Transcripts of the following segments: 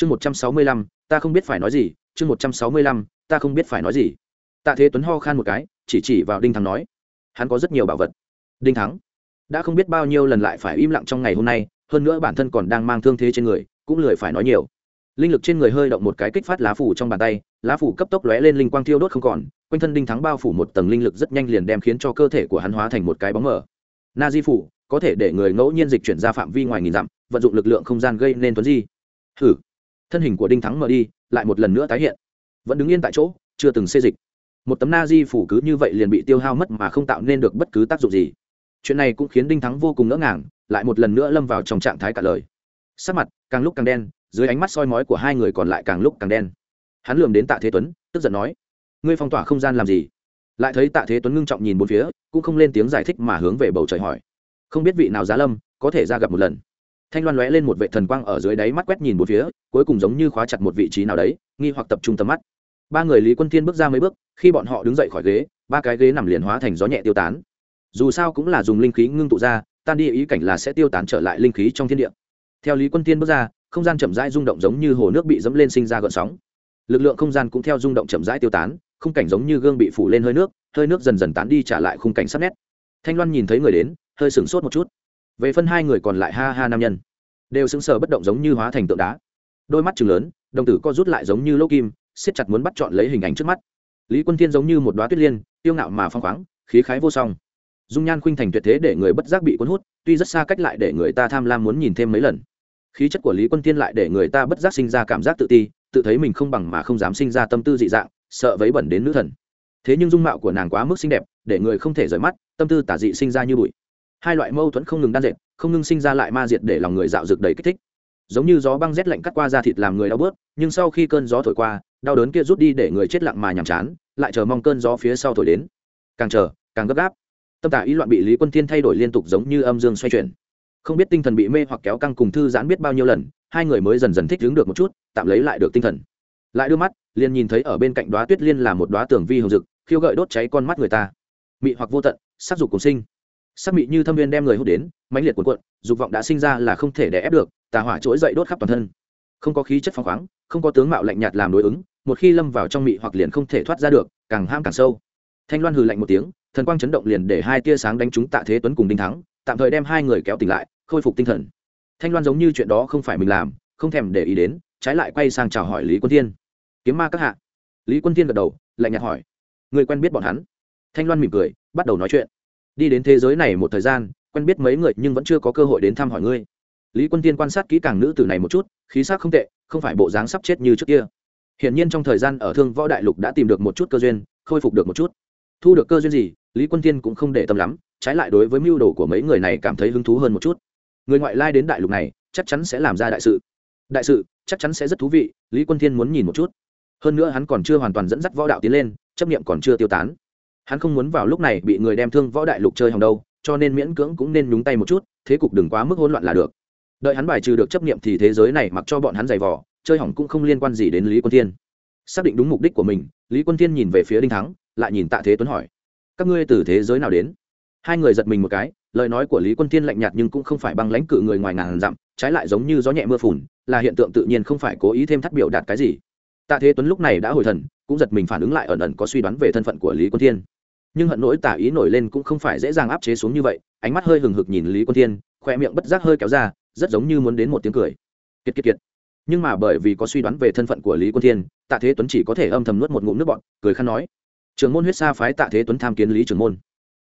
chương một trăm sáu mươi lăm, ta không biết phải nói gì, chương một trăm sáu mươi lăm, ta không biết phải nói gì. Tạ thế tuấn ho khan một cái, chỉ chỉ vào đinh thắng nói. Hắn có rất nhiều bảo vật. Đinh thắng, đã không biết bao nhiêu lần lại phải im lặng trong ngày hôm nay, hơn nữa bản thân còn đang mang thương thế trên người, cũng lười phải nói nhiều. Linh lực trên người hơi động một cái kích phát lá phủ trong bàn tay, lá phủ cấp tốc lóe lên linh quang thiêu đốt không còn, quanh thân đinh thắng bao phủ một tầng linh lực rất nhanh liền đem khiến cho cơ thể của hắn hóa thành một cái bóng mờ. Na di phủ, có thể để người ngẫu nhiên dịch chuyển ra phạm vi ngoài nghìn dặm, vận dụng lực lượng không gian gây nên tuấn di. Hử? Thân hình của đinh thắng mờ đi, lại một lần nữa tái hiện. Vẫn đứng yên tại chỗ, chưa từng xê dịch. Một tấm na di phủ cứ như vậy liền bị tiêu hao mất mà không tạo nên được bất cứ tác dụng gì. Chuyện này cũng khiến đinh thắng vô cùng ngỡ ngàng, lại một lần nữa lâm vào trong trạng thái cả lời. Sắc mặt càng lúc càng đen, dưới ánh mắt soi mói của hai người còn lại càng lúc càng đen. Hắn lườm đến tạ thế tuấn, tức giận nói, ngươi phong tỏa không gian làm gì? Lại thấy tạ thế tuấn ngưng trọng nhìn bốn phía, cũng không lên tiếng giải thích mà hướng về bầu trời hỏi, không biết vị nào giá lâm có thể ra gặp một lần? Thanh loan lóe lên một vệ thần quang ở dưới đáy mắt quét nhìn bốn phía, cuối cùng giống như khóa chặt một vị trí nào đấy, nghi hoặc tập trung tầm mắt. Ba người lý quân thiên bước ra mấy bước, khi bọn họ đứng dậy khỏi ghế, ba cái ghế nằm liền hóa thành gió nhẹ tiêu tán. Dù sao cũng là dùng linh khí ngưng tụ ra, tan đi ý cảnh là sẽ tiêu tán trở lại linh khí trong thiên địa. Theo lý quân thiên bước ra, không gian chậm rãi rung động giống như hồ nước bị dẫm lên sinh ra gợn sóng. Lực lượng không gian cũng theo rung động chậm rãi tiêu tán, khung cảnh giống như gương bị phủ lên hơi nước hơi nước dần dần tán đi trả lại khung cảnh sắc nét. Thanh loan nhìn thấy người đến, hơi sửng sốt một chút về phân hai người còn lại ha ha nam nhân. Đều sững sờ bất động giống như hóa thành tượng đá. Đôi mắt chừng lớn, đồng tử co rút lại giống như lỗ kim, siết chặt muốn bắt chọn lấy hình ảnh trước mắt. Lý quân thiên giống như một đoá tuyết liên, tiêu ngạo mà phong khoáng, khí khái vô song. Dung nhan khuynh thành tuyệt thế để người bất giác bị cuốn hút, tuy rất xa cách lại để người ta tham lam muốn nhìn thêm mấy lần. Khí chất của lý quân thiên lại để người ta bất giác sinh ra cảm giác tự ti, tự thấy mình không bằng mà không dám sinh ra tâm tư dị dạng, sợ vấy bẩn đến nữ thần. Thế nhưng dung mạo của nàng quá mức xinh đẹp, để người không thể rời mắt, tâm tư tả dị sinh ra như bụi hai loại mâu thuẫn không ngừng đan dệt, không ngừng sinh ra lại ma diệt để lòng người dạo rực đầy kích thích. Giống như gió băng rét lạnh cắt qua da thịt làm người đau bớt, nhưng sau khi cơn gió thổi qua, đau đớn kia rút đi để người chết lặng mà nhàm chán, lại chờ mong cơn gió phía sau thổi đến. Càng chờ, càng gấp gáp. Tâm tả ý loạn bị lý quân thiên thay đổi liên tục giống như âm dương xoay chuyển. Không biết tinh thần bị mê hoặc kéo căng cùng thư giãn biết bao nhiêu lần, hai người mới dần dần thích đứng được một chút, tạm lấy lại được tinh thần. Lại đưa mắt, liền nhìn thấy ở bên cạnh đoá tuyết liên là một đoá tường vi hồng rực, khiêu gợi đốt cháy con mắt người ta. Mị hoặc vô tận, sắc dục cùng sinh sắc mị như thâm viên đem người hút đến, mãnh liệt cuộn cuộn, dục vọng đã sinh ra là không thể đè ép được, tà hỏa trỗi dậy đốt khắp toàn thân. Không có khí chất phăng khoáng, không có tướng mạo lạnh nhạt làm đối ứng, một khi lâm vào trong mị hoặc liền không thể thoát ra được, càng ham càng sâu. Thanh loan hừ lạnh một tiếng, thần quang chấn động liền để hai tia sáng đánh trúng tạ thế tuấn cùng đinh thắng, tạm thời đem hai người kéo tỉnh lại, khôi phục tinh thần. Thanh loan giống như chuyện đó không phải mình làm, không thèm để ý đến, trái lại quay sang chào hỏi lý quân thiên. Kiếm ma các hạ. Lý quân thiên gật đầu, lạnh nhạt hỏi. Người quen biết bọn hắn? Thanh loan mỉm cười, bắt đầu nói chuyện đi đến thế giới này một thời gian, quen biết mấy người nhưng vẫn chưa có cơ hội đến thăm hỏi ngươi. Lý quân tiên quan sát kỹ càng nữ tử này một chút, khí sắc không tệ, không phải bộ dáng sắp chết như trước kia. Hiển nhiên trong thời gian ở thương võ đại lục đã tìm được một chút cơ duyên, khôi phục được một chút. Thu được cơ duyên gì, lý quân tiên cũng không để tâm lắm, trái lại đối với mưu đồ của mấy người này cảm thấy hứng thú hơn một chút. Người ngoại lai đến đại lục này, chắc chắn sẽ làm ra đại sự. Đại sự, chắc chắn sẽ rất thú vị, lý quân thiên muốn nhìn một chút. Hơn nữa hắn còn chưa hoàn toàn dẫn dắt võ đạo tiến lên, chấp nghiệm còn chưa tiêu tán hắn không muốn vào lúc này bị người đem thương võ đại lục chơi hòng đâu, cho nên miễn cưỡng cũng nên nhúng tay một chút, thế cục đừng quá mức hỗn loạn là được. Đợi hắn bài trừ được chấp nghiệm thì thế giới này mặc cho bọn hắn giày vò, chơi hỏng cũng không liên quan gì đến lý quân thiên. Xác định đúng mục đích của mình, lý quân thiên nhìn về phía đinh thắng, lại nhìn tạ thế tuấn hỏi, các ngươi từ thế giới nào đến? Hai người giật mình một cái, lời nói của lý quân thiên lạnh nhạt nhưng cũng không phải băng lãnh cự người ngoài ngàn dặm, trái lại giống như gió nhẹ mưa phùn, là hiện tượng tự nhiên không phải cố ý thêm thắt biểu đạt cái gì. Tạ thế tuấn lúc này đã hồi thần, cũng giật mình phản ứng lại ẩn ẩn có suy đoán về thân phận của lý quân thiên nhưng hận nỗi tả ý nổi lên cũng không phải dễ dàng áp chế xuống như vậy, ánh mắt hơi hừng hực nhìn lý quân thiên khoe miệng bất giác hơi kéo ra, rất giống như muốn đến một tiếng cười. Kiệt kiệt kiệt. Nhưng mà bởi vì có suy đoán về thân phận của lý quân thiên, tạ thế tuấn chỉ có thể âm thầm nuốt một ngụm nước bọn cười khăn nói. Trường môn huyết sa phái tạ thế tuấn tham kiến lý trường môn.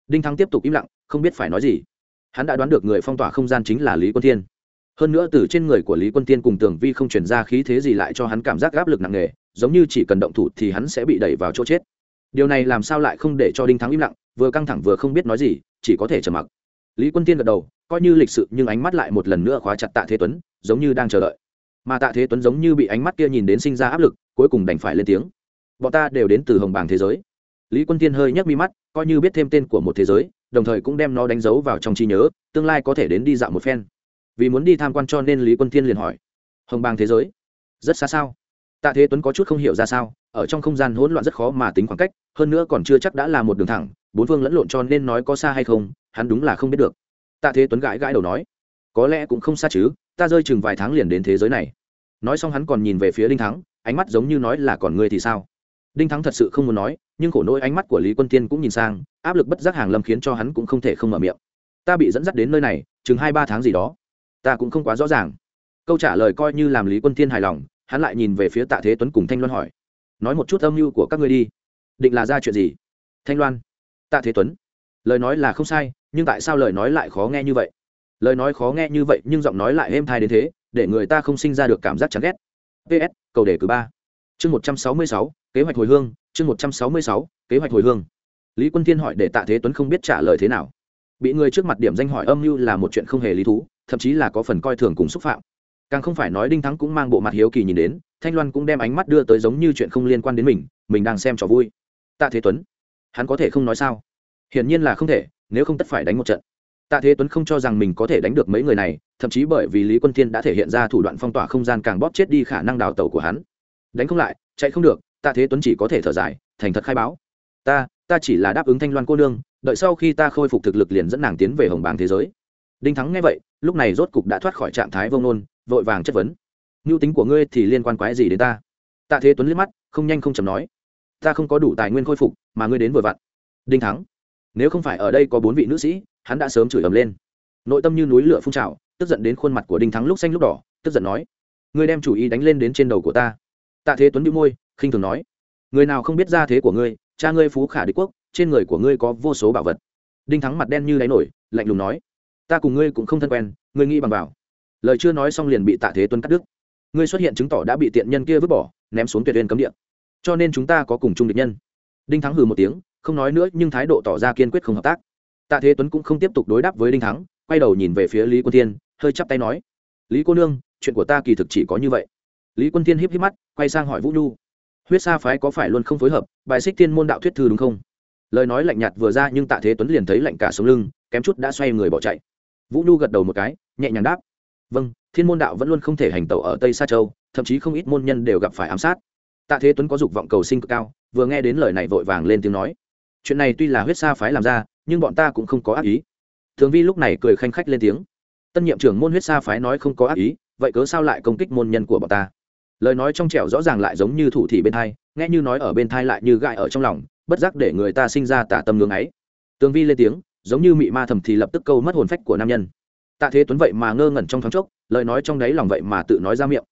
Đinh thắng tiếp tục im lặng, không biết phải nói gì. Hắn đã đoán được người phong tỏa không gian chính là lý quân thiên. Hơn nữa từ trên người của lý quân thiên cùng tường vi không chuyển ra khí thế gì lại cho hắn cảm giác áp lực nặng nề, giống như chỉ cần động thủ thì hắn sẽ bị đẩy vào chỗ chết điều này làm sao lại không để cho đinh thắng im lặng, vừa căng thẳng vừa không biết nói gì, chỉ có thể trầm mặc. Lý quân tiên gật đầu, coi như lịch sự nhưng ánh mắt lại một lần nữa khóa chặt tạ thế tuấn, giống như đang chờ đợi. Mà tạ thế tuấn giống như bị ánh mắt kia nhìn đến sinh ra áp lực, cuối cùng đành phải lên tiếng. Bọn ta đều đến từ hồng bàng thế giới. Lý quân tiên hơi nhấc mi mắt, coi như biết thêm tên của một thế giới, đồng thời cũng đem nó đánh dấu vào trong trí nhớ, tương lai có thể đến đi dạo một phen. Vì muốn đi tham quan cho nên lý quân tiên liền hỏi, hồng bàng thế giới, rất xa sao? Tạ thế tuấn có chút không hiểu ra sao, ở trong không gian hỗn loạn rất khó mà tính khoảng cách, hơn nữa còn chưa chắc đã là một đường thẳng, bốn phương lẫn lộn cho nên nói có xa hay không, hắn đúng là không biết được. Tạ thế tuấn gãi gãi đầu nói, có lẽ cũng không xa chứ, ta rơi chừng vài tháng liền đến thế giới này. Nói xong hắn còn nhìn về phía đinh thắng, ánh mắt giống như nói là còn ngươi thì sao? Đinh thắng thật sự không muốn nói, nhưng khổ nỗi ánh mắt của lý quân tiên cũng nhìn sang, áp lực bất giác hàng lâm khiến cho hắn cũng không thể không mở miệng. Ta bị dẫn dắt đến nơi này, chừng hai ba tháng gì đó. Ta cũng không quá rõ ràng. Câu trả lời coi như làm lý quân tiên hài lòng hắn lại nhìn về phía tạ thế tuấn cùng thanh loan hỏi, nói một chút âm mưu của các ngươi đi, định là ra chuyện gì? Thanh loan, tạ thế tuấn, lời nói là không sai, nhưng tại sao lời nói lại khó nghe như vậy? Lời nói khó nghe như vậy nhưng giọng nói lại êm thai đến thế, để người ta không sinh ra được cảm giác chán ghét. Ps cầu đề cử ba. Chương một trăm sáu mươi sáu, kế hoạch hồi hương, chương một trăm sáu mươi sáu, kế hoạch hồi hương. Lý quân thiên hỏi để tạ thế tuấn không biết trả lời thế nào. Bị người trước mặt điểm danh hỏi âm mưu là một chuyện không hề lý thú, thậm chí là có phần coi thường cùng xúc phạm càng không phải nói đinh thắng cũng mang bộ mặt hiếu kỳ nhìn đến, thanh loan cũng đem ánh mắt đưa tới giống như chuyện không liên quan đến mình mình đang xem trò vui. Tạ thế tuấn, hắn có thể không nói sao? Hiển nhiên là không thể, nếu không tất phải đánh một trận. Tạ thế tuấn không cho rằng mình có thể đánh được mấy người này, thậm chí bởi vì lý quân thiên đã thể hiện ra thủ đoạn phong tỏa không gian càng bóp chết đi khả năng đào tẩu của hắn. Đánh không lại, chạy không được, tạ thế tuấn chỉ có thể thở dài, thành thật khai báo. Ta ta chỉ là đáp ứng thanh loan cô nương, đợi sau khi ta khôi phục thực lực liền dẫn nàng tiến về hồng bàng thế giới. Đinh thắng nghe vậy, lúc này rốt cục đã thoát khỏi trạng thái vông nôn vội vàng chất vấn. Mưu tính của ngươi thì liên quan quái gì đến ta? Tạ thế tuấn liếc mắt, không nhanh không chầm nói. Ta không có đủ tài nguyên khôi phục, mà ngươi đến vội vặn. Đinh thắng, nếu không phải ở đây có bốn vị nữ sĩ, hắn đã sớm chửi ầm lên. Nội tâm như núi lửa phun trào, tức giận đến khuôn mặt của đinh thắng lúc xanh lúc đỏ, tức giận nói, ngươi đem chủ ý đánh lên đến trên đầu của ta. Tạ thế tuấn bị môi, khinh thường nói, người nào không biết ra thế của ngươi, cha ngươi phú khả đế quốc, trên người của ngươi có vô số bảo vật. Đinh thắng mặt đen như đáy nổi, lạnh lùng nói, ta cùng ngươi cũng không thân quen, ngươi nghĩ bằng bảo lời chưa nói xong liền bị tạ thế tuấn cắt đứt. Ngươi xuất hiện chứng tỏ đã bị tiện nhân kia vứt bỏ, ném xuống tuyệt viên cấm địa. Cho nên chúng ta có cùng chung địch nhân. Đinh thắng hừ một tiếng, không nói nữa, nhưng thái độ tỏ ra kiên quyết không hợp tác. Tạ thế tuấn cũng không tiếp tục đối đáp với đinh thắng, quay đầu nhìn về phía lý quân thiên, hơi chắp tay nói, lý cô nương, chuyện của ta kỳ thực chỉ có như vậy. Lý quân thiên híp híp mắt, quay sang hỏi vũ nhu, huyết sa phái có phải luôn không phối hợp? Bài xích thiên môn đạo thuyết thư đúng không? Lời nói lạnh nhạt vừa ra, nhưng tạ thế tuấn liền thấy lạnh cả sống lưng, kém chút đã xoay người bỏ chạy. Vũ nhu gật đầu một cái, nhẹ nhàng đáp vâng thiên môn đạo vẫn luôn không thể hành tẩu ở tây sa châu, thậm chí không ít môn nhân đều gặp phải ám sát. Tạ thế tuấn có dục vọng cầu sinh cực cao, vừa nghe đến lời này vội vàng lên tiếng nói. Chuyện này tuy là huyết sa phái làm ra, nhưng bọn ta cũng không có ác ý. Thường vi lúc này cười khanh khách lên tiếng. Tân nhiệm trưởng môn huyết sa phái nói không có ác ý, vậy cớ sao lại công kích môn nhân của bọn ta? Lời nói trong trẻo rõ ràng lại giống như thủ thị bên thai, nghe như nói ở bên thai lại như gại ở trong lòng, bất giác để người ta sinh ra tả tâm ngưỡng ấy. Tường vi lên tiếng, giống như mị ma thầm thì lập tức câu mất hồn phách của nam nhân tạ thế tuấn vậy mà ngơ ngẩn trong thoáng chốc, lời nói trong đấy lòng vậy mà tự nói ra miệng.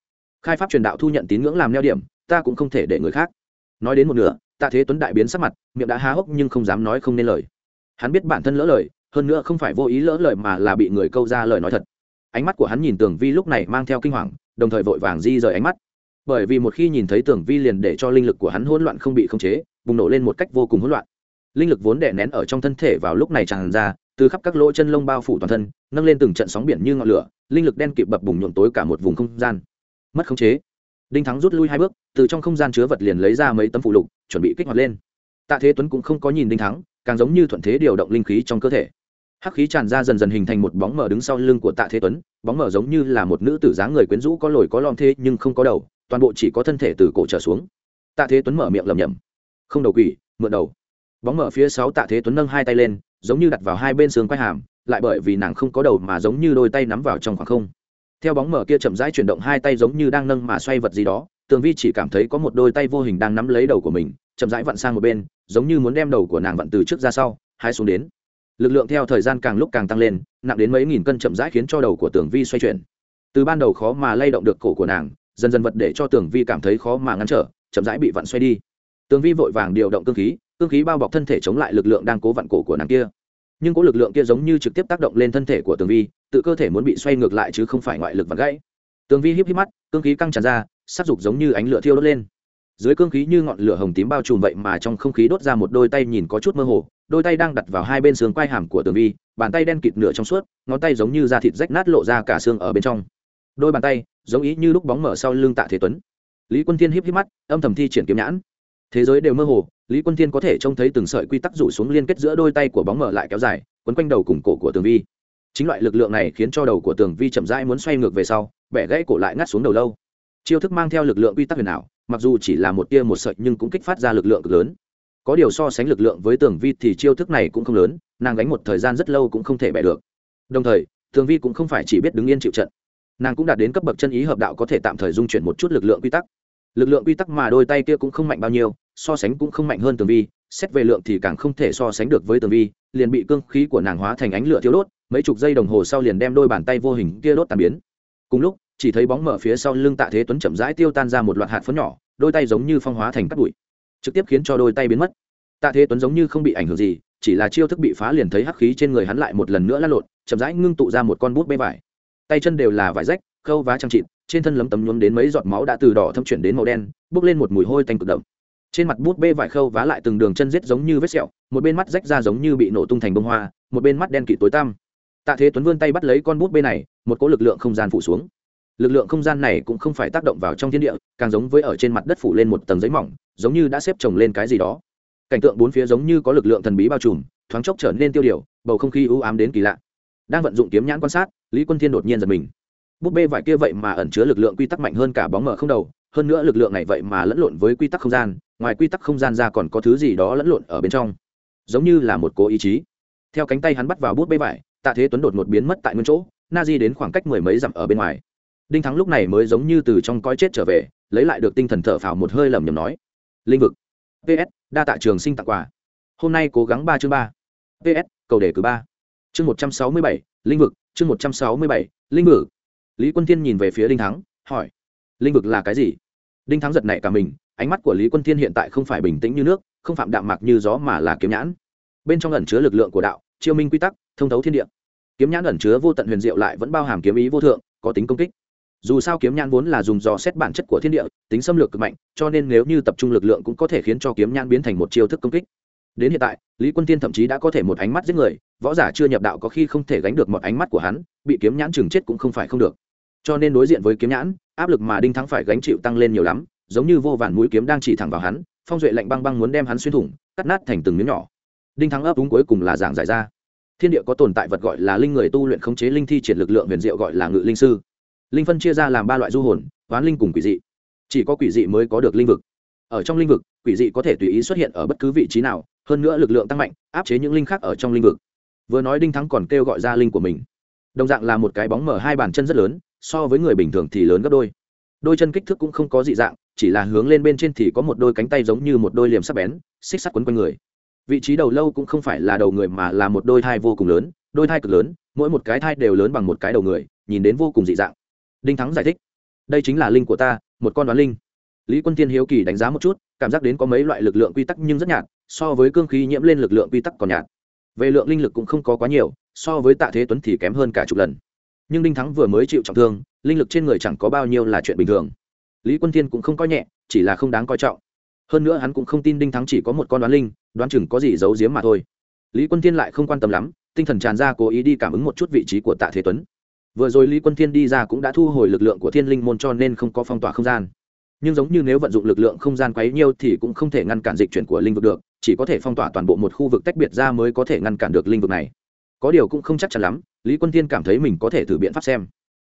Khai pháp truyền đạo thu nhận tín ngưỡng làm neo điểm, ta cũng không thể để người khác. Nói đến một nửa, tạ thế tuấn đại biến sắc mặt, miệng đã há hốc nhưng không dám nói không nên lời. Hắn biết bản thân lỡ lời, hơn nữa không phải vô ý lỡ lời mà là bị người câu ra lời nói thật. Ánh mắt của hắn nhìn tường vi lúc này mang theo kinh hoàng, đồng thời vội vàng di rời ánh mắt. Bởi vì một khi nhìn thấy tường vi liền để cho linh lực của hắn hỗn loạn không bị khống chế, bùng nổ lên một cách vô cùng hỗn loạn. Linh lực vốn đè nén ở trong thân thể vào lúc này tràn ra từ khắp các lỗ chân lông bao phủ toàn thân, nâng lên từng trận sóng biển như ngọn lửa, linh lực đen kịp bập bùng nhuộm tối cả một vùng không gian. Mất khống chế. Đinh thắng rút lui hai bước, từ trong không gian chứa vật liền lấy ra mấy tấm phụ lục, chuẩn bị kích hoạt lên. Tạ thế tuấn cũng không có nhìn đinh thắng, càng giống như thuận thế điều động linh khí trong cơ thể. Hắc khí tràn ra dần dần hình thành một bóng mở đứng sau lưng của tạ thế tuấn, bóng mở giống như là một nữ tử dáng người quyến rũ có lồi có lom thế nhưng không có đầu, toàn bộ chỉ có thân thể từ cổ trở xuống. Tạ thế tuấn mở miệng lầm nhầm không đầu quỷ, mượn đầu bóng mở phía sáu tạ thế tuấn nâng hai tay lên, giống như đặt vào hai bên sườn quay hàm, lại bởi vì nàng không có đầu mà giống như đôi tay nắm vào trong khoảng không. Theo bóng mở kia chậm rãi chuyển động hai tay giống như đang nâng mà xoay vật gì đó, tường vi chỉ cảm thấy có một đôi tay vô hình đang nắm lấy đầu của mình, chậm rãi vặn sang một bên, giống như muốn đem đầu của nàng vặn từ trước ra sau, hai xuống đến. Lực lượng theo thời gian càng lúc càng tăng lên, nặng đến mấy nghìn cân chậm rãi khiến cho đầu của tường vi xoay chuyển. Từ ban đầu khó mà lay động được cổ của nàng, dần dần vật để cho tường vi cảm thấy khó mà ngăn trở, chậm rãi bị vặn xoay đi. Tường vi vội vàng điều động cơ khí cương khí bao bọc thân thể chống lại lực lượng đang cố vặn cổ của nàng kia. Nhưng cố lực lượng kia giống như trực tiếp tác động lên thân thể của tường vi, tự cơ thể muốn bị xoay ngược lại chứ không phải ngoại lực vặn gãy. Tường vi híp híp mắt, cương khí căng tràn ra sắc dục giống như ánh lửa thiêu đốt lên. Dưới cương khí như ngọn lửa hồng tím bao trùm vậy mà trong không khí đốt ra một đôi tay nhìn có chút mơ hồ, đôi tay đang đặt vào hai bên xương quai hàm của tường vi, bàn tay đen kịt nửa trong suốt, ngón tay giống như da thịt rách nát lộ ra cả xương ở bên trong. Đôi bàn tay giống ý như lúc bóng mở sau lưng tạ thế tuấn. Lý quân thiên híp híp mắt, âm thầm thi triển kiếm nhãn thế giới đều mơ hồ, lý quân thiên có thể trông thấy từng sợi quy tắc rủ xuống liên kết giữa đôi tay của bóng mở lại kéo dài, quấn quanh đầu cùng cổ của tường vi. Chính loại lực lượng này khiến cho đầu của tường vi chậm rãi muốn xoay ngược về sau, bẻ gãy cổ lại ngắt xuống đầu lâu. Chiêu thức mang theo lực lượng quy tắc huyền ảo, mặc dù chỉ là một tia một sợi nhưng cũng kích phát ra lực lượng cực lớn. Có điều so sánh lực lượng với tường vi thì chiêu thức này cũng không lớn, nàng đánh một thời gian rất lâu cũng không thể bẻ được. Đồng thời, tường vi cũng không phải chỉ biết đứng yên chịu trận. Nàng cũng đạt đến cấp bậc chân ý hợp đạo có thể tạm thời dung chuyển một chút lực lượng quy tắc lực lượng quy tắc mà đôi tay kia cũng không mạnh bao nhiêu, so sánh cũng không mạnh hơn tường vi, xét về lượng thì càng không thể so sánh được với tường vi, liền bị cương khí của nàng hóa thành ánh lửa thiếu đốt, mấy chục giây đồng hồ sau liền đem đôi bàn tay vô hình kia đốt tàn biến. Cùng lúc, chỉ thấy bóng mở phía sau lưng tạ thế tuấn chậm rãi tiêu tan ra một loạt hạt phấn nhỏ, đôi tay giống như phong hóa thành cát bụi, trực tiếp khiến cho đôi tay biến mất. Tạ thế tuấn giống như không bị ảnh hưởng gì, chỉ là chiêu thức bị phá liền thấy hắc khí trên người hắn lại một lần nữa lăn lộn, chậm rãi ngưng tụ ra một con bút bê vải. Tay chân đều là vải rách, khâu vá trang trịt trên thân lấm tấm nhuốm đến mấy giọt máu đã từ đỏ thâm chuyển đến màu đen, bốc lên một mùi hôi tanh cực đậm. Trên mặt bút bê vải khâu vá lại từng đường chân rết giống như vết sẹo, một bên mắt rách ra giống như bị nổ tung thành bông hoa, một bên mắt đen kịt tối tăm. Tạ thế tuấn vươn tay bắt lấy con bút bê này, một cỗ lực lượng không gian phủ xuống. Lực lượng không gian này cũng không phải tác động vào trong thiên địa, càng giống với ở trên mặt đất phủ lên một tầng giấy mỏng, giống như đã xếp chồng lên cái gì đó. Cảnh tượng bốn phía giống như có lực lượng thần bí bao trùm, thoáng chốc trở nên tiêu điều, bầu không khí u ám đến kỳ lạ. Đang vận dụng kiếm nhãn quan sát, lý quân thiên đột nhiên giật mình búp bê vải kia vậy mà ẩn chứa lực lượng quy tắc mạnh hơn cả bóng mở không đầu, hơn nữa lực lượng này vậy mà lẫn lộn với quy tắc không gian, ngoài quy tắc không gian ra còn có thứ gì đó lẫn lộn ở bên trong. Giống như là một cố ý chí. Theo cánh tay hắn bắt vào bút bê vải, tạ thế tuấn đột một biến mất tại nguyên chỗ na di đến khoảng cách mười mấy dặm ở bên ngoài. Đinh thắng lúc này mới giống như từ trong coi chết trở về, lấy lại được tinh thần thở phào một hơi lầm nhầm nói. Linh vực. Ps đa tạ trường sinh tặng quà. Hôm nay cố gắng ba chương ba. Ps cầu đề cử ba. Chương một trăm sáu mươi bảy, linh vực. Chương một trăm sáu mươi bảy, linh vực lý quân thiên nhìn về phía đinh thắng, hỏi, linh vực là cái gì? Đinh thắng giật nảy cả mình, ánh mắt của lý quân thiên hiện tại không phải bình tĩnh như nước, không phạm đạm mạc như gió mà là kiếm nhãn. Bên trong ẩn chứa lực lượng của đạo, chiêu minh quy tắc, thông thấu thiên địa. Kiếm nhãn ẩn chứa vô tận huyền diệu lại vẫn bao hàm kiếm ý vô thượng, có tính công kích. Dù sao kiếm nhãn vốn là dùng dò xét bản chất của thiên địa, tính xâm lược cực mạnh, cho nên nếu như tập trung lực lượng cũng có thể khiến cho kiếm nhãn biến thành một chiêu thức công kích. Đến hiện tại, lý quân tiên thậm chí đã có thể một ánh mắt giết người võ giả chưa nhập đạo có khi không thể gánh được một ánh mắt của hắn, bị kiếm nhãn chừng chết cũng không phải không được. Cho nên đối diện với kiếm nhãn, áp lực mà đinh thắng phải gánh chịu tăng lên nhiều lắm, giống như vô vàn mũi kiếm đang chỉ thẳng vào hắn, phong duệ lạnh băng băng muốn đem hắn xuyên thủng, cắt nát thành từng miếng nhỏ. Đinh thắng ấp úng cuối cùng là giảng giải ra. Thiên địa có tồn tại vật gọi là linh người tu luyện khống chế linh thi triển lực lượng huyền diệu gọi là ngự linh sư. Linh phân chia ra làm ba loại du hồn, hoán linh cùng quỷ dị. Chỉ có quỷ dị mới có được linh vực. Ở trong linh vực, quỷ dị có thể tùy ý xuất hiện ở bất cứ vị trí nào, hơn nữa lực lượng tăng mạnh, áp chế những linh khác ở trong linh vực vừa nói đinh thắng còn kêu gọi ra linh của mình đồng dạng là một cái bóng mở hai bàn chân rất lớn so với người bình thường thì lớn gấp đôi đôi chân kích thước cũng không có dị dạng chỉ là hướng lên bên trên thì có một đôi cánh tay giống như một đôi liềm sắc bén xích sắt quấn quanh người vị trí đầu lâu cũng không phải là đầu người mà là một đôi thai vô cùng lớn đôi thai cực lớn mỗi một cái thai đều lớn bằng một cái đầu người nhìn đến vô cùng dị dạng đinh thắng giải thích đây chính là linh của ta một con đoán linh lý quân tiên hiếu kỳ đánh giá một chút cảm giác đến có mấy loại lực lượng quy tắc nhưng rất nhạt so với cương khí nhiễm lên lực lượng quy tắc còn nhạt về lượng linh lực cũng không có quá nhiều, so với tạ thế tuấn thì kém hơn cả chục lần. Nhưng đinh thắng vừa mới chịu trọng thương, linh lực trên người chẳng có bao nhiêu là chuyện bình thường. Lý quân thiên cũng không coi nhẹ, chỉ là không đáng coi trọng. Hơn nữa hắn cũng không tin đinh thắng chỉ có một con đoán linh, đoán chừng có gì giấu giếm mà thôi. Lý quân thiên lại không quan tâm lắm, tinh thần tràn ra cố ý đi cảm ứng một chút vị trí của tạ thế tuấn. Vừa rồi lý quân thiên đi ra cũng đã thu hồi lực lượng của thiên linh môn cho nên không có phong tỏa không gian. Nhưng giống như nếu vận dụng lực lượng không gian quấy nhiêu thì cũng không thể ngăn cản dịch chuyển của linh vực được chỉ có thể phong tỏa toàn bộ một khu vực tách biệt ra mới có thể ngăn cản được linh vực này. Có điều cũng không chắc chắn lắm, lý quân thiên cảm thấy mình có thể thử biện pháp xem.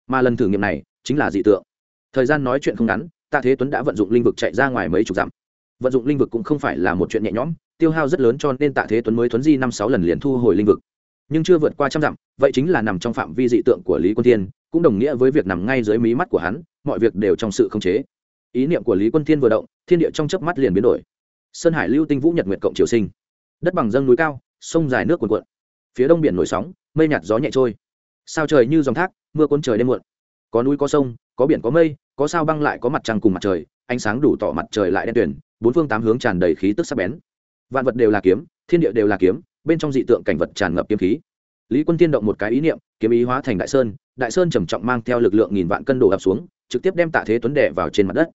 Mà lần thử nghiệm này chính là dị tượng. Thời gian nói chuyện không ngắn, tạ thế tuấn đã vận dụng linh vực chạy ra ngoài mấy chục dặm. Vận dụng linh vực cũng không phải là một chuyện nhẹ nhõm, tiêu hao rất lớn cho nên tạ thế tuấn mới tuấn di năm sáu lần liền thu hồi linh vực. Nhưng chưa vượt qua trăm dặm, vậy chính là nằm trong phạm vi dị tượng của lý quân thiên, cũng đồng nghĩa với việc nằm ngay dưới mí mắt của hắn, mọi việc đều trong sự khống chế. Ý niệm của lý quân thiên vừa động, thiên địa trong chớp mắt liền biến đổi sơn hải lưu tinh vũ nhật nguyệt cộng triều sinh. Đất bằng dâng núi cao, sông dài nước cuồn cuộn. Phía đông biển nổi sóng, mây nhạt gió nhẹ trôi. Sao trời như dòng thác, mưa cuốn trời đêm muộn. Có núi có sông, có biển có mây, có sao băng lại có mặt trăng cùng mặt trời, ánh sáng đủ tỏ mặt trời lại đen tuyển bốn phương tám hướng tràn đầy khí tức sắc bén. Vạn vật đều là kiếm, thiên địa đều là kiếm, bên trong dị tượng cảnh vật tràn ngập kiếm khí. Lý quân tiên động một cái ý niệm, kiếm ý hóa thành đại sơn đại sơn trầm trọng mang theo lực lượng nghìn vạn cân đổ ập xuống, trực tiếp đem tạ thế tuấn đè vào trên mặt đất.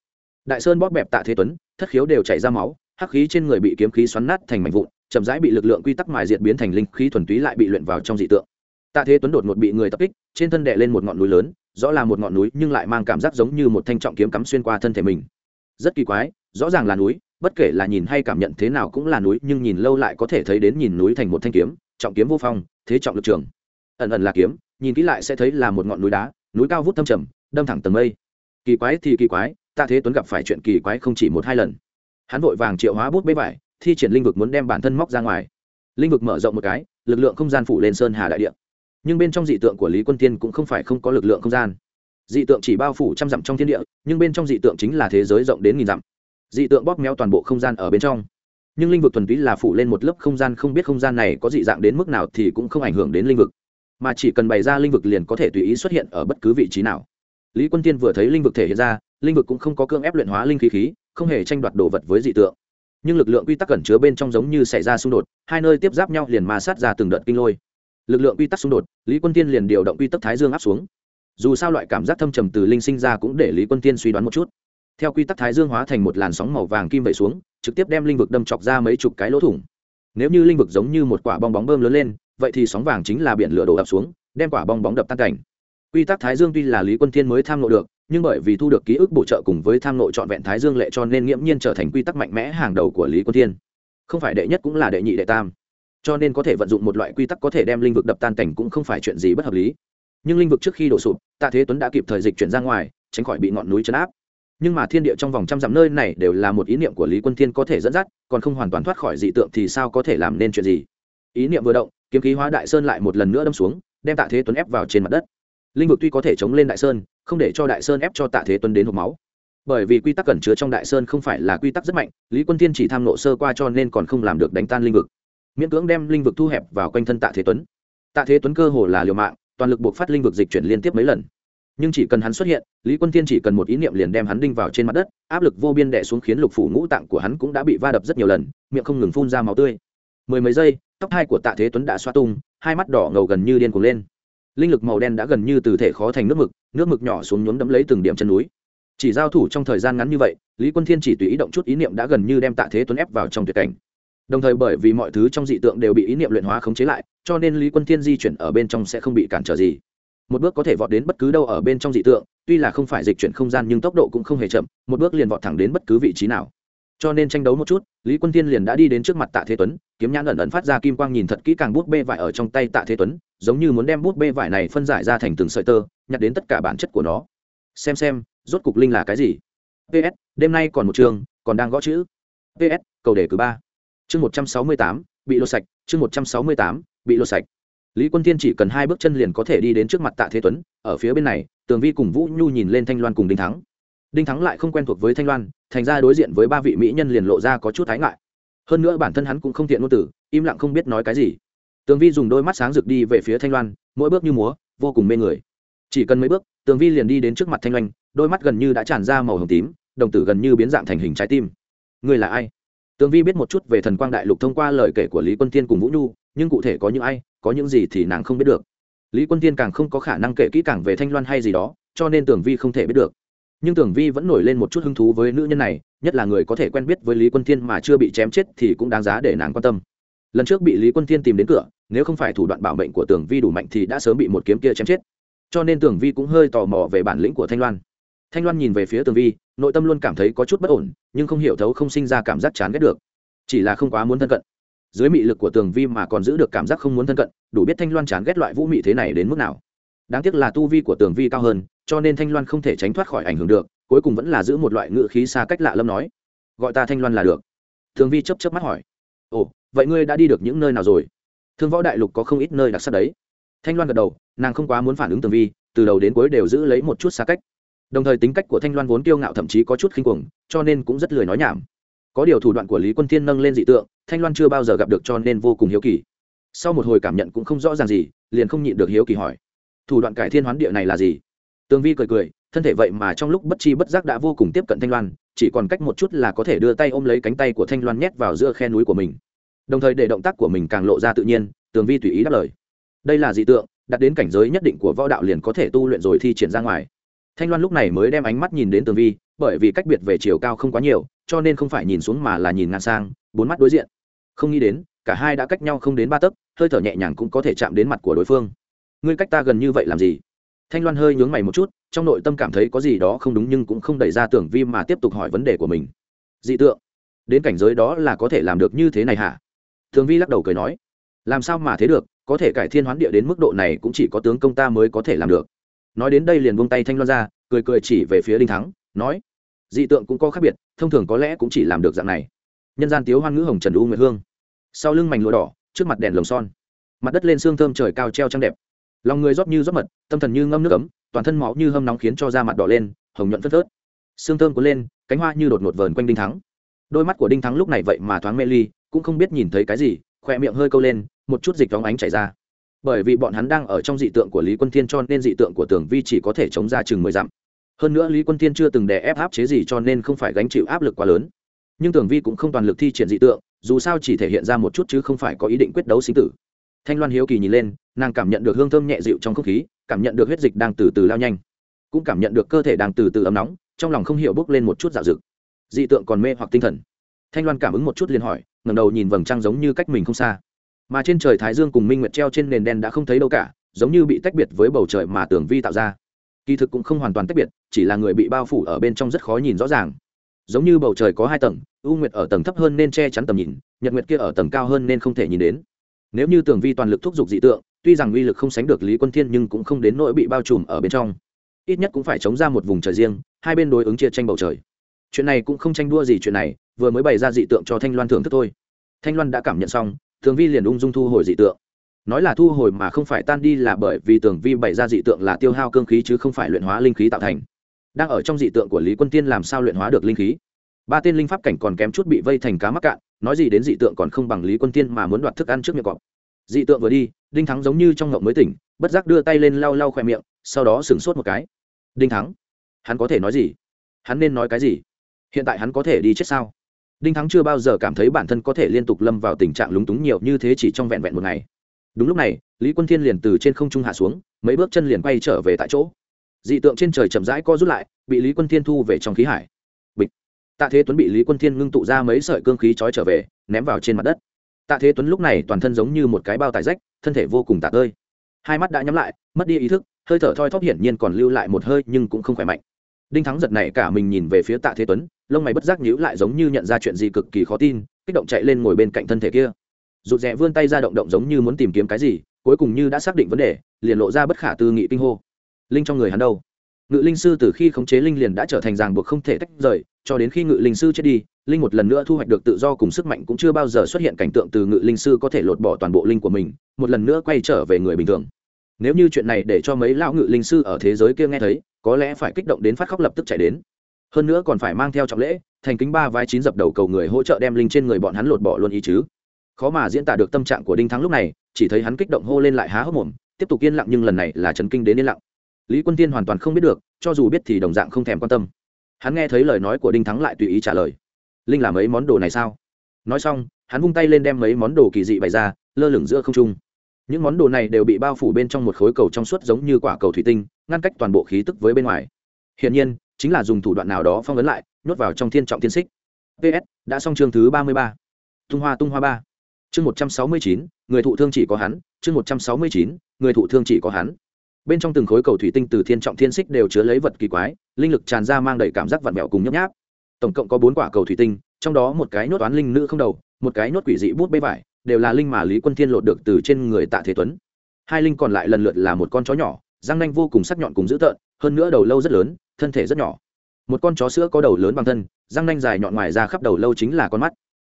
Đại sơn bóp bẹp tạ thế tuấn, thất khiếu đều chảy ra máu hắc khí trên người bị kiếm khí xoắn nát thành mảnh vụn, chậm rãi bị lực lượng quy tắc mài diệt biến thành linh khí thuần túy lại bị luyện vào trong dị tượng. Tạ thế tuấn đột ngột bị người tập kích, trên thân đè lên một ngọn núi lớn, rõ là một ngọn núi nhưng lại mang cảm giác giống như một thanh trọng kiếm cắm xuyên qua thân thể mình. Rất kỳ quái, rõ ràng là núi, bất kể là nhìn hay cảm nhận thế nào cũng là núi, nhưng nhìn lâu lại có thể thấy đến nhìn núi thành một thanh kiếm, trọng kiếm vô phong, thế trọng lực trường. Ẩn ẩn là kiếm, nhìn kỹ lại sẽ thấy là một ngọn núi đá, núi cao vút thâm trầm, đâm thẳng tầng mây. Kỳ quái thì kỳ quái ta thế tuấn gặp phải chuyện kỳ quái không chỉ một hai lần hắn vội vàng triệu hóa bút bế vải, thi triển linh vực muốn đem bản thân móc ra ngoài. Linh vực mở rộng một cái, lực lượng không gian phủ lên sơn hà đại địa. Nhưng bên trong dị tượng của lý quân tiên cũng không phải không có lực lượng không gian. Dị tượng chỉ bao phủ trăm dặm trong thiên địa, nhưng bên trong dị tượng chính là thế giới rộng đến nghìn dặm. Dị tượng bóp méo toàn bộ không gian ở bên trong. Nhưng linh vực thuần túy là phủ lên một lớp không gian, không biết không gian này có dị dạng đến mức nào thì cũng không ảnh hưởng đến linh vực. Mà chỉ cần bày ra linh vực liền có thể tùy ý xuất hiện ở bất cứ vị trí nào. Lý quân tiên vừa thấy linh vực thể hiện ra, linh vực cũng không có cưỡng ép luyện hóa linh khí khí không hề tranh đoạt đồ vật với dị tượng. Nhưng lực lượng quy tắc cẩn chứa bên trong giống như xảy ra xung đột, hai nơi tiếp giáp nhau liền ma sát ra từng đợt kinh lôi. Lực lượng quy tắc xung đột, lý quân tiên liền điều động quy tắc thái dương áp xuống. Dù sao loại cảm giác thâm trầm từ linh sinh ra cũng để lý quân tiên suy đoán một chút. Theo quy tắc thái dương hóa thành một làn sóng màu vàng kim vẩy xuống, trực tiếp đem linh vực đâm chọc ra mấy chục cái lỗ thủng. Nếu như linh vực giống như một quả bong bóng bơm lớn lên, vậy thì sóng vàng chính là biển lửa đổ ập xuống, đem quả bong bóng đập tan cảnh. Quy tắc thái dương tuy là lý quân thiên mới tham lộ được nhưng bởi vì thu được ký ức bổ trợ cùng với tham nội trọn vẹn thái dương lệ cho nên nghiễm nhiên trở thành quy tắc mạnh mẽ hàng đầu của lý quân thiên. Không phải đệ nhất cũng là đệ nhị đệ tam. Cho nên có thể vận dụng một loại quy tắc có thể đem linh vực đập tan cảnh cũng không phải chuyện gì bất hợp lý. Nhưng linh vực trước khi đổ sụp, tạ thế tuấn đã kịp thời dịch chuyển ra ngoài, tránh khỏi bị ngọn núi chấn áp. Nhưng mà thiên địa trong vòng trăm dặm nơi này đều là một ý niệm của lý quân thiên có thể dẫn dắt, còn không hoàn toàn thoát khỏi dị tượng thì sao có thể làm nên chuyện gì? Ý niệm vừa động, kiếm khí hóa đại sơn lại một lần nữa đâm xuống, đem tạ thế tuấn ép vào trên mặt đất linh vực tuy có thể chống lên đại sơn, không để cho đại sơn ép cho tạ thế tuấn đến hộp máu. Bởi vì quy tắc cẩn chứa trong đại sơn không phải là quy tắc rất mạnh, lý quân thiên chỉ tham nộ sơ qua cho nên còn không làm được đánh tan linh vực. Miễn cưỡng đem linh vực thu hẹp vào quanh thân tạ thế tuấn. Tạ thế tuấn cơ hồ là liều mạng, toàn lực buộc phát linh vực dịch chuyển liên tiếp mấy lần. Nhưng chỉ cần hắn xuất hiện, lý quân Thiên chỉ cần một ý niệm liền đem hắn đinh vào trên mặt đất, áp lực vô biên đẻ xuống khiến lục phủ ngũ tạng của hắn cũng đã bị va đập rất nhiều lần, miệng không ngừng phun ra máu tươi. Mười mấy giây, tóc hai của tạ thế tuấn đã xoa tung, hai mắt đỏ ngầu gần như điên cuồng lên linh lực màu đen đã gần như từ thể khó thành nước mực nước mực nhỏ xuống nhuốm đẫm lấy từng điểm chân núi. Chỉ giao thủ trong thời gian ngắn như vậy, lý quân thiên chỉ tùy ý động chút ý niệm đã gần như đem tạ thế tuấn ép vào trong tuyệt cảnh. Đồng thời bởi vì mọi thứ trong dị tượng đều bị ý niệm luyện hóa khống chế lại, cho nên lý quân thiên di chuyển ở bên trong sẽ không bị cản trở gì. Một bước có thể vọt đến bất cứ đâu ở bên trong dị tượng, tuy là không phải dịch chuyển không gian nhưng tốc độ cũng không hề chậm, một bước liền vọt thẳng đến bất cứ vị trí nào. Cho nên tranh đấu một chút, lý quân thiên liền đã đi đến trước mặt tạ thế tuấn, kiếm nhãn ẩn ẩn phát ra kim quang nhìn thật kỹ càng bút bê vải ở trong tay tạ thế tuấn giống như muốn đem bút bê vải này phân giải ra thành từng sợi tơ, nhặt đến tất cả bản chất của nó. Xem xem, rốt cục linh là cái gì? Ps đêm nay còn một chương còn đang gõ chữ. Ps cầu đề cử ba. Chương một trăm sáu mươi tám, bị lột sạch, chương một trăm sáu mươi tám, bị lột sạch. Lý quân tiên chỉ cần hai bước chân liền có thể đi đến trước mặt tạ thế tuấn, ở phía bên này, tường vi cùng vũ nhu nhìn lên thanh loan cùng đinh thắng. Đinh thắng lại không quen thuộc với thanh loan, thành ra đối diện với ba vị mỹ nhân liền lộ ra có chút thái ngại. Hơn nữa bản thân hắn cũng không thiện ngôn tử im lặng không biết nói cái gì tường vi dùng đôi mắt sáng rực đi về phía thanh loan, mỗi bước như múa, vô cùng mê người. Chỉ cần mấy bước, tường vi liền đi đến trước mặt thanh loan, đôi mắt gần như đã tràn ra màu hồng tím, đồng tử gần như biến dạng thành hình trái tim. Người là ai? Tường vi biết một chút về thần quang đại lục thông qua lời kể của lý quân tiên cùng vũ nhu, nhưng cụ thể có những ai, có những gì thì nàng không biết được. Lý quân tiên càng không có khả năng kể kỹ càng về thanh loan hay gì đó, cho nên Tường vi không thể biết được. Nhưng Tường vi vẫn nổi lên một chút hứng thú với nữ nhân này, nhất là người có thể quen biết với lý quân thiên mà chưa bị chém chết thì cũng đáng giá để nàng quan tâm lần trước bị lý quân thiên tìm đến cửa, nếu không phải thủ đoạn bảo mệnh của tưởng vi đủ mạnh thì đã sớm bị một kiếm kia chém chết. Cho nên tưởng vi cũng hơi tò mò về bản lĩnh của thanh loan. Thanh loan nhìn về phía tường vi, nội tâm luôn cảm thấy có chút bất ổn, nhưng không hiểu thấu không sinh ra cảm giác chán ghét được. Chỉ là không quá muốn thân cận. Dưới mị lực của tường vi mà còn giữ được cảm giác không muốn thân cận, đủ biết thanh loan chán ghét loại vũ mị thế này đến mức nào. Đáng tiếc là tu vi của tường vi cao hơn, cho nên thanh loan không thể tránh thoát khỏi ảnh hưởng được, cuối cùng vẫn là giữ một loại ngự khí xa cách lạ lâm nói, gọi ta thanh loan là được. Tường vi chấp chấp mắt hỏi, ồ vậy ngươi đã đi được những nơi nào rồi? Thương võ đại lục có không ít nơi đặc sắc đấy. Thanh loan gật đầu, nàng không quá muốn phản ứng tường vi, từ đầu đến cuối đều giữ lấy một chút xa cách. Đồng thời tính cách của thanh loan vốn kiêu ngạo thậm chí có chút khinh cuồng, cho nên cũng rất lười nói nhảm. Có điều thủ đoạn của lý quân thiên nâng lên dị tượng, thanh loan chưa bao giờ gặp được cho nên vô cùng hiếu kỳ. Sau một hồi cảm nhận cũng không rõ ràng gì, liền không nhịn được hiếu kỳ hỏi. Thủ đoạn cải thiên hoán địa này là gì? Tường vi cười cười, thân thể vậy mà trong lúc bất chi bất giác đã vô cùng tiếp cận thanh loan, chỉ còn cách một chút là có thể đưa tay ôm lấy cánh tay của thanh loan nhét vào giữa khe núi của mình đồng thời để động tác của mình càng lộ ra tự nhiên, tường vi tùy ý đáp lời. Đây là dị tượng, đặt đến cảnh giới nhất định của võ đạo liền có thể tu luyện rồi thi triển ra ngoài. Thanh loan lúc này mới đem ánh mắt nhìn đến tường vi, bởi vì cách biệt về chiều cao không quá nhiều, cho nên không phải nhìn xuống mà là nhìn ngang sang, bốn mắt đối diện. Không nghĩ đến, cả hai đã cách nhau không đến ba tấc, hơi thở nhẹ nhàng cũng có thể chạm đến mặt của đối phương. Ngươi cách ta gần như vậy làm gì? Thanh loan hơi nhướng mày một chút, trong nội tâm cảm thấy có gì đó không đúng nhưng cũng không đẩy ra tưởng vi mà tiếp tục hỏi vấn đề của mình. Dị tượng, đến cảnh giới đó là có thể làm được như thế này hả? Thường vi lắc đầu cười nói, làm sao mà thế được, có thể cải thiên hoán địa đến mức độ này cũng chỉ có tướng công ta mới có thể làm được. Nói đến đây liền buông tay thanh loan ra, cười cười chỉ về phía đinh thắng, nói, dị tượng cũng có khác biệt, thông thường có lẽ cũng chỉ làm được dạng này. Nhân gian tiếu hoan ngữ hồng trần u nguyệt hương. Sau lưng mảnh lụa đỏ, trước mặt đèn lồng son. Mặt đất lên xương thơm trời cao treo trăng đẹp. Lòng người rót như rót mật, tâm thần như ngâm nước ấm, toàn thân máu như hâm nóng khiến cho da mặt đỏ lên, hồng nhuận phất phớt. Xương thơm cuốn lên, cánh hoa như đột ngột vờn quanh đinh thắng. Đôi mắt của đinh thắng lúc này vậy mà thoáng mê ly cũng không biết nhìn thấy cái gì, khoe miệng hơi câu lên, một chút dịch vóng ánh chảy ra. Bởi vì bọn hắn đang ở trong dị tượng của lý quân thiên cho nên dị tượng của tường vi chỉ có thể chống ra chừng mười dặm. Hơn nữa lý quân thiên chưa từng đè ép áp chế gì cho nên không phải gánh chịu áp lực quá lớn. Nhưng tường vi cũng không toàn lực thi triển dị tượng, dù sao chỉ thể hiện ra một chút chứ không phải có ý định quyết đấu sinh tử. Thanh loan hiếu kỳ nhìn lên, nàng cảm nhận được hương thơm nhẹ dịu trong không khí, cảm nhận được huyết dịch đang từ từ lao nhanh, cũng cảm nhận được cơ thể đang từ từ ấm nóng, trong lòng không hiểu bốc lên một chút dạo dực. Dị tượng còn mê hoặc tinh thần thanh loan cảm ứng một chút liền hỏi, ngẩng đầu nhìn vầng trăng giống như cách mình không xa. Mà trên trời thái dương cùng minh nguyệt treo trên nền đen đã không thấy đâu cả, giống như bị tách biệt với bầu trời mà tường vi tạo ra. Kỳ thực cũng không hoàn toàn tách biệt, chỉ là người bị bao phủ ở bên trong rất khó nhìn rõ ràng. Giống như bầu trời có hai tầng, u nguyệt ở tầng thấp hơn nên che chắn tầm nhìn, nhật nguyệt kia ở tầng cao hơn nên không thể nhìn đến. Nếu như tường vi toàn lực thúc giục dị tượng, tuy rằng uy lực không sánh được lý quân thiên nhưng cũng không đến nỗi bị bao trùm ở bên trong. Ít nhất cũng phải chống ra một vùng trời riêng, hai bên đối ứng chia tranh bầu trời chuyện này cũng không tranh đua gì chuyện này, vừa mới bày ra dị tượng cho thanh loan thưởng thức thôi. Thanh loan đã cảm nhận xong tường vi liền ung dung thu hồi dị tượng. Nói là thu hồi mà không phải tan đi là bởi vì tường vi bày ra dị tượng là tiêu hao cương khí chứ không phải luyện hóa linh khí tạo thành. Đang ở trong dị tượng của lý quân tiên làm sao luyện hóa được linh khí? Ba tên linh pháp cảnh còn kém chút bị vây thành cá mắc cạn, nói gì đến dị tượng còn không bằng lý quân tiên mà muốn đoạt thức ăn trước miệng cọp. Dị tượng vừa đi, đinh thắng giống như trong ngộng mới tỉnh, bất giác đưa tay lên lau lau khoe miệng, sau đó sửng sốt một cái. Đinh thắng, hắn có thể nói gì? Hắn nên nói cái gì? Hiện tại hắn có thể đi chết sao? Đinh thắng chưa bao giờ cảm thấy bản thân có thể liên tục lâm vào tình trạng lúng túng nhiều như thế chỉ trong vẹn vẹn một ngày. Đúng lúc này, lý quân thiên liền từ trên không trung hạ xuống, mấy bước chân liền quay trở về tại chỗ. Dị tượng trên trời chậm rãi co rút lại, bị lý quân thiên thu về trong khí hải. Bịch. Tạ thế tuấn bị lý quân thiên ngưng tụ ra mấy sợi cương khí trói trở về, ném vào trên mặt đất. Tạ thế tuấn lúc này toàn thân giống như một cái bao tải rách, thân thể vô cùng tạ tơi hai mắt đã nhắm lại, mất đi ý thức, hơi thở thoi thóp hiển nhiên còn lưu lại một hơi nhưng cũng không khỏe mạnh. Đinh thắng giật này cả mình nhìn về phía tạ thế tuấn lông mày bất giác nhíu lại giống như nhận ra chuyện gì cực kỳ khó tin, kích động chạy lên ngồi bên cạnh thân thể kia. Rụt rè vươn tay ra động động giống như muốn tìm kiếm cái gì, cuối cùng như đã xác định vấn đề, liền lộ ra bất khả tư nghị kinh hô. Linh trong người hắn đâu? Ngự linh sư từ khi khống chế linh liền đã trở thành ràng buộc không thể tách rời, cho đến khi ngự linh sư chết đi, linh một lần nữa thu hoạch được tự do cùng sức mạnh cũng chưa bao giờ xuất hiện cảnh tượng từ ngự linh sư có thể lột bỏ toàn bộ linh của mình, một lần nữa quay trở về người bình thường. Nếu như chuyện này để cho mấy lão ngự linh sư ở thế giới kia nghe thấy, có lẽ phải kích động đến phát khóc lập tức chạy đến hơn nữa còn phải mang theo trọng lễ, thành kính ba vai chín dập đầu cầu người hỗ trợ đem linh trên người bọn hắn lột bỏ luôn ý chứ. Khó mà diễn tả được tâm trạng của đinh thắng lúc này, chỉ thấy hắn kích động hô lên lại há hốc mồm, tiếp tục yên lặng nhưng lần này là trấn kinh đến yên lặng. Lý quân tiên hoàn toàn không biết được, cho dù biết thì đồng dạng không thèm quan tâm. Hắn nghe thấy lời nói của đinh thắng lại tùy ý trả lời. Linh làm mấy món đồ này sao? Nói xong, hắn vung tay lên đem mấy món đồ kỳ dị bày ra, lơ lửng giữa không trung. Những món đồ này đều bị bao phủ bên trong một khối cầu trong suốt giống như quả cầu thủy tinh, ngăn cách toàn bộ khí tức với bên ngoài. Hiển nhiên chính là dùng thủ đoạn nào đó phong ấn lại, nhốt vào trong thiên trọng thiên xích. Ps đã xong chương thứ ba mươi ba. Tung hoa tung hoa ba. Chương một trăm sáu mươi chín, người thụ thương chỉ có hắn. Chương một trăm sáu mươi chín, người thụ thương chỉ có hắn. Bên trong từng khối cầu thủy tinh từ thiên trọng thiên xích đều chứa lấy vật kỳ quái, linh lực tràn ra mang đầy cảm giác vặn vẹo cùng nhấp nháp. Tổng cộng có bốn quả cầu thủy tinh, trong đó một cái nhốt toán linh nữ không đầu, một cái nhốt quỷ dị bút bê vải, đều là linh mà lý quân thiên lột được từ trên người tạ thế tuấn. Hai linh còn lại lần lượt là một con chó nhỏ, răng nanh vô cùng sắc nhọn cùng dữ tợn, hơn nữa đầu lâu rất lớn thân thể rất nhỏ. Một con chó sữa có đầu lớn bằng thân, răng nanh dài nhọn ngoài ra khắp đầu lâu chính là con mắt.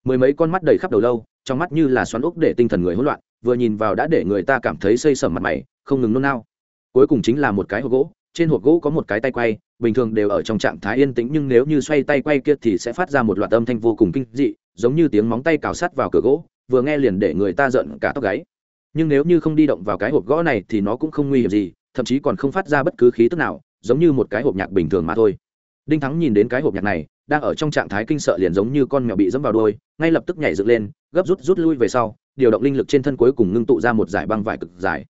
Mười mấy con mắt đầy khắp đầu lâu, trong mắt như là xoắn ốc để tinh thần người hỗn loạn, vừa nhìn vào đã để người ta cảm thấy xây sầm mặt mày, không ngừng nôn nao. Cuối cùng chính là một cái hộp gỗ, trên hộp gỗ có một cái tay quay, bình thường đều ở trong trạng thái yên tĩnh nhưng nếu như xoay tay quay kia thì sẽ phát ra một loạt âm thanh vô cùng kinh dị, giống như tiếng móng tay cào sắt vào cửa gỗ, vừa nghe liền để người ta giận cả tóc gáy. Nhưng nếu như không đi động vào cái hộp gỗ này thì nó cũng không nguy hiểm gì, thậm chí còn không phát ra bất cứ khí tức nào giống như một cái hộp nhạc bình thường mà thôi. Đinh thắng nhìn đến cái hộp nhạc này, đang ở trong trạng thái kinh sợ liền giống như con mèo bị dẫm vào đôi ngay lập tức nhảy dựng lên, gấp rút rút lui về sau, điều động linh lực trên thân cuối cùng ngưng tụ ra một dải băng vải cực dài.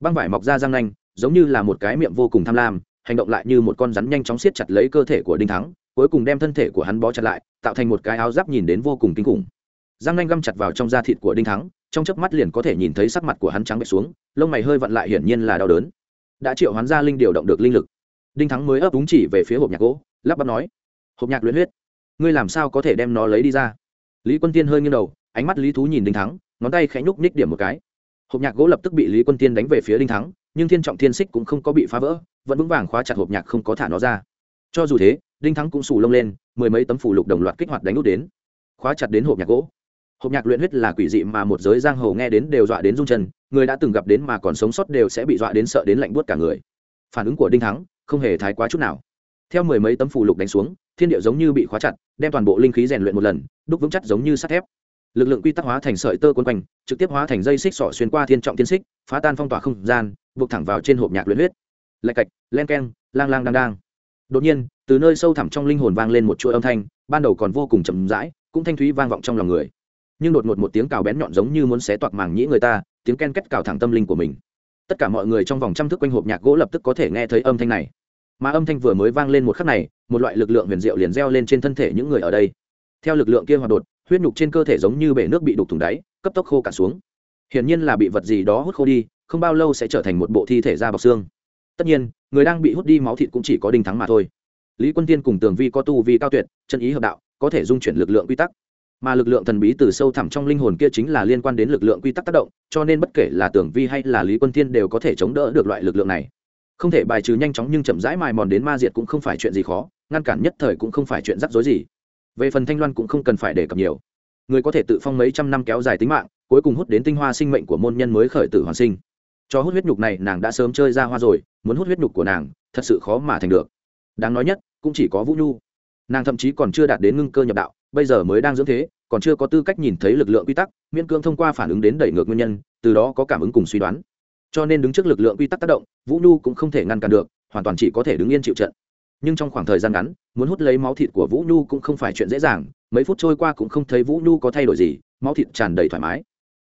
Băng vải mọc ra răng nanh, giống như là một cái miệng vô cùng tham lam, hành động lại như một con rắn nhanh chóng siết chặt lấy cơ thể của đinh thắng, cuối cùng đem thân thể của hắn bó chặt lại, tạo thành một cái áo giáp nhìn đến vô cùng kinh khủng. Răng nanh găm chặt vào trong da thịt của đinh thắng, trong chớp mắt liền có thể nhìn thấy sắc mặt của hắn trắng bệch xuống, lông mày hơi vặn lại hiển nhiên là đau đớn. Đã triệu hoán ra linh điều động được linh lực đinh thắng mới ấp úng chỉ về phía hộp nhạc gỗ, lắp bắp nói, hộp nhạc luyện huyết, ngươi làm sao có thể đem nó lấy đi ra? Lý quân tiên hơi nghiêng đầu, ánh mắt lý thú nhìn đinh thắng, ngón tay khẽ nhúc ních điểm một cái. Hộp nhạc gỗ lập tức bị lý quân tiên đánh về phía đinh thắng, nhưng thiên trọng thiên xích cũng không có bị phá vỡ, vẫn vững vàng khóa chặt hộp nhạc không có thả nó ra. Cho dù thế, đinh thắng cũng sù lông lên, mười mấy tấm phủ lục đồng loạt kích hoạt đánh út đến, khóa chặt đến hộp nhạc gỗ. Hộp nhạc luyện huyết là quỷ dị mà một giới giang hồ nghe đến đều dọa đến rung chân, người đã từng gặp đến mà còn sống sót đều sẽ bị dọa đến sợ đến lạnh buốt cả người. Phản ứng của đinh thắng không hề thái quá chút nào. Theo mười mấy tấm phù lục đánh xuống, thiên địa giống như bị khóa chặt, đem toàn bộ linh khí rèn luyện một lần, đúc vững chắc giống như sắt thép. Lực lượng quy tắc hóa thành sợi tơ quấn quanh, trực tiếp hóa thành dây xích sỏ xuyên qua thiên trọng tiên xích, phá tan phong tỏa không gian, buộc thẳng vào trên hộp nhạc luyện huyết. Lạch cạch, len keng, lang lang đang đang đột nhiên, từ nơi sâu thẳm trong linh hồn vang lên một chuỗi âm thanh, ban đầu còn vô cùng chậm rãi, cũng thanh thúy vang vọng trong lòng người. Nhưng đột ngột một tiếng cào bén nhọn giống như muốn xé toạc màng nhĩ người ta, tiếng ken kết cào thẳng tâm linh của mình tất cả mọi người trong vòng trăm thước quanh hộp nhạc gỗ lập tức có thể nghe thấy âm thanh này. Mà âm thanh vừa mới vang lên một khắc này, một loại lực lượng huyền diệu liền reo lên trên thân thể những người ở đây. Theo lực lượng kia hoạt đột, huyết nhục trên cơ thể giống như bể nước bị đục thủng đáy, cấp tốc khô cả xuống. Hiển nhiên là bị vật gì đó hút khô đi, không bao lâu sẽ trở thành một bộ thi thể da bọc xương. Tất nhiên, người đang bị hút đi máu thịt cũng chỉ có đinh thắng mà thôi. Lý quân tiên cùng tường vi có tu vi cao tuyệt, chân ý hợp đạo, có thể dung chuyển lực lượng quy tắc mà lực lượng thần bí từ sâu thẳm trong linh hồn kia chính là liên quan đến lực lượng quy tắc tác động, cho nên bất kể là tưởng vi hay là lý quân thiên đều có thể chống đỡ được loại lực lượng này. Không thể bài trừ nhanh chóng nhưng chậm rãi mài mòn đến ma diệt cũng không phải chuyện gì khó, ngăn cản nhất thời cũng không phải chuyện rắc rối gì. Về phần thanh loan cũng không cần phải đề cập nhiều. Người có thể tự phong mấy trăm năm kéo dài tính mạng, cuối cùng hút đến tinh hoa sinh mệnh của môn nhân mới khởi tử hoàn sinh. Cho hút huyết nhục này, nàng đã sớm chơi ra hoa rồi, muốn hút huyết nhục của nàng, thật sự khó mà thành được. Đáng nói nhất, cũng chỉ có vũ nhu. Nàng thậm chí còn chưa đạt đến ngưng cơ nhập đạo bây giờ mới đang dưỡng thế, còn chưa có tư cách nhìn thấy lực lượng quy tắc, miễn cưỡng thông qua phản ứng đến đẩy ngược nguyên nhân, từ đó có cảm ứng cùng suy đoán. Cho nên đứng trước lực lượng quy tắc tác động, vũ nhu cũng không thể ngăn cản được, hoàn toàn chỉ có thể đứng yên chịu trận. Nhưng trong khoảng thời gian ngắn, muốn hút lấy máu thịt của vũ nhu cũng không phải chuyện dễ dàng, mấy phút trôi qua cũng không thấy vũ nhu có thay đổi gì, máu thịt tràn đầy thoải mái.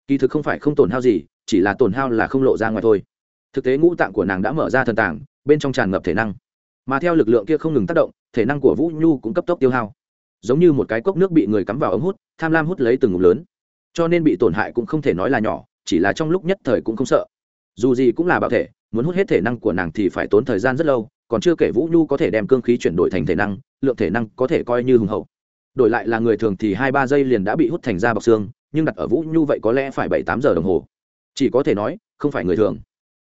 Kỳ thực không phải không tổn hao gì, chỉ là tổn hao là không lộ ra ngoài thôi. Thực tế ngũ tạng của nàng đã mở ra thần tảng bên trong tràn ngập thể năng. Mà theo lực lượng kia không ngừng tác động, thể năng của vũ nhu cũng cấp tốc tiêu hao giống như một cái cốc nước bị người cắm vào ống hút, tham lam hút lấy từng ngụm lớn. Cho nên bị tổn hại cũng không thể nói là nhỏ, chỉ là trong lúc nhất thời cũng không sợ. Dù gì cũng là bạo thể, muốn hút hết thể năng của nàng thì phải tốn thời gian rất lâu, còn chưa kể vũ nhu có thể đem cương khí chuyển đổi thành thể năng, lượng thể năng có thể coi như hùng hậu. Đổi lại là người thường thì hai ba giây liền đã bị hút thành da bọc xương, nhưng đặt ở vũ nhu vậy có lẽ phải bảy tám giờ đồng hồ. Chỉ có thể nói, không phải người thường.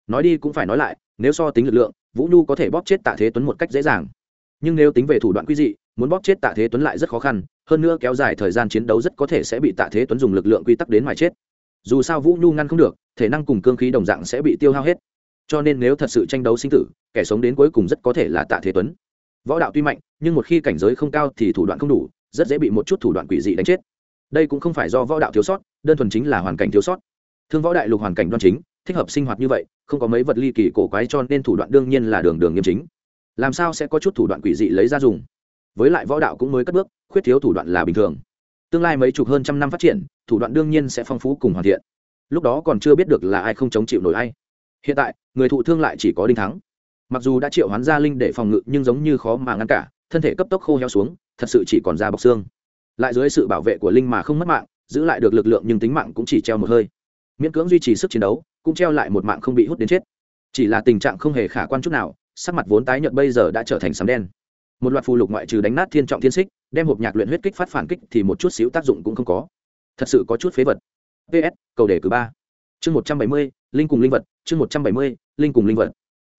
Nói đi cũng phải nói lại, nếu so tính lực lượng, vũ nhu có thể bóp chết tạ thế tuấn một cách dễ dàng nhưng nếu tính về thủ đoạn quý dị, muốn bóp chết tạ thế tuấn lại rất khó khăn, hơn nữa kéo dài thời gian chiến đấu rất có thể sẽ bị tạ thế tuấn dùng lực lượng quy tắc đến mà chết. Dù sao vũ nhu ngăn không được, thể năng cùng cương khí đồng dạng sẽ bị tiêu hao hết. Cho nên nếu thật sự tranh đấu sinh tử, kẻ sống đến cuối cùng rất có thể là tạ thế tuấn. Võ đạo tuy mạnh, nhưng một khi cảnh giới không cao thì thủ đoạn không đủ, rất dễ bị một chút thủ đoạn quỷ dị đánh chết. Đây cũng không phải do võ đạo thiếu sót, đơn thuần chính là hoàn cảnh thiếu sót. Thương võ đại lục hoàn cảnh đoan chính, thích hợp sinh hoạt như vậy, không có mấy vật ly kỳ cổ quái cho nên thủ đoạn đương nhiên là đường đường nghiêm chính làm sao sẽ có chút thủ đoạn quỷ dị lấy ra dùng? Với lại võ đạo cũng mới cất bước, khuyết thiếu thủ đoạn là bình thường. Tương lai mấy chục hơn trăm năm phát triển, thủ đoạn đương nhiên sẽ phong phú cùng hoàn thiện. Lúc đó còn chưa biết được là ai không chống chịu nổi ai. Hiện tại, người thụ thương lại chỉ có đinh thắng. Mặc dù đã triệu hoán gia linh để phòng ngự nhưng giống như khó mà ngăn cả, thân thể cấp tốc khô heo xuống, thật sự chỉ còn da bọc xương. Lại dưới sự bảo vệ của linh mà không mất mạng, giữ lại được lực lượng nhưng tính mạng cũng chỉ treo một hơi. Miễn cưỡng duy trì sức chiến đấu, cũng treo lại một mạng không bị hút đến chết. Chỉ là tình trạng không hề khả quan chút nào sắc mặt vốn tái nhợt bây giờ đã trở thành sấm đen. Một loạt phù lục ngoại trừ đánh nát thiên trọng thiên xích, đem hộp nhạc luyện huyết kích phát phản kích thì một chút xíu tác dụng cũng không có. Thật sự có chút phế vật. Ps cầu đề cử ba. Chương một trăm bảy mươi, linh cùng linh vật, chương một trăm bảy mươi, linh cùng linh vật.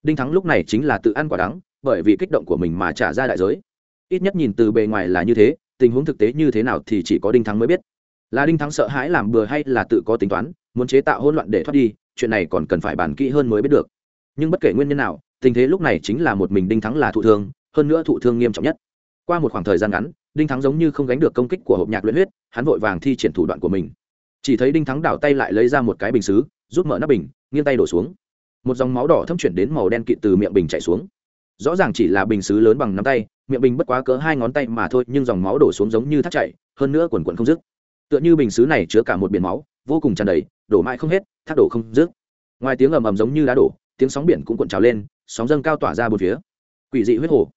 Đinh thắng lúc này chính là tự ăn quả đắng, bởi vì kích động của mình mà trả ra đại giới. Ít nhất nhìn từ bề ngoài là như thế, tình huống thực tế như thế nào thì chỉ có đinh thắng mới biết. Là đinh thắng sợ hãi làm bừa hay là tự có tính toán, muốn chế tạo hỗn loạn để thoát đi, chuyện này còn cần phải bàn kỹ hơn mới biết được. Nhưng bất kể nguyên nhân nào tình thế lúc này chính là một mình đinh thắng là thụ thương, hơn nữa thụ thương nghiêm trọng nhất. Qua một khoảng thời gian ngắn, đinh thắng giống như không gánh được công kích của hộp nhạc luyện huyết, hắn vội vàng thi triển thủ đoạn của mình. Chỉ thấy đinh thắng đảo tay lại lấy ra một cái bình xứ, rút mở nắp bình, nghiêng tay đổ xuống. Một dòng máu đỏ thâm chuyển đến màu đen kịt từ miệng bình chảy xuống. Rõ ràng chỉ là bình xứ lớn bằng nắm tay, miệng bình bất quá cỡ hai ngón tay mà thôi, nhưng dòng máu đổ xuống giống như thác chảy, hơn nữa quần quần không dứt. Tựa như bình xứ này chứa cả một biển máu, vô cùng tràn đầy, đổ mãi không hết, thác đổ không dứt. Ngoài tiếng ầm ầm giống như đá đổ, tiếng sóng biển cũng cuộn trào lên sóng dâng cao tỏa ra bốn phía. Quỷ dị huyết hồ.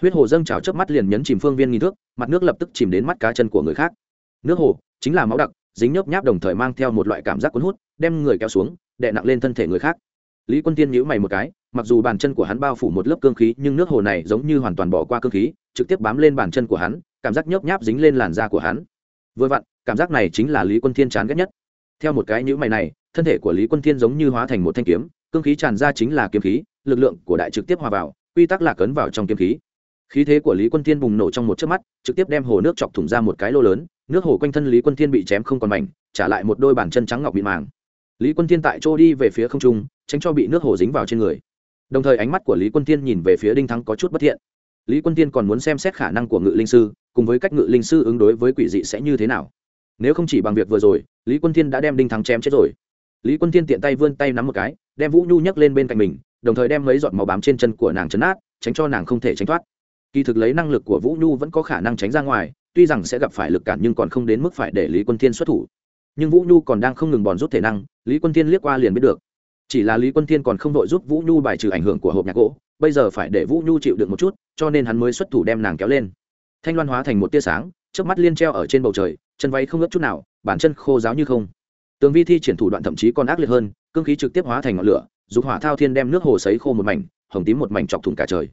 Huyết hồ dâng trào chớp mắt liền nhấn chìm phương viên nghi thước, mặt nước lập tức chìm đến mắt cá chân của người khác. Nước hồ chính là máu đặc, dính nhớp nháp đồng thời mang theo một loại cảm giác cuốn hút, đem người kéo xuống, đè nặng lên thân thể người khác. Lý quân tiên nhíu mày một cái, mặc dù bàn chân của hắn bao phủ một lớp cương khí, nhưng nước hồ này giống như hoàn toàn bỏ qua cương khí, trực tiếp bám lên bàn chân của hắn, cảm giác nhớp nháp dính lên làn da của hắn. Vừa vặn, cảm giác này chính là lý quân thiên chán ghét nhất. Theo một cái nhíu mày này, thân thể của lý quân thiên giống như hóa thành một thanh kiếm cương khí tràn ra chính là kiếm khí, lực lượng của đại trực tiếp hòa vào, quy tắc là cấn vào trong kiếm khí. Khí thế của lý quân thiên bùng nổ trong một chớp mắt, trực tiếp đem hồ nước chọc thủng ra một cái lô lớn, nước hồ quanh thân lý quân thiên bị chém không còn mảnh, trả lại một đôi bàn chân trắng ngọc bị màng. Lý quân thiên tại chỗ đi về phía không trung, tránh cho bị nước hồ dính vào trên người. Đồng thời ánh mắt của lý quân thiên nhìn về phía đinh thắng có chút bất thiện. Lý quân thiên còn muốn xem xét khả năng của ngự linh sư, cùng với cách ngự linh sư ứng đối với quỷ dị sẽ như thế nào. Nếu không chỉ bằng việc vừa rồi, lý quân thiên đã đem đinh thắng chém chết rồi lý quân thiên tiện tay vươn tay nắm một cái, đem vũ nhu nhấc lên bên cạnh mình, đồng thời đem mấy giọt máu bám trên chân của nàng chấn át tránh cho nàng không thể tránh thoát. Kỳ thực lấy năng lực của vũ nhu vẫn có khả năng tránh ra ngoài, tuy rằng sẽ gặp phải lực cản nhưng còn không đến mức phải để lý quân thiên xuất thủ. Nhưng vũ nhu còn đang không ngừng bòn rút thể năng, lý quân thiên liếc qua liền biết được. Chỉ là lý quân thiên còn không đội giúp vũ nhu bài trừ ảnh hưởng của hộp nhạc gỗ, bây giờ phải để vũ nhu chịu được một chút, cho nên hắn mới xuất thủ đem nàng kéo lên. Thanh loan hóa thành một tia sáng trước mắt liên treo ở trên bầu trời, chân váy không ướt chút nào, bản chân khô giáo như không tường vi thi triển thủ đoạn thậm chí còn ác liệt hơn, cương khí trực tiếp hóa thành ngọn lửa, dục hỏa thao thiên đem nước hồ sấy khô một mảnh, hồng tím một mảnh chọc thủng cả trời.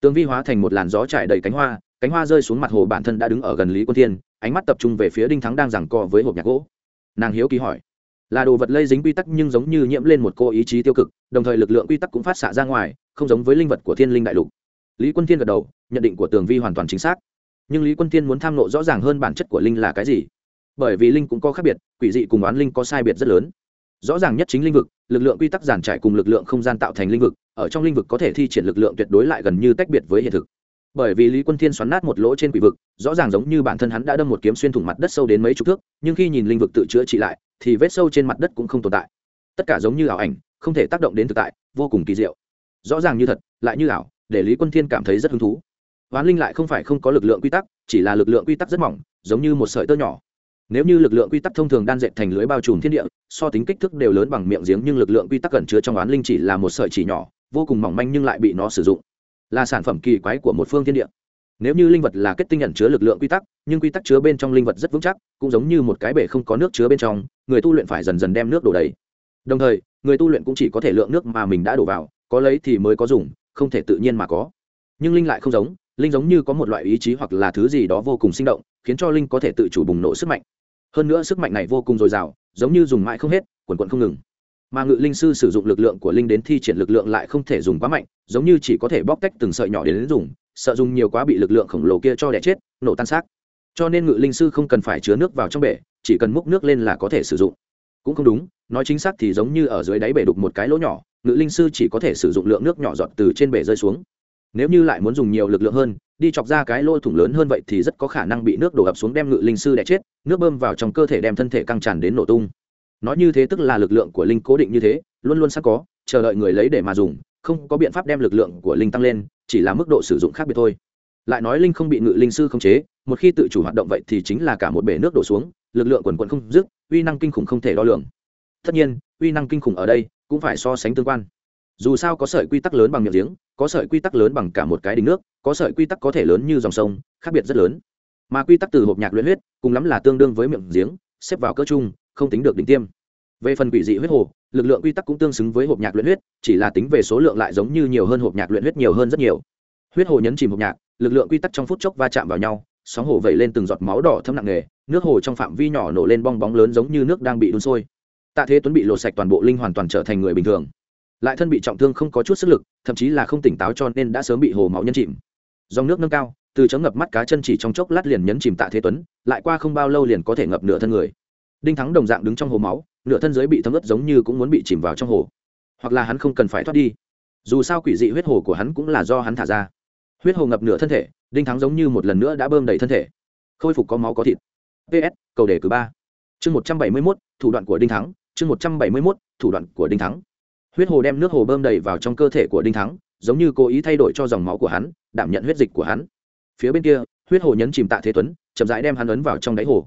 Tường vi hóa thành một làn gió trải đầy cánh hoa cánh hoa rơi xuống mặt hồ bản thân đã đứng ở gần lý quân thiên, ánh mắt tập trung về phía đinh thắng đang giằng co với hộp nhạc gỗ. Nàng hiếu kỳ hỏi, là đồ vật lây dính quy tắc nhưng giống như nhiễm lên một cô ý chí tiêu cực, đồng thời lực lượng quy tắc cũng phát xạ ra ngoài, không giống với linh vật của thiên linh đại lục. Lý quân thiên gật đầu, nhận định của tường vi hoàn toàn chính xác. Nhưng lý quân thiên muốn tham nộ rõ ràng hơn bản chất của linh là cái gì? Bởi vì linh cũng có khác biệt, quỷ dị cùng oán linh có sai biệt rất lớn. Rõ ràng nhất chính linh vực, lực lượng quy tắc giản trải cùng lực lượng không gian tạo thành linh vực, ở trong linh vực có thể thi triển lực lượng tuyệt đối lại gần như tách biệt với hiện thực. Bởi vì lý quân thiên xoắn nát một lỗ trên quỷ vực, rõ ràng giống như bản thân hắn đã đâm một kiếm xuyên thủng mặt đất sâu đến mấy chục thước, nhưng khi nhìn linh vực tự chữa trị lại, thì vết sâu trên mặt đất cũng không tồn tại. Tất cả giống như ảo ảnh, không thể tác động đến thực tại, vô cùng kỳ diệu. Rõ ràng như thật, lại như ảo, để lý quân thiên cảm thấy rất hứng thú. Hoán linh lại không phải không có lực lượng quy tắc, chỉ là lực lượng quy tắc rất mỏng, giống như một sợi tơ nhỏ nếu như lực lượng quy tắc thông thường đan dệt thành lưới bao trùm thiên địa, so tính kích thước đều lớn bằng miệng giếng, nhưng lực lượng quy tắc cẩn chứa trong oán linh chỉ là một sợi chỉ nhỏ, vô cùng mỏng manh nhưng lại bị nó sử dụng. Là sản phẩm kỳ quái của một phương thiên địa. Nếu như linh vật là kết tinh nhận chứa lực lượng quy tắc, nhưng quy tắc chứa bên trong linh vật rất vững chắc, cũng giống như một cái bể không có nước chứa bên trong, người tu luyện phải dần dần đem nước đổ đầy. Đồng thời, người tu luyện cũng chỉ có thể lượng nước mà mình đã đổ vào, có lấy thì mới có dùng, không thể tự nhiên mà có. Nhưng linh lại không giống, linh giống như có một loại ý chí hoặc là thứ gì đó vô cùng sinh động, khiến cho linh có thể tự chủ bùng nổ sức mạnh hơn nữa sức mạnh này vô cùng dồi dào giống như dùng mãi không hết quần quận không ngừng. Mà ngự linh sư sử dụng lực lượng của linh đến thi triển lực lượng lại không thể dùng quá mạnh giống như chỉ có thể bóc tách từng sợi nhỏ đến, đến dùng sợ dùng nhiều quá bị lực lượng khổng lồ kia cho đẻ chết nổ tan xác. Cho nên ngự linh sư không cần phải chứa nước vào trong bể chỉ cần múc nước lên là có thể sử dụng. Cũng không đúng nói chính xác thì giống như ở dưới đáy bể đục một cái lỗ nhỏ ngự linh sư chỉ có thể sử dụng lượng nước nhỏ giọt từ trên bể rơi xuống. Nếu như lại muốn dùng nhiều lực lượng hơn đi chọc ra cái lỗ thủng lớn hơn vậy thì rất có khả năng bị nước đổ ập xuống đem ngự linh sư đẻ chết, nước bơm vào trong cơ thể đem thân thể căng tràn đến nổ tung. Nói như thế tức là lực lượng của linh cố định như thế, luôn luôn sẵn có, chờ đợi người lấy để mà dùng, không có biện pháp đem lực lượng của linh tăng lên, chỉ là mức độ sử dụng khác biệt thôi. Lại nói linh không bị ngự linh sư khống chế, một khi tự chủ hoạt động vậy thì chính là cả một bể nước đổ xuống, lực lượng quần quận không dứt, uy năng kinh khủng không thể đo lường. Tất nhiên, uy năng kinh khủng ở đây cũng phải so sánh tương quan dù sao có sợi quy tắc lớn bằng miệng giếng, có sợi quy tắc lớn bằng cả một cái đỉnh nước, có sợi quy tắc có thể lớn như dòng sông, khác biệt rất lớn. Mà quy tắc từ hộp nhạc luyện huyết, cùng lắm là tương đương với miệng giếng, xếp vào cỡ chung không tính được đỉnh tiêm. Về phần quỷ dị huyết hồ, lực lượng quy tắc cũng tương xứng với hộp nhạc luyện huyết, chỉ là tính về số lượng lại giống như nhiều hơn hộp nhạc luyện huyết nhiều hơn rất nhiều. Huyết hồ nhấn chìm hộp nhạc, lực lượng quy tắc trong phút chốc va chạm vào nhau, sóng hồ vẩy lên từng giọt máu đỏ thâm nặng nề, nước hồ trong phạm vi nhỏ nổ lên bong bóng lớn giống như nước đang bị đun sôi. Tạ thế tuấn bị lột sạch toàn bộ linh hoàn toàn trở thành người bình thường lại thân bị trọng thương không có chút sức lực, thậm chí là không tỉnh táo cho nên đã sớm bị hồ máu nhân chìm. Dòng nước nâng cao, từ chấm ngập mắt cá chân chỉ trong chốc lát liền nhấn chìm tạ thế tuấn, lại qua không bao lâu liền có thể ngập nửa thân người. Đinh thắng đồng dạng đứng trong hồ máu, nửa thân dưới bị thấm ướt giống như cũng muốn bị chìm vào trong hồ. Hoặc là hắn không cần phải thoát đi. Dù sao quỷ dị huyết hồ của hắn cũng là do hắn thả ra. Huyết hồ ngập nửa thân thể, đinh thắng giống như một lần nữa đã bơm đầy thân thể. Khôi phục có máu có thịt. Ps cầu đề cử ba. Chương một trăm bảy mươi mốt, thủ đoạn của đinh thắng. Chương một trăm bảy mươi mốt, thủ đoạn của đinh thắng huyết hồ đem nước hồ bơm đầy vào trong cơ thể của đinh thắng, giống như cố ý thay đổi cho dòng máu của hắn, đảm nhận huyết dịch của hắn. Phía bên kia, huyết hồ nhấn chìm tạ thế tuấn, chậm rãi đem hắn ấn vào trong đáy hồ.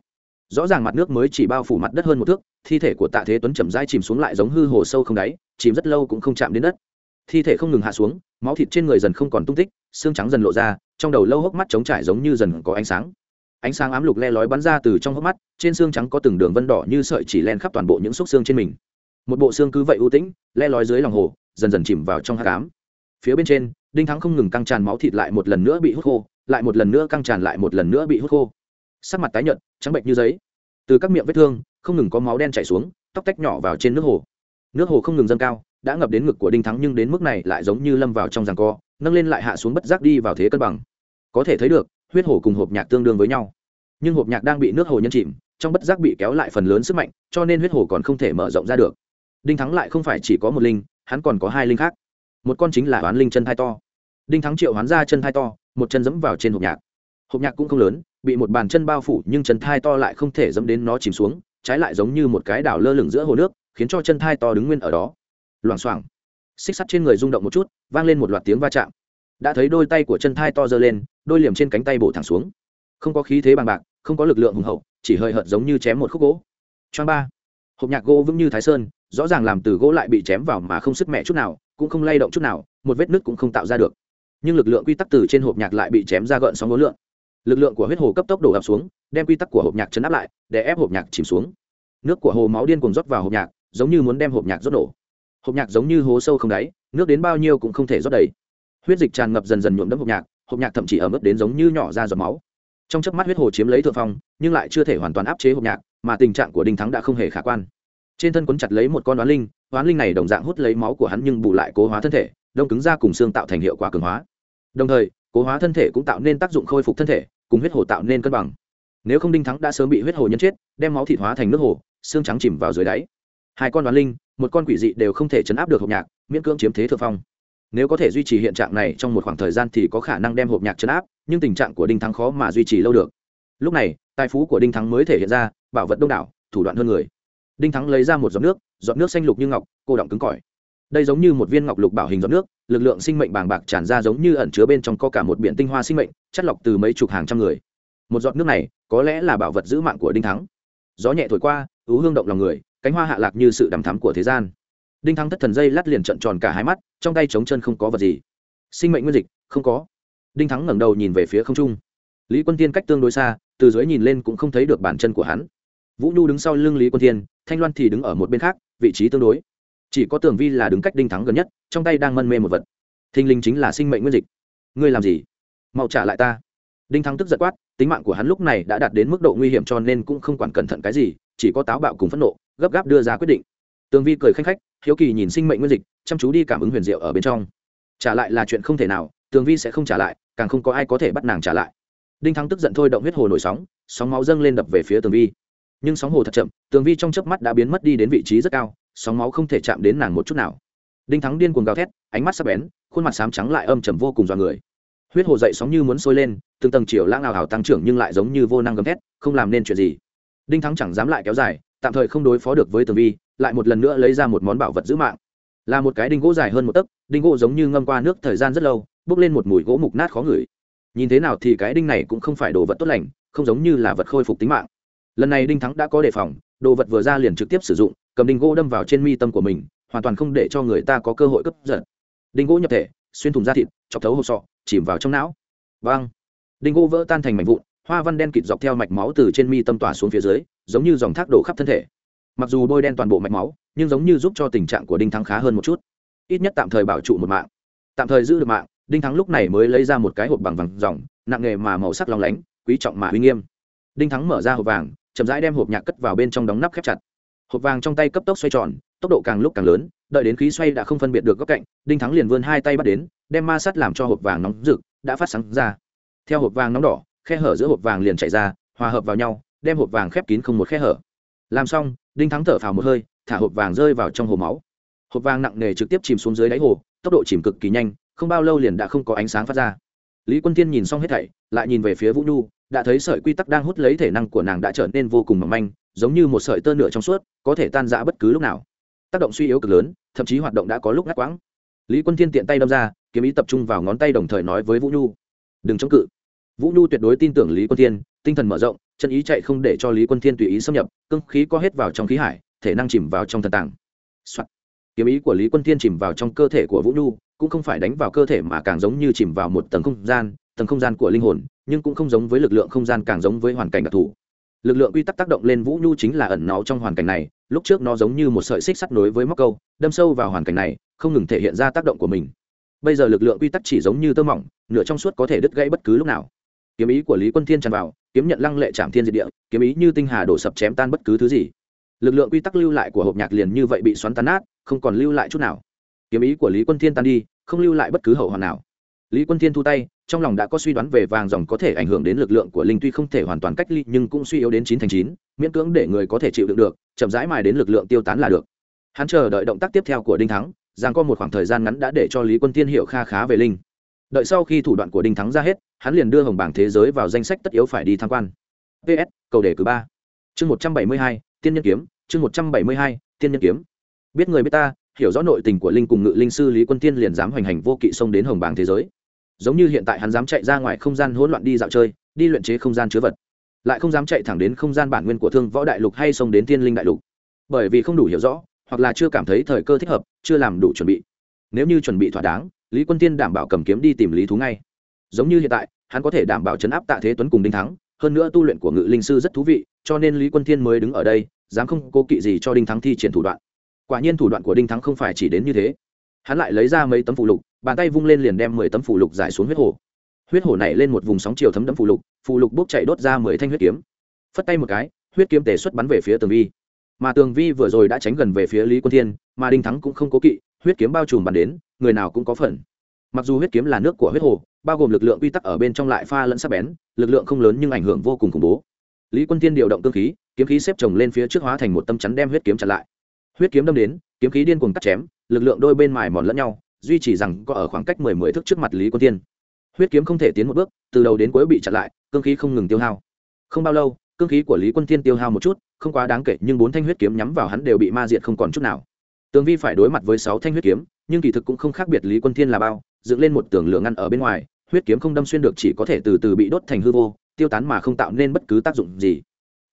Rõ ràng mặt nước mới chỉ bao phủ mặt đất hơn một thước, thi thể của tạ thế tuấn chậm rãi chìm xuống lại giống hư hồ sâu không đáy, chìm rất lâu cũng không chạm đến đất. Thi thể không ngừng hạ xuống, máu thịt trên người dần không còn tung tích, xương trắng dần lộ ra, trong đầu lâu hốc mắt trống trải giống như dần có ánh sáng. Ánh sáng ám lục le lói bắn ra từ trong hốc mắt, trên xương trắng có từng đường vân đỏ như sợi chỉ len khắp toàn bộ những xúc xương trên mình một bộ xương cứ vậy ưu tĩnh, le lói dưới lòng hồ, dần dần chìm vào trong hát cám phía bên trên, đinh thắng không ngừng căng tràn máu thịt lại một lần nữa bị hút khô, lại một lần nữa căng tràn lại một lần nữa bị hút khô. Sắc mặt tái nhợt, trắng bệnh như giấy. Từ các miệng vết thương, không ngừng có máu đen chảy xuống, tóc tách nhỏ vào trên nước hồ. Nước hồ không ngừng dâng cao, đã ngập đến ngực của đinh thắng nhưng đến mức này lại giống như lâm vào trong ràng co, nâng lên lại hạ xuống bất giác đi vào thế cân bằng. Có thể thấy được, huyết hồ cùng hộp nhạc tương đương với nhau. Nhưng hộp nhạc đang bị nước hồ nhân chìm, trong bất giác bị kéo lại phần lớn sức mạnh, cho nên huyết hồ còn không thể mở rộng ra được đinh thắng lại không phải chỉ có một linh, hắn còn có hai linh khác. Một con chính là oán linh chân thai to. Đinh thắng triệu hoán ra chân thai to, một chân dẫm vào trên hộp nhạc. Hộp nhạc cũng không lớn, bị một bàn chân bao phủ nhưng chân thai to lại không thể dẫm đến nó chìm xuống, trái lại giống như một cái đảo lơ lửng giữa hồ nước, khiến cho chân thai to đứng nguyên ở đó. Loảng xoảng. Xích sắt trên người rung động một chút, vang lên một loạt tiếng va chạm. Đã thấy đôi tay của chân thai to giơ lên, đôi liềm trên cánh tay bổ thẳng xuống. Không có khí thế bằng bạc, không có lực lượng hùng hậu, chỉ hơi hợt giống như chém một khúc gỗ. Choang ba. Hộp nhạc gỗ vững như thái sơn rõ ràng làm từ gỗ lại bị chém vào mà không sức mẹ chút nào, cũng không lay động chút nào, một vết nứt cũng không tạo ra được. Nhưng lực lượng quy tắc từ trên hộp nhạc lại bị chém ra gợn sóng ngối lượng lực lượng của huyết hồ cấp tốc đổ ập xuống, đem quy tắc của hộp nhạc chấn áp lại, để ép hộp nhạc chìm xuống. Nước của hồ máu điên cùng rót vào hộp nhạc, giống như muốn đem hộp nhạc rót nổ. hộp nhạc giống như hố sâu không đáy, nước đến bao nhiêu cũng không thể rót đầy. Huyết dịch tràn ngập dần dần nhuộm đẫm hộp nhạc hộp nhạc thậm chí ở mức đến giống như nhỏ ra giọt máu. Trong chớp mắt huyết hồ chiếm lấy thượng phong, nhưng lại chưa thể hoàn toàn áp chế hộp nhạc, mà tình trạng của đinh thắng đã không hề khả quan trên thân quấn chặt lấy một con đoán linh đoán linh này đồng dạng hút lấy máu của hắn nhưng bù lại cố hóa thân thể, đông cứng ra cùng xương tạo thành hiệu quả cường hóa. Đồng thời, cố hóa thân thể cũng tạo nên tác dụng khôi phục thân thể, cùng huyết hồ tạo nên cân bằng. Nếu không đinh thắng đã sớm bị huyết hồ nhân chết, đem máu thịt hóa thành nước hồ, xương trắng chìm vào dưới đáy. Hai con đoán linh, một con quỷ dị đều không thể chấn áp được hộp nhạc, miễn cưỡng chiếm thế thượng phong. Nếu có thể duy trì hiện trạng này trong một khoảng thời gian thì có khả năng đem hộp nhạc chấn áp, nhưng tình trạng của đinh thắng khó mà duy trì lâu được. Lúc này, tài phú của đinh thắng mới thể hiện ra, bảo vật đông đảo, thủ đoạn hơn người đinh thắng lấy ra một giọt nước giọt nước xanh lục như ngọc, cô động cứng cỏi. Đây giống như một viên ngọc lục bảo hình giọt nước, lực lượng sinh mệnh bàng bạc tràn ra giống như ẩn chứa bên trong có cả một biển tinh hoa sinh mệnh, chất lọc từ mấy chục hàng trăm người. Một giọt nước này, có lẽ là bảo vật giữ mạng của đinh thắng. Gió nhẹ thổi qua, ứ hương động lòng người, cánh hoa hạ lạc như sự đằm thắm của thế gian. Đinh thắng thất thần dây lát liền trận tròn cả hai mắt, trong tay trống chân không có vật gì. Sinh mệnh nguyên dịch, không có. Đinh thắng ngẩng đầu nhìn về phía không trung. Lý quân tiên cách tương đối xa, từ dưới nhìn lên cũng không thấy được bàn chân của hắn. Vũ nhu đứng sau lưng lý quân tiên thanh loan thì đứng ở một bên khác, vị trí tương đối. Chỉ có tường vi là đứng cách đinh thắng gần nhất, trong tay đang mân mê một vật. Thình linh chính là sinh mệnh nguyên dịch. Ngươi làm gì? Mau trả lại ta. Đinh thắng tức giật quát, tính mạng của hắn lúc này đã đạt đến mức độ nguy hiểm cho nên cũng không quản cẩn thận cái gì, chỉ có táo bạo cùng phẫn nộ, gấp gáp đưa ra quyết định. Tường vi cười khanh khách, hiếu kỳ nhìn sinh mệnh nguyên dịch, chăm chú đi cảm ứng huyền diệu ở bên trong. Trả lại là chuyện không thể nào, tường vi sẽ không trả lại, càng không có ai có thể bắt nàng trả lại. Đinh thắng tức giận thôi động huyết hồ nổi sóng sóng máu dâng lên đập về phía tường vi nhưng sóng hồ thật chậm, tường vi trong chớp mắt đã biến mất đi đến vị trí rất cao, sóng máu không thể chạm đến nàng một chút nào. Đinh thắng điên cuồng gào thét, ánh mắt sắc bén, khuôn mặt xám trắng lại âm trầm vô cùng dọa người. Huyết hồ dậy sóng như muốn sôi lên, từng tầng chiều lãng ảo hảo tăng trưởng nhưng lại giống như vô năng gầm thét, không làm nên chuyện gì. Đinh thắng chẳng dám lại kéo dài, tạm thời không đối phó được với tường vi, lại một lần nữa lấy ra một món bảo vật giữ mạng. Là một cái đinh gỗ dài hơn một tấc, đinh gỗ giống như ngâm qua nước thời gian rất lâu, bốc lên một mùi gỗ mục nát khó ngửi. Nhìn thế nào thì cái đinh này cũng không phải đồ vật tốt lành, không giống như là vật khôi phục tính mạng lần này đinh thắng đã có đề phòng, đồ vật vừa ra liền trực tiếp sử dụng, cầm đinh gỗ đâm vào trên mi tâm của mình, hoàn toàn không để cho người ta có cơ hội cướp giật. Đinh gỗ nhập thể, xuyên thủng da thịt, chọc thấu hộp sọ, chìm vào trong não. Vang. Đinh gỗ vỡ tan thành mảnh vụn, hoa văn đen kịt dọc theo mạch máu từ trên mi tâm tỏa xuống phía dưới, giống như dòng thác đổ khắp thân thể. Mặc dù bôi đen toàn bộ mạch máu, nhưng giống như giúp cho tình trạng của đinh thắng khá hơn một chút. Ít nhất tạm thời bảo trụ một mạng. Tạm thời giữ được mạng, đinh thắng lúc này mới lấy ra một cái hộp bằng vàng dòng nặng nghề mà màu sắc lòng lánh, quý trọng mà uy nghiêm. Đinh thắng mở ra hộp vàng chậm rãi đem hộp nhạc cất vào bên trong đóng nắp khép chặt. Hộp vàng trong tay cấp tốc xoay tròn, tốc độ càng lúc càng lớn, đợi đến khí xoay đã không phân biệt được góc cạnh, đinh thắng liền vươn hai tay bắt đến, đem ma sắt làm cho hộp vàng nóng rực, đã phát sáng ra. Theo hộp vàng nóng đỏ, khe hở giữa hộp vàng liền chạy ra, hòa hợp vào nhau, đem hộp vàng khép kín không một khe hở. Làm xong, đinh thắng thở phào một hơi, thả hộp vàng rơi vào trong hồ máu. Hộp vàng nặng nề trực tiếp chìm xuống dưới đáy hồ, tốc độ chìm cực kỳ nhanh, không bao lâu liền đã không có ánh sáng phát ra. Lý quân tiên nhìn xong hết thảy, lại nhìn về phía vũ nhu đã thấy sợi quy tắc đang hút lấy thể năng của nàng đã trở nên vô cùng mỏng manh, giống như một sợi tơ nửa trong suốt, có thể tan rã bất cứ lúc nào. Tác động suy yếu cực lớn, thậm chí hoạt động đã có lúc ngắt quãng. Lý quân thiên tiện tay đâm ra, kiếm ý tập trung vào ngón tay đồng thời nói với vũ nhu. Đừng chống cự. Vũ nhu tuyệt đối tin tưởng lý quân thiên, tinh thần mở rộng, chân ý chạy không để cho lý quân thiên tùy ý xâm nhập cưng khí có hết vào trong khí hải, thể năng chìm vào trong thần tàng、Soạn. kiếm ý của lý quân thiên chìm vào trong cơ thể của vũ nhu, cũng không phải đánh vào cơ thể mà càng giống như chìm vào một tầng không gian, tầng không gian của linh hồn nhưng cũng không giống với lực lượng không gian càng giống với hoàn cảnh đặc thù. Lực lượng quy tắc tác động lên vũ nhu chính là ẩn náu trong hoàn cảnh này, lúc trước nó giống như một sợi xích sắt nối với móc câu, đâm sâu vào hoàn cảnh này, không ngừng thể hiện ra tác động của mình. Bây giờ lực lượng quy tắc chỉ giống như tơ mỏng, nửa trong suốt có thể đứt gãy bất cứ lúc nào. Kiếm ý của lý quân thiên tràn vào, kiếm nhận lăng lệ trảm thiên diệt địa, kiếm ý như tinh hà đổ sập chém tan bất cứ thứ gì. Lực lượng quy tắc lưu lại của hộp nhạc liền như vậy bị xoắn tan nát, không còn lưu lại chút nào. Kiếm ý của lý quân thiên tan đi, không lưu lại bất cứ hậu hoàn nào lý quân thiên thu tay, trong lòng đã có suy đoán về vàng dòng có thể ảnh hưởng đến lực lượng của linh tuy không thể hoàn toàn cách ly, nhưng cũng suy yếu đến chín thành chín, miễn cưỡng để người có thể chịu đựng được, chậm rãi mài đến lực lượng tiêu tán là được. Hắn chờ đợi động tác tiếp theo của đinh thắng giang có một khoảng thời gian ngắn đã để cho lý quân thiên hiểu kha khá về linh. Đợi sau khi thủ đoạn của đinh thắng ra hết, hắn liền đưa hồng bảng thế giới vào danh sách tất yếu phải đi tham quan. Ps cầu đề cử ba. Chương một trăm bảy mươi hai, tiên nhân kiếm, chương một trăm bảy mươi hai, tiên nhân kiếm. Biết người biết ta, hiểu rõ nội tình của linh cùng ngự linh sư lý quân tiên liền dám hoành hành vô kỵ xông đến hồng bảng thế giới giống như hiện tại hắn dám chạy ra ngoài không gian hỗn loạn đi dạo chơi, đi luyện chế không gian chứa vật. Lại không dám chạy thẳng đến không gian bản nguyên của thương võ đại lục hay xông đến tiên linh đại lục. Bởi vì không đủ hiểu rõ, hoặc là chưa cảm thấy thời cơ thích hợp, chưa làm đủ chuẩn bị. Nếu như chuẩn bị thỏa đáng, lý quân tiên đảm bảo cầm kiếm đi tìm lý thú ngay. Giống như hiện tại, hắn có thể đảm bảo chấn áp tạ thế tuấn cùng đinh thắng, hơn nữa tu luyện của ngự linh sư rất thú vị, cho nên lý quân thiên mới đứng ở đây, dám không cố kỵ gì cho đinh thắng thi triển thủ đoạn. Quả nhiên thủ đoạn của đinh thắng không phải chỉ đến như thế hắn lại lấy ra mấy tấm phụ lục, bàn tay vung lên liền đem mười tấm phụ lục giải xuống huyết hồ. Huyết hồ này lên một vùng sóng chiều thấm đẫm phụ lục phụ lục bốc chạy đốt ra mười thanh huyết kiếm. Phất tay một cái, huyết kiếm tề xuất bắn về phía tường vi. Mà tường vi vừa rồi đã tránh gần về phía lý quân thiên, mà đinh thắng cũng không cố kỵ, huyết kiếm bao trùm bắn đến, người nào cũng có phần. Mặc dù huyết kiếm là nước của huyết hồ, bao gồm lực lượng quy tắc ở bên trong lại pha lẫn sắc bén, lực lượng không lớn nhưng ảnh hưởng vô cùng khủng bố. Lý quân thiên điều động cơ khí, kiếm khí xếp chồng lên phía trước hóa thành một tâm chắn đem huyết kiếm chặn lại. Huyết kiếm đâm đến, kiếm khí điên cuồng cắt chém lực lượng đôi bên mài mòn lẫn nhau, duy trì rằng có ở khoảng cách mười mười thước trước mặt lý quân thiên. Huyết kiếm không thể tiến một bước, từ đầu đến cuối bị chặn lại, cương khí không ngừng tiêu hao. Không bao lâu, cương khí của lý quân thiên tiêu hao một chút, không quá đáng kể, nhưng bốn thanh huyết kiếm nhắm vào hắn đều bị ma diệt không còn chút nào. Tường vi phải đối mặt với sáu thanh huyết kiếm, nhưng kỳ thực cũng không khác biệt lý quân thiên là bao, dựng lên một tường lửa ngăn ở bên ngoài, huyết kiếm không đâm xuyên được chỉ có thể từ từ bị đốt thành hư vô, tiêu tán mà không tạo nên bất cứ tác dụng gì.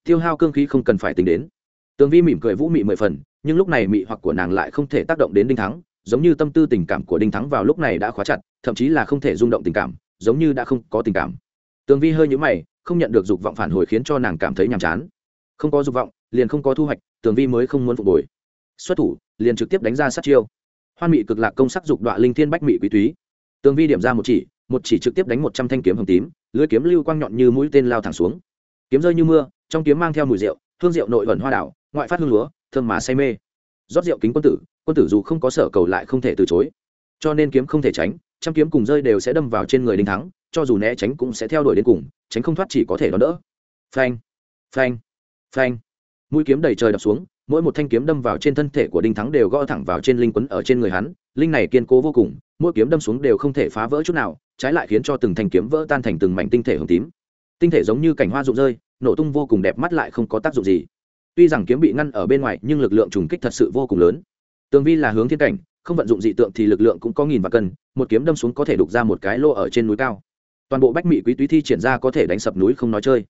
Tiêu hao cương khí không cần phải tính đến tường vi mỉm cười vũ mị mười phần, nhưng lúc này mị hoặc của nàng lại không thể tác động đến đinh thắng, giống như tâm tư tình cảm của đinh thắng vào lúc này đã khóa chặt, thậm chí là không thể rung động tình cảm, giống như đã không có tình cảm. Tường vi hơi nhũ mày, không nhận được dục vọng phản hồi khiến cho nàng cảm thấy nhàm chán. Không có dục vọng, liền không có thu hoạch, tường vi mới không muốn phục hồi. Xuất thủ, liền trực tiếp đánh ra sát chiêu. Hoan mị cực lạc công sắc dục đoạn linh thiên bách mị quý túy. Tường vi điểm ra một chỉ một chỉ trực tiếp đánh một trăm thanh kiếm hồng tím, lưới kiếm lưu quang nhọn như mũi tên lao thẳng xuống. Kiếm rơi như mưa, trong kiếm mang theo mùi rượu, hương rượu nội vẩn hoa đảo ngoại phát hương lúa, thơm mà say mê. Rót rượu kính quân tử quân tử dù không có sở cầu lại không thể từ chối. Cho nên kiếm không thể tránh, trăm kiếm cùng rơi đều sẽ đâm vào trên người đinh thắng, cho dù né tránh cũng sẽ theo đuổi đến cùng, tránh không thoát chỉ có thể đón đỡ. Phanh phanh phanh. Mũi kiếm đầy trời đập xuống, mỗi một thanh kiếm đâm vào trên thân thể của đinh thắng đều gõ thẳng vào trên linh quấn ở trên người hắn, linh này kiên cố vô cùng, mỗi kiếm đâm xuống đều không thể phá vỡ chút nào, trái lại khiến cho từng thanh kiếm vỡ tan thành từng mảnh tinh thể hồng tím. Tinh thể giống như cảnh hoa rụng rơi, nổ tung vô cùng đẹp mắt lại không có tác dụng gì tuy rằng kiếm bị ngăn ở bên ngoài, nhưng lực lượng trùng kích thật sự vô cùng lớn. Tường vi là hướng thiên cảnh, không vận dụng dị tượng thì lực lượng cũng có nghìn và cân, một kiếm đâm xuống có thể đục ra một cái lô ở trên núi cao. Toàn bộ bách mỹ quý túy thi triển ra có thể đánh sập núi không nói chơi.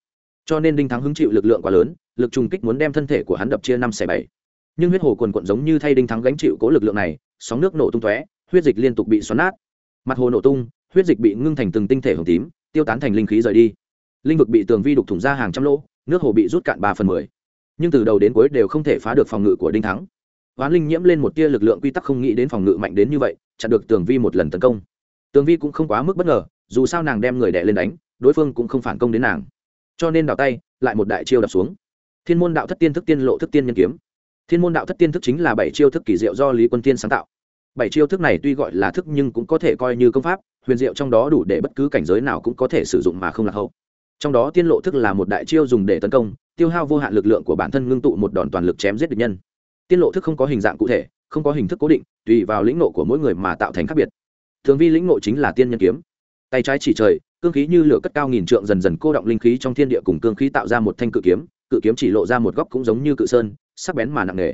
Cho nên đinh thắng hứng chịu lực lượng quá lớn, lực trùng kích muốn đem thân thể của hắn đập chia năm xẻ bảy. Nhưng huyết hồ quần quận giống như thay đinh thắng gánh chịu cố lực lượng này, sóng nước nổ tung tóe, huyết dịch liên tục bị xoắn nát. Mặt hồ nổ tung, huyết dịch bị ngưng thành từng tinh thể hồng tím, tiêu tán thành linh khí rời đi. Linh vực bị tường vi đục thủng ra hàng trăm lỗ, nước hồ bị rút cạn ba phần mười nhưng từ đầu đến cuối đều không thể phá được phòng ngự của đinh thắng. Hoán linh nhiễm lên một tia lực lượng quy tắc không nghĩ đến phòng ngự mạnh đến như vậy, chặn được tường vi một lần tấn công. Tường vi cũng không quá mức bất ngờ, dù sao nàng đem người đẻ lên đánh, đối phương cũng không phản công đến nàng. Cho nên đào tay, lại một đại chiêu đập xuống. Thiên môn đạo thất tiên thức tiên lộ thức tiên nhân kiếm. Thiên môn đạo thất tiên thức chính là bảy chiêu thức kỳ diệu do lý quân tiên sáng tạo. Bảy chiêu thức này tuy gọi là thức nhưng cũng có thể coi như công pháp, huyền diệu trong đó đủ để bất cứ cảnh giới nào cũng có thể sử dụng mà không lạc hậu. Trong đó tiên lộ thức là một đại chiêu dùng để tấn công tiêu hao vô hạn lực lượng của bản thân ngưng tụ một đòn toàn lực chém giết địch nhân. Tiên lộ thức không có hình dạng cụ thể, không có hình thức cố định, tùy vào lĩnh nộ của mỗi người mà tạo thành khác biệt. Thường vi lĩnh nộ chính là tiên nhân kiếm. Tay trái chỉ trời, cương khí như lửa cất cao nghìn trượng dần dần cô động linh khí trong thiên địa cùng cương khí tạo ra một thanh cự kiếm cự kiếm chỉ lộ ra một góc cũng giống như cự sơn, sắc bén mà nặng nề.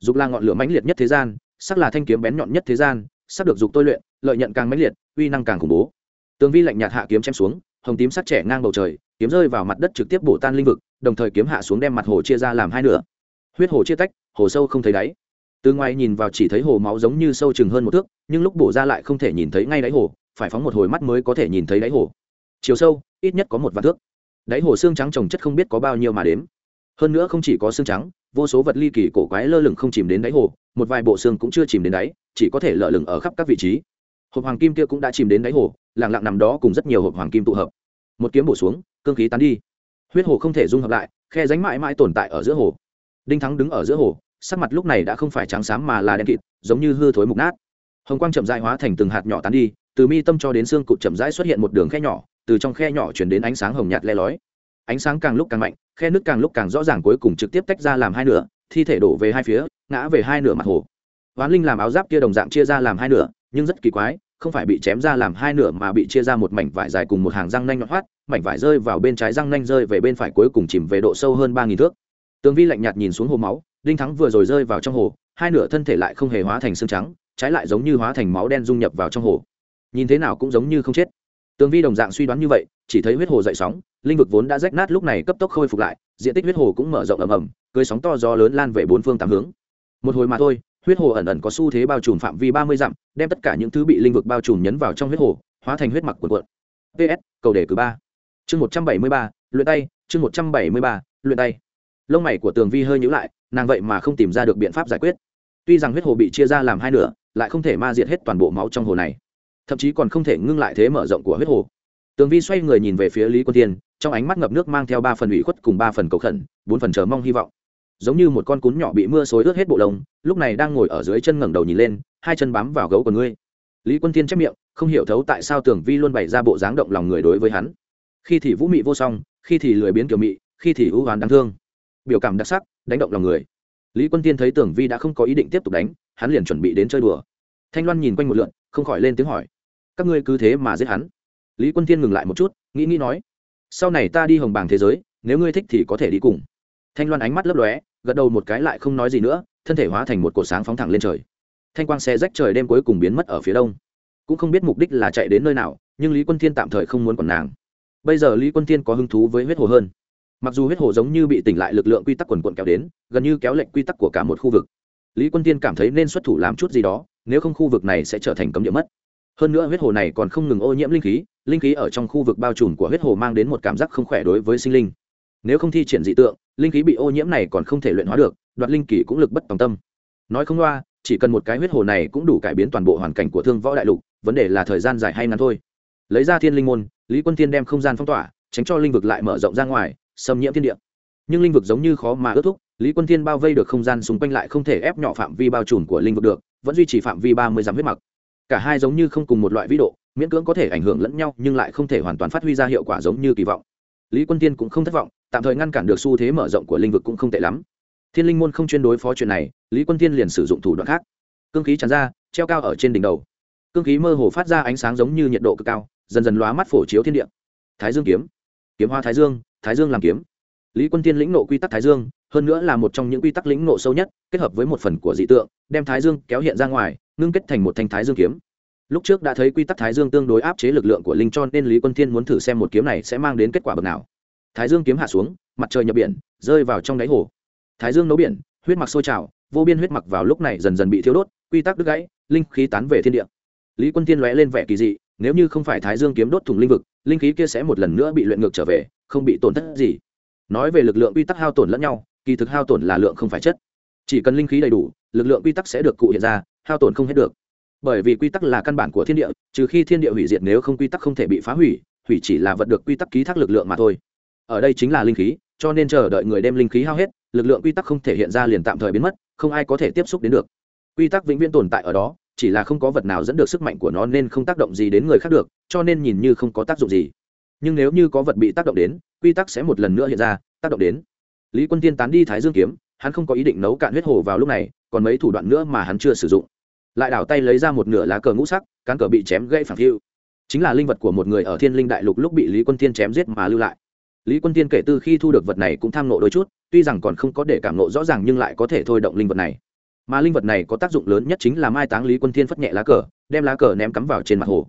Dục là ngọn lửa mãnh liệt nhất thế gian, sắc là thanh kiếm bén nhọn nhất thế gian, sắc được dục tôi luyện, lợi nhận càng mãnh liệt, uy năng càng khủng bố. Tường vi lạnh nhạt hạ kiếm chém xuống, hồng tím sắc trẻ ngang bầu trời kiếm rơi vào mặt đất trực tiếp bổ tan linh vực, đồng thời kiếm hạ xuống đem mặt hồ chia ra làm hai nửa. Huyết hồ chia tách, hồ sâu không thấy đáy. Từ ngoài nhìn vào chỉ thấy hồ máu giống như sâu chừng hơn một thước, nhưng lúc bổ ra lại không thể nhìn thấy ngay đáy hồ, phải phóng một hồi mắt mới có thể nhìn thấy đáy hồ. Chiều sâu, ít nhất có một vạn thước. Đáy hồ xương trắng trồng chất không biết có bao nhiêu mà đếm. Hơn nữa không chỉ có xương trắng, vô số vật ly kỳ cổ quái lơ lửng không chìm đến đáy hồ, một vài bộ xương cũng chưa chìm đến đáy, chỉ có thể lơ lửng ở khắp các vị trí. Hộp hoàng kim kia cũng đã chìm đến đáy hồ lẳng lặng nằm đó cùng rất nhiều hộp hoàng kim tụ hợp một kiếm bổ xuống, cương khí tán đi. Huyết hồ không thể dung hợp lại, khe ránh mãi mãi tồn tại ở giữa hồ. Đinh thắng đứng ở giữa hồ, sắc mặt lúc này đã không phải trắng xám mà là đen kịt, giống như hư thối mục nát. Hồng quang chậm dại hóa thành từng hạt nhỏ tán đi, từ mi tâm cho đến xương cụt chậm rãi xuất hiện một đường khe nhỏ, từ trong khe nhỏ chuyển đến ánh sáng hồng nhạt le lói. Ánh sáng càng lúc càng mạnh, khe nước càng lúc càng rõ ràng cuối cùng trực tiếp tách ra làm hai nửa, thi thể đổ về hai phía, ngã về hai nửa mặt hồ. Ván linh làm áo giáp kia đồng dạng chia ra làm hai nửa, nhưng rất kỳ quái không phải bị chém ra làm hai nửa mà bị chia ra một mảnh vải dài cùng một hàng răng nanh nhọn hoắt, mảnh vải rơi vào bên trái răng nanh rơi về bên phải cuối cùng chìm về độ sâu hơn ba nghìn thước. Tường vi lạnh nhạt nhìn xuống hồ máu, đinh thắng vừa rồi rơi vào trong hồ, hai nửa thân thể lại không hề hóa thành xương trắng, trái lại giống như hóa thành máu đen dung nhập vào trong hồ. Nhìn thế nào cũng giống như không chết. Tường vi đồng dạng suy đoán như vậy, chỉ thấy huyết hồ dậy sóng, linh vực vốn đã rách nát lúc này cấp tốc khôi phục lại, diện tích huyết hồ cũng mở rộng ầm ầm cưới sóng to gió lớn lan về bốn phương tám hướng. Một hồi mà thôi huyết hồ ẩn ẩn có xu thế bao trùm phạm vi ba mươi dặm, đem tất cả những thứ bị linh vực bao trùm nhấn vào trong huyết hồ, hóa thành huyết mặc quần quận. Ps cầu đề cử ba. Chương một trăm bảy mươi ba, luyện tay, chương một trăm bảy mươi ba, luyện tay. Lông mày của tường vi hơi nhữ lại, nàng vậy mà không tìm ra được biện pháp giải quyết. Tuy rằng huyết hồ bị chia ra làm hai nửa, lại không thể ma diệt hết toàn bộ máu trong hồ này, thậm chí còn không thể ngưng lại thế mở rộng của huyết hồ. Tường vi xoay người nhìn về phía lý quân tiên trong ánh mắt ngập nước mang theo ba phần ủy khuất cùng ba phần cầu khẩn, bốn phần chờ mong hy vọng giống như một con cún nhỏ bị mưa xối ướt hết bộ lông, lúc này đang ngồi ở dưới chân ngẩng đầu nhìn lên, hai chân bám vào gấu của ngươi. Lý quân tiên chép miệng, không hiểu thấu tại sao tường vi luôn bày ra bộ dáng động lòng người đối với hắn. Khi thì vũ mị vô song, khi thì lười biến kiểu mị, khi thì ưu hoán đáng thương. Biểu cảm đặc sắc, đánh động lòng người. Lý quân tiên thấy tưởng vi đã không có ý định tiếp tục đánh, hắn liền chuẩn bị đến chơi đùa. Thanh loan nhìn quanh một lượn, không khỏi lên tiếng hỏi, các ngươi cứ thế mà giết hắn. Lý quân tiên ngừng lại một chút, nghĩ nghĩ nói, sau này ta đi hồng bàng thế giới, nếu ngươi thích thì có thể đi cùng thanh loan ánh mắt lấp lóe, gật đầu một cái lại không nói gì nữa, thân thể hóa thành một cột sáng phóng thẳng lên trời. Thanh quang xe rách trời đêm cuối cùng biến mất ở phía đông. Cũng không biết mục đích là chạy đến nơi nào, nhưng lý quân thiên tạm thời không muốn còn nàng. Bây giờ lý quân thiên có hứng thú với huyết hồ hơn. Mặc dù huyết hồ giống như bị tỉnh lại lực lượng quy tắc quần quận kéo đến, gần như kéo lệnh quy tắc của cả một khu vực. Lý quân tiên cảm thấy nên xuất thủ làm chút gì đó, nếu không khu vực này sẽ trở thành cấm địa mất. Hơn nữa huyết hồ này còn không ngừng ô nhiễm linh khí linh khí ở trong khu vực bao trùm của huyết hồ mang đến một cảm giác không khỏe đối với sinh linh nếu không thi triển dị tượng, linh khí bị ô nhiễm này còn không thể luyện hóa được, đoạt linh kỳ cũng lực bất tòng tâm. Nói không loa, chỉ cần một cái huyết hồ này cũng đủ cải biến toàn bộ hoàn cảnh của thương võ đại lục, vấn đề là thời gian dài hay ngắn thôi. Lấy ra thiên linh môn, lý quân Thiên đem không gian phong tỏa, tránh cho linh vực lại mở rộng ra ngoài, xâm nhiễm thiên địa. Nhưng linh vực giống như khó mà ước thúc, lý quân thiên bao vây được không gian xung quanh lại không thể ép nhỏ phạm vi bao trùm của linh vực được, vẫn duy trì phạm vi ba mươi dặm huyết mặc cả hai giống như không cùng một loại vĩ độ, miễn cưỡng có thể ảnh hưởng lẫn nhau nhưng lại không thể hoàn toàn phát huy ra hiệu quả giống như kỳ vọng. Lý quân tiên cũng không thất vọng tạm thời ngăn cản được xu thế mở rộng của linh vực cũng không tệ lắm. Thiên linh môn không chuyên đối phó chuyện này, lý quân tiên liền sử dụng thủ đoạn khác. Cương khí tràn ra, treo cao ở trên đỉnh đầu. Cương khí mơ hồ phát ra ánh sáng giống như nhiệt độ cực cao, dần dần lóa mắt phổ chiếu thiên địa. Thái dương kiếm. Kiếm hoa thái dương thái dương làm kiếm. Lý quân tiên lĩnh nộ quy tắc thái dương, hơn nữa là một trong những quy tắc lĩnh nộ sâu nhất, kết hợp với một phần của dị tượng, đem thái dương kéo hiện ra ngoài, ngưng kết thành một thanh thái dương kiếm. Lúc trước đã thấy quy tắc thái dương tương đối áp chế lực lượng của linh cho nên lý quân thiên muốn thử xem một kiếm này sẽ mang đến kết quả bậc nào thái dương kiếm hạ xuống, mặt trời nhập biển, rơi vào trong đáy hồ. Thái dương nấu biển, huyết mặc sôi trào, vô biên huyết mặc vào lúc này dần dần bị thiêu đốt, quy tắc đứt gãy, linh khí tán về thiên địa. Lý quân thiên lóe lên vẻ kỳ dị, nếu như không phải thái dương kiếm đốt thủng linh vực, linh khí kia sẽ một lần nữa bị luyện ngược trở về, không bị tổn thất gì. Nói về lực lượng quy tắc hao tổn lẫn nhau, kỳ thực hao tổn là lượng không phải chất. Chỉ cần linh khí đầy đủ, lực lượng quy tắc sẽ được cụ hiện ra, hao tổn không hết được. Bởi vì quy tắc là căn bản của thiên địa, trừ khi thiên địa hủy diệt nếu không quy tắc không thể bị phá hủy hủy chỉ là vật được quy tắc ký thác lực lượng mà thôi ở đây chính là linh khí, cho nên chờ đợi người đem linh khí hao hết, lực lượng quy tắc không thể hiện ra liền tạm thời biến mất, không ai có thể tiếp xúc đến được. Quy tắc vĩnh viễn tồn tại ở đó, chỉ là không có vật nào dẫn được sức mạnh của nó nên không tác động gì đến người khác được, cho nên nhìn như không có tác dụng gì. Nhưng nếu như có vật bị tác động đến, quy tắc sẽ một lần nữa hiện ra, tác động đến. Lý quân tiên tán đi thái dương kiếm, hắn không có ý định nấu cạn huyết hồ vào lúc này, còn mấy thủ đoạn nữa mà hắn chưa sử dụng. Lại đảo tay lấy ra một nửa lá cờ ngũ sắc, cán cờ bị chém gây phản phiu. Chính là linh vật của một người ở thiên linh đại lục lúc bị lý quân tiên chém giết mà lưu lại lý quân tiên kể từ khi thu được vật này cũng tham nộ đôi chút, tuy rằng còn không có để cảm nộ rõ ràng nhưng lại có thể thôi động linh vật này. Mà linh vật này có tác dụng lớn nhất chính là mai táng lý quân Thiên phất nhẹ lá cờ, đem lá cờ ném cắm vào trên mặt hồ.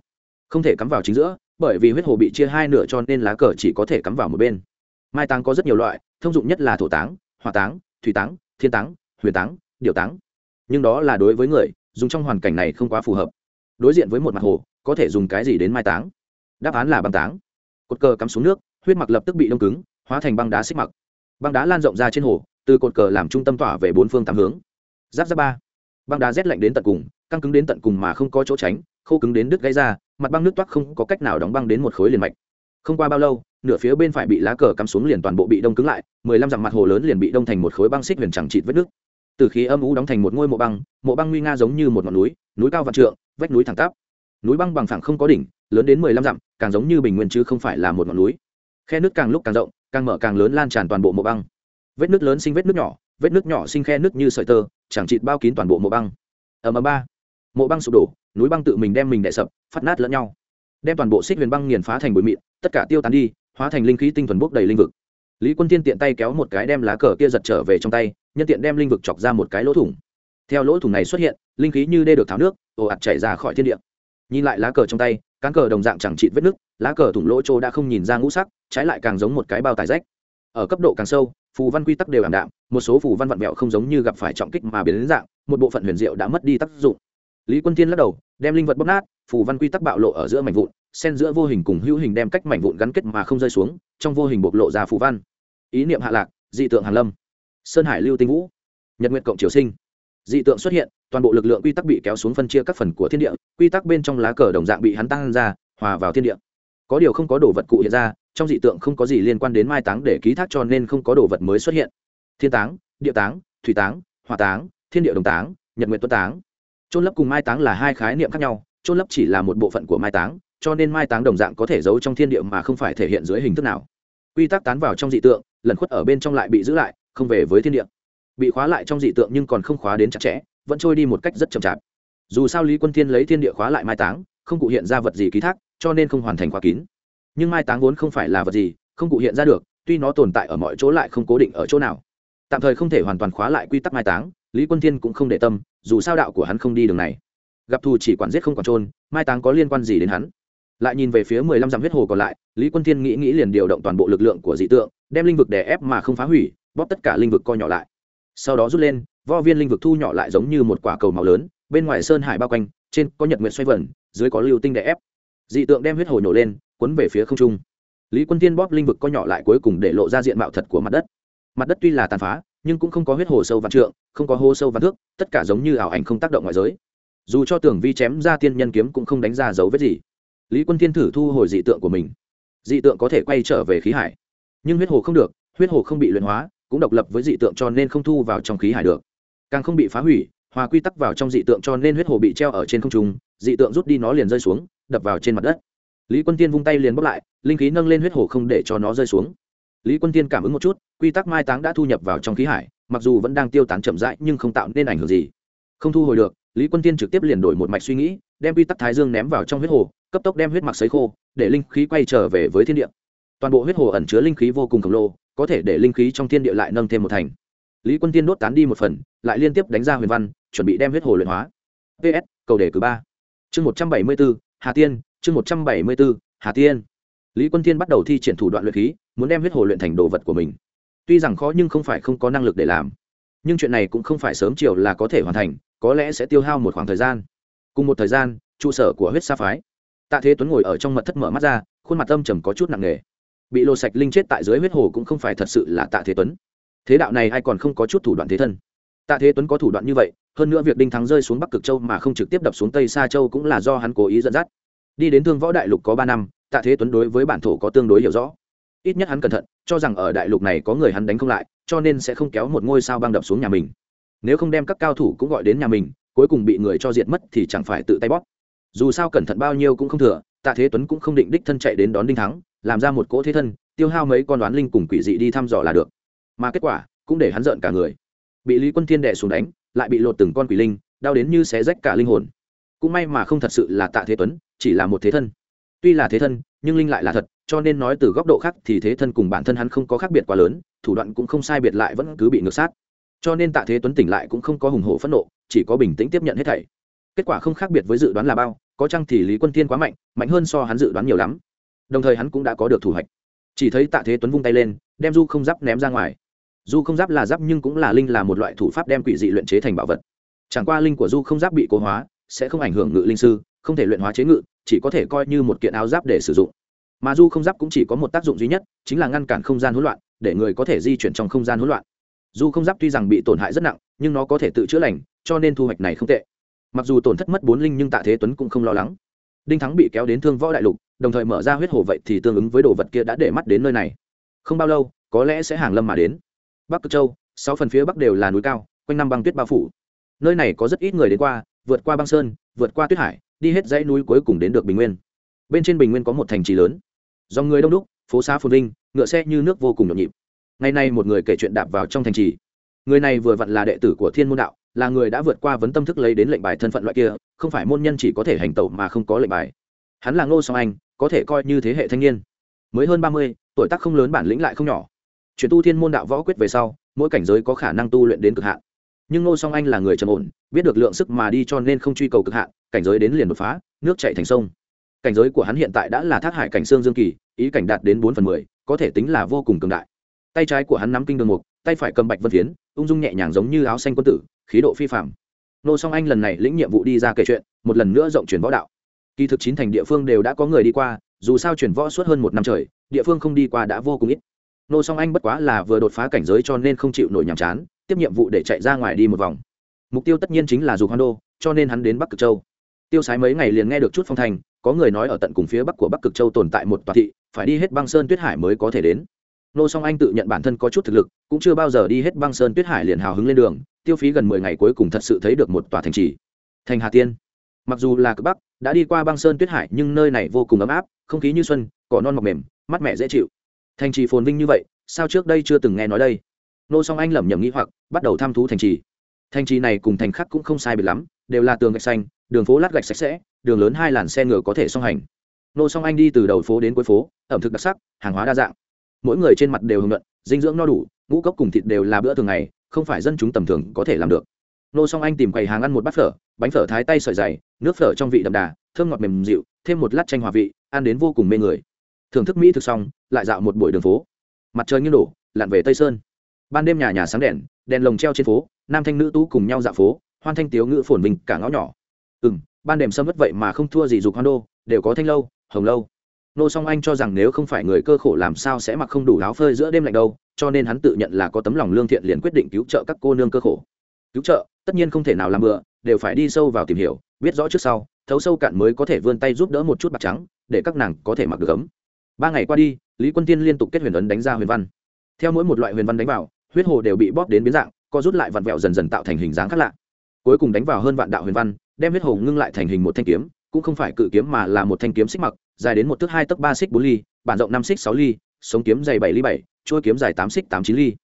Không thể cắm vào chính giữa, bởi vì huyết hồ bị chia hai nửa cho nên lá cờ chỉ có thể cắm vào một bên. Mai táng có rất nhiều loại, thông dụng nhất là thổ táng, hỏa táng, thủy táng, thiên táng, huyền táng điệu táng. Nhưng đó là đối với người, dùng trong hoàn cảnh này không quá phù hợp. Đối diện với một mặt hồ, có thể dùng cái gì đến mai táng? Đáp án là băng táng. Cột cờ cắm xuống nước huyết mặc lập tức bị đông cứng, hóa thành băng đá xích mặc băng đá lan rộng ra trên hồ, từ cột cờ làm trung tâm tỏa về bốn phương tám hướng. Giáp giáp ba. Băng đá rét lạnh đến tận cùng, căng cứng đến tận cùng mà không có chỗ tránh, khô cứng đến đứt gãy ra, mặt băng nước toát không có cách nào đóng băng đến một khối liền mạch. Không qua bao lâu, nửa phía bên phải bị lá cờ cắm xuống liền toàn bộ bị đông cứng lại, mười lăm dặm mặt hồ lớn liền bị đông thành một khối băng xích huyền chẳng chịt vết nước. Từ khí âm u đóng thành một ngôi mộ băng mộ băng nguy nga giống như một ngọn núi núi cao vạn trượng, vách núi thẳng tắp. Núi băng bằng phẳng không có đỉnh, lớn đến mười lăm dặm, càng giống như bình nguyên chứ không phải là một ngọn núi khe nước càng lúc càng rộng, càng mở càng lớn lan tràn toàn bộ mộ băng. Vết nước lớn sinh vết nước nhỏ, vết nước nhỏ sinh khe nước như sợi tơ, chẳng chịt bao kín toàn bộ mộ băng. Ở mờ ba. Mộ băng sụp đổ, núi băng tự mình đem mình đè sập, phát nát lẫn nhau. Đem toàn bộ xích huyền băng nghiền phá thành bụi mịn, tất cả tiêu tán đi, hóa thành linh khí tinh thuần bốc đầy linh vực. Lý quân tiên tiện tay kéo một cái đem lá cờ kia giật trở về trong tay, nhân tiện đem linh vực chọc ra một cái lỗ thủng. Theo lỗ thủng này xuất hiện, linh khí như đê được tháo nước, ồ ạt chảy ra khỏi thiên địa nhìn lại lá cờ trong tay, cán cờ đồng dạng chẳng trị vết nứt, lá cờ thủng lỗ chỗ đã không nhìn ra ngũ sắc, trái lại càng giống một cái bao tài rách. Ở cấp độ càng sâu, phù văn quy tắc đều ảm đạm, một số phù văn vặn mẹo không giống như gặp phải trọng kích mà biến đến dạng, một bộ phận huyền diệu đã mất đi tác dụng. Lý quân tiên lắc đầu, đem linh vật bóc nát, phù văn quy tắc bạo lộ ở giữa mảnh vụn, xen giữa vô hình cùng hữu hình đem cách mảnh vụn gắn kết mà không rơi xuống, trong vô hình bộc lộ ra phù văn. Ý niệm hạ lạc, dị tượng hàn lâm. Sơn hải lưu tinh vũ. Nhật nguyện cộng triều sinh dị tượng xuất hiện, toàn bộ lực lượng quy tắc bị kéo xuống phân chia các phần của thiên địa, quy tắc bên trong lá cờ đồng dạng bị hắn tăng ra, hòa vào thiên địa. Có điều không có đồ vật cụ hiện ra, trong dị tượng không có gì liên quan đến mai táng để ký thác cho nên không có đồ vật mới xuất hiện. Thiên táng, địa táng, thủy táng, hỏa táng, thiên địa đồng táng, nhật nguyện tuấn táng. Trôn lấp cùng mai táng là hai khái niệm khác nhau trôn lấp chỉ là một bộ phận của mai táng, cho nên mai táng đồng dạng có thể giấu trong thiên địa mà không phải thể hiện dưới hình thức nào. Quy tắc tán vào trong dị tượng lần khuất ở bên trong lại bị giữ lại, không về với thiên địa bị khóa lại trong dị tượng nhưng còn không khóa đến chặt chẽ, vẫn trôi đi một cách rất chậm chạp. Dù sao lý quân thiên lấy thiên địa khóa lại mai táng, không cụ hiện ra vật gì ký thác, cho nên không hoàn thành khóa kín. Nhưng mai táng vốn không phải là vật gì, không cụ hiện ra được, tuy nó tồn tại ở mọi chỗ lại không cố định ở chỗ nào. Tạm thời không thể hoàn toàn khóa lại quy tắc mai táng, lý quân thiên cũng không để tâm, dù sao đạo của hắn không đi đường này. Gặp thù chỉ quản giết không còn trôn mai táng có liên quan gì đến hắn? Lại nhìn về phía mười lăm dặm huyết hồ còn lại, lý quân thiên nghĩ nghĩ liền điều động toàn bộ lực lượng của dị tượng, đem linh vực đè ép mà không phá hủy, bóp tất cả linh vực co nhỏ lại sau đó rút lên, vo viên linh vực thu nhỏ lại giống như một quả cầu màu lớn, bên ngoài sơn hải bao quanh, trên có nhật nguyện xoay vẩn dưới có lưu tinh đè ép. Dị tượng đem huyết hồ nhổ lên, cuốn về phía không trung. Lý quân tiên bóp linh vực co nhỏ lại cuối cùng để lộ ra diện mạo thật của mặt đất. Mặt đất tuy là tàn phá, nhưng cũng không có huyết hồ sâu vạn trượng, không có hô sâu vạn thước, tất cả giống như ảo ảnh không tác động ngoại giới. Dù cho tưởng vi chém ra tiên nhân kiếm cũng không đánh ra dấu vết gì. Lý quân tiên thử thu hồi dị tượng của mình. Dị tượng có thể quay trở về khí hải, nhưng huyết hồ không được, huyết hồ không bị luyện hóa cũng độc lập với dị tượng cho nên không thu vào trong khí hải được. Càng không bị phá hủy, hòa quy tắc vào trong dị tượng cho nên huyết hồ bị treo ở trên không trung, dị tượng rút đi nó liền rơi xuống, đập vào trên mặt đất. Lý quân tiên vung tay liền bóc lại, linh khí nâng lên huyết hồ không để cho nó rơi xuống. Lý quân tiên cảm ứng một chút, quy tắc mai táng đã thu nhập vào trong khí hải, mặc dù vẫn đang tiêu tán chậm rãi nhưng không tạo nên ảnh hưởng gì. Không thu hồi được, lý quân tiên trực tiếp liền đổi một mạch suy nghĩ, đem quy tắc thái dương ném vào trong huyết hồ, cấp tốc đem huyết mặc sấy khô, để linh khí quay trở về với thiên địa. Toàn bộ huyết hồ ẩn chứa linh khí vô cùng khổng lồ có thể để linh khí trong thiên địa lại nâng thêm một thành. Lý quân tiên đốt tán đi một phần, lại liên tiếp đánh ra huyền văn, chuẩn bị đem huyết hồ luyện hóa. Ps cầu đề cử ba. Chương một trăm bảy mươi bốn, hà tiên, chương một trăm bảy mươi bốn, hà tiên. Lý quân tiên bắt đầu thi triển thủ đoạn luyện khí, muốn đem huyết hồ luyện thành đồ vật của mình. Tuy rằng khó nhưng không phải không có năng lực để làm. Nhưng chuyện này cũng không phải sớm chiều là có thể hoàn thành, có lẽ sẽ tiêu hao một khoảng thời gian. Cùng một thời gian, trụ sở của huyết sa phái. Tạ thế tuấn ngồi ở trong mật thất mở mắt ra, khuôn mặt âm trầm có chút nặng nề bị lột sạch linh chết tại dưới huyết hồ cũng không phải thật sự là tạ thế tuấn. Thế đạo này ai còn không có chút thủ đoạn thế thân? Tạ thế tuấn có thủ đoạn như vậy, hơn nữa việc đinh thắng rơi xuống bắc cực châu mà không trực tiếp đập xuống tây sa châu cũng là do hắn cố ý dẫn dắt. Đi đến thương võ đại lục có ba năm, tạ thế tuấn đối với bản thổ có tương đối hiểu rõ. Ít nhất hắn cẩn thận, cho rằng ở đại lục này có người hắn đánh không lại, cho nên sẽ không kéo một ngôi sao băng đập xuống nhà mình. Nếu không đem các cao thủ cũng gọi đến nhà mình, cuối cùng bị người cho diệt mất thì chẳng phải tự tay bóp. Dù sao cẩn thận bao nhiêu cũng không thừa, tạ thế tuấn cũng không định đích thân chạy đến đón đinh thắng làm ra một cỗ thế thân, tiêu hao mấy con đoán linh cùng quỷ dị đi thăm dò là được. Mà kết quả cũng để hắn giận cả người. Bị lý quân thiên đẻ xuống đánh, lại bị lột từng con quỷ linh, đau đến như xé rách cả linh hồn. Cũng may mà không thật sự là tạ thế tuấn, chỉ là một thế thân. Tuy là thế thân, nhưng linh lại là thật, cho nên nói từ góc độ khác thì thế thân cùng bản thân hắn không có khác biệt quá lớn, thủ đoạn cũng không sai biệt lại vẫn cứ bị ngược sát. Cho nên tạ thế tuấn tỉnh lại cũng không có hùng hổ phẫn nộ, chỉ có bình tĩnh tiếp nhận hết thảy. Kết quả không khác biệt với dự đoán là bao, có chăng thì lý quân thiên quá mạnh mạnh hơn so hắn dự đoán nhiều lắm đồng thời hắn cũng đã có được thủ hạch. Chỉ thấy tạ thế tuấn vung tay lên, đem du không giáp ném ra ngoài. Du không giáp là giáp nhưng cũng là linh là một loại thủ pháp đem quỷ dị luyện chế thành bảo vật. Chẳng qua linh của du không giáp bị cố hóa, sẽ không ảnh hưởng ngự linh sư, không thể luyện hóa chế ngự, chỉ có thể coi như một kiện áo giáp để sử dụng. Mà du không giáp cũng chỉ có một tác dụng duy nhất, chính là ngăn cản không gian hỗn loạn, để người có thể di chuyển trong không gian hỗn loạn. Du không giáp tuy rằng bị tổn hại rất nặng, nhưng nó có thể tự chữa lành, cho nên thu hoạch này không tệ. Mặc dù tổn thất mất bốn linh nhưng tạ thế tuấn cũng không lo lắng. Đinh thắng bị kéo đến thương võ đại lục đồng thời mở ra huyết hồ vậy thì tương ứng với đồ vật kia đã để mắt đến nơi này. Không bao lâu, có lẽ sẽ hàng lâm mà đến. Bắc cực châu, sáu phần phía bắc đều là núi cao, quanh năm băng tuyết bao phủ. Nơi này có rất ít người đến qua, vượt qua băng sơn, vượt qua tuyết hải, đi hết dãy núi cuối cùng đến được bình nguyên. Bên trên bình nguyên có một thành trì lớn. Do người đông đúc, phố xá phồn vinh, ngựa xe như nước vô cùng nhộn nhịp. Ngày nay một người kể chuyện đạp vào trong thành trì. Người này vừa vặn là đệ tử của thiên môn đạo, là người đã vượt qua vấn tâm thức lấy đến lệnh bài thân phận loại kia, không phải môn nhân chỉ có thể hành tẩu mà không có lệnh bài hắn là ngô song anh, có thể coi như thế hệ thanh niên. Mới hơn ba mươi, tuổi tác không lớn bản lĩnh lại không nhỏ. Chuyển tu thiên môn đạo võ quyết về sau, mỗi cảnh giới có khả năng tu luyện đến cực hạn. Nhưng ngô song anh là người trầm ổn, biết được lượng sức mà đi cho nên không truy cầu cực hạn, cảnh giới đến liền đột phá, nước chạy thành sông. Cảnh giới của hắn hiện tại đã là thác hải cảnh xương dương kỳ, ý cảnh đạt đến bốn phần mười, có thể tính là vô cùng cường đại. Tay trái của hắn nắm kinh đường mục, tay phải cầm bạch vân phiến, ung dung nhẹ nhàng giống như áo xanh quân tử, khí độ phi phạm nô song anh lần này lĩnh nhiệm vụ đi ra kể chuyện, một lần nữa rộng truyền võ đạo kỳ thực chín thành địa phương đều đã có người đi qua, dù sao chuyển võ suốt hơn một năm trời, địa phương không đi qua đã vô cùng ít. Nô song anh bất quá là vừa đột phá cảnh giới cho nên không chịu nổi nhàm chán, tiếp nhiệm vụ để chạy ra ngoài đi một vòng. Mục tiêu tất nhiên chính là dục hoan đô, cho nên hắn đến bắc cực châu. Tiêu sái mấy ngày liền nghe được chút phong thành có người nói ở tận cùng phía bắc của bắc cực châu tồn tại một tòa thị, phải đi hết băng sơn tuyết hải mới có thể đến. Nô song anh tự nhận bản thân có chút thực lực, cũng chưa bao giờ đi hết băng sơn tuyết hải liền hào hứng lên đường, tiêu phí gần mười ngày cuối cùng thật sự thấy được một tòa thành trì. Thành hà tiên. Mặc dù là cực bắc đã đi qua băng sơn tuyết hải nhưng nơi này vô cùng ấm áp, không khí như xuân, cỏ non mọc mềm, mát mẻ dễ chịu. Thành trì phồn vinh như vậy, sao trước đây chưa từng nghe nói đây? Nô song anh lẩm nhẩm nghĩ hoặc, bắt đầu tham thú thành trì. Thành trì này cùng thành khác cũng không sai biệt lắm, đều là tường gạch xanh, đường phố lát gạch sạch sẽ, đường lớn hai làn xe ngựa có thể song hành. Nô song anh đi từ đầu phố đến cuối phố, ẩm thực đặc sắc, hàng hóa đa dạng. Mỗi người trên mặt đều hưởng luận, dinh dưỡng no đủ, ngũ cốc cùng thịt đều là bữa thường ngày, không phải dân chúng tầm thường có thể làm được nô song anh tìm quầy hàng ăn một bát phở, bánh phở thái tay sợi dày, nước phở trong vị đậm đà, thơm ngọt mềm dịu, thêm một lát chanh hòa vị, ăn đến vô cùng mê người. Thưởng thức mỹ thực xong, lại dạo một buổi đường phố. Mặt trời như đổ, lặn về tây sơn. Ban đêm nhà nhà sáng đèn đèn lồng treo trên phố, nam thanh nữ tú cùng nhau dạo phố, hoan thanh tiếu ngữ phồn bình cả ngõ nhỏ. Ừ m ban đêm sâm mất vậy mà không thua gì dục hoan đô, đều có thanh lâu, hồng lâu. Nô song anh cho rằng nếu không phải người cơ khổ làm sao sẽ mặc không đủ áo phơi giữa đêm lạnh đâu, cho nên hắn tự nhận là có tấm lòng lương thiện liền quyết định cứu trợ các cô nương cơ khổ. Cứu trợ? Tất nhiên không thể nào làm bừa, đều phải đi sâu vào tìm hiểu, biết rõ trước sau, thấu sâu cạn mới có thể vươn tay giúp đỡ một chút bạc trắng, để các nàng có thể mặc được ấm. Ba ngày qua đi, lý quân tiên liên tục kết huyền ấn đánh ra huyền văn. Theo mỗi một loại huyền văn đánh vào, huyết hồ đều bị bóp đến biến dạng, co rút lại vặn vẹo dần dần tạo thành hình dáng khác lạ. Cuối cùng đánh vào hơn vạn đạo huyền văn, đem huyết hồ ngưng lại thành hình một thanh kiếm, cũng không phải cự kiếm mà là một thanh kiếm xích mặc, dài đến một thước hai tấc ba xích bốn ly, bản rộng năm xích sáu ly, sống kiếm dày bảy ly bảy, chuôi kiếm dài tám xích tám chín ly.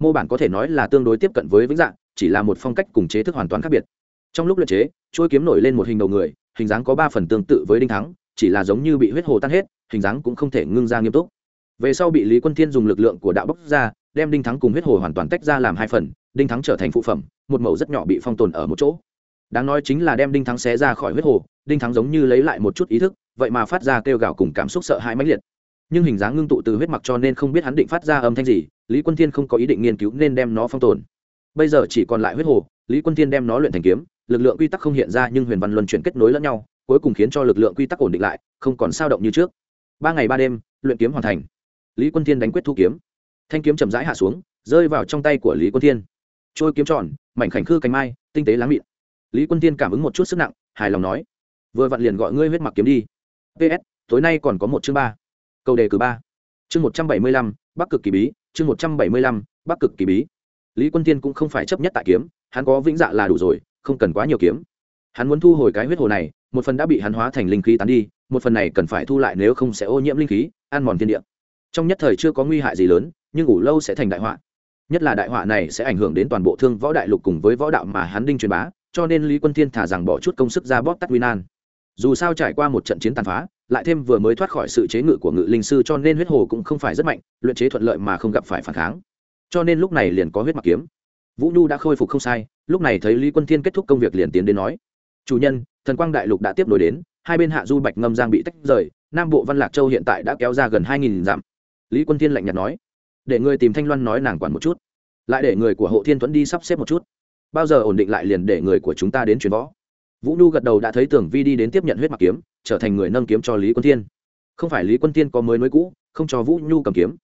Mô bản có thể nói là tương đối tiếp cận với vĩnh dạng chỉ là một phong cách cùng chế thức hoàn toàn khác biệt. Trong lúc luyện chế, chuôi kiếm nổi lên một hình đầu người, hình dáng có ba phần tương tự với đinh thắng, chỉ là giống như bị huyết hồ tan hết, hình dáng cũng không thể ngưng ra nghiêm túc. Về sau bị lý quân thiên dùng lực lượng của đạo bốc ra, đem đinh thắng cùng huyết hồ hoàn toàn tách ra làm hai phần, đinh thắng trở thành phụ phẩm, một mẫu rất nhỏ bị phong tồn ở một chỗ. Đáng nói chính là đem đinh thắng xé ra khỏi huyết hồ, đinh thắng giống như lấy lại một chút ý thức, vậy mà phát ra kêu gào cùng cảm xúc sợ hãi mãnh liệt. Nhưng hình dáng ngưng tụ từ huyết mặc cho nên không biết hắn định phát ra âm thanh gì, lý quân thiên không có ý định nghiên cứu nên đem nó phong tồn bây giờ chỉ còn lại huyết hồ, lý quân thiên đem nó luyện thành kiếm, lực lượng quy tắc không hiện ra nhưng huyền văn luân chuyển kết nối lẫn nhau, cuối cùng khiến cho lực lượng quy tắc ổn định lại, không còn sao động như trước. Ba ngày ba đêm, luyện kiếm hoàn thành. Lý quân thiên đánh quyết thu kiếm. Thanh kiếm chậm rãi hạ xuống, rơi vào trong tay của lý quân thiên. Trôi kiếm tròn, mảnh khảnh khư cánh mai, tinh tế láng mịn. Lý quân thiên cảm ứng một chút sức nặng, hài lòng nói, vừa vặn liền gọi ngươi huyết mặc kiếm đi. Ps tối nay còn có một chương ba. Câu đề cử ba. Chương một trăm bảy mươi lăm, bắc cực kỳ bí, chương một trăm bảy mươi lăm, bắc cực kỳ bí lý quân tiên cũng không phải chấp nhất tại kiếm, hắn có vĩnh dạ là đủ rồi, không cần quá nhiều kiếm. Hắn muốn thu hồi cái huyết hồ này, một phần đã bị hắn hóa thành linh khí tán đi, một phần này cần phải thu lại nếu không sẽ ô nhiễm linh khí, ăn mòn thiên địa. Trong nhất thời chưa có nguy hại gì lớn, nhưng ngủ lâu sẽ thành đại họa. Nhất là đại họa này sẽ ảnh hưởng đến toàn bộ thương võ đại lục cùng với võ đạo mà hắn đinh truyền bá, cho nên lý quân thiên thả rằng bỏ chút công sức ra bóp tắt nguyên an. dù sao trải qua một trận chiến tàn phá, lại thêm vừa mới thoát khỏi sự chế ngự của ngự linh sư cho nên huyết hồ cũng không phải rất mạnh, luyện chế thuận lợi mà không gặp phải phản kháng cho nên lúc này liền có huyết mặc kiếm. Vũ nhu đã khôi phục không sai, lúc này thấy lý quân thiên kết thúc công việc liền tiến đến nói, chủ nhân, thần quang đại lục đã tiếp nối đến, hai bên hạ du bạch ngâm giang bị tách rời, nam bộ văn lạc châu hiện tại đã kéo ra gần hai nghìn dặm. Lý quân thiên lạnh nhạt nói, để người tìm thanh loan nói nàng quản một chút, lại để người của hộ thiên tuấn đi sắp xếp một chút. Bao giờ ổn định lại liền để người của chúng ta đến truyền võ. Vũ nhu gật đầu đã thấy tưởng vi đi đến tiếp nhận huyết mặc kiếm, trở thành người nâng kiếm cho lý quân thiên. Không phải lý quân thiên có mới nối cũ, không cho vũ nhu cầm kiếm.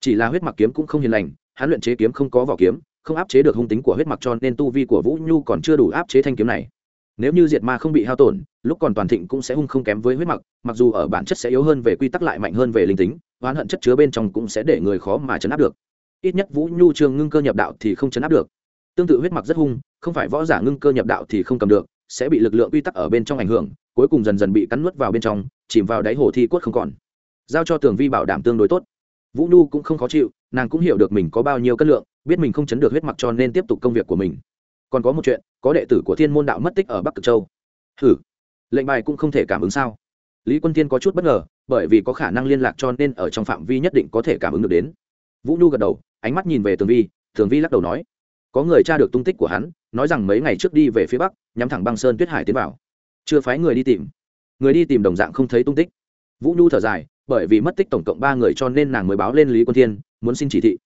Chỉ là huyết mặc kiếm cũng không hiền lành hắn luyện chế kiếm không có vỏ kiếm, không áp chế được hung tính của huyết mặc cho nên tu vi của vũ nhu còn chưa đủ áp chế thanh kiếm này. Nếu như diệt ma không bị hao tổn, lúc còn toàn thịnh cũng sẽ hung không kém với huyết mặc mặc dù ở bản chất sẽ yếu hơn về quy tắc lại mạnh hơn về linh tính, oán hận chất chứa bên trong cũng sẽ để người khó mà chấn áp được. Ít nhất vũ nhu trường ngưng cơ nhập đạo thì không chấn áp được. Tương tự huyết mặc rất hung, không phải võ giả ngưng cơ nhập đạo thì không cầm được, sẽ bị lực lượng quy tắc ở bên trong ảnh hưởng, cuối cùng dần dần bị cắn nuốt vào bên trong, chìm vào đáy hồ thi quất không còn. Giao cho tường vi bảo đảm tương đối tốt. Vũ nhu cũng không khó chịu nàng cũng hiểu được mình có bao nhiêu cân lượng, biết mình không chấn được huyết mặc cho nên tiếp tục công việc của mình. Còn có một chuyện, có đệ tử của thiên môn đạo mất tích ở bắc cực châu. Hử? Lệnh bài cũng không thể cảm ứng sao? Lý quân tiên có chút bất ngờ, bởi vì có khả năng liên lạc cho nên ở trong phạm vi nhất định có thể cảm ứng được đến. Vũ nhu gật đầu, ánh mắt nhìn về tường vi tường vi lắc đầu nói, có người tra được tung tích của hắn, nói rằng mấy ngày trước đi về phía bắc, nhắm thẳng băng sơn tuyết hải tiến vào. Chưa phái người đi tìm. Người đi tìm đồng dạng không thấy tung tích. Vũ nhu thở dài, bởi vì mất tích tổng cộng ba người cho nên nàng mới báo lên lý quân thiên muốn xin chỉ thị.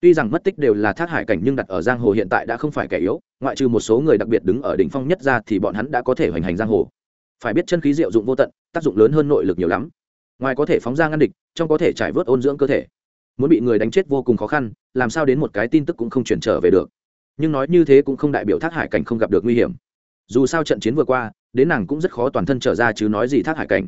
Tuy rằng mất tích đều là thác hải cảnh nhưng đặt ở giang hồ hiện tại đã không phải kẻ yếu, ngoại trừ một số người đặc biệt đứng ở đỉnh phong nhất ra thì bọn hắn đã có thể hoành hành giang hồ. Phải biết chân khí diệu dụng vô tận, tác dụng lớn hơn nội lực nhiều lắm. Ngoài có thể phóng ra ngăn địch, trong có thể trải vớt ôn dưỡng cơ thể. Muốn bị người đánh chết vô cùng khó khăn, làm sao đến một cái tin tức cũng không chuyển trở về được. Nhưng nói như thế cũng không đại biểu thác hải cảnh không gặp được nguy hiểm. Dù sao trận chiến vừa qua, đến nàng cũng rất khó toàn thân trở ra chứ nói gì thác hải cảnh.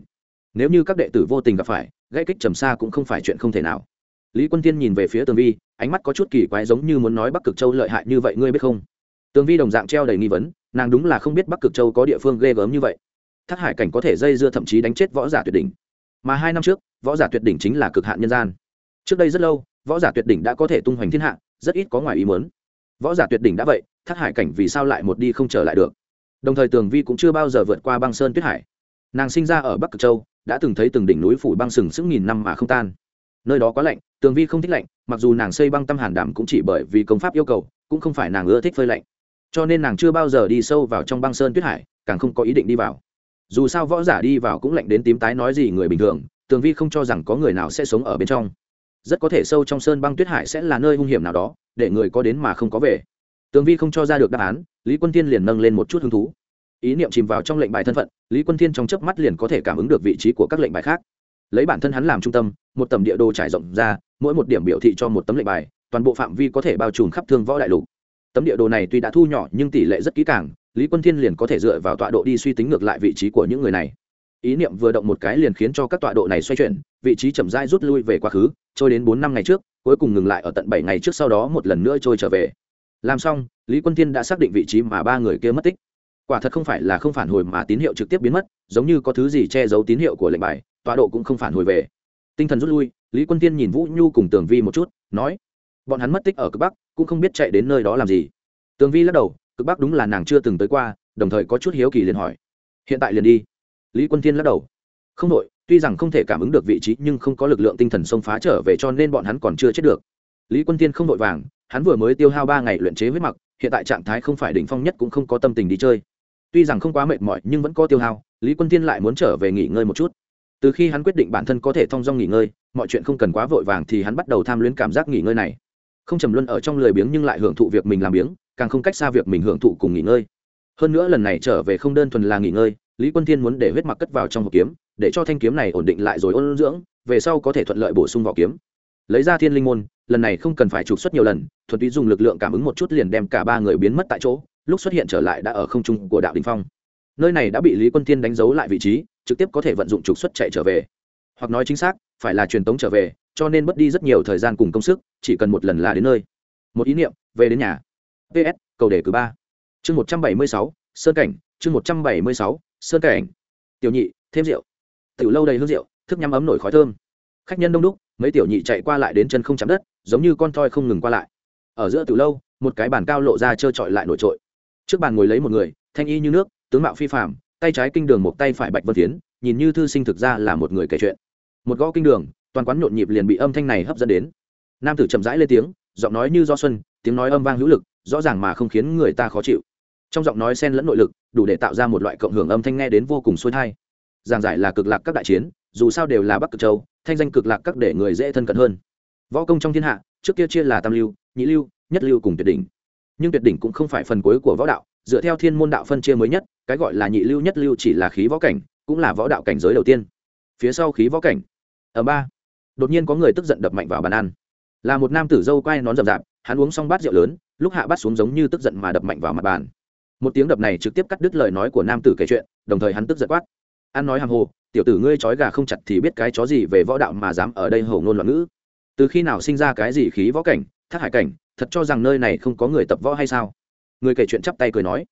Nếu như các đệ tử vô tình gặp phải gây kích trầm xa cũng không phải chuyện không thể nào lý quân tiên nhìn về phía tường vi, ánh mắt có chút kỳ quái giống như muốn nói bắc cực châu lợi hại như vậy, ngươi biết không? Tường vi đồng dạng treo đầy nghi vấn, nàng đúng là không biết bắc cực châu có địa phương ghê gớm như vậy. Thác hải cảnh có thể dây dưa thậm chí đánh chết võ giả tuyệt đỉnh. Mà hai năm trước, võ giả tuyệt đỉnh chính là cực hạn nhân gian. Trước đây rất lâu, võ giả tuyệt đỉnh đã có thể tung hoành thiên hạ, rất ít có ngoài ý muốn. Võ giả tuyệt đỉnh đã vậy, thác hải cảnh vì sao lại một đi không trở lại được? Đồng thời tường vi cũng chưa bao giờ vượt qua băng sơn tuyết hải. Nàng sinh ra ở bắc cực châu, đã từng thấy từng đỉnh núi phủ băng sừng sững nghìn năm mà không tan nơi đó quá lạnh, tường vi không thích lạnh, mặc dù nàng xây băng tâm hàn đảm cũng chỉ bởi vì công pháp yêu cầu, cũng không phải nàng ưa thích phơi lạnh. Cho nên nàng chưa bao giờ đi sâu vào trong băng sơn tuyết hải, càng không có ý định đi vào. Dù sao võ giả đi vào cũng lạnh đến tím tái nói gì người bình thường, tường vi không cho rằng có người nào sẽ sống ở bên trong. Rất có thể sâu trong sơn băng tuyết hải sẽ là nơi hung hiểm nào đó, để người có đến mà không có về. Tường vi không cho ra được đáp án, lý quân thiên liền nâng lên một chút hứng thú. Ý niệm chìm vào trong lệnh bài thân phận, lý quân thiên trong chớp mắt liền có thể cảm ứng được vị trí của các lệnh bài khác lấy bản thân hắn làm trung tâm, một tầm địa đồ trải rộng ra, mỗi một điểm biểu thị cho một tấm lệnh bài, toàn bộ phạm vi có thể bao trùm khắp thương võ đại lục. Tấm địa đồ này tuy đã thu nhỏ nhưng tỷ lệ rất kỹ càng, lý quân thiên liền có thể dựa vào tọa độ đi suy tính ngược lại vị trí của những người này. Ý niệm vừa động một cái liền khiến cho các tọa độ này xoay chuyển, vị trí chậm rãi rút lui về quá khứ, trôi đến bốn năm ngày trước, cuối cùng ngừng lại ở tận bảy ngày trước sau đó một lần nữa trôi trở về. Làm xong, lý quân thiên đã xác định vị trí mà ba người kia mất tích. Quả thật không phải là không phản hồi mà tín hiệu trực tiếp biến mất, giống như có thứ gì che giấu tín hiệu của lệnh bài tọa độ cũng không phản hồi về. Tinh thần rút lui, lý quân tiên nhìn vũ nhu cùng tường vi một chút, nói, bọn hắn mất tích ở cực bắc, cũng không biết chạy đến nơi đó làm gì. Tường vi lắc đầu, cực bắc đúng là nàng chưa từng tới qua, đồng thời có chút hiếu kỳ liền hỏi. Hiện tại liền đi. Lý quân tiên lắc đầu, không đội, tuy rằng không thể cảm ứng được vị trí, nhưng không có lực lượng tinh thần xông phá trở về cho nên bọn hắn còn chưa chết được. Lý quân tiên không đội vàng, hắn vừa mới tiêu hao ba ngày luyện chế huyết mặc hiện tại trạng thái không phải đỉnh phong nhất cũng không có tâm tình đi chơi. Tuy rằng không quá mệt mỏi, nhưng vẫn có tiêu hao, lý quân tiên lại muốn trở về nghỉ ngơi một chút từ khi hắn quyết định bản thân có thể thong dong nghỉ ngơi, mọi chuyện không cần quá vội vàng thì hắn bắt đầu tham luyến cảm giác nghỉ ngơi này. Không trầm luân ở trong lười biếng nhưng lại hưởng thụ việc mình làm biếng, càng không cách xa việc mình hưởng thụ cùng nghỉ ngơi. Hơn nữa lần này trở về không đơn thuần là nghỉ ngơi, lý quân thiên muốn để huyết mặc cất vào trong hộp kiếm, để cho thanh kiếm này ổn định lại rồi ôn dưỡng, về sau có thể thuận lợi bổ sung vào kiếm. Lấy ra thiên linh môn, lần này không cần phải trục xuất nhiều lần, thuần túy dùng lực lượng cảm ứng một chút liền đem cả ba người biến mất tại chỗ, lúc xuất hiện trở lại đã ở không trung của đạo đình phong. Nơi này đã bị lý quân tiên đánh dấu lại vị trí trực tiếp có thể vận dụng trục xuất chạy trở về. Hoặc nói chính xác, phải là truyền tống trở về, cho nên mất đi rất nhiều thời gian cùng công sức, chỉ cần một lần là đến nơi. Một ý niệm, về đến nhà. Ps cầu đề cử ba. Chương một trăm bảy mươi sáu, sơn cảnh, chương một trăm bảy mươi sáu, sơn cảnh. Tiểu nhị, thêm rượu. Tiểu lâu đầy hương rượu, thức nhắm ấm nổi khói thơm. Khách nhân đông đúc, mấy tiểu nhị chạy qua lại đến chân không chạm đất, giống như con thoi không ngừng qua lại. Ở giữa tiểu lâu, một cái bàn cao lộ ra trơ trọi lại nổi trội. Trước bàn ngồi lấy một người, thanh y như nước, tướng mạo phi phạm tay trái kinh đường một tay phải bạch vân tiến nhìn như thư sinh thực ra là một người kể chuyện. Một gõ kinh đường, toàn quán nhộn nhịp liền bị âm thanh này hấp dẫn đến. Nam tử chậm rãi lên tiếng, giọng nói như do xuân, tiếng nói âm vang hữu lực, rõ ràng mà không khiến người ta khó chịu. Trong giọng nói xen lẫn nội lực, đủ để tạo ra một loại cộng hưởng âm thanh nghe đến vô cùng xuôi thai. Giảng giải là cực lạc các đại chiến, dù sao đều là bắc cực châu, thanh danh cực lạc các để người dễ thân cận hơn. Võ công trong thiên hạ, trước kia chia là tam lưu, nhị lưu, nhất lưu cùng tuyệt đỉnh. Nhưng tuyệt đỉnh cũng không phải phần cuối của võ đạo, dựa theo thiên môn đạo phân chia mới nhất cái gọi là nhị lưu nhất lưu chỉ là khí võ cảnh, cũng là võ đạo cảnh giới đầu tiên. Phía sau khí võ cảnh. Ở ba. Đột nhiên có người tức giận đập mạnh vào bàn ăn. Là một nam tử dâu quai nón rậm rạp, hắn uống xong bát rượu lớn, lúc hạ bát xuống giống như tức giận mà đập mạnh vào mặt bàn. Một tiếng đập này trực tiếp cắt đứt lời nói của nam tử kể chuyện, đồng thời hắn tức giận quát. Ăn nói hàng hồ, tiểu tử ngươi trói gà không chặt thì biết cái chó gì về võ đạo mà dám ở đây hầu ngôn loạn ngữ. Từ khi nào sinh ra cái gì khí võ cảnh, thác hải cảnh, thật cho rằng nơi này không có người tập võ hay sao? Người kể chuyện chắp tay cười nói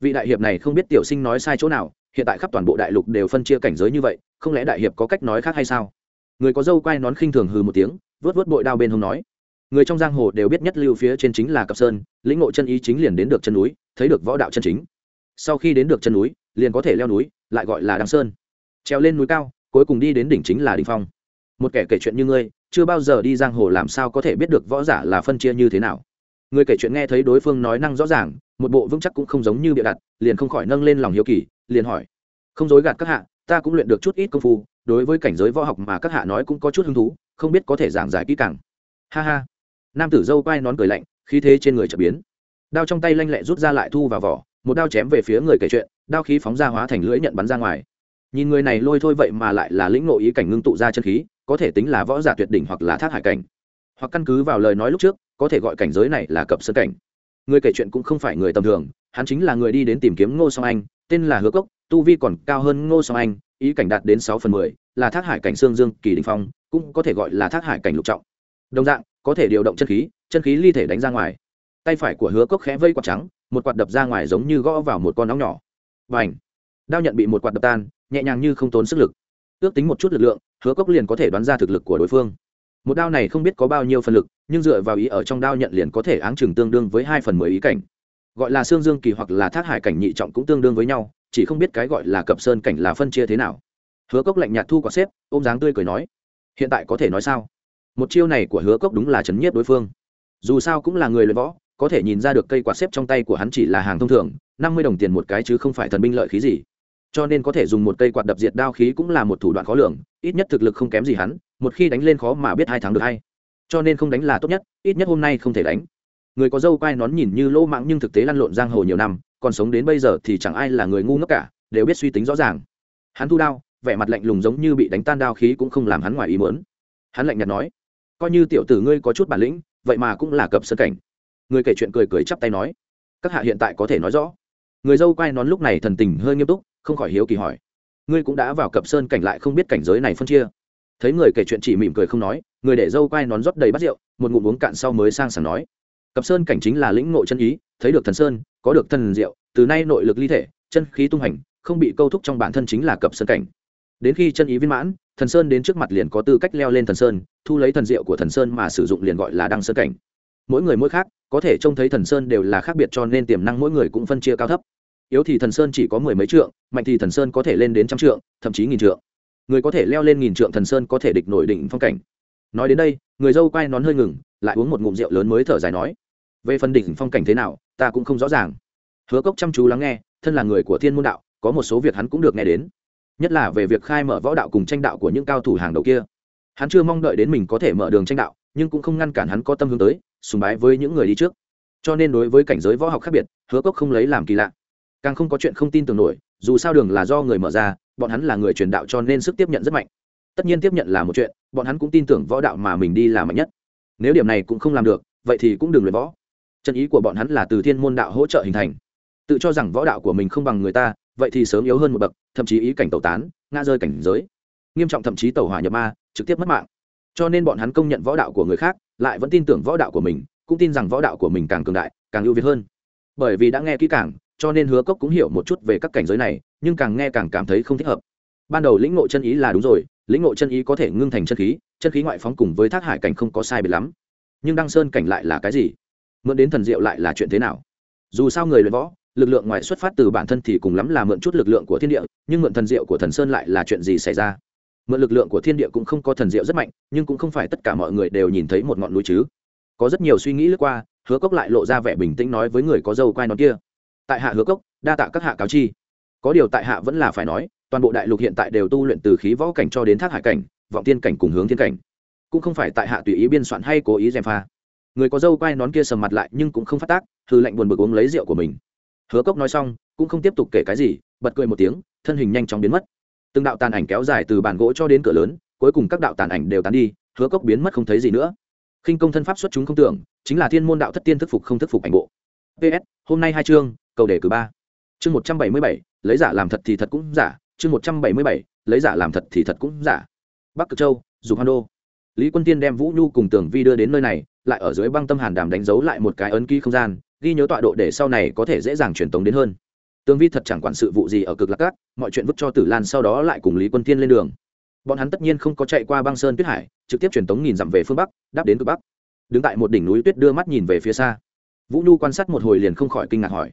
vị đại hiệp này không biết tiểu sinh nói sai chỗ nào, hiện tại khắp toàn bộ đại lục đều phân chia cảnh giới như vậy, không lẽ đại hiệp có cách nói khác hay sao? Người có dâu quai nón khinh thường hừ một tiếng, vớt vớt bội đao bên hông nói. Người trong giang hồ đều biết nhất lưu phía trên chính là cập sơn, lĩnh ngộ chân ý chính liền đến được chân núi, thấy được võ đạo chân chính. Sau khi đến được chân núi, liền có thể leo núi, lại gọi là đăng sơn. Treo lên núi cao, cuối cùng đi đến đỉnh chính là đỉnh phong. Một kẻ kể chuyện như ngươi, chưa bao giờ đi giang hồ làm sao có thể biết được võ giả là phân chia như thế nào. Người kể chuyện nghe thấy đối phương nói năng rõ ràng một bộ vững chắc cũng không giống như bịa đặt, liền không khỏi nâng lên lòng hiếu kỳ, liền hỏi, không dối gạt các hạ, ta cũng luyện được chút ít công phu, đối với cảnh giới võ học mà các hạ nói cũng có chút hứng thú, không biết có thể giảng giải kỹ càng. Ha ha. Nam tử dâu quai nón cười lạnh, khí thế trên người trở biến. Đao trong tay lanh lẹ rút ra lại thu vào vỏ, một đao chém về phía người kể chuyện, đao khí phóng ra hóa thành lưỡi nhận bắn ra ngoài. Nhìn người này lôi thôi vậy mà lại là lĩnh ngộ ý cảnh ngưng tụ ra chân khí, có thể tính là võ giả tuyệt đỉnh hoặc là thác hải cảnh. Hoặc căn cứ vào lời nói lúc trước, có thể gọi cảnh giới này là cập sơn cảnh người kể chuyện cũng không phải người tầm thường, hắn chính là người đi đến tìm kiếm ngô song anh, tên là hứa cốc, tu vi còn cao hơn ngô song anh, ý cảnh đạt đến sáu phần mười, là thác hải cảnh sương dương, kỳ đình phong, cũng có thể gọi là thác hải cảnh lục trọng. Đồng dạng, có thể điều động chân khí chân khí ly thể đánh ra ngoài. Tay phải của hứa cốc khẽ vây quạt trắng, một quạt đập ra ngoài giống như gõ vào một con nóng nhỏ. Và ảnh đao nhận bị một quạt đập tan, nhẹ nhàng như không tốn sức lực. Ước tính một chút lực lượng, hứa cốc liền có thể đoán ra thực lực của đối phương một đao này không biết có bao nhiêu phần lực, nhưng dựa vào ý ở trong đao nhận liền có thể áng chừng tương đương với hai phần mười ý cảnh. Gọi là xương dương kỳ hoặc là thác hải cảnh nhị trọng cũng tương đương với nhau, chỉ không biết cái gọi là cập sơn cảnh là phân chia thế nào. Hứa cốc lạnh nhạt thu quả xếp, ôm dáng tươi cười nói, hiện tại có thể nói sao? Một chiêu này của hứa cốc đúng là chấn nhiếp đối phương. Dù sao cũng là người luyện võ, có thể nhìn ra được cây quạt xếp trong tay của hắn chỉ là hàng thông thường, năm mươi đồng tiền một cái chứ không phải thần binh lợi khí gì. Cho nên có thể dùng một cây quạt đập diệt đao khí cũng là một thủ đoạn khó lường, ít nhất thực lực không kém gì hắn một khi đánh lên khó mà biết hai tháng được hay. Cho nên không đánh là tốt nhất, ít nhất hôm nay không thể đánh. Người có dâu quai nón nhìn như lỗ mạng nhưng thực tế lăn lộn giang hồ nhiều năm, còn sống đến bây giờ thì chẳng ai là người ngu ngốc cả, đều biết suy tính rõ ràng. Hắn thu đao, vẻ mặt lạnh lùng giống như bị đánh tan đao khí cũng không làm hắn ngoài ý mớn hắn lạnh nhạt nói, coi như tiểu tử ngươi có chút bản lĩnh, vậy mà cũng là cập sân cảnh. Người kể chuyện cười cười chắp tay nói, các hạ hiện tại có thể nói rõ. Người dâu quai nón lúc này thần tình hơi nghiêm túc, không khỏi hiếu kỳ hỏi, ngươi cũng đã vào cập sơn cảnh lại không biết cảnh giới này phân chia? Thấy người kể chuyện chỉ mỉm cười không nói, người để dâu quai nón rót đầy bát rượu, một ngụm uống cạn sau mới sang sảng nói. Cập sơn cảnh chính là lĩnh ngộ chân ý, thấy được thần sơn, có được thần diệu, từ nay nội lực ly thể, chân khí tung hành, không bị câu thúc trong bản thân chính là cập sơn cảnh. Đến khi chân ý viên mãn, thần sơn đến trước mặt liền có tư cách leo lên thần sơn, thu lấy thần diệu của thần sơn mà sử dụng liền gọi là đăng sơn cảnh. Mỗi người mỗi khác, có thể trông thấy thần sơn đều là khác biệt cho nên tiềm năng mỗi người cũng phân chia cao thấp. Yếu thì thần sơn chỉ có mười mấy trượng, mạnh thì thần sơn có thể lên đến trăm trượng, thậm chí nghìn trượng người có thể leo lên nghìn trượng thần sơn có thể địch nổi đỉnh phong cảnh. Nói đến đây, người dâu quay nón hơi ngừng, lại uống một ngụm rượu lớn mới thở dài nói, về phần đỉnh phong cảnh thế nào, ta cũng không rõ ràng. Hứa cốc chăm chú lắng nghe, thân là người của thiên môn đạo, có một số việc hắn cũng được nghe đến. Nhất là về việc khai mở võ đạo cùng tranh đạo của những cao thủ hàng đầu kia. Hắn chưa mong đợi đến mình có thể mở đường tranh đạo, nhưng cũng không ngăn cản hắn có tâm hướng tới, sùng bái với những người đi trước. Cho nên đối với cảnh giới võ học khác biệt, hứa cốc không lấy làm kỳ lạ. Càng không có chuyện không tin tưởng nổi, dù sao đường là do người mở ra bọn hắn là người truyền đạo cho nên sức tiếp nhận rất mạnh. Tất nhiên tiếp nhận là một chuyện, bọn hắn cũng tin tưởng võ đạo mà mình đi là mạnh nhất. Nếu điểm này cũng không làm được, vậy thì cũng đừng luyện võ. Chân ý của bọn hắn là từ thiên môn đạo hỗ trợ hình thành. Tự cho rằng võ đạo của mình không bằng người ta, vậy thì sớm yếu hơn một bậc, thậm chí ý cảnh tẩu tán, ngã rơi cảnh giới. Nghiêm trọng thậm chí tẩu hỏa nhập ma, trực tiếp mất mạng. Cho nên bọn hắn công nhận võ đạo của người khác, lại vẫn tin tưởng võ đạo của mình, cũng tin rằng võ đạo của mình càng cường đại, càng ưu việt hơn. Bởi vì đã nghe kỹ càng, cho nên hứa cốc cũng hiểu một chút về các cảnh giới này nhưng càng nghe càng cảm thấy không thích hợp. Ban đầu lĩnh ngộ chân ý là đúng rồi, lĩnh ngộ chân ý có thể ngưng thành chân khí chân khí ngoại phóng cùng với thác hải cảnh không có sai biệt lắm. Nhưng đăng sơn cảnh lại là cái gì? Mượn đến thần diệu lại là chuyện thế nào? Dù sao người luyện võ, lực lượng ngoài xuất phát từ bản thân thì cùng lắm là mượn chút lực lượng của thiên địa, nhưng mượn thần diệu của thần sơn lại là chuyện gì xảy ra? Mượn lực lượng của thiên địa cũng không có thần diệu rất mạnh, nhưng cũng không phải tất cả mọi người đều nhìn thấy một ngọn núi chứ. Có rất nhiều suy nghĩ lướt qua, hứa cốc lại lộ ra vẻ bình tĩnh nói với người có dâu quai nó kia. Tại hạ hứa cốc, đa tạ các hạ cáo chi có điều tại hạ vẫn là phải nói, toàn bộ đại lục hiện tại đều tu luyện từ khí võ cảnh cho đến thác hải cảnh, vọng tiên cảnh cùng hướng thiên cảnh. Cũng không phải tại hạ tùy ý biên soạn hay cố ý gièm pha. Người có dâu quai nón kia sầm mặt lại nhưng cũng không phát tác thư lệnh buồn bực uống lấy rượu của mình. Hứa cốc nói xong, cũng không tiếp tục kể cái gì, bật cười một tiếng, thân hình nhanh chóng biến mất. Từng đạo tàn ảnh kéo dài từ bàn gỗ cho đến cửa lớn, cuối cùng các đạo tàn ảnh đều tán đi, hứa cốc biến mất không thấy gì nữa. Khinh công thân pháp xuất chúng không tưởng, chính là thiên môn đạo thất tiên thức phục không thức phục ảnh bộ. Ps hôm nay hai chương, cầu đề cử ba. Chương một trăm bảy mươi bảy lấy giả làm thật thì thật cũng giả, chương một trăm bảy mươi bảy, lấy giả làm thật thì thật cũng giả. Bắc cực châu dù hoan đô. Lý quân tiên đem vũ nhu cùng tường vi đưa đến nơi này, lại ở dưới băng tâm hàn đàm đánh dấu lại một cái ấn ký không gian, ghi nhớ tọa độ để sau này có thể dễ dàng truyền tống đến hơn. Tường vi thật chẳng quản sự vụ gì ở cực lạc cát, mọi chuyện vứt cho tử lan sau đó lại cùng lý quân tiên lên đường. Bọn hắn tất nhiên không có chạy qua băng sơn tuyết hải, trực tiếp truyền tống nhìn dặm về phương bắc, đáp đến cực bắc. Đứng tại một đỉnh núi tuyết đưa mắt nhìn về phía xa. Vũ nhu quan sát một hồi liền không khỏi kinh ngạc hỏi,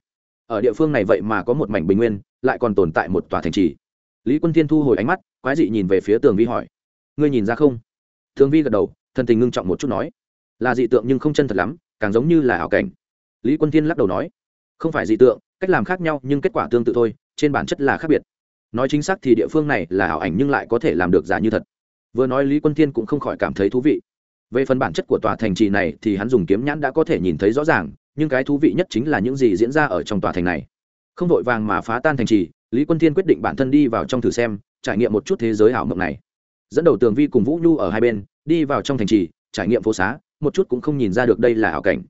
ở địa phương này vậy mà có một mảnh bình nguyên lại còn tồn tại một tòa thành trì. Lý quân thiên thu hồi ánh mắt, quái dị nhìn về phía tường vi hỏi, ngươi nhìn ra không? Tường vi gật đầu, thân tình ngưng trọng một chút nói, là dị tượng nhưng không chân thật lắm, càng giống như là ảo cảnh. Lý quân thiên lắc đầu nói, không phải dị tượng, cách làm khác nhau nhưng kết quả tương tự thôi, trên bản chất là khác biệt. Nói chính xác thì địa phương này là ảo ảnh nhưng lại có thể làm được giả như thật. Vừa nói lý quân thiên cũng không khỏi cảm thấy thú vị. Về phần bản chất của tòa thành trì này thì hắn dùng kiếm nhãn đã có thể nhìn thấy rõ ràng, nhưng cái thú vị nhất chính là những gì diễn ra ở trong tòa thành này không vội vàng mà phá tan thành trì, lý quân thiên quyết định bản thân đi vào trong thử xem, trải nghiệm một chút thế giới ảo mộng này. Dẫn đầu tường vi cùng vũ nhu ở hai bên, đi vào trong thành trì, trải nghiệm phố xá, một chút cũng không nhìn ra được đây là ảo cảnh.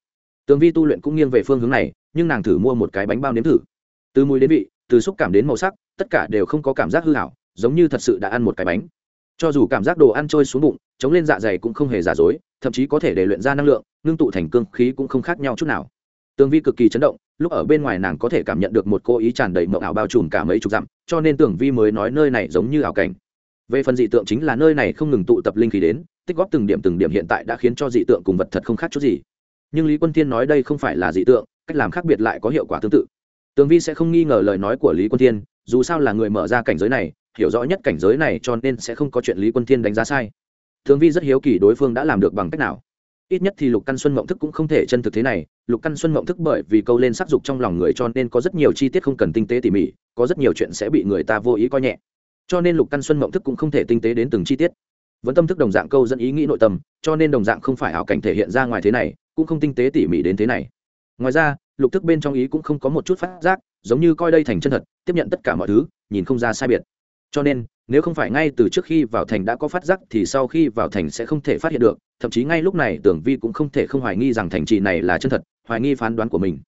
Tường vi tu luyện cũng nghiêng về phương hướng này, nhưng nàng thử mua một cái bánh bao nếm thử. Từ mùi đến vị, từ xúc cảm đến màu sắc, tất cả đều không có cảm giác hư hảo giống như thật sự đã ăn một cái bánh. Cho dù cảm giác đồ ăn trôi xuống bụng, chống lên dạ dày cũng không hề giả dối, thậm chí có thể để luyện ra năng lượng, ngưng tụ thành cương khí cũng không khác nhau chút nào. Tường vi cực kỳ chấn động lúc ở bên ngoài nàng có thể cảm nhận được một cô ý tràn đầy mộng ảo bao trùm cả mấy chục dặm, cho nên tưởng vi mới nói nơi này giống như ảo cảnh. Về phần dị tượng chính là nơi này không ngừng tụ tập linh khí đến, tích góp từng điểm từng điểm hiện tại đã khiến cho dị tượng cùng vật thật không khác chút gì. Nhưng lý quân thiên nói đây không phải là dị tượng, cách làm khác biệt lại có hiệu quả tương tự. Tường vi sẽ không nghi ngờ lời nói của lý quân thiên, dù sao là người mở ra cảnh giới này, hiểu rõ nhất cảnh giới này cho nên sẽ không có chuyện lý quân thiên đánh giá sai. Tường vi rất hiếu kỳ đối phương đã làm được bằng cách nào ít nhất thì lục căn xuân mộng thức cũng không thể chân thực thế này. Lục căn xuân mộng thức bởi vì câu lên sắc dục trong lòng người cho nên có rất nhiều chi tiết không cần tinh tế tỉ mỉ, có rất nhiều chuyện sẽ bị người ta vô ý coi nhẹ. Cho nên lục căn xuân mộng thức cũng không thể tinh tế đến từng chi tiết. Vẫn tâm thức đồng dạng câu dẫn ý nghĩ nội tâm, cho nên đồng dạng không phải ảo cảnh thể hiện ra ngoài thế này, cũng không tinh tế tỉ mỉ đến thế này. Ngoài ra, lục thức bên trong ý cũng không có một chút phát giác, giống như coi đây thành chân thật, tiếp nhận tất cả mọi thứ, nhìn không ra sai biệt. Cho nên, nếu không phải ngay từ trước khi vào thành đã có phát giác thì sau khi vào thành sẽ không thể phát hiện được thậm chí ngay lúc này tưởng vi cũng không thể không hoài nghi rằng thành trì này là chân thật, hoài nghi phán đoán của mình.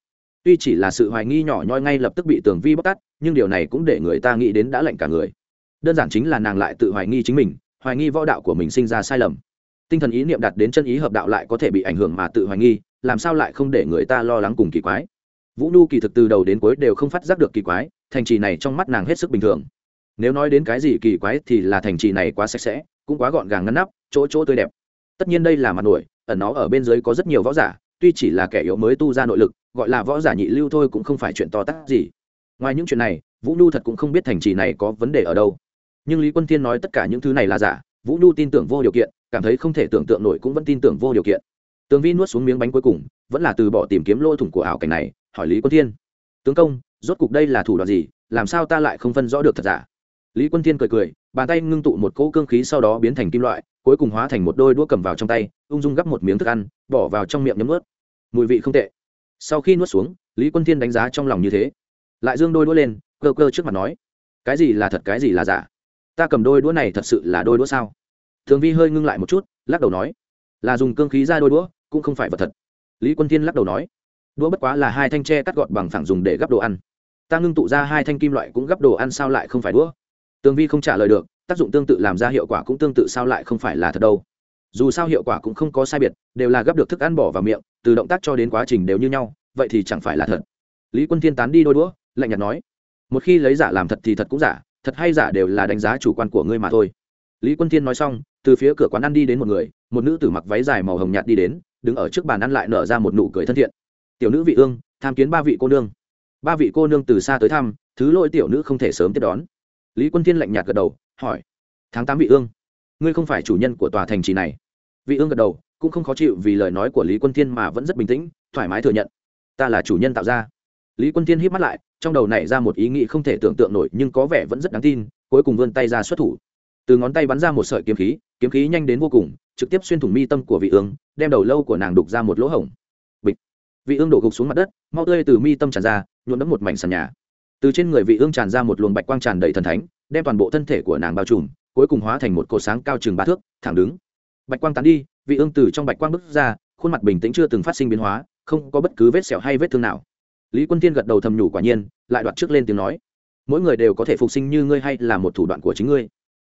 Tuy chỉ là sự hoài nghi nhỏ nhoi ngay lập tức bị tưởng vi bóc tát, nhưng điều này cũng để người ta nghĩ đến đã lạnh cả người. Đơn giản chính là nàng lại tự hoài nghi chính mình, hoài nghi võ đạo của mình sinh ra sai lầm. Tinh thần ý niệm đặt đến chân ý hợp đạo lại có thể bị ảnh hưởng mà tự hoài nghi, làm sao lại không để người ta lo lắng cùng kỳ quái. Vũ nhu kỳ thực từ đầu đến cuối đều không phát giác được kỳ quái, thành trì này trong mắt nàng hết sức bình thường. Nếu nói đến cái gì kỳ quái thì là thành trì này quá sạch sẽ, cũng quá gọn gàng ngăn nắp, chỗ chỗ tươi đẹp tất nhiên đây là mặt nổi, ẩn nó ở bên dưới có rất nhiều võ giả, tuy chỉ là kẻ yếu mới tu ra nội lực, gọi là võ giả nhị lưu thôi cũng không phải chuyện to tát gì. Ngoài những chuyện này, vũ nhu thật cũng không biết thành trì này có vấn đề ở đâu. Nhưng lý quân thiên nói tất cả những thứ này là giả, vũ nhu tin tưởng vô điều kiện, cảm thấy không thể tưởng tượng nổi cũng vẫn tin tưởng vô điều kiện. Tường vi nuốt xuống miếng bánh cuối cùng, vẫn là từ bỏ tìm kiếm lỗ thủng của ảo cảnh này, hỏi lý quân thiên. Tướng công, rốt cục đây là thủ đoạn gì? Làm sao ta lại không phân rõ được thật giả? Lý quân thiên cười cười, bàn tay ngưng tụ một cỗ cương khí sau đó biến thành kim loại cuối cùng hóa thành một đôi đũa cầm vào trong tay, ung dung gắp một miếng thức ăn, bỏ vào trong miệng nhấm ướt mùi vị không tệ. Sau khi nuốt xuống, lý quân thiên đánh giá trong lòng như thế. Lại dương đôi đũa lên, cơ cơ trước mặt nói, cái gì là thật, cái gì là giả? Ta cầm đôi đũa này thật sự là đôi đũa sao? Thường vi hơi ngưng lại một chút, lắc đầu nói, là dùng cương khí ra đôi đũa, cũng không phải vật thật. Lý quân thiên lắc đầu nói, đũa bất quá là hai thanh tre cắt gọt bằng phẳng dùng để gắp đồ ăn. Ta ngưng tụ ra hai thanh kim loại cũng gắp đồ ăn sao lại không phải đũa? Tường vi không trả lời được tác dụng tương tự làm ra hiệu quả cũng tương tự sao lại không phải là thật đâu. Dù sao hiệu quả cũng không có sai biệt, đều là gấp được thức ăn bỏ vào miệng, từ động tác cho đến quá trình đều như nhau, vậy thì chẳng phải là thật. Lý quân thiên tán đi đôi đũa, lạnh nhạt nói, một khi lấy giả làm thật thì thật cũng giả, thật hay giả đều là đánh giá chủ quan của ngươi mà thôi. Lý quân thiên nói xong, từ phía cửa quán ăn đi đến một người, một nữ tử mặc váy dài màu hồng nhạt đi đến, đứng ở trước bàn ăn lại nở ra một nụ cười thân thiện. Tiểu nữ vị ương, tham kiến ba vị cô nương. Ba vị cô nương từ xa tới thăm, thứ lỗi tiểu nữ không thể sớm tiếp đón lý quân thiên lạnh nhạt gật đầu, hỏi, tháng tám vị ương, ngươi không phải chủ nhân của tòa thành trì này? Vị ương gật đầu, cũng không khó chịu vì lời nói của lý quân thiên mà vẫn rất bình tĩnh, thoải mái thừa nhận, ta là chủ nhân tạo ra. Lý quân thiên hít mắt lại, trong đầu nảy ra một ý nghĩ không thể tưởng tượng nổi, nhưng có vẻ vẫn rất đáng tin, cuối cùng vươn tay ra xuất thủ. Từ ngón tay bắn ra một sợi kiếm khí kiếm khí nhanh đến vô cùng, trực tiếp xuyên thủng mi tâm của vị ương, đem đầu lâu của nàng đục ra một lỗ hổng. Bịch. Vị ương đổ gục xuống mặt đất mau tươi từ mi tâm tràn ra, nhuộm đẫm một mảnh sàn nhà từ trên người vị ương tràn ra một luồng bạch quang tràn đầy thần thánh, đem toàn bộ thân thể của nàng bao trùm, cuối cùng hóa thành một cột sáng cao chừng ba thước, thẳng đứng. Bạch quang tán đi, vị ương từ trong bạch quang bước ra, khuôn mặt bình tĩnh chưa từng phát sinh biến hóa, không có bất cứ vết sẹo hay vết thương nào. Lý quân tiên gật đầu thầm nhủ quả nhiên, lại đoạt trước lên tiếng nói. Mỗi người đều có thể phục sinh như ngươi hay là một thủ đoạn của chính ngươi.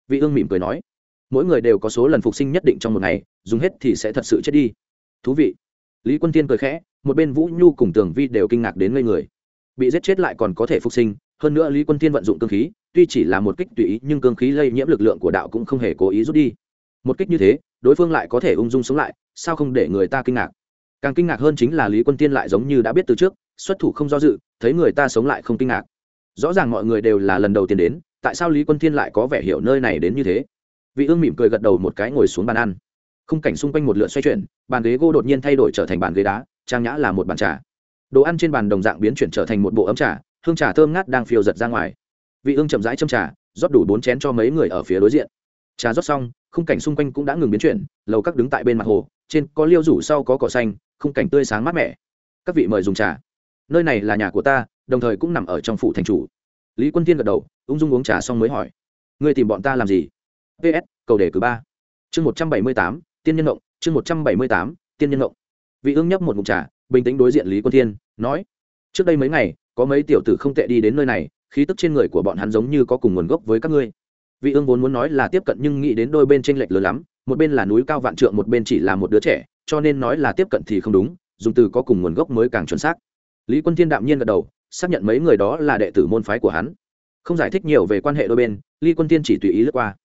Vị ương mỉm cười nói. Mỗi người đều có số lần phục sinh nhất định trong một ngày, dùng hết thì sẽ thật sự chết đi. Thú vị. Lý quân tiên cười khẽ, một bên vũ nhu cùng tường vi đều kinh ngạc đến ngây người bị giết chết lại còn có thể phục sinh, hơn nữa lý quân tiên vận dụng cương khí, tuy chỉ là một kích tùy ý, nhưng cương khí lây nhiễm lực lượng của đạo cũng không hề cố ý rút đi. Một kích như thế, đối phương lại có thể ung dung sống lại, sao không để người ta kinh ngạc? Càng kinh ngạc hơn chính là lý quân tiên lại giống như đã biết từ trước, xuất thủ không do dự, thấy người ta sống lại không kinh ngạc. Rõ ràng mọi người đều là lần đầu tiên đến, tại sao lý quân tiên lại có vẻ hiểu nơi này đến như thế? Vị ương mỉm cười gật đầu một cái ngồi xuống bàn ăn. Khung cảnh xung quanh một lượt xoay chuyển, bàn ghế gỗ đột nhiên thay đổi trở thành bàn ghế đá, trang nhã là một bàn trà đồ ăn trên bàn đồng dạng biến chuyển trở thành một bộ ấm trà, hương trà thơm ngát đang phiêu giật ra ngoài. Vị ương chậm rãi châm trà, rót đủ bốn chén cho mấy người ở phía đối diện. Trà rót xong, khung cảnh xung quanh cũng đã ngừng biến chuyển, lầu các đứng tại bên mặt hồ, trên có liêu rủ sau có cỏ xanh, khung cảnh tươi sáng mát mẻ. Các vị mời dùng trà. Nơi này là nhà của ta, đồng thời cũng nằm ở trong phủ thành chủ. Lý quân tiên gật đầu, ung dung uống trà xong mới hỏi. Người tìm bọn ta làm gì? Ps cầu đề cử ba. Chương một trăm bảy mươi tám, tiên nhân động chương một trăm bảy mươi tám, tiên nhân động vị ương nhấp một mục trà bình tĩnh đối diện lý quân thiên, nói, trước đây mấy ngày, có mấy tiểu tử không tệ đi đến nơi này, khí tức trên người của bọn hắn giống như có cùng nguồn gốc với các ngươi. Vị ương vốn muốn nói là tiếp cận nhưng nghĩ đến đôi bên tranh lệch lớn lắm, một bên là núi cao vạn trượng, một bên chỉ là một đứa trẻ, cho nên nói là tiếp cận thì không đúng, dùng từ có cùng nguồn gốc mới càng chuẩn xác. Lý quân thiên đạm nhiên gật đầu, xác nhận mấy người đó là đệ tử môn phái của hắn. Không giải thích nhiều về quan hệ đôi bên, lý quân thiên chỉ tùy ý lướt qua.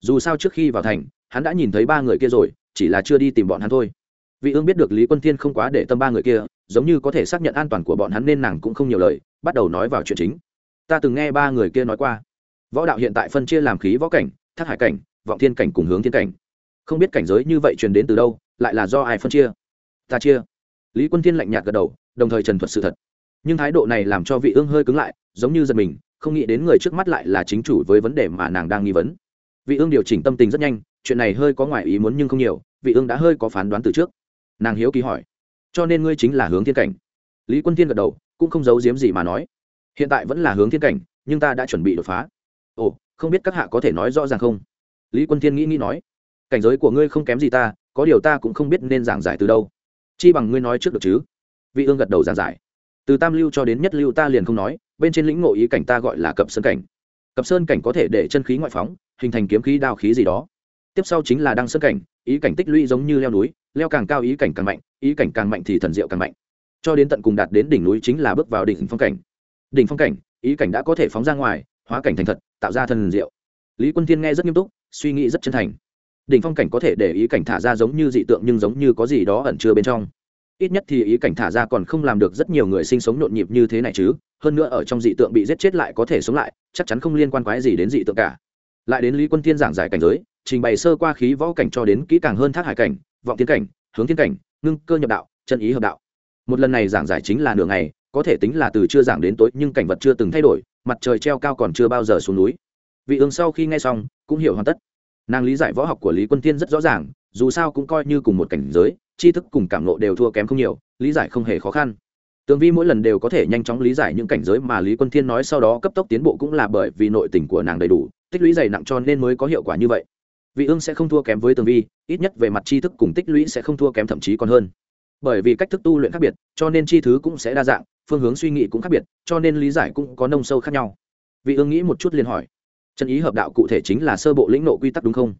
Dù sao trước khi vào thành, hắn đã nhìn thấy ba người kia rồi, chỉ là chưa đi tìm bọn hắn thôi vị ương biết được lý quân thiên không quá để tâm ba người kia, giống như có thể xác nhận an toàn của bọn hắn nên nàng cũng không nhiều lời, bắt đầu nói vào chuyện chính. Ta từng nghe ba người kia nói qua. Võ đạo hiện tại phân chia làm khí võ cảnh, thác hải cảnh, vọng thiên cảnh cùng hướng thiên cảnh. Không biết cảnh giới như vậy truyền đến từ đâu, lại là do ai phân chia? Ta chia. Lý quân thiên lạnh nhạt gật đầu, đồng thời trần thuật sự thật. Nhưng thái độ này làm cho vị ương hơi cứng lại, giống như giật mình, không nghĩ đến người trước mắt lại là chính chủ với vấn đề mà nàng đang nghi vấn. Vị ương điều chỉnh tâm tình rất nhanh, chuyện này hơi có ngoài ý muốn nhưng không nhiều, vị ương đã hơi có phán đoán từ trước nàng hiếu kỳ hỏi. Cho nên ngươi chính là hướng thiên cảnh. Lý quân thiên gật đầu, cũng không giấu giếm gì mà nói. Hiện tại vẫn là hướng thiên cảnh, nhưng ta đã chuẩn bị đột phá. Ồ, không biết các hạ có thể nói rõ ràng không? Lý quân thiên nghĩ nghĩ nói. Cảnh giới của ngươi không kém gì ta, có điều ta cũng không biết nên giảng giải từ đâu. Chi bằng ngươi nói trước được chứ? Vị ương gật đầu giảng giải. Từ tam lưu cho đến nhất lưu ta liền không nói, bên trên lĩnh ngộ ý cảnh ta gọi là cập sơn cảnh. Cập sơn cảnh có thể để chân khí ngoại phóng, hình thành kiếm khí đao khí gì đó. Tiếp sau chính là đăng sơn cảnh, ý cảnh tích lũy giống như leo núi leo càng cao ý cảnh càng mạnh, ý cảnh càng mạnh thì thần diệu càng mạnh. Cho đến tận cùng đạt đến đỉnh núi chính là bước vào đỉnh phong cảnh. Đỉnh phong cảnh, ý cảnh đã có thể phóng ra ngoài, hóa cảnh thành thật, tạo ra thần diệu. Lý quân thiên nghe rất nghiêm túc, suy nghĩ rất chân thành. Đỉnh phong cảnh có thể để ý cảnh thả ra giống như dị tượng nhưng giống như có gì đó ẩn chứa bên trong. Ít nhất thì ý cảnh thả ra còn không làm được rất nhiều người sinh sống nhộn nhịp như thế này chứ, hơn nữa ở trong dị tượng bị giết chết lại có thể sống lại, chắc chắn không liên quan quái gì đến dị tượng cả. Lại đến lý quân thiên giảng giải cảnh giới, trình bày sơ qua khí võ cảnh cho đến kỹ càng hơn thác hải cảnh vọng thiên cảnh, hướng thiên cảnh, ngưng cơ nhập đạo, chân ý hợp đạo. Một lần này giảng giải chính là nửa ngày, có thể tính là từ chưa giảng đến tối, nhưng cảnh vật chưa từng thay đổi, mặt trời treo cao còn chưa bao giờ xuống núi. Vị ương sau khi nghe xong, cũng hiểu hoàn tất. Nàng lý giải võ học của lý quân Thiên rất rõ ràng, dù sao cũng coi như cùng một cảnh giới, tri thức cùng cảm nộ đều thua kém không nhiều, lý giải không hề khó khăn. Tường vi mỗi lần đều có thể nhanh chóng lý giải những cảnh giới mà lý quân thiên nói sau đó cấp tốc tiến bộ cũng là bởi vì nội tình của nàng đầy đủ, tích lũy dày nặng cho nên mới có hiệu quả như vậy vị ương sẽ không thua kém với tường vi, ít nhất về mặt tri thức cùng tích lũy sẽ không thua kém thậm chí còn hơn. Bởi vì cách thức tu luyện khác biệt, cho nên chi thứ cũng sẽ đa dạng, phương hướng suy nghĩ cũng khác biệt, cho nên lý giải cũng có nông sâu khác nhau. Vị ương nghĩ một chút liền hỏi, chân ý hợp đạo cụ thể chính là sơ bộ lĩnh nộ quy tắc đúng không?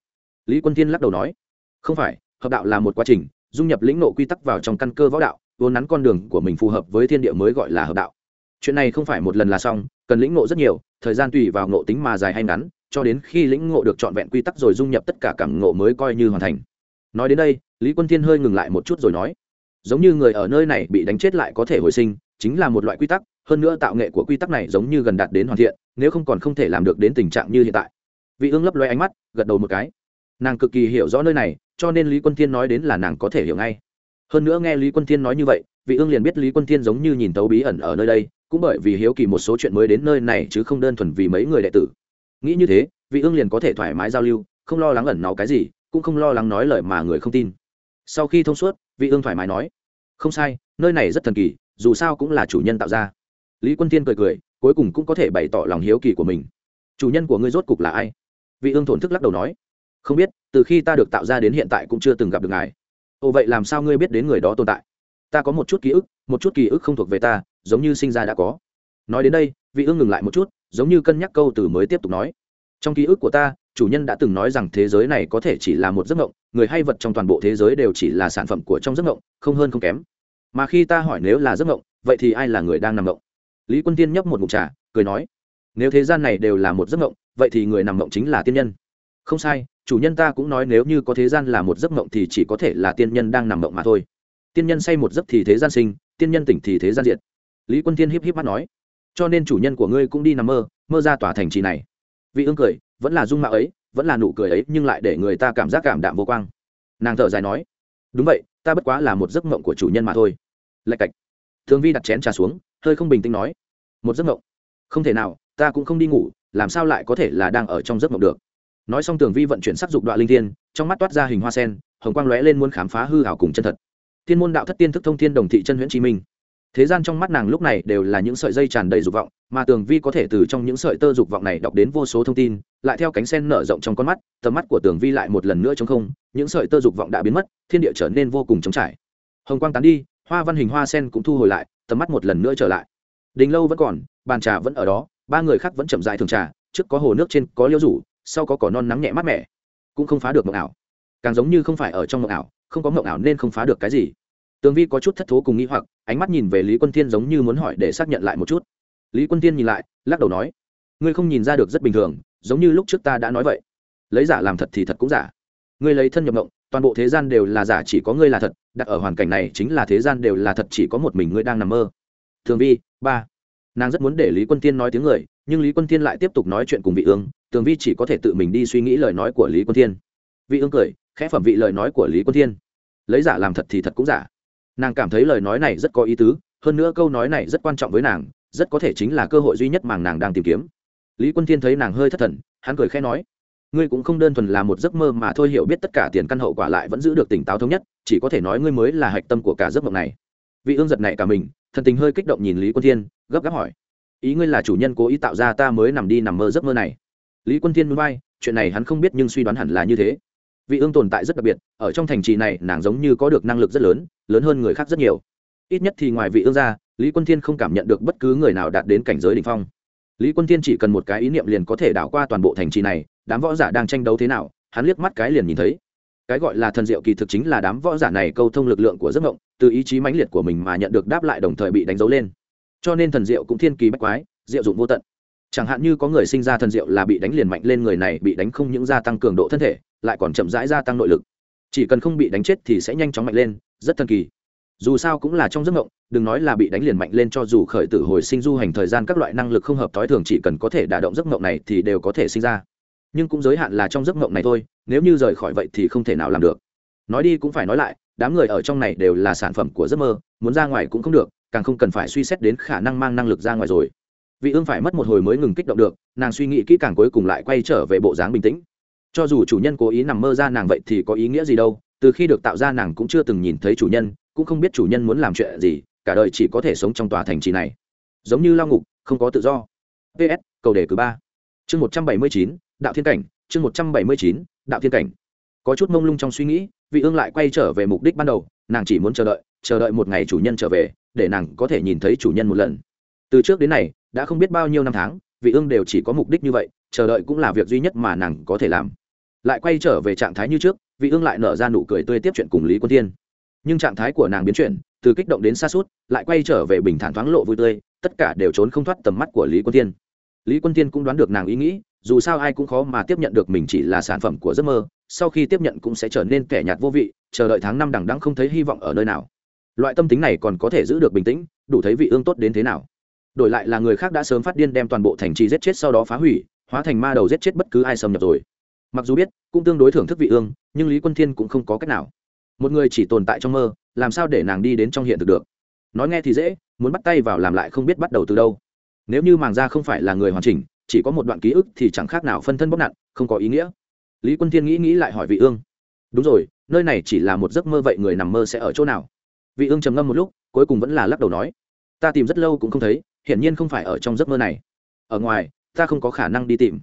Lý quân tiên lắc đầu nói, không phải, hợp đạo là một quá trình, dung nhập lĩnh nộ quy tắc vào trong căn cơ võ đạo, vốn nắn con đường của mình phù hợp với thiên địa mới gọi là hợp đạo. Chuyện này không phải một lần là xong, cần lĩnh ngộ rất nhiều, thời gian tùy vào ngộ tính mà dài hay ngắn cho đến khi lĩnh ngộ được trọn vẹn quy tắc rồi dung nhập tất cả cảm ngộ mới coi như hoàn thành. Nói đến đây, lý quân thiên hơi ngừng lại một chút rồi nói, giống như người ở nơi này bị đánh chết lại có thể hồi sinh, chính là một loại quy tắc, hơn nữa tạo nghệ của quy tắc này giống như gần đạt đến hoàn thiện, nếu không còn không thể làm được đến tình trạng như hiện tại. Vị ương lấp loe ánh mắt, gật đầu một cái. Nàng cực kỳ hiểu rõ nơi này, cho nên lý quân thiên nói đến là nàng có thể hiểu ngay. Hơn nữa nghe lý quân thiên nói như vậy, vị ương liền biết lý quân thiên giống như nhìn tấu bí ẩn ở nơi đây, cũng bởi vì hiếu kỳ một số chuyện mới đến nơi này chứ không đơn thuần vì mấy người đệ tử nghĩ như thế, vị ương liền có thể thoải mái giao lưu, không lo lắng ẩn náu cái gì, cũng không lo lắng nói lời mà người không tin. Sau khi thông suốt, vị ương thoải mái nói, không sai, nơi này rất thần kỳ, dù sao cũng là chủ nhân tạo ra. Lý quân thiên cười cười, cuối cùng cũng có thể bày tỏ lòng hiếu kỳ của mình. Chủ nhân của ngươi rốt cục là ai? Vị ương thổn thức lắc đầu nói, không biết, từ khi ta được tạo ra đến hiện tại cũng chưa từng gặp được ngài. Ồ, vậy làm sao ngươi biết đến người đó tồn tại? Ta có một chút ký ức, một chút ký ức không thuộc về ta, giống như sinh ra đã có. Nói đến đây, vị ương ngừng lại một chút giống như cân nhắc câu từ mới tiếp tục nói. Trong ký ức của ta, chủ nhân đã từng nói rằng thế giới này có thể chỉ là một giấc mộng, người hay vật trong toàn bộ thế giới đều chỉ là sản phẩm của trong giấc mộng, không hơn không kém. Mà khi ta hỏi nếu là giấc mộng, vậy thì ai là người đang nằm mộng? Lý quân tiên nhấp một mục trà, cười nói, nếu thế gian này đều là một giấc mộng, vậy thì người nằm mộng chính là tiên nhân. Không sai, chủ nhân ta cũng nói nếu như có thế gian là một giấc mộng thì chỉ có thể là tiên nhân đang nằm mộng mà thôi. Tiên nhân say một giấc thì thế gian sinh, tiên nhân tỉnh thì thế gian diệt. Lý quân tiên híp híp mắt nói cho nên chủ nhân của ngươi cũng đi nằm mơ mơ ra tòa thành trì này. Vị ương cười, vẫn là dung mạo ấy, vẫn là nụ cười ấy, nhưng lại để người ta cảm giác cảm đạm vô quang. Nàng thở dài nói, đúng vậy, ta bất quá là một giấc mộng của chủ nhân mà thôi. Lạch cạch. Thường vi đặt chén trà xuống, hơi không bình tĩnh nói, một giấc mộng? Không thể nào, ta cũng không đi ngủ, làm sao lại có thể là đang ở trong giấc mộng được? Nói xong tường vi vận chuyển sắc dục đoạn linh thiên, trong mắt toát ra hình hoa sen, hồng quang lóe lên muốn khám phá hư hảo cùng chân thật. Thiên môn đạo thất tiên thức thông thiên đồng thị chân huyện chí minh thế gian trong mắt nàng lúc này đều là những sợi dây tràn đầy dục vọng, mà tường vi có thể từ trong những sợi tơ dục vọng này đọc đến vô số thông tin, lại theo cánh sen nở rộng trong con mắt, tầm mắt của tường vi lại một lần nữa chống không, những sợi tơ dục vọng đã biến mất, thiên địa trở nên vô cùng trống trải. Hồng quang tán đi, hoa văn hình hoa sen cũng thu hồi lại, tầm mắt một lần nữa trở lại. Đình lâu vẫn còn, bàn trà vẫn ở đó, ba người khác vẫn chậm dại thường trà, trước có hồ nước trên có liêu rủ, sau có cỏ non nắng nhẹ mát mẻ. Cũng không phá được mộng ảo. Càng giống như không phải ở trong mộng ảo, không có mộng ảo nên không phá được cái gì tường vi có chút thất thố cùng nghĩ hoặc, ánh mắt nhìn về lý quân thiên giống như muốn hỏi để xác nhận lại một chút. Lý quân thiên nhìn lại, lắc đầu nói, ngươi không nhìn ra được rất bình thường, giống như lúc trước ta đã nói vậy. Lấy giả làm thật thì thật cũng giả. Ngươi lấy thân nhập mộng, toàn bộ thế gian đều là giả chỉ có ngươi là thật, đặt ở hoàn cảnh này chính là thế gian đều là thật chỉ có một mình ngươi đang nằm mơ. Thường vi, ba. Nàng rất muốn để lý quân tiên nói tiếng người, nhưng lý quân tiên lại tiếp tục nói chuyện cùng vị ương. Tường vi chỉ có thể tự mình đi suy nghĩ lời nói của lý quân tiên vị ương cười, khẽ phẩm vị lời nói của lý quân tiên lấy giả làm thật thì thật cũng giả nàng cảm thấy lời nói này rất có ý tứ, hơn nữa câu nói này rất quan trọng với nàng, rất có thể chính là cơ hội duy nhất mà nàng đang tìm kiếm. Lý quân Thiên thấy nàng hơi thất thần, hắn cười khẽ nói, ngươi cũng không đơn thuần là một giấc mơ mà thôi, hiểu biết tất cả tiền căn hậu quả lại vẫn giữ được tỉnh táo thống nhất, chỉ có thể nói ngươi mới là hạch tâm của cả giấc mộng này. Vị ương giật này cả mình, thần tình hơi kích động nhìn lý quân thiên, gấp gáp hỏi, ý ngươi là chủ nhân cố ý tạo ra ta mới nằm đi nằm mơ giấc mơ này? Lý quân thiên núi bay chuyện này hắn không biết nhưng suy đoán hẳn là như thế. Vị ương tồn tại rất đặc biệt, ở trong thành trì này nàng giống như có được năng lực rất lớn lớn hơn người khác rất nhiều. Ít nhất thì ngoài vị ương gia, lý quân thiên không cảm nhận được bất cứ người nào đạt đến cảnh giới đ ỉ n h phong. Lý quân thiên chỉ cần một cái ý niệm liền có thể đảo qua toàn bộ thành trì này đám võ giả đang tranh đấu thế nào hắn liếc mắt cái liền nhìn thấy. Cái gọi là thần diệu kỳ thực chính là đám võ giả này câu thông lực lượng của giấc mộng từ ý chí mãnh liệt của mình mà nhận được đáp lại đồng thời bị đánh dấu lên. Cho nên thần diệu cũng thiên kỳ bách quái diệu dụng vô tận. Chẳng hạn như có người sinh ra thần diệu là bị đánh liền mạnh lên người này bị đánh không những gia tăng cường độ thân thể lại còn chậm rãi gia tăng nội lực. Chỉ cần không bị đánh chết thì sẽ nhanh chóng mạnh lên rất thần kỳ. Dù sao cũng là trong giấc mộng, đừng nói là bị đánh liền mạnh lên cho dù khởi tử hồi sinh du hành thời gian các loại năng lực không hợp t ố i thường chỉ cần có thể đả động giấc mộng này thì đều có thể sinh ra. Nhưng cũng giới hạn là trong giấc mộng này thôi, nếu như rời khỏi vậy thì không thể nào làm được. Nói đi cũng phải nói lại, đám người ở trong này đều là sản phẩm của giấc mơ, muốn ra ngoài cũng không được, càng không cần phải suy xét đến khả năng mang năng lực ra ngoài rồi. Vị ương phải mất một hồi mới ngừng kích động được, nàng suy nghĩ kỹ càng cuối cùng lại quay trở về bộ dáng bình tĩnh. Cho dù chủ nhân cố ý nằm mơ ra nàng vậy thì có ý nghĩa gì đâu từ khi được tạo ra nàng cũng chưa từng nhìn thấy chủ nhân, cũng không biết chủ nhân muốn làm chuyện gì, cả đời chỉ có thể sống trong tòa thành trì này. Giống như lao ngục, không có tự do. Ps cầu đề cử ba. Chương một trăm bảy mươi chín, đạo thiên cảnh, chương một trăm bảy mươi chín, đạo thiên cảnh. Có chút mông lung trong suy nghĩ, vị ương lại quay trở về mục đích ban đầu, nàng chỉ muốn chờ đợi chờ đợi một ngày chủ nhân trở về, để nàng có thể nhìn thấy chủ nhân một lần. Từ trước đến nay, đã không biết bao nhiêu năm tháng, vị ương đều chỉ có mục đích như vậy, chờ đợi cũng là việc duy nhất mà nàng có thể làm lại quay trở về trạng thái như trước, vị ương lại nở ra nụ cười tươi tiếp chuyện cùng lý quân thiên. Nhưng trạng thái của nàng biến chuyển, từ kích động đến xa suốt lại quay trở về bình thản thoáng lộ vui tươi, tất cả đều trốn không thoát tầm mắt của lý quân thiên. Lý quân thiên cũng đoán được nàng ý nghĩ, dù sao ai cũng khó mà tiếp nhận được mình chỉ là sản phẩm của giấc mơ, sau khi tiếp nhận cũng sẽ trở nên kẻ nhạt vô vị, chờ đợi tháng năm đằng đẵng không thấy hy vọng ở nơi nào. Loại tâm tính này còn có thể giữ được bình tĩnh, đủ thấy vị ương tốt đến thế nào. Đổi lại là người khác đã sớm phát điên đem toàn bộ thành trì giết chết sau đó phá hủy, hóa thành ma đầu giết chết bất cứ ai xâm nhập rồi mặc dù biết, cũng tương đối thưởng thức vị ương, nhưng lý quân thiên cũng không có cách nào. Một người chỉ tồn tại trong mơ, làm sao để nàng đi đến trong hiện thực được? Nói nghe thì dễ, muốn bắt tay vào làm lại không biết bắt đầu từ đâu. Nếu như màng ra không phải là người hoàn chỉnh, chỉ có một đoạn ký ức thì chẳng khác nào phân thân bóc nặn, không có ý nghĩa. Lý quân thiên nghĩ nghĩ lại hỏi vị ương. Đúng rồi, nơi này chỉ là một giấc mơ vậy người nằm mơ sẽ ở chỗ nào? Vị ương trầm ngâm một lúc, cuối cùng vẫn là lắc đầu nói. Ta tìm rất lâu cũng không thấy, hiển nhiên không phải ở trong giấc mơ này. Ở ngoài, ta không có khả năng đi tìm.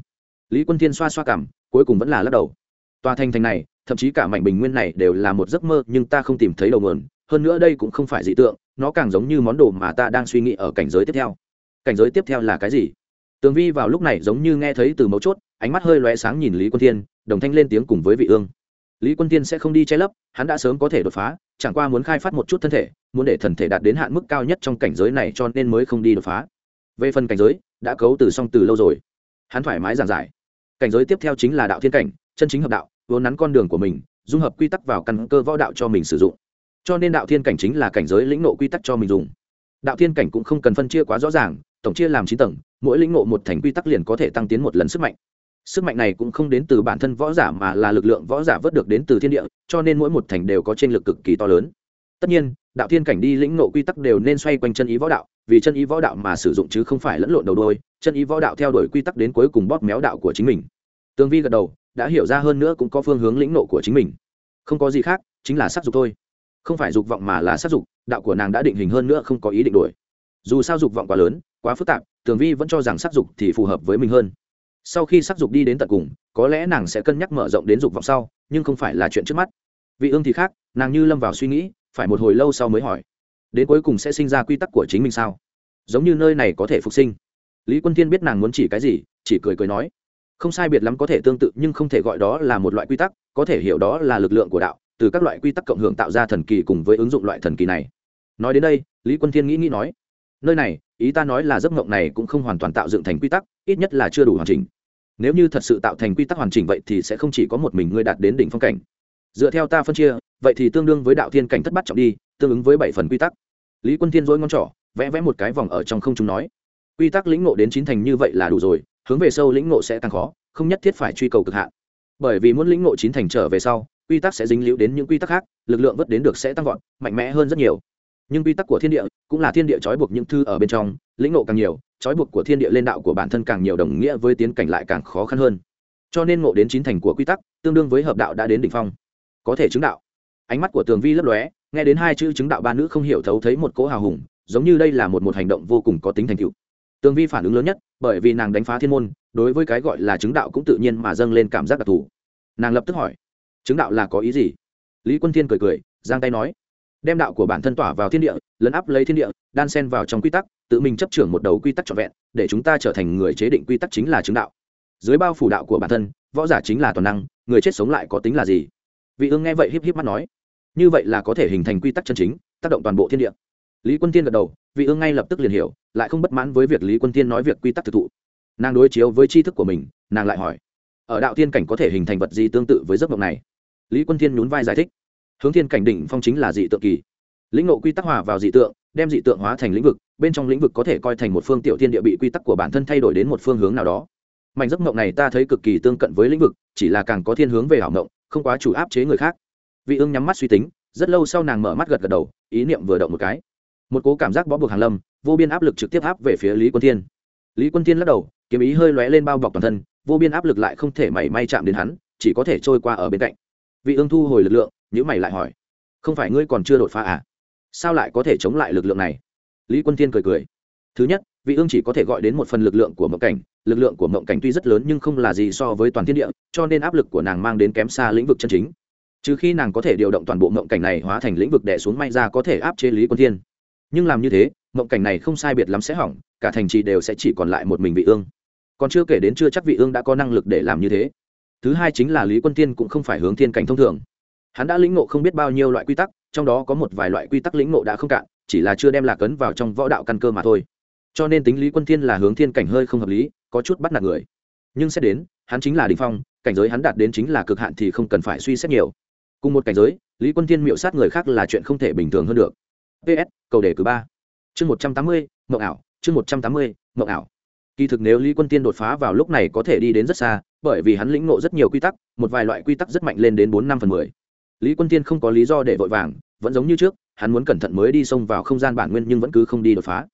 Lý quân thiên xoa xoa cảm cuối cùng vẫn là lắc đầu. Tòa thành thành này, thậm chí cả mảnh bình nguyên này đều là một giấc mơ, nhưng ta không tìm thấy đầu nguồn. Hơn nữa đây cũng không phải dị tượng, nó càng giống như món đồ mà ta đang suy nghĩ ở cảnh giới tiếp theo. Cảnh giới tiếp theo là cái gì? Tường vi vào lúc này giống như nghe thấy từ mấu chốt, ánh mắt hơi lóe sáng nhìn lý quân thiên, đồng thanh lên tiếng cùng với vị ương. Lý quân thiên sẽ không đi che lấp, hắn đã sớm có thể đột phá, chẳng qua muốn khai phát một chút thân thể, muốn để thần thể đạt đến hạn mức cao nhất trong cảnh giới này cho nên mới không đi đột phá. Về phần cảnh giới, đã cấu từ xong từ lâu rồi. Hắn thoải mái giảng giải cảnh giới tiếp theo chính là đạo thiên cảnh, chân chính hợp đạo, vốn nắn con đường của mình, dung hợp quy tắc vào căn cơ võ đạo cho mình sử dụng. Cho nên đạo thiên cảnh chính là cảnh giới lĩnh nộ quy tắc cho mình dùng. Đạo thiên cảnh cũng không cần phân chia quá rõ ràng, tổng chia làm chín tầng, mỗi lĩnh nộ một thành quy tắc liền có thể tăng tiến một lần sức mạnh. Sức mạnh này cũng không đến từ bản thân võ giả mà là lực lượng võ giả vớt được đến từ thiên địa, cho nên mỗi một thành đều có t r ê n lực cực kỳ to lớn. Tất nhiên, đạo thiên cảnh đi lĩnh nộ quy tắc đều nên xoay quanh chân ý võ đạo vì chân ý võ đạo mà sử dụng chứ không phải lẫn lộn đầu đôi, chân ý võ đạo theo đuổi quy tắc đến cuối cùng bóp méo đạo của chính mình. Tương vi gật đầu, đã hiểu ra hơn nữa cũng có phương hướng lĩnh nộ của chính mình. Không có gì khác, chính là sắc dục thôi. Không phải dục vọng mà là sắc dục, đạo của nàng đã định hình hơn nữa không có ý định đổi dù sao dục vọng quá lớn, quá phức tạp, tường vi vẫn cho rằng sắc dục thì phù hợp với mình hơn. Sau khi sắc dục đi đến tận cùng, có lẽ nàng sẽ cân nhắc mở rộng đến dục vọng sau, nhưng không phải là chuyện trước mắt. Vị ương thì khác, nàng như lâm vào suy nghĩ, phải một hồi lâu sau mới hỏi đến cuối cùng sẽ sinh ra quy tắc của chính mình sao? Giống như nơi này có thể phục sinh. Lý quân thiên biết nàng muốn chỉ cái gì, chỉ cười cười nói, không sai biệt lắm có thể tương tự, nhưng không thể gọi đó là một loại quy tắc, có thể hiểu đó là lực lượng của đạo, từ các loại quy tắc cộng hưởng tạo ra thần kỳ cùng với ứng dụng loại thần kỳ này. Nói đến đây, lý quân thiên nghĩ nghĩ nói, nơi này, ý ta nói là giấc mộng này cũng không hoàn toàn tạo dựng thành quy tắc, ít nhất là chưa đủ hoàn chỉnh. Nếu như thật sự tạo thành quy tắc hoàn chỉnh vậy thì sẽ không chỉ có một mình ngươi đạt đến đỉnh phong cảnh. Dựa theo ta phân chia vậy thì tương đương với đạo thiên cảnh thất bát trọng đi, tương ứng với bảy phần quy tắc. Lý quân thiên dối ngón trỏ, vẽ vẽ một cái vòng ở trong không chúng nói, quy tắc lĩnh ngộ đến chín thành như vậy là đủ rồi, hướng về sâu lĩnh ngộ sẽ càng khó, không nhất thiết phải truy cầu cực hạn. Bởi vì muốn lĩnh ngộ chín thành trở về sau, quy tắc sẽ dính liễu đến những quy tắc khác, lực lượng vớt đến được sẽ tăng vọt, mạnh mẽ hơn rất nhiều. Nhưng quy tắc của thiên địa cũng là thiên địa trói buộc những thư ở bên trong, lĩnh ngộ càng nhiều, trói buộc của thiên địa lên đạo của bản thân càng nhiều đồng nghĩa với tiến cảnh lại càng khó khăn hơn. Cho nên ngộ đến chín thành của quy tắc, tương đương với hợp đạo đã đến đỉnh phong. Có thể chứng đạo ánh mắt của tường vi lấp lóe, nghe đến hai chữ chứng đạo ba nữ không hiểu thấu thấy một cỗ hào hùng, giống như đây là một một hành động vô cùng có tính thành tựu. Tường vi phản ứng lớn nhất, bởi vì nàng đánh phá thiên môn, đối với cái gọi là chứng đạo cũng tự nhiên mà dâng lên cảm giác đặc thù. Nàng lập tức hỏi, chứng đạo là có ý gì? Lý quân thiên cười cười, giang tay nói, đem đạo của bản thân tỏa vào thiên địa, lấn áp lấy thiên địa, đan sen vào trong quy tắc, tự mình chấp trưởng một đầu quy tắc trọn vẹn, để chúng ta trở thành người chế định quy tắc chính là chứng đạo. Dưới bao phủ đạo của bản thân, võ giả chính là toàn năng, người chết sống lại có tính là gì? Vị ương nghe vậy híp híp mắt nói như vậy là có thể hình thành quy tắc chân chính, tác động toàn bộ thiên địa. Lý quân tiên gật đầu, vị ương ngay lập tức liền hiểu, lại không bất mãn với việc lý quân tiên nói việc quy tắc thực thụ. Nàng đối chiếu với tri thức của mình, nàng lại hỏi, ở đạo tiên cảnh có thể hình thành vật gì tương tự với giấc mộng này? Lý quân tiên nhún vai giải thích, hướng thiên cảnh đỉnh phong chính là dị tượng kỳ. Lĩnh ngộ quy tắc hòa vào dị tượng, đem dị tượng hóa thành lĩnh vực, bên trong lĩnh vực có thể coi thành một phương tiểu thiên địa bị quy tắc của bản thân thay đổi đến một phương hướng nào đó. Mảnh giấc mộng này ta thấy cực kỳ tương cận với lĩnh vực, chỉ là càng có thiên hướng về hảo mộng, không quá chủ áp chế người khác vị ương nhắm mắt suy tính, rất lâu sau nàng mở mắt gật gật đầu, ý niệm vừa động một cái. Một cố cảm giác bó buộc hàng lâm, vô biên áp lực trực tiếp áp về phía lý quân thiên. Lý quân thiên lắc đầu, kiếm ý hơi lóe lên bao bọc toàn thân, vô biên áp lực lại không thể mảy may chạm đến hắn, chỉ có thể trôi qua ở bên cạnh. Vị ương thu hồi lực lượng nhữ mày lại hỏi, không phải ngươi còn chưa đột phá à? Sao lại có thể chống lại lực lượng này? Lý quân thiên cười cười, thứ nhất, vị ương chỉ có thể gọi đến một phần lực lượng của mộng cảnh, lực lượng của mộng cảnh tuy rất lớn nhưng không là gì so với toàn thiên địa, cho nên áp lực của nàng mang đến kém xa lĩnh vực chân chính trừ khi nàng có thể điều động toàn bộ mộng cảnh này hóa thành lĩnh vực đẻ xuống may ra có thể áp chế lý quân thiên. Nhưng làm như thế, mộng cảnh này không sai biệt lắm sẽ hỏng, cả thành trì đều sẽ chỉ còn lại một mình vị ương. Còn chưa kể đến chưa chắc vị ương đã có năng lực để làm như thế. Thứ hai chính là lý quân tiên cũng không phải hướng thiên cảnh thông thường. Hắn đã lĩnh ngộ không biết bao nhiêu loại quy tắc, trong đó có một vài loại quy tắc lĩnh ngộ đã không cạn, chỉ là chưa đem lạc ấn vào trong võ đạo căn cơ mà thôi. Cho nên tính lý quân thiên là hướng thiên cảnh hơi không hợp lý, có chút bắt nạt người. Nhưng xét đến, hắn chính là đ ỉ n h phong, cảnh giới hắn đạt đến chính là cực hạn thì không cần phải suy xét nhiều cùng một cảnh giới, lý quân thiên miệu sát người khác là chuyện không thể bình thường hơn được. Ps cầu đề cử ba. Chương một trăm tám mươi mậu ảo, chương một trăm tám mươi mậu ảo. Kỳ thực nếu lý quân tiên đột phá vào lúc này có thể đi đến rất xa, bởi vì hắn lĩnh ngộ rất nhiều quy tắc, một vài loại quy tắc rất mạnh lên đến bốn năm phần mười. Lý quân tiên không có lý do để vội vàng, vẫn giống như trước, hắn muốn cẩn thận mới đi xông vào không gian bản nguyên nhưng vẫn cứ không đi đột phá.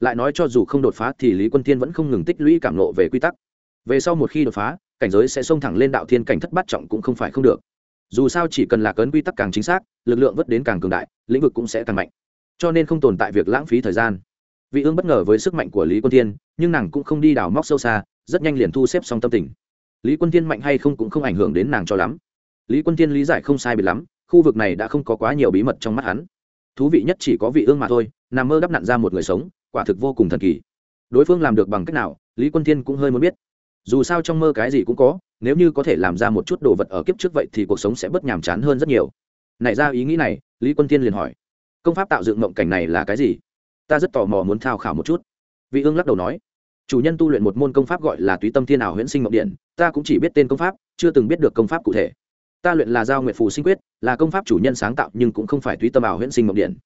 Lại nói cho dù không đột phá thì lý quân tiên vẫn không ngừng tích lũy cảm lộ về quy tắc. Về sau một khi đột phá, cảnh giới sẽ xông thẳng lên đạo thiên cảnh thất bát trọng cũng không phải không được dù sao chỉ cần là cấn quy tắc càng chính xác, lực lượng vất đến càng cường đại, lĩnh vực cũng sẽ càng mạnh. Cho nên không tồn tại việc lãng phí thời gian. Vị ương bất ngờ với sức mạnh của lý quân tiên nhưng nàng cũng không đi đào móc sâu xa, rất nhanh liền thu xếp xong tâm tình. Lý quân tiên mạnh hay không cũng không ảnh hưởng đến nàng cho lắm. Lý quân tiên lý giải không sai biệt lắm, khu vực này đã không có quá nhiều bí mật trong mắt hắn. Thú vị nhất chỉ có vị ương mà thôi, nằm mơ đắp nặn ra một người sống, quả thực vô cùng thần kỳ. Đối phương làm được bằng cách nào, lý quân thiên cũng hơi muốn biết dù sao trong mơ cái gì cũng có, nếu như có thể làm ra một chút đồ vật ở kiếp trước vậy thì cuộc sống sẽ bớt nhàm chán hơn rất nhiều. Nảy ra ý nghĩ này, lý quân thiên liền hỏi, công pháp tạo dựng mộng cảnh này là cái gì? Ta rất tò mò muốn thao khảo một chút. Vị ương lắc đầu nói, chủ nhân tu luyện một môn công pháp gọi là túy tâm thiên ảo huyễn sinh mộng điện, ta cũng chỉ biết tên công pháp, chưa từng biết được công pháp cụ thể. Ta luyện là giao nguyệt phù sinh quyết, là công pháp chủ nhân sáng tạo nhưng cũng không phải túy tâm ảo huyễn sinh mộng điện.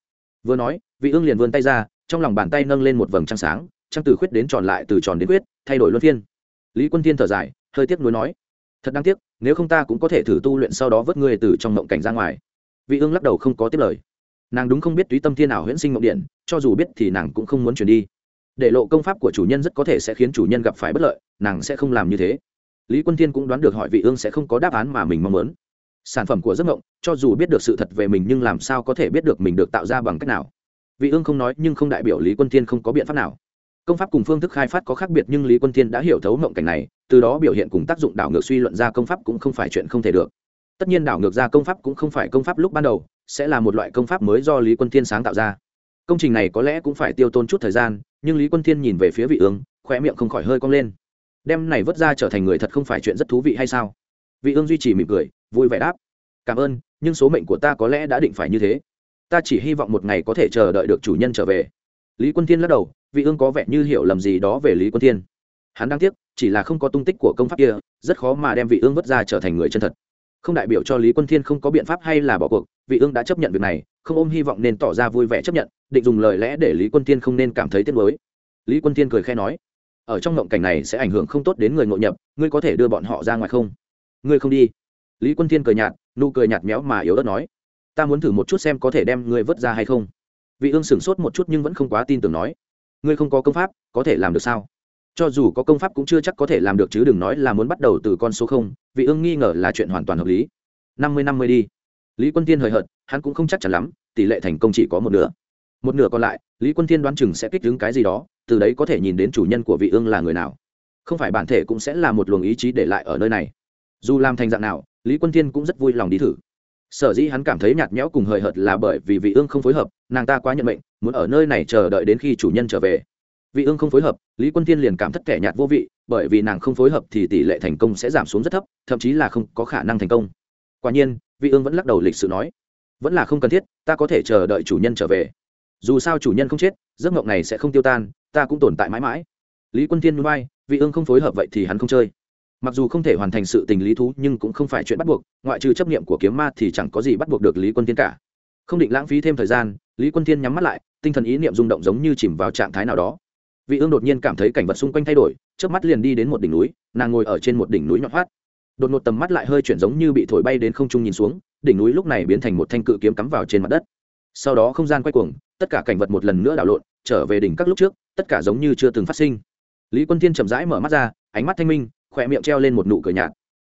Vừa nói, vị ương liền vươn tay ra, trong lòng bàn tay nâng lên một vầng trăng sáng, trăng từ khuyết đến tròn lại từ tròn đến khuyết, thay đổi luân phiên lý quân thiên thở dài, hơi tiếc nuối nói, thật đáng tiếc, nếu không ta cũng có thể thử tu luyện sau đó vớt ngươi từ trong mộng cảnh ra ngoài. Vị ương lắc đầu không có tiếp lời. Nàng đúng không biết túy tâm thiên ảo huyễn sinh mộng điện, cho dù biết thì nàng cũng không muốn chuyển đi. Để lộ công pháp của chủ nhân rất có thể sẽ khiến chủ nhân gặp phải bất lợi, nàng sẽ không làm như thế. Lý quân thiên cũng đoán được hỏi vị ương sẽ không có đáp án mà mình mong muốn. Sản phẩm của giấc mộng, cho dù biết được sự thật về mình nhưng làm sao có thể biết được mình được tạo ra bằng cách nào? Vị ương không nói nhưng không đại biểu lý quân thiên không có biện pháp nào công pháp cùng phương thức khai phát có khác biệt nhưng lý quân thiên đã hiểu thấu mộng cảnh này, từ đó biểu hiện cùng tác dụng đảo ngược suy luận ra công pháp cũng không phải chuyện không thể được. Tất nhiên đảo ngược ra công pháp cũng không phải công pháp lúc ban đầu, sẽ là một loại công pháp mới do lý quân thiên sáng tạo ra. Công trình này có lẽ cũng phải tiêu tốn chút thời gian, nhưng lý quân thiên nhìn về phía vị ương khoe miệng không khỏi hơi cong lên. Đem này vớt ra trở thành người thật không phải chuyện rất thú vị hay sao? Vị ương duy trì mỉm cười, vui vẻ đáp. Cảm ơn, nhưng số mệnh của ta có lẽ đã định phải như thế. Ta chỉ hy vọng một ngày có thể chờ đợi được chủ nhân trở về. Lý quân thiên lắc đầu vị ương có vẻ như hiểu lầm gì đó về lý quân thiên. Hắn đáng tiếc, chỉ là không có tung tích của công pháp kia, rất khó mà đem vị ương vớt ra trở thành người chân thật. Không đại biểu cho lý quân thiên không có biện pháp hay là bỏ cuộc, vị ương đã chấp nhận việc này, không ôm hy vọng nên tỏ ra vui vẻ chấp nhận, định dùng lời lẽ để lý quân thiên không nên cảm thấy tiếc nuối. Lý quân thiên cười khẽ nói, ở trong ngộng cảnh này sẽ ảnh hưởng không tốt đến người ngộ nhập, ngươi có thể đưa bọn họ ra ngoài không? Ngươi không đi. Lý quân thiên cười nhạt, nụ cười nhạt méo mà yếu ớt nói, ta muốn thử một chút xem có thể đem ngươi vớt ra hay không. Vị ương sửng sốt một chút nhưng vẫn không quá tin tưởng nói ngươi không có công pháp, có thể làm được sao? Cho dù có công pháp cũng chưa chắc có thể làm được chứ, đừng nói là muốn bắt đầu từ con số không vị ương nghi ngờ là chuyện hoàn toàn hợp lý. Năm mươi năm mươi đi. Lý quân tiên hời hợt, hắn cũng không chắc chắn lắm, tỷ lệ thành công chỉ có một nửa. Một nửa còn lại, lý quân thiên đoán chừng sẽ kích đứng cái gì đó, từ đấy có thể nhìn đến chủ nhân của vị ương là người nào. Không phải bản thể cũng sẽ là một luồng ý chí để lại ở nơi này. Dù làm thành dạng nào, lý quân thiên cũng rất vui lòng đi thử. Sở dĩ hắn cảm thấy nhạt nhẽo cùng hời hợt là bởi vì vị ương không phối hợp, nàng ta quá nhận mệnh muốn ở nơi này chờ đợi đến khi chủ nhân trở về. Vị ương không phối hợp, lý quân thiên liền cảm thất kẻ nhạt vô vị, bởi vì nàng không phối hợp thì tỷ lệ thành công sẽ giảm xuống rất thấp, thậm chí là không có khả năng thành công. Quả nhiên, vị ương vẫn lắc đầu lịch sự nói, vẫn là không cần thiết, ta có thể chờ đợi chủ nhân trở về. Dù sao chủ nhân không chết, giấc mộng này sẽ không tiêu tan, ta cũng tồn tại mãi mãi. Lý quân thiên núi bay vị ương không phối hợp vậy thì hắn không chơi. Mặc dù không thể hoàn thành sự tình lý thú, nhưng cũng không phải chuyện bắt buộc, ngoại trừ chấp nghiệm của kiếm ma thì chẳng có gì bắt buộc được lý quân thiên cả. Không định lãng phí thêm thời gian lý quân thiên nhắm mắt lại, tinh thần ý niệm rung động giống như chìm vào trạng thái nào đó. Vị ương đột nhiên cảm thấy cảnh vật xung quanh thay đổi trước mắt liền đi đến một đỉnh núi, nàng ngồi ở trên một đỉnh núi nhọn hoắt. Đột ngột tầm mắt lại hơi chuyển giống như bị thổi bay đến không trung nhìn xuống, đỉnh núi lúc này biến thành một thanh cự kiếm cắm vào trên mặt đất. Sau đó không gian quay cuồng, tất cả cảnh vật một lần nữa đảo lộn, trở về đỉnh các lúc trước, tất cả giống như chưa từng phát sinh. Lý quân thiên chậm rãi mở mắt ra, ánh mắt thanh minh, khỏe miệng treo lên một nụ cười nhạt.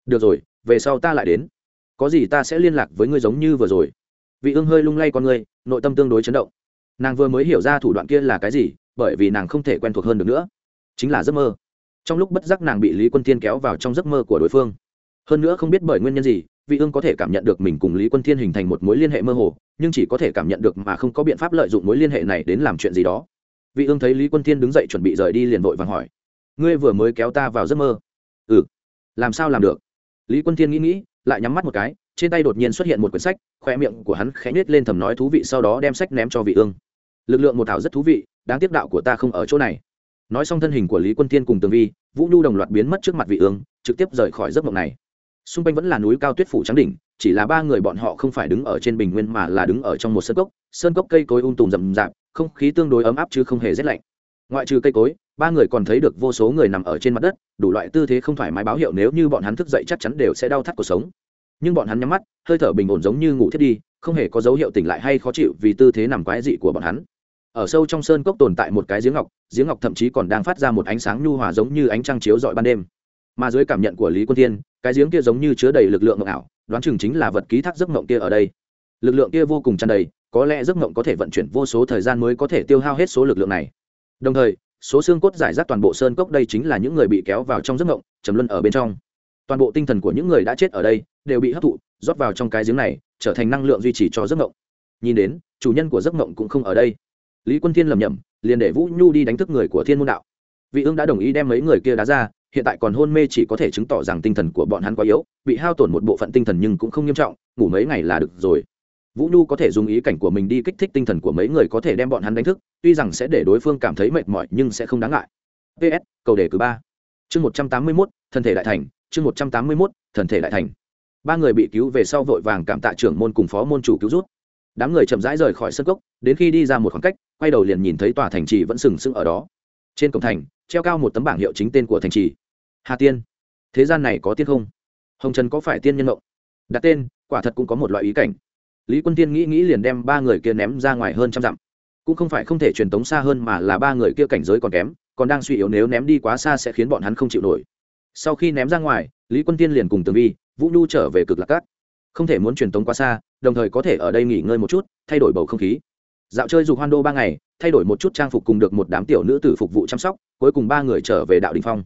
Được rồi, về sau ta lại đến. Có gì ta sẽ liên lạc với ngươi giống như vừa rồi. Vị ương hơi lung lay con ngươi nội tâm tương đối chấn động. Nàng vừa mới hiểu ra thủ đoạn kia là cái gì, bởi vì nàng không thể quen thuộc hơn được nữa. Chính là giấc mơ. Trong lúc bất giác nàng bị lý quân thiên kéo vào trong giấc mơ của đối phương. Hơn nữa không biết bởi nguyên nhân gì, vị ương có thể cảm nhận được mình cùng lý quân thiên hình thành một mối liên hệ mơ hồ, nhưng chỉ có thể cảm nhận được mà không có biện pháp lợi dụng mối liên hệ này đến làm chuyện gì đó. Vị ương thấy lý quân thiên đứng dậy chuẩn bị rời đi liền vội vàng hỏi, ngươi vừa mới kéo ta vào giấc mơ? Ừ. Làm sao làm được? Lý quân thiên nghĩ nghĩ lại nhắm mắt một cái, trên tay đột nhiên xuất hiện một quyển sách, khoe miệng của hắn khẽ nhếch lên thầm nói thú vị, sau đó đem sách ném cho vị ương. Lực lượng một thảo rất thú vị, đáng tiếc đạo của ta không ở chỗ này. Nói xong thân hình của lý quân thiên cùng tường vi, vũ nhu đồng loạt biến mất trước mặt vị ương, trực tiếp rời khỏi giấc mộng này. Xung quanh vẫn là núi cao tuyết phủ trắng đỉnh, chỉ là ba người bọn họ không phải đứng ở trên bình nguyên mà là đứng ở trong một sơn cốc sơn cốc cây cối um tùm rậm rạp, không khí tương đối ấm áp chứ không hề rét lạnh ngoại trừ cây cối, ba người còn thấy được vô số người nằm ở trên mặt đất, đủ loại tư thế không thoải mái báo hiệu nếu như bọn hắn thức dậy chắc chắn đều sẽ đau thắt cuộc sống. Nhưng bọn hắn nhắm mắt, hơi thở bình ổn giống như ngủ thiết đi, không hề có dấu hiệu tỉnh lại hay khó chịu vì tư thế nằm quái dị của bọn hắn. Ở sâu trong sơn cốc tồn tại một cái giếng ngọc giếng ngọc thậm chí còn đang phát ra một ánh sáng nhu hòa giống như ánh trăng chiếu dọi ban đêm. Mà dưới cảm nhận của lý quân thiên, cái giếng kia giống như chứa đầy lực lượng ngọc ảo, đoán chừng chính là vật ký thác giấc ngộng kia ở đây. Lực lượng kia vô cùng tràn đầy, có lẽ giấc ngộng có thể vận chuyển vô số thời gian mới có thể tiêu hao hết số lực lượng này đồng thời, số xương cốt giải rác toàn bộ sơn cốc đây chính là những người bị kéo vào trong giấc ngộng, trầm luân ở bên trong. Toàn bộ tinh thần của những người đã chết ở đây đều bị hấp thụ, rót vào trong cái giếng này, trở thành năng lượng duy trì cho giấc ngộng. Nhìn đến, chủ nhân của giấc ngộng cũng không ở đây. Lý quân thiên lầm nhầm liền để vũ nhu đi đánh thức người của thiên môn đạo. Vị ương đã đồng ý đem mấy người kia đá ra, hiện tại còn hôn mê chỉ có thể chứng tỏ rằng tinh thần của bọn hắn quá yếu, bị hao tổn một bộ phận tinh thần nhưng cũng không nghiêm trọng, ngủ mấy ngày là được rồi vũ nhu có thể dùng ý cảnh của mình đi kích thích tinh thần của mấy người có thể đem bọn hắn đánh thức, tuy rằng sẽ để đối phương cảm thấy mệt mỏi nhưng sẽ không đáng ngại. Ps cầu đề cử ba. Chương một trăm tám mươi mốt thân thể đại thành, chương một trăm tám mươi mốt, thần thể đại thành. Ba người bị cứu về sau vội vàng cảm tạ trưởng môn cùng phó môn chủ cứu rút đám người chậm rãi rời khỏi sân cốc, đến khi đi ra một khoảng cách, quay đầu liền nhìn thấy tòa thành trì vẫn sừng sững ở đó. Trên cổng thành, treo cao một tấm bảng hiệu chính tên của thành trì. Hà tiên. Thế gian này có tiên không? Hồng trần có phải tiên nhân mộng? Đặt tên, quả thật cũng có một loại ý cảnh lý quân tiên nghĩ nghĩ liền đem ba người kia ném ra ngoài hơn trăm dặm. Cũng không phải không thể truyền tống xa hơn mà là ba người kia cảnh giới còn kém, còn đang suy yếu nếu ném đi quá xa sẽ khiến bọn hắn không chịu nổi. Sau khi ném ra ngoài, lý quân tiên liền cùng tường vi, vũ nhu trở về cực lạc cát không thể muốn truyền tống quá xa, đồng thời có thể ở đây nghỉ ngơi một chút, thay đổi bầu không khí. Dạo chơi dục hoan đô ba ngày, thay đổi một chút trang phục cùng được một đám tiểu nữ tử phục vụ chăm sóc, cuối cùng ba người trở về đạo đình phong.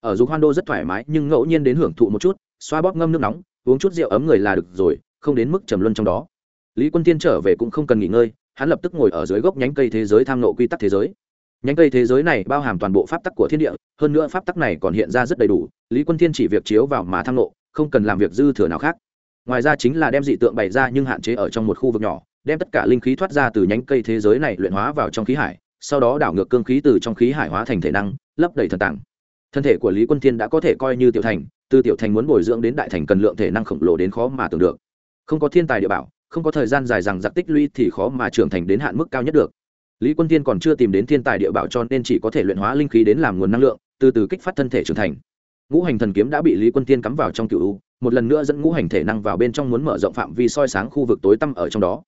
Ở dục hoan đô rất thoải mái, nhưng ngẫu nhiên đến hưởng thụ một chút, xoa bóp ngâm nước nóng, uống chút rượu ấm người là được rồi, không đến mức trầm luân trong đó lý quân tiên trở về cũng không cần nghỉ ngơi, hắn lập tức ngồi ở dưới gốc nhánh cây thế giới tham nộ quy tắc thế giới. Nhánh cây thế giới này bao hàm toàn bộ pháp tắc của thiên địa, hơn nữa pháp tắc này còn hiện ra rất đầy đủ, lý quân thiên chỉ việc chiếu vào mà tham nộ, không cần làm việc dư thừa nào khác. Ngoài ra chính là đem dị tượng bày ra nhưng hạn chế ở trong một khu vực nhỏ, đem tất cả linh khí thoát ra từ nhánh cây thế giới này luyện hóa vào trong khí hải, sau đó đảo ngược cương khí từ trong khí hải hóa thành thể năng, lấp đầy thần tảng thân thể của lý quân thiên đã có thể coi như tiểu thành, từ tiểu thành muốn bồi dưỡng đến đại thành cần lượng thể năng khổng lồ đến khó mà tưởng được. Không có thiên tài địa bảo không có thời gian dài rằng giặc tích lũy thì khó mà trưởng thành đến hạn mức cao nhất được. Lý quân tiên còn chưa tìm đến thiên tài địa bảo cho nên chỉ có thể luyện hóa linh khí đến làm nguồn năng lượng, từ từ kích phát thân thể trưởng thành. Ngũ hành thần kiếm đã bị lý quân tiên cắm vào trong cựu u, một lần nữa dẫn ngũ hành thể năng vào bên trong muốn mở rộng phạm vi soi sáng khu vực tối tăm ở trong đó.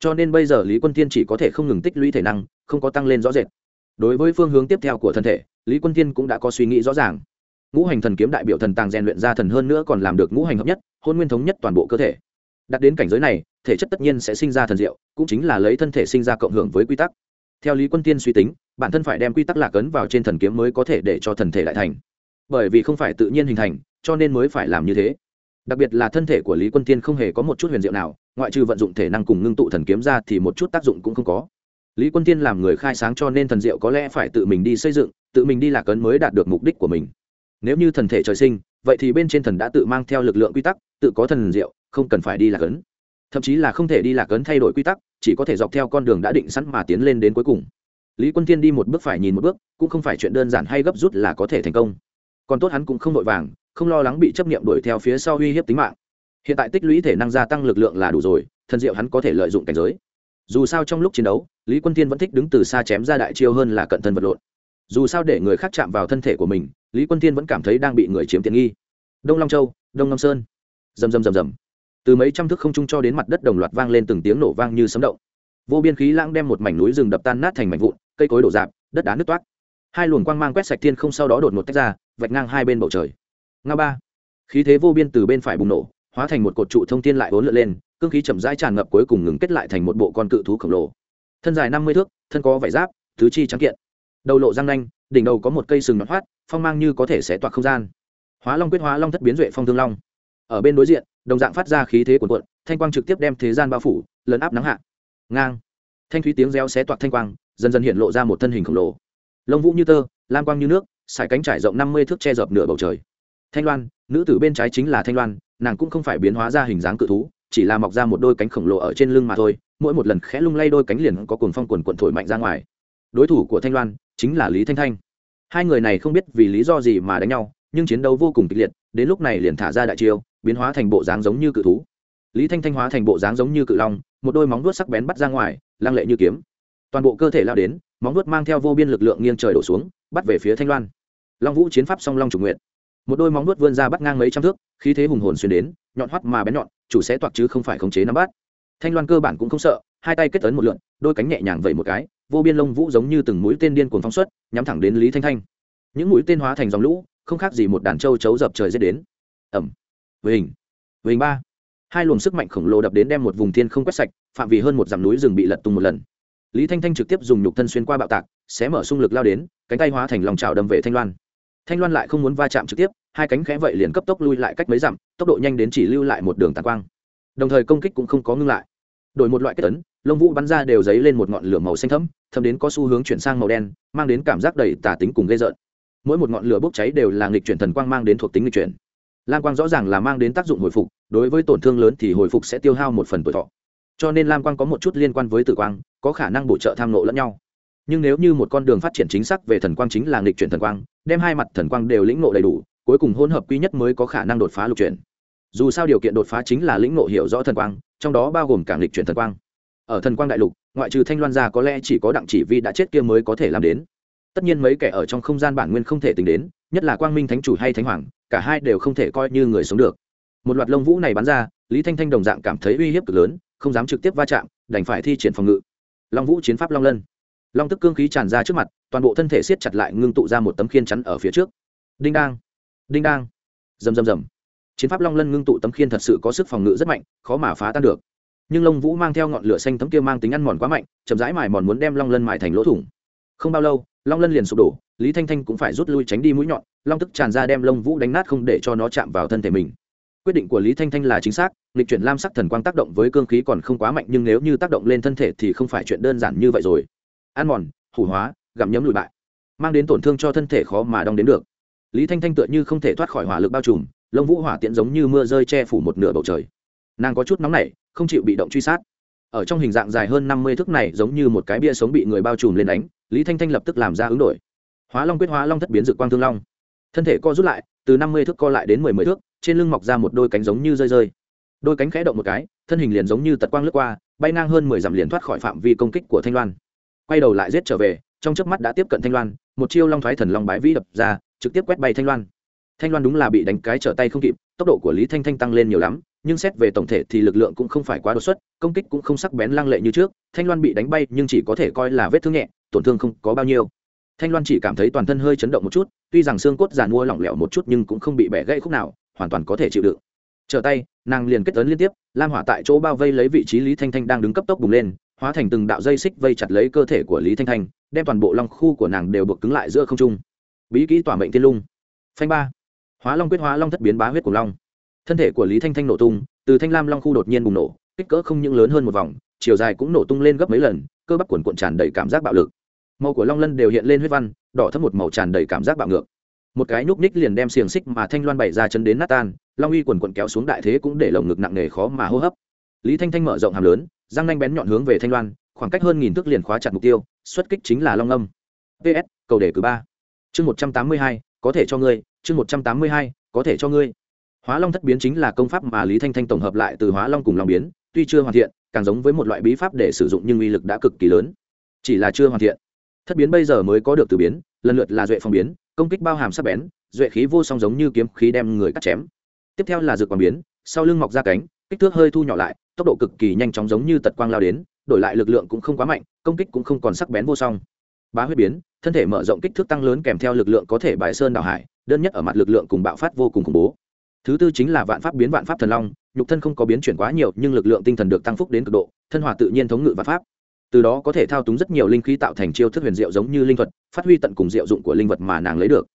Cho nên bây giờ lý quân tiên chỉ có thể không ngừng tích lũy thể năng, không có tăng lên rõ rệt. Đối với phương hướng tiếp theo của thân thể, lý quân tiên cũng đã có suy nghĩ rõ ràng. Ngũ hành thần kiếm đại biểu thần tàng rèn luyện ra thần hơn nữa còn làm được ngũ hành hợp nhất, hôn nguyên thống nhất toàn bộ cơ thể. Đặt đến cảnh giới này thể chất tất nhiên sẽ sinh ra thần diệu, cũng chính là lấy thân thể sinh ra cộng hưởng với quy tắc. Theo lý quân tiên suy tính, bản thân phải đem quy tắc lạc ấn vào trên thần kiếm mới có thể để cho thần thể lại thành. Bởi vì không phải tự nhiên hình thành, cho nên mới phải làm như thế. Đặc biệt là thân thể của lý quân tiên không hề có một chút huyền diệu nào, ngoại trừ vận dụng thể năng cùng ngưng tụ thần kiếm ra thì một chút tác dụng cũng không có. Lý quân tiên làm người khai sáng cho nên thần diệu có lẽ phải tự mình đi xây dựng, tự mình đi lạc ấn mới đạt được mục đích của mình. Nếu như thần thể trời sinh, vậy thì bên trên thần đã tự mang theo lực lượng quy tắc, tự có thần diệu, không cần phải đi lạc ấn thậm chí là không thể đi lạc ấn thay đổi quy tắc, chỉ có thể dọc theo con đường đã định sẵn mà tiến lên đến cuối cùng. Lý quân tiên đi một bước phải nhìn một bước, cũng không phải chuyện đơn giản hay gấp rút là có thể thành công. Còn tốt hắn cũng không vội vàng, không lo lắng bị chấp nghiệm đuổi theo phía sau uy hiếp tính mạng. Hiện tại tích lũy thể năng gia tăng lực lượng là đủ rồi, thần diệu hắn có thể lợi dụng cảnh giới. Dù sao trong lúc chiến đấu, lý quân tiên vẫn thích đứng từ xa chém ra đại chiêu hơn là cận thân vật lộn. Dù sao để người khác chạm vào thân thể của mình, lý quân tiên vẫn cảm thấy đang bị người chiếm tiện nghi. Đông long châu, đông long sơn. Rầm rầm rầm rầm từ mấy trăm thước không trung cho đến mặt đất đồng loạt vang lên từng tiếng nổ vang như sấm động. Vô biên khí lãng đem một mảnh núi rừng đập tan nát thành mảnh vụn, cây cối đổ dạp, đất đá nứt toát hai luồng quang mang quét sạch thiên không sau đó đột một tách ra, vạch ngang hai bên bầu trời. Nga ba. Khí thế vô biên từ bên phải bùng nổ, hóa thành một cột trụ thông thiên lại vốn lượn lên, cương khí chậm rãi tràn ngập cuối cùng ngừng kết lại thành một bộ con cự thú khổng lồ. Thân dài năm mươi thước, thân có vải giáp, tứ chi trắng kiện. Đầu lộ răng nanh, đỉnh đầu có một cây sừng nhọn hoắt, phong mang như có thể sẽ toạc không gian. Hóa long quyết hóa long thất biến duệ phong thương long. Ở bên đối diện đồng dạng phát ra khí thế cuồn cuộn, thanh quang trực tiếp đem thế gian bao phủ, lấn áp nắng hạ. Ngang. Thanh thúy tiếng reo xé toạc thanh quang, dần dần hiện lộ ra một thân hình khổng lồ. Lông vũ như tơ, lam quang như nước, sải cánh trải rộng năm mươi thước che dập nửa bầu trời. Thanh loan, nữ tử bên trái chính là thanh loan, nàng cũng không phải biến hóa ra hình dáng cự thú, chỉ là mọc ra một đôi cánh khổng lồ ở trên lưng mà thôi, mỗi một lần khẽ lung lay đôi cánh liền có cuồng phong quần quận thổi mạnh ra ngoài. Đối thủ của thanh loan chính là lý thanh thanh. Hai người này không biết vì lý do gì mà đánh nhau, nhưng chiến đấu vô cùng kịch liệt đến lúc này liền thả ra đại chiêu, biến hóa thành bộ dáng giống như cự thú. Lý thanh thanh hóa thành bộ dáng giống như cự long, một đôi móng vuốt sắc bén bắt ra ngoài, lăng lệ như kiếm. Toàn bộ cơ thể lao đến, móng vuốt mang theo vô biên lực lượng nghiêng trời đổ xuống, bắt về phía thanh loan. Long vũ chiến pháp song long chủ nguyện. Một đôi móng vuốt vươn ra bắt ngang mấy trăm thước, khí thế hùng hồn xuyên đến, nhọn hoắt mà bén nhọn, chủ sẽ toạc chứ không phải khống chế nắm bắt. Thanh loan cơ bản cũng không sợ, hai tay kết tấn một lượn, đôi cánh nhẹ nhàng vẩy một cái, vô biên lông vũ giống như từng mũi tên điên cuồng phóng xuất, nhắm thẳng đến lý thanh thanh. Những mũi tên hóa thành dòng lũ không khác gì một đàn trâu chấu dập trời dết đến. Ẩm. Vinh. Hình hình ba. Hai luồng sức mạnh khổng lồ đập đến đem một vùng thiên không quét sạch, phạm vi hơn một dặm núi rừng bị lật tung một lần. Lý thanh thanh trực tiếp dùng nhục thân xuyên qua bạo tạc, xé mở xung lực lao đến, cánh tay hóa thành lòng trào đâm về thanh loan. Thanh loan lại không muốn va chạm trực tiếp, hai cánh khẽ vậy liền cấp tốc lui lại cách mấy dặm, tốc độ nhanh đến chỉ lưu lại một đường tàn quang. Đồng thời công kích cũng không có ngưng lại. Đổi một loại kết tấn lông vũ bắn ra đều dấy lên một ngọn lửa màu xanh thẫm thấm đến có xu hướng chuyển sang màu đen, mang đến cảm giác đầy tả tính cùng gây rợn mỗi một ngọn lửa bốc cháy đều là nghịch chuyển thần quang mang đến thuộc tính nghịch chuyển. Lam quang rõ ràng là mang đến tác dụng hồi phục, đối với tổn thương lớn thì hồi phục sẽ tiêu hao một phần tuổi thọ. Cho nên lam quang có một chút liên quan với tử quang, có khả năng bổ trợ tham nộ lẫn nhau. Nhưng nếu như một con đường phát triển chính xác về thần quang chính là nghịch chuyển thần quang, đem hai mặt thần quang đều lĩnh nộ đầy đủ, cuối cùng hỗn hợp quy nhất mới có khả năng đột phá lục chuyển. Dù sao điều kiện đột phá chính là lĩnh nộ hiểu rõ thần quang, trong đó bao gồm cả nghịch chuyển thần quang. Ở thần quang đại lục, ngoại trừ thanh loan ra có lẽ chỉ có đặng chỉ vi đã chết kia mới có thể làm đến tất nhiên mấy kẻ ở trong không gian bản nguyên không thể tính đến, nhất là quang minh thánh chủ hay thánh hoàng, cả hai đều không thể coi như người sống được. Một loạt lông vũ này bắn ra, lý thanh thanh đồng dạng cảm thấy uy hiếp cực lớn, không dám trực tiếp va chạm, đành phải thi triển phòng ngự. Long vũ chiến pháp long lân. Long tức cương khí tràn ra trước mặt, toàn bộ thân thể siết chặt lại ngưng tụ ra một tấm khiên chắn ở phía trước. Đinh đang đinh đang. Rầm rầm rầm. Chiến pháp long lân ngưng tụ tấm khiên thật sự có sức phòng ngự rất mạnh, khó mà phá tan được. Nhưng lông vũ mang theo ngọn lửa xanh tấm kia mang tính ăn mòn quá mạnh, chậm rãi mài mòn muốn đem long lân mài thành lỗ thủng. Không bao lâu long lân liền sụp đổ, lý thanh thanh cũng phải rút lui tránh đi mũi nhọn, long tức tràn ra đem lông vũ đánh nát không để cho nó chạm vào thân thể mình. Quyết định của lý thanh thanh là chính xác lịch chuyển lam sắc thần quang tác động với cương khí còn không quá mạnh, nhưng nếu như tác động lên thân thể thì không phải chuyện đơn giản như vậy rồi. Ăn mòn, hủ hóa, gặm nhấm lùi bại, mang đến tổn thương cho thân thể khó mà đong đến được. Lý thanh thanh tựa như không thể thoát khỏi hỏa lực bao trùm, lông vũ hỏa tiễn giống như mưa rơi che phủ một nửa bầu trời. Nàng có chút nóng nảy, không chịu bị động truy sát. Ở trong hình dạng dài hơn năm mươi thước này giống như một cái bia sống bị người bao trùm lên đánh lý thanh thanh lập tức làm ra ứng đổi hóa long quyết hóa long thất biến dự quang thương long thân thể co rút lại từ năm mươi thước co lại đến mười mười thước trên lưng mọc ra một đôi cánh giống như rơi rơi đôi cánh khẽ động một cái thân hình liền giống như tật quang lướt qua bay ngang hơn mười dặm liền thoát khỏi phạm vi công kích của thanh loan quay đầu lại giết trở về trong chớp mắt đã tiếp cận thanh loan một chiêu long thoái thần long bái vĩ đập ra trực tiếp quét bay thanh loan thanh loan đúng là bị đánh cái trở tay không kịp tốc độ của lý thanh thanh tăng lên nhiều lắm nhưng xét về tổng thể thì lực lượng cũng không phải quá đột xuất công kích cũng không sắc bén lăng lệ như trước thanh loan bị đánh bay nhưng chỉ có thể coi là vết thương nhẹ tổn thương không có bao nhiêu. Thanh loan chỉ cảm thấy toàn thân hơi chấn động một chút, tuy rằng xương cốt giàn mua lỏng lẻo một chút nhưng cũng không bị bẻ gãy khúc nào, hoàn toàn có thể chịu đựng. Trở tay, nàng liền kết ấn liên tiếp, lam hỏa tại chỗ bao vây lấy vị trí lý thanh thanh đang đứng cấp tốc bùng lên, hóa thành từng đạo dây xích vây chặt lấy cơ thể của lý thanh thanh, đem toàn bộ long khu của nàng đều buộc cứng lại giữa không trung. Bí kỹ tỏa mệnh thiên lung. Phanh ba. Hóa long quyết hóa long thất biến bá huyết của long. Thân thể của lý thanh thanh nổ tung, từ thanh lam long khu đột nhiên bùng nổ, kích cỡ không những lớn hơn một vòng, chiều dài cũng nổ tung lên gấp mấy lần, cơ bắp quần cuộn tràn đầy cảm giác bạo lực màu của long lân đều hiện lên huyết văn, đỏ thấp một màu tràn đầy cảm giác bạo ngược. Một cái nhúc ních liền đem xiềng xích mà thanh loan bày ra chân đến nát tan, long uy quần quần kéo xuống đại thế cũng để lồng ngực nặng nề khó mà hô hấp. Lý thanh thanh mở rộng hàm lớn, răng nanh bén nhọn hướng về thanh loan, khoảng cách hơn nghìn thước liền khóa chặt mục tiêu, xuất kích chính là long âm. Ps cầu đề cử ba. Chương một trăm tám mươi hai, có thể cho ngươi, chương một trăm tám mươi hai, có thể cho ngươi. Hóa long thất biến chính là công pháp mà lý thanh thanh tổng hợp lại từ hóa long cùng long biến, tuy chưa hoàn thiện, càng giống với một loại bí pháp để sử dụng nhưng uy lực đã cực kỳ lớn. Chỉ là chưa hoàn thiện thất biến bây giờ mới có được từ biến, lần lượt là duệ phong biến, công kích bao hàm sắc bén, duệ khí vô song giống như kiếm khí đem người cắt chém. Tiếp theo là dược quang biến, sau lưng mọc ra cánh, kích thước hơi thu nhỏ lại, tốc độ cực kỳ nhanh chóng giống như tật quang lao đến, đổi lại lực lượng cũng không quá mạnh, công kích cũng không còn sắc bén vô song. Bá huyết biến, thân thể mở rộng kích thước tăng lớn kèm theo lực lượng có thể bài sơn đảo hải, đơn nhất ở mặt lực lượng cùng bạo phát vô cùng khủng bố. Thứ tư chính là vạn pháp biến vạn pháp thần long, nhục thân không có biến chuyển quá nhiều, nhưng lực lượng tinh thần được tăng phúc đến cực độ, thân hòa tự nhiên thống ngự vạn pháp từ đó có thể thao túng rất nhiều linh khí tạo thành chiêu thức huyền diệu giống như linh thuật, phát huy tận cùng diệu dụng của linh vật mà nàng lấy được.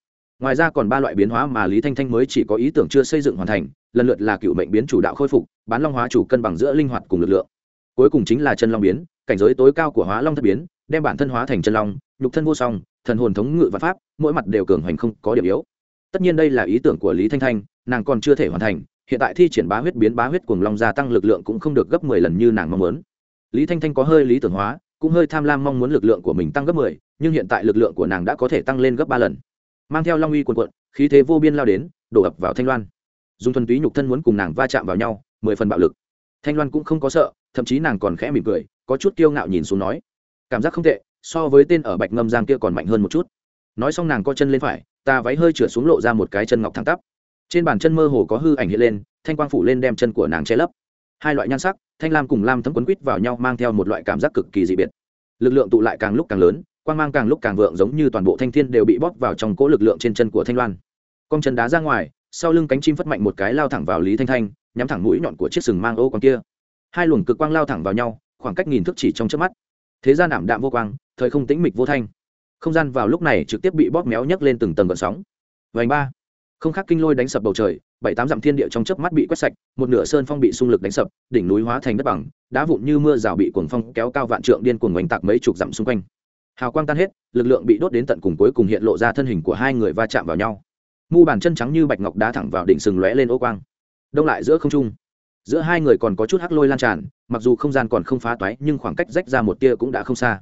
Ngoài ra còn ba loại biến hóa mà lý thanh thanh mới chỉ có ý tưởng chưa xây dựng hoàn thành, lần lượt là cựu mệnh biến chủ đạo khôi phục, bán long hóa chủ cân bằng giữa linh hoạt cùng lực lượng. Cuối cùng chính là chân long biến, cảnh giới tối cao của hóa long thất biến, đem bản thân hóa thành chân long, nhục thân vô song, thần hồn thống ngự và pháp, mỗi mặt đều cường hành không có điểm yếu. Tất nhiên đây là ý tưởng của lý thanh thanh, nàng còn chưa thể hoàn thành, hiện tại thi triển bá huyết biến bá huyết cùng long gia tăng lực lượng cũng không được gấp mười lần như nàng mong muốn lý thanh thanh có hơi lý tưởng hóa, cũng hơi tham lam mong muốn lực lượng của mình tăng gấp mười, nhưng hiện tại lực lượng của nàng đã có thể tăng lên gấp ba lần. Mang theo long uy quần quận khí thế vô biên lao đến, đổ ập vào thanh loan. Dùng thuần túy nhục thân muốn cùng nàng va chạm vào nhau, mười phần bạo lực. Thanh loan cũng không có sợ, thậm chí nàng còn khẽ mỉm cười, có chút kiêu ngạo nhìn xuống nói, cảm giác không tệ, so với tên ở bạch ngâm giang kia còn mạnh hơn một chút. Nói xong nàng co chân lên phải, ta váy hơi trượt xuống lộ ra một cái chân ngọc thẳng tắp. Trên bàn chân mơ hồ có hư ảnh hiện lên, thanh quang phủ lên đem chân của nàng che lấp hai loại nhan sắc, thanh lam cùng lam thấm quấn quýt vào nhau mang theo một loại cảm giác cực kỳ dị biệt. Lực lượng tụ lại càng lúc càng lớn, quang mang càng lúc càng vượng giống như toàn bộ thanh thiên đều bị bóp vào trong cỗ lực lượng trên chân của thanh loan. Con chân đá ra ngoài, sau lưng cánh chim phất mạnh một cái lao thẳng vào lý thanh thanh, nhắm thẳng mũi nhọn của chiếc sừng mang ô quang kia. Hai luồng cực quang lao thẳng vào nhau, khoảng cách nghìn thước chỉ trong trước mắt. Thế gian ảm đạm vô quang, thời không tĩnh mịch vô thanh. Không gian vào lúc này trực tiếp bị bóp méo nhấc lên từng tầng gợn sóng. Vành ba. Không khác kinh lôi đánh sập bầu trời bảy tám dặm thiên địa trong chớp mắt bị quét sạch, một nửa sơn phong bị xung lực đánh sập, đỉnh núi hóa thành đất bằng, đá vụn như mưa rào bị cuồng phong kéo cao vạn trượng điên cuồng oanh tạc mấy chục dặm xung quanh. Hào quang tan hết, lực lượng bị đốt đến tận cùng cuối cùng hiện lộ ra thân hình của hai người va chạm vào nhau. Mu bàn chân trắng như bạch ngọc đá thẳng vào đỉnh sừng lóe lên ô quang. Đông lại giữa không trung, giữa hai người còn có chút hắc lôi lan tràn, mặc dù không gian còn không phá toái, nhưng khoảng cách rách ra một tia cũng đã không xa.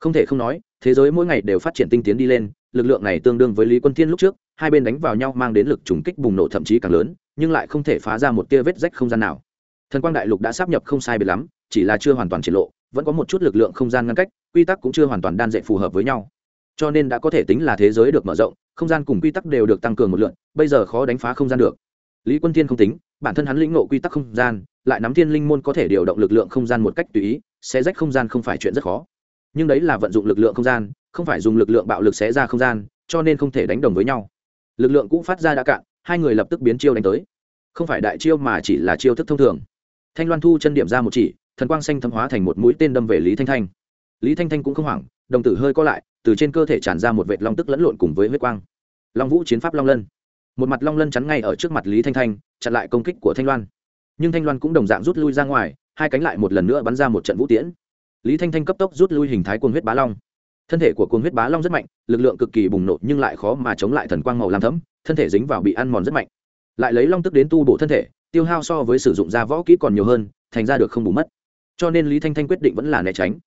Không thể không nói, thế giới mỗi ngày đều phát triển tinh tiến đi lên, lực lượng này tương đương với lý quân thiên lúc trước hai bên đánh vào nhau mang đến lực trùng kích bùng nổ thậm chí càng lớn, nhưng lại không thể phá ra một tia vết rách không gian nào. Thần quang đại lục đã sắp nhập không sai biệt lắm, chỉ là chưa hoàn toàn triển lộ, vẫn có một chút lực lượng không gian ngăn cách, quy tắc cũng chưa hoàn toàn đan dệ phù hợp với nhau. Cho nên đã có thể tính là thế giới được mở rộng, không gian cùng quy tắc đều được tăng cường một lượng bây giờ khó đánh phá không gian được. Lý quân thiên không tính, bản thân hắn lĩnh ngộ quy tắc không gian, lại nắm thiên linh môn có thể điều động lực lượng không gian một cách tùy ý, sẽ rách không gian không phải chuyện rất khó. Nhưng đấy là vận dụng lực lượng không gian, không phải dùng lực lượng bạo lực xé ra không gian, cho nên không thể đánh đồng với nhau lực lượng cũng phát ra đã cạn, hai người lập tức biến chiêu đánh tới. Không phải đại chiêu mà chỉ là chiêu thức thông thường. Thanh loan thu chân điểm ra một chỉ, thần quang xanh thấm hóa thành một mũi tên đâm về lý thanh thanh. Lý thanh thanh cũng không hoảng, đồng tử hơi co lại, từ trên cơ thể tràn ra một vệt long tức lẫn lộn cùng với huyết quang. Long vũ chiến pháp long lân. Một mặt long lân chắn ngay ở trước mặt lý thanh thanh, chặn lại công kích của thanh loan. Nhưng thanh loan cũng đồng dạng rút lui ra ngoài, hai cánh lại một lần nữa bắn ra một trận vũ tiễn. Lý thanh thanh cấp tốc rút lui hình thái cuồng huyết bá long thân thể của cuồng huyết bá long rất mạnh, lực lượng cực kỳ bùng nổ nhưng lại khó mà chống lại thần quang màu làm thấm thân thể dính vào bị ăn mòn rất mạnh. Lại lấy long tức đến tu bổ thân thể, tiêu hao so với sử dụng da võ kỹ còn nhiều hơn, thành ra được không bù mất. Cho nên lý thanh thanh quyết định vẫn là né tránh.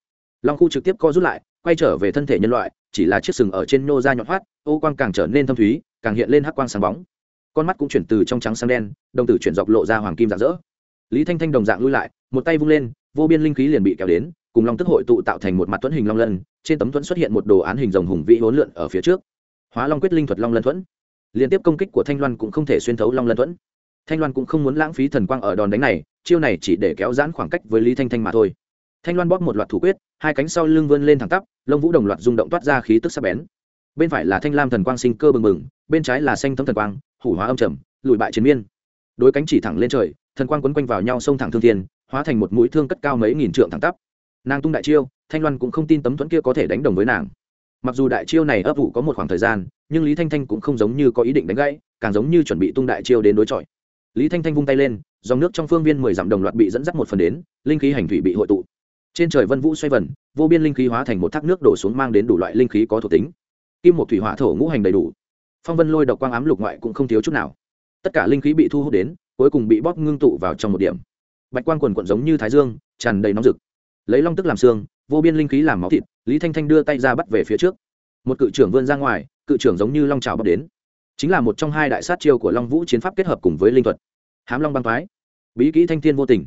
Long khu trực tiếp co rút lại, quay trở về thân thể nhân loại, chỉ là chiếc sừng ở trên nô da nhọn hoắt, ô quang càng trở nên thâm thúy, càng hiện lên hắc quang sáng bóng. Con mắt cũng chuyển từ trong trắng sang đen, đồng tử chuyển dọc lộ ra hoàng kim rạng rỡ. Lý thanh thanh đồng dạng lui lại, một tay vung lên, vô biên linh khí liền bị kéo đến cùng long tức hội tụ tạo thành một mặt thuẫn hình long lân, trên tấm thuẫn xuất hiện một đồ án hình rồng hùng vĩ hỗn lượn ở phía trước. Hóa long quyết linh thuật long lân thuẫn. Liên tiếp công kích của thanh loan cũng không thể xuyên thấu long lân thuẫn. Thanh loan cũng không muốn lãng phí thần quang ở đòn đánh này, chiêu này chỉ để kéo giãn khoảng cách với lý thanh thanh mà thôi. Thanh loan bóp một loạt thủ quyết, hai cánh sau lưng vươn lên thẳng tắp, lông vũ đồng loạt rung động toát ra khí tức sắc bén. Bên phải là thanh lam thần quang sinh cơ bừng bừng, bên trái là xanh thấm thần quang, hủ hóa âm trầm, lùi bại chiến miên. Đối cánh chỉ thẳng lên trời, thần quang quấn quanh vào nhau sông thẳng thương thiên, hóa thành một mũi thương cất cao mấy nghìn trượng thẳng tắp nàng tung đại chiêu, thanh loan cũng không tin tấm thuẫn kia có thể đánh đồng với nàng. Mặc dù đại chiêu này ấp ủ có một khoảng thời gian, nhưng lý thanh thanh cũng không giống như có ý định đánh gãy, càng giống như chuẩn bị tung đại chiêu đến đối chọi. Lý thanh thanh vung tay lên, dòng nước trong phương viên mười dặm đồng loạt bị dẫn dắt một phần đến, linh khí hành thủy bị hội tụ. Trên trời vân vũ xoay vần, vô biên linh khí hóa thành một thác nước đổ xuống mang đến đủ loại linh khí có thuộc tính. Kim một thủy hỏa thổ ngũ hành đầy đủ. Phong vân lôi độc quang ám lục ngoại cũng không thiếu chút nào. Tất cả linh khí bị thu hút đến, cuối cùng bị bóp ngưng tụ vào trong một điểm. Bạch quang quần quận giống như thái dương, tràn đầy nóng rực lấy long tức làm xương, vô biên linh khí làm máu thịt, lý thanh thanh đưa tay ra bắt về phía trước. Một cự trưởng vươn ra ngoài, cự trưởng giống như long trào bắt đến. Chính là một trong hai đại sát chiêu của long vũ chiến pháp kết hợp cùng với linh thuật. Hám long băng thoái bí kỹ thanh thiên vô tình.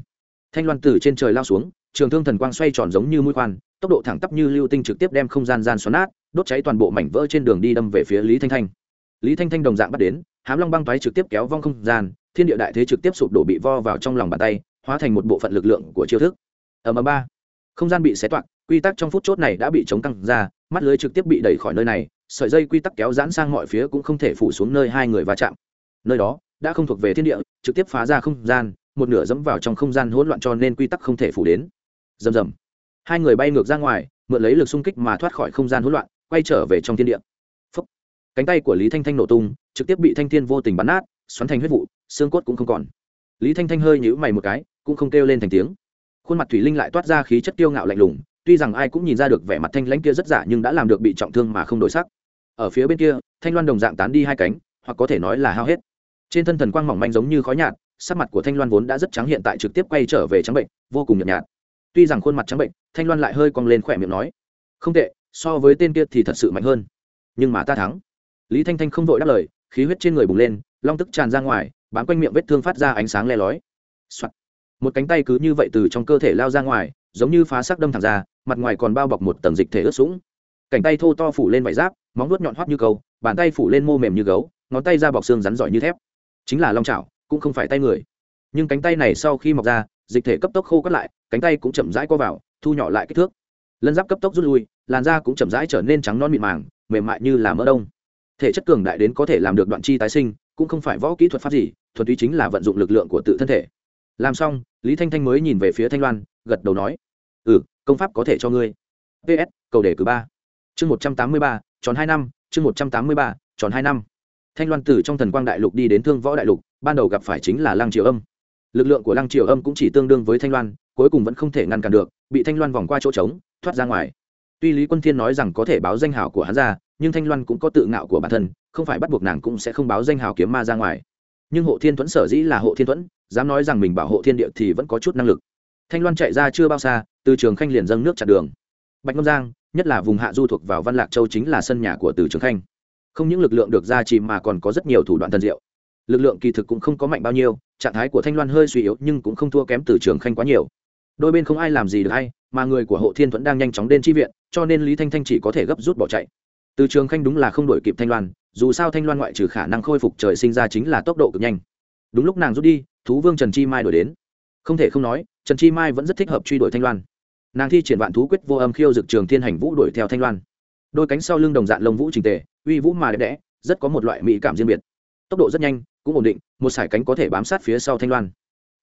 Thanh loan từ trên trời lao xuống, trường thương thần quang xoay tròn giống như mũi khoan, tốc độ thẳng tắp như lưu tinh trực tiếp đem không gian gian xoắn nát, đốt cháy toàn bộ mảnh vỡ trên đường đi đâm về phía lý thanh thanh. Lý thanh thanh đồng dạng bắt đến, hám long băng thoái trực tiếp kéo vong không gian, thiên địa đại thế trực tiếp sụp đổ bị vo vào trong lòng bàn tay, hóa thành một bộ phận lực lượng của chiêu thức. Ở mờ ba không gian bị xé toạc, quy tắc trong phút chốt này đã bị chống căng ra, mắt lưới trực tiếp bị đẩy khỏi nơi này, sợi dây quy tắc kéo giãn sang mọi phía cũng không thể phủ xuống nơi hai người va chạm. Nơi đó đã không thuộc về thiên địa, trực tiếp phá ra không gian, một nửa dẫm vào trong không gian hỗn loạn cho nên quy tắc không thể phủ đến. Rầm rầm. Hai người bay ngược ra ngoài, mượn lấy lực xung kích mà thoát khỏi không gian hỗn loạn, quay trở về trong thiên địa. Phúc. cánh tay của lý thanh thanh nổ tung, trực tiếp bị thanh thiên vô tình bắn nát, xoắn thành huyết vụ, xương cốt cũng không còn. Lý thanh thanh hơi nhữ mày một cái, cũng không kêu lên thành tiếng khuôn mặt thủy linh lại toát ra khí chất tiêu ngạo lạnh lùng, tuy rằng ai cũng nhìn ra được vẻ mặt thanh lãnh kia rất giả nhưng đã làm được bị trọng thương mà không đổi sắc. Ở phía bên kia, thanh loan đồng dạng tán đi hai cánh, hoặc có thể nói là hao hết. Trên thân thần quang mỏng manh giống như khói nhạt, sắc mặt của thanh loan vốn đã rất trắng hiện tại trực tiếp quay trở về trắng bệnh, vô cùng nhợt nhạt. Tuy rằng khuôn mặt trắng bệnh, thanh loan lại hơi cong lên khỏe miệng nói, không tệ, so với tên kia thì thật sự mạnh hơn. Nhưng mà ta thắng. Lý thanh thanh không vội đáp lời, khí huyết trên người bùng lên, long tức tràn ra ngoài, bám quanh miệng vết thương phát ra ánh sáng le lói、Soạn một cánh tay cứ như vậy từ trong cơ thể lao ra ngoài, giống như phá sắc đâm thẳng ra, mặt ngoài còn bao bọc một tầng dịch thể ướt sũng. Cánh tay thô to phủ lên vải giáp, móng nuốt nhọn hoắt như câu, bàn tay phủ lên mô mềm như gấu, ngón tay ra bọc xương rắn giỏi như thép. Chính là long chảo, cũng không phải tay người. Nhưng cánh tay này sau khi mọc ra, dịch thể cấp tốc khô cắt lại, cánh tay cũng chậm rãi co vào, thu nhỏ lại kích thước. Lân giáp cấp tốc rút lui, làn da cũng chậm rãi trở nên trắng non mịn màng, mềm mại như là mỡ đông. Thể chất cường đại đến có thể làm được đoạn chi tái sinh, cũng không phải võ kỹ thuật pháp gì, thuần túy chính là vận dụng lực lượng của tự thân thể làm xong, lý thanh thanh mới nhìn về phía thanh loan, gật đầu nói ừ công pháp có thể cho ngươi. Ps cầu đề cử ba. Chương một trăm tám mươi ba, tròn hai năm, chương một trăm tám mươi ba, tròn hai năm. Thanh loan từ trong thần quang đại lục đi đến thương võ đại lục, ban đầu gặp phải chính là lăng triều âm. Lực lượng của lăng triều âm cũng chỉ tương đương với thanh loan, cuối cùng vẫn không thể ngăn cản được, bị thanh loan vòng qua chỗ trống, thoát ra ngoài. Tuy lý quân thiên nói rằng có thể báo danh hào của hắn ra, nhưng thanh loan cũng có tự ngạo của bản thân, không phải bắt buộc nàng cũng sẽ không báo danh hào kiếm ma ra ngoài nhưng hộ thiên thuẫn sở dĩ là hộ thiên thuẫn, dám nói rằng mình bảo hộ thiên địa thì vẫn có chút năng lực. Thanh loan chạy ra chưa bao xa, từ trường khanh liền dâng nước chặt đường. Bạch ngâm giang, nhất là vùng hạ du thuộc vào văn lạc châu chính là sân nhà của từ trường khanh. Không những lực lượng được gia trì mà còn có rất nhiều thủ đoạn thần diệu. Lực lượng kỳ thực cũng không có mạnh bao nhiêu, trạng thái của thanh loan hơi suy yếu nhưng cũng không thua kém từ trường khanh quá nhiều. Đôi bên không ai làm gì được hay, mà người của hộ thiên thuẫn đang nhanh chóng đến tri viện, cho nên lý thanh thanh chỉ có thể gấp rút bỏ chạy. Từ trường khanh đúng là không đổi kịp thanh loan dù sao thanh loan ngoại trừ khả năng khôi phục trời sinh ra chính là tốc độ cực nhanh. Đúng lúc nàng rút đi, thú vương trần chi mai đổi đến. Không thể không nói, trần chi mai vẫn rất thích hợp truy đuổi thanh loan. Nàng thi triển vạn thú quyết vô âm khiêu dực trường thiên hành vũ đuổi theo thanh loan. Đôi cánh sau lưng đồng dạng lông vũ trình tề, uy vũ mà đẹp đẽ, rất có một loại mỹ cảm riêng biệt. Tốc độ rất nhanh, cũng ổn định, một sải cánh có thể bám sát phía sau thanh loan.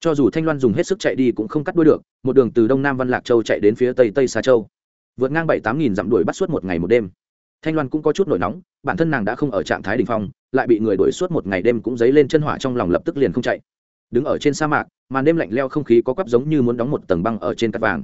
Cho dù thanh loan dùng hết sức chạy đi cũng không cắt đuôi được, một đường từ đông nam văn lạc châu chạy đến phía tây tây xa châu. Vượt ngang bảy tám nghìn dặm đuổi bắt suốt một ngày một đêm thanh loan cũng có chút nổi nóng, bản thân nàng đã không ở trạng thái đ ỉ n h phong, lại bị người đuổi suốt một ngày đêm cũng dấy lên chân hỏa trong lòng lập tức liền không chạy. Đứng ở trên sa mạc, màn đêm lạnh leo không khí có quắp giống như muốn đóng một tầng băng ở trên cắt vàng.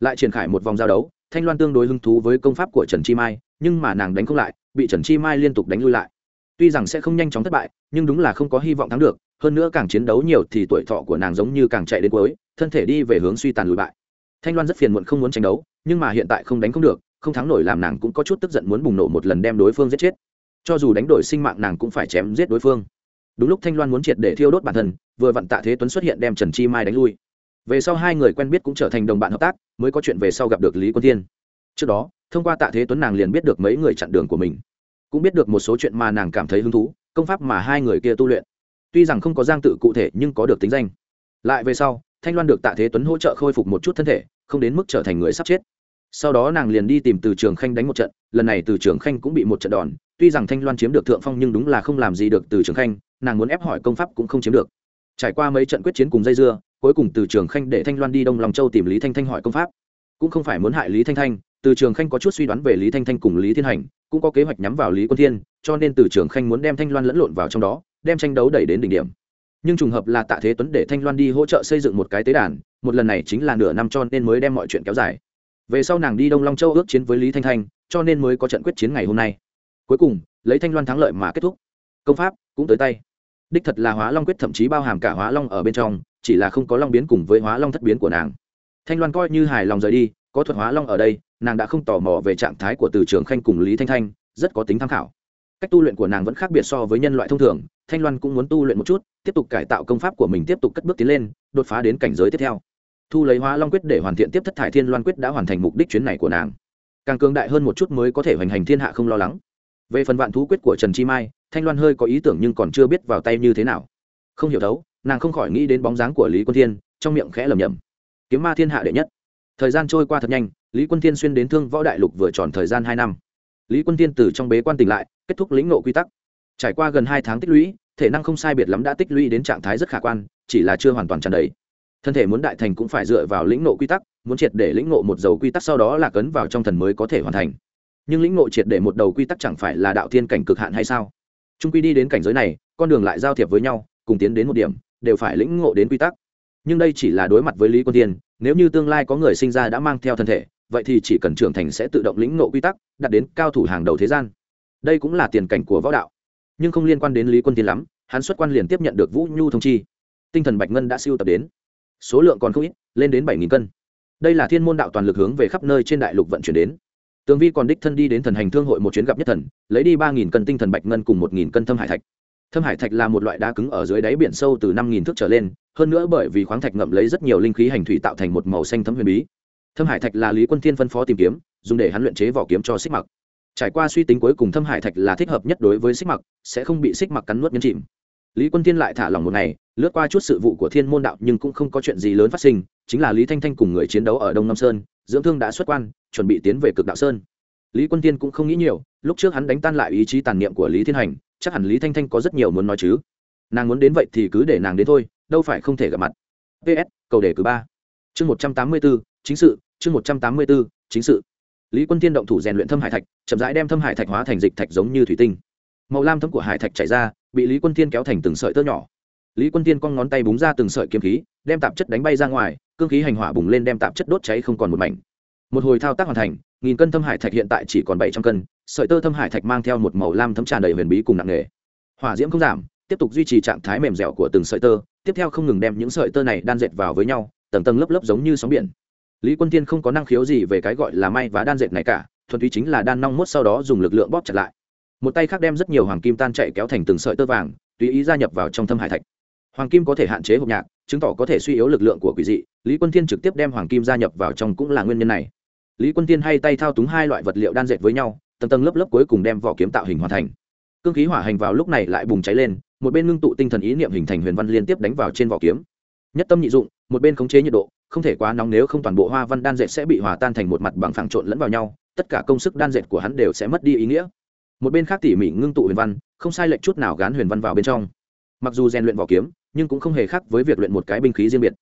Lại triển khải một vòng giao đấu, thanh loan tương đối hứng thú với công pháp của trần chi mai, nhưng mà nàng đánh không lại, bị trần chi mai liên tục đánh lui lại. Tuy rằng sẽ không nhanh chóng thất bại, nhưng đúng là không có hy vọng thắng được, hơn nữa càng chiến đấu nhiều thì tuổi thọ của nàng giống như càng chạy đến cuối, thân thể đi về hướng suy tàn lùi bại. Thanh loan rất phiền muộn không muốn tranh đấu, nhưng mà hiện tại không đánh không được không thắng nổi làm nàng cũng có chút tức giận muốn bùng nổ một lần đem đối phương giết chết. Cho dù đánh đổi sinh mạng nàng cũng phải chém giết đối phương. Đúng lúc thanh loan muốn triệt để thiêu đốt bản thân, vừa vặn tạ thế tuấn xuất hiện đem trần chi mai đánh lui. Về sau hai người quen biết cũng trở thành đồng bạn hợp tác, mới có chuyện về sau gặp được lý quân thiên. Trước đó, thông qua tạ thế tuấn nàng liền biết được mấy người chặn đường của mình. Cũng biết được một số chuyện mà nàng cảm thấy hứng thú, công pháp mà hai người kia tu luyện. Tuy rằng không có giang tự cụ thể nhưng có được tính danh. Lại về sau, thanh loan được tạ thế tuấn hỗ trợ khôi phục một chút thân thể, không đến mức trở thành người sắp chết sau đó nàng liền đi tìm từ trường khanh đánh một trận, lần này từ trường khanh cũng bị một trận đòn, tuy rằng thanh loan chiếm được thượng phong nhưng đúng là không làm gì được từ trường khanh, nàng muốn ép hỏi công pháp cũng không chiếm được. Trải qua mấy trận quyết chiến cùng dây dưa, cuối cùng từ trường khanh để thanh loan đi đông lòng châu tìm lý thanh thanh hỏi công pháp. Cũng không phải muốn hại lý thanh thanh, từ trường khanh có chút suy đoán về lý thanh thanh cùng lý thiên hành, cũng có kế hoạch nhắm vào lý quân thiên, cho nên từ trường khanh muốn đem thanh loan lẫn lộn vào trong đó, đem tranh đấu đẩy đến đỉnh điểm. Nhưng trùng hợp là tạ thế tuấn để thanh loan đi hỗ trợ xây dựng một cái tế đàn, một lần này chính là nửa năm cho nên mới đem mọi chuyện kéo dài về sau nàng đi đông long châu ước chiến với lý thanh thanh, cho nên mới có trận quyết chiến ngày hôm nay. Cuối cùng, lấy thanh loan thắng lợi mà kết thúc. Công pháp cũng tới tay. Đích thật là hóa long quyết thậm chí bao hàm cả hóa long ở bên trong, chỉ là không có long biến cùng với hóa long thất biến của nàng. Thanh loan coi như hài lòng rời đi, có thuật hóa long ở đây, nàng đã không tò mò về trạng thái của từ trường khanh cùng lý thanh thanh, rất có tính tham khảo. Cách tu luyện của nàng vẫn khác biệt so với nhân loại thông thường, thanh loan cũng muốn tu luyện một chút, tiếp tục cải tạo công pháp của mình tiếp tục cất bước tiến lên, đột phá đến cảnh giới tiếp theo thu lấy hóa long quyết để hoàn thiện tiếp thất thải thiên loan quyết đã hoàn thành mục đích chuyến này của nàng. Càng cường đại hơn một chút mới có thể hoành hành thiên hạ không lo lắng. Về phần vạn thú quyết của trần chi mai, thanh loan hơi có ý tưởng nhưng còn chưa biết vào tay như thế nào. Không hiểu thấu, nàng không khỏi nghĩ đến bóng dáng của lý quân thiên, trong miệng khẽ lầm nhầm kiếm ma thiên hạ đệ nhất. Thời gian trôi qua thật nhanh, lý quân thiên xuyên đến thương võ đại lục vừa tròn thời gian hai năm. Lý quân thiên từ trong bế quan tỉnh lại, kết thúc lĩnh nộ quy tắc. Trải qua gần hai tháng tích lũy, thể năng không sai biệt lắm đã tích lũy đến trạng thái rất khả quan, chỉ là chưa hoàn toàn tràn đầy thân thể muốn đại thành cũng phải dựa vào lĩnh nộ quy tắc, muốn triệt để lĩnh nộ một dầu quy tắc sau đó là cấn vào trong thần mới có thể hoàn thành. Nhưng lĩnh nộ triệt để một đầu quy tắc chẳng phải là đạo thiên cảnh cực hạn hay sao? Trung quy đi đến cảnh giới này, con đường lại giao thiệp với nhau, cùng tiến đến một điểm, đều phải lĩnh ngộ đến quy tắc. Nhưng đây chỉ là đối mặt với lý quân tiên nếu như tương lai có người sinh ra đã mang theo thân thể, vậy thì chỉ cần trưởng thành sẽ tự động lĩnh ngộ quy tắc, đạt đến cao thủ hàng đầu thế gian. Đây cũng là tiền cảnh của võ đạo. Nhưng không liên quan đến lý quân tiên lắm, hắn xuất quan liền tiếp nhận được vũ nhu thông chi. Tinh thần bạch ngân đã siêu tập đến số lượng còn không ít, lên đến bảy cân. Đây là thiên môn đạo toàn lực hướng về khắp nơi trên đại lục vận chuyển đến. Tường vi còn đích thân đi đến thần hành thương hội một chuyến gặp nhất thần, lấy đi ba cân tinh thần bạch ngân cùng một cân thâm hải thạch. Thâm hải thạch là một loại đá cứng ở dưới đáy biển sâu từ năm thước trở lên, hơn nữa bởi vì khoáng thạch ngậm lấy rất nhiều linh khí hành thủy tạo thành một màu xanh thấm huyền bí. Thâm hải thạch là lý quân thiên phân phó tìm kiếm, dùng để hắn luyện chế vỏ kiếm cho xích mặc trải qua suy tính cuối cùng thâm hải thạch là thích hợp nhất đối với xích mặc sẽ không bị xích mặc cắn nuốt nhấn chìm lý quân thiên lại thả lòng một ngày, lướt qua chút sự vụ của thiên môn đạo nhưng cũng không có chuyện gì lớn phát sinh, chính là lý thanh thanh cùng người chiến đấu ở đông nam sơn, dưỡng thương đã xuất quan, chuẩn bị tiến về cực đạo sơn. Lý quân tiên cũng không nghĩ nhiều, lúc trước hắn đánh tan lại ý chí tàn niệm của lý thiên hành, chắc hẳn lý thanh thanh có rất nhiều muốn nói chứ. Nàng muốn đến vậy thì cứ để nàng đến thôi, đâu phải không thể gặp mặt. Ps cầu đề cử ba. Chương một trăm tám mươi b ố chính sự, chương một trăm tám mươi b ố chính sự. Lý quân tiên động thủ rèn luyện thâm hải thạch, chậm rãi đem thâm hải thạch hóa thành dịch thạch giống như thủy tinh. Màu lam thấm của hải thạch chảy ra bị lý quân Thiên kéo thành từng sợi tơ nhỏ. Lý quân tiên con ngón tay búng ra từng sợi kiếm khí, đem tạp chất đánh bay ra ngoài, cương khí hành hỏa bùng lên đem tạp chất đốt cháy không còn một mảnh. Một hồi thao tác hoàn thành, nghìn cân thâm hải thạch hiện tại chỉ còn bảy trăm cân, sợi tơ thâm hải thạch mang theo một màu lam thấm tràn đầy huyền bí cùng nặng nghề hỏa diễm không giảm, tiếp tục duy trì trạng thái mềm dẻo của từng sợi tơ, tiếp theo không ngừng đem những sợi tơ này đan dệt vào với nhau, tầng tầng lớp lớp giống như sóng biển. Lý quân tiên không có năng khiếu gì về cái gọi là may và đan dệt này cả, thuần túy chính là đan nong mốt sau đó dùng lực lượng bóp chặt lại một tay khác đem rất nhiều hoàng kim tan chạy kéo thành từng sợi tơ vàng, tùy ý gia nhập vào trong thâm hải thạch. Hoàng kim có thể hạn chế hộp nhạc, chứng tỏ có thể suy yếu lực lượng của quỷ dị, lý quân thiên trực tiếp đem hoàng kim gia nhập vào trong cũng là nguyên nhân này. Lý quân tiên hay tay thao túng hai loại vật liệu đan dệt với nhau, tầng tầng lớp lớp cuối cùng đem vỏ kiếm tạo hình hoàn thành. Cương khí hỏa hành vào lúc này lại bùng cháy lên, một bên ngưng tụ tinh thần ý niệm hình thành huyền văn liên tiếp đánh vào trên vỏ kiếm. Nhất tâm nhị dụng, một bên khống chế nhiệt độ, không thể quá nóng nếu không toàn bộ hoa văn đan dệt sẽ bị hòa tan thành một mặt bằng phẳng trộn lẫn vào nhau, tất cả công sức đan dệt của hắn đều sẽ mất đi ý nghĩa một bên khác tỉ mỉ ngưng tụ huyền văn, không sai lệch chút nào gán huyền văn vào bên trong. Mặc dù rèn luyện vỏ kiếm, nhưng cũng không hề khác với việc luyện một cái binh khí riêng biệt.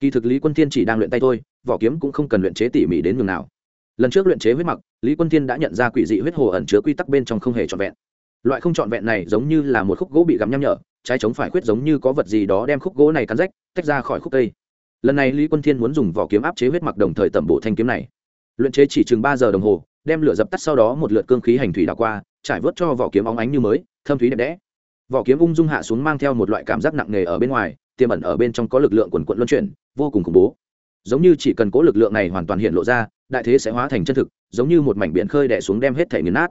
Kỳ thực lý quân thiên chỉ đang luyện tay thôi, vỏ kiếm cũng không cần luyện chế tỉ mỉ đến nhường nào. Lần trước luyện chế huyết mặc, lý quân thiên đã nhận ra quỷ dị huyết hồ ẩn chứa quy tắc bên trong không hề trọn vẹn. Loại không trọn vẹn này giống như là một khúc gỗ bị gắm nhăm nhở, trái chống phải khuyết giống như có vật gì đó đem khúc gỗ này cắn rách, tách ra khỏi khúc cây. Lần này lý quân thiên muốn dùng vỏ kiếm áp chế huyết mặc đồng thời tẩm bổ thanh kiếm này. Luyện chế chỉ chừng ba giờ đồng hồ, đem lửa dập tắt sau đó một lượt cương khí hành thủy đảo qua trải vớt cho vỏ kiếm óng ánh như mới, thâm thúy đẹp đẽ. Vỏ kiếm ung dung hạ xuống mang theo một loại cảm giác nặng nề ở bên ngoài, tiềm ẩn ở bên trong có lực lượng quần quận luân chuyển, vô cùng khủng bố. Giống như chỉ cần cố lực lượng này hoàn toàn hiện lộ ra, đại thế sẽ hóa thành chân thực, giống như một mảnh biển khơi đẻ xuống đem hết thể nghiền nát.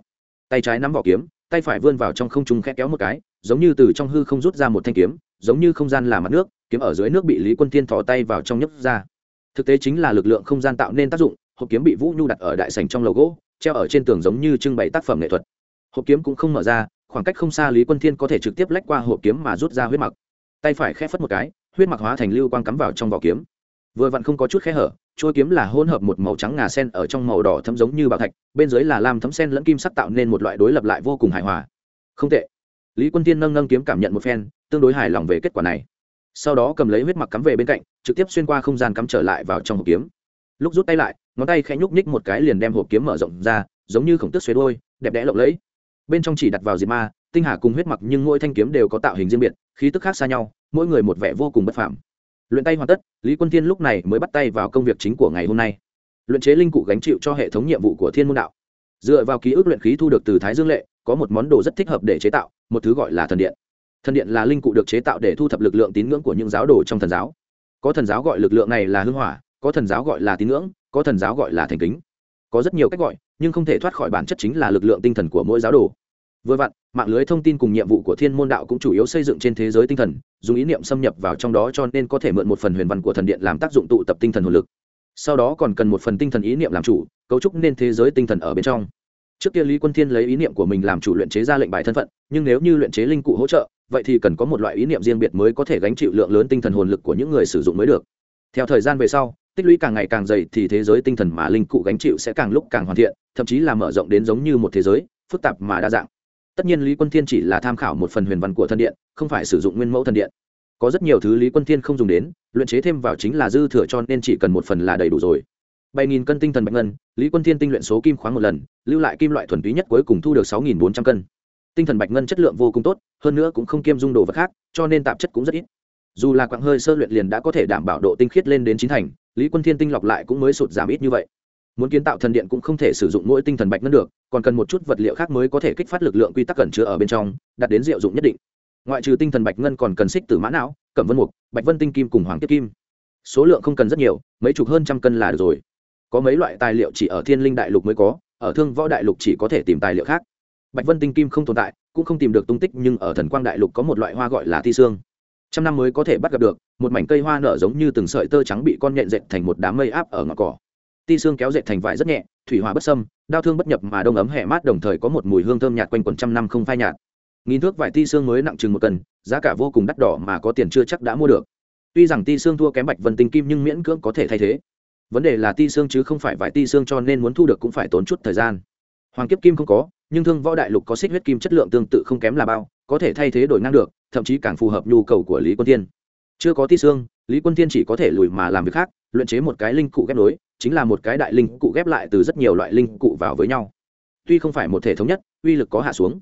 Tay trái nắm vỏ kiếm, tay phải vươn vào trong không trung khẽ kéo một cái, giống như từ trong hư không rút ra một thanh kiếm, giống như không gian là mặt nước, kiếm ở dưới nước bị lý quân tiên thò tay vào trong nhấp ra. Thực tế chính là lực lượng không gian tạo nên tác dụng, hộp kiếm bị vũ nhu đặt ở đại sành trong lầu gỗ, treo ở trên tường giống như trưng bày tác phẩm nghệ thuật hộp kiếm cũng không mở ra, khoảng cách không xa lý quân thiên có thể trực tiếp lách qua hộp kiếm mà rút ra huyết mặc. Tay phải khẽ phất một cái, huyết mặc hóa thành lưu quang cắm vào trong vỏ kiếm. Vừa vặn không có chút khe hở trôi kiếm là hỗn hợp một màu trắng ngà sen ở trong màu đỏ thấm giống như bạc thạch, bên dưới là lam thấm sen lẫn kim sắc tạo nên một loại đối lập lại vô cùng hài hòa. Không tệ. Lý quân tiên nâng nâng kiếm cảm nhận một phen, tương đối hài lòng về kết quả này. Sau đó cầm lấy huyết mặc cắm về bên cạnh, trực tiếp xuyên qua không gian cắm trở lại vào trong hộp kiếm. Lúc rút tay lại, ngón tay khẽ nhúc nhích một cái liền đem hộp kiếm mở rộng ra, giống như khổng tức xuế đôi đẹp đẽ lộng lẫy bên trong chỉ đặt vào diệt ma, tinh hà cùng huyết mặc nhưng mỗi thanh kiếm đều có tạo hình riêng biệt, khí tức khác xa nhau, mỗi người một vẻ vô cùng bất phạm luyện tay hoàn tất, lý quân thiên lúc này mới bắt tay vào công việc chính của ngày hôm nay. Luyện chế linh cụ gánh chịu cho hệ thống nhiệm vụ của thiên môn đạo. Dựa vào ký ức luyện khí thu được từ thái dương lệ, có một món đồ rất thích hợp để chế tạo, một thứ gọi là thần điện. Thần điện là linh cụ được chế tạo để thu thập lực lượng tín ngưỡng của những giáo đồ trong thần giáo. Có thần giáo gọi lực lượng này là hưng hỏa, có thần giáo gọi là tín ngưỡng, có thần giáo gọi là thành kính có rất nhiều cách gọi, nhưng không thể thoát khỏi bản chất chính là lực lượng tinh thần của mỗi giáo đồ. Vừa vặn, mạng lưới thông tin cùng nhiệm vụ của thiên môn đạo cũng chủ yếu xây dựng trên thế giới tinh thần, dùng ý niệm xâm nhập vào trong đó cho nên có thể mượn một phần huyền văn của thần điện làm tác dụng tụ tập tinh thần hồn lực. Sau đó còn cần một phần tinh thần ý niệm làm chủ, cấu trúc nên thế giới tinh thần ở bên trong. Trước kia lý quân thiên lấy ý niệm của mình làm chủ luyện chế ra lệnh bài thân phận, nhưng nếu như luyện chế linh cụ hỗ trợ, vậy thì cần có một loại ý niệm riêng biệt mới có thể gánh chịu lượng lớn tinh thần hồn lực của những người sử dụng mới được. Theo thời gian về sau tích lũy càng ngày càng dày thì thế giới tinh thần mà linh cụ gánh chịu sẽ càng lúc càng hoàn thiện, thậm chí là mở rộng đến giống như một thế giới, phức tạp mà đa dạng. Tất nhiên lý quân thiên chỉ là tham khảo một phần huyền văn của thần điện, không phải sử dụng nguyên mẫu thần điện. Có rất nhiều thứ lý quân thiên không dùng đến, luyện chế thêm vào chính là dư thừa cho nên chỉ cần một phần là đầy đủ rồi. Bảy nghìn cân tinh thần bạch ngân, lý quân thiên tinh luyện số kim khoáng một lần, lưu lại kim loại thuần túy nhất cuối cùng thu được sáu nghìn bốn trăm cân. Tinh thần bạch ngân chất lượng vô cùng tốt, hơn nữa cũng không kiêm dung đồ vật khác, cho nên tạp chất cũng rất ít. Dù là quãng hơi sơ luyện liền đã có thể đảm bảo độ tinh khiết lên đến chín thành lý quân thiên tinh lọc lại cũng mới sụt giảm ít như vậy. Muốn kiến tạo thần điện cũng không thể sử dụng mỗi tinh thần bạch ngân được, còn cần một chút vật liệu khác mới có thể kích phát lực lượng quy tắc cẩn chứa ở bên trong đạt đến diệu dụng nhất định. Ngoại trừ tinh thần bạch ngân còn cần xích từ mã não, cẩm vân mục, bạch vân tinh kim cùng hoàng kiếp kim. Số lượng không cần rất nhiều, mấy chục hơn trăm cân là được rồi. Có mấy loại tài liệu chỉ ở thiên linh đại lục mới có, ở thương võ đại lục chỉ có thể tìm tài liệu khác. Bạch vân tinh kim không tồn tại, cũng không tìm được tung tích nhưng ở thần quang đại lục có một loại hoa gọi là thi xương trăm năm mới có thể bắt gặp được, một mảnh cây hoa nở giống như từng sợi tơ trắng bị con nhện dệt thành một đám mây áp ở ngọn cỏ. Ti xương kéo dệt thành vải rất nhẹ, thủy hòa bất sâm đau thương bất nhập mà đông ấm hẹ mát đồng thời có một mùi hương thơm nhạt quanh quần trăm năm không phai nhạt. Nghìn thước vải ti xương mới nặng chừng một cân, giá cả vô cùng đắt đỏ mà có tiền chưa chắc đã mua được. Tuy rằng ti xương thua kém bạch vân tinh kim nhưng miễn cưỡng có thể thay thế. Vấn đề là ti xương chứ không phải vải ti xương cho nên muốn thu được cũng phải tốn chút thời gian. Hoàng kiếp kim không có, nhưng thương võ đại lục có xích huyết kim chất lượng tương tự không kém là bao có thể thay thế đổi ngang được, thậm chí càng phù hợp nhu cầu của lý quân tiên chưa có ti xương, lý quân tiên chỉ có thể lùi mà làm việc khác, luyện chế một cái linh cụ ghép nối, chính là một cái đại linh cụ ghép lại từ rất nhiều loại linh cụ vào với nhau. Tuy không phải một thể thống nhất, uy lực có hạ xuống,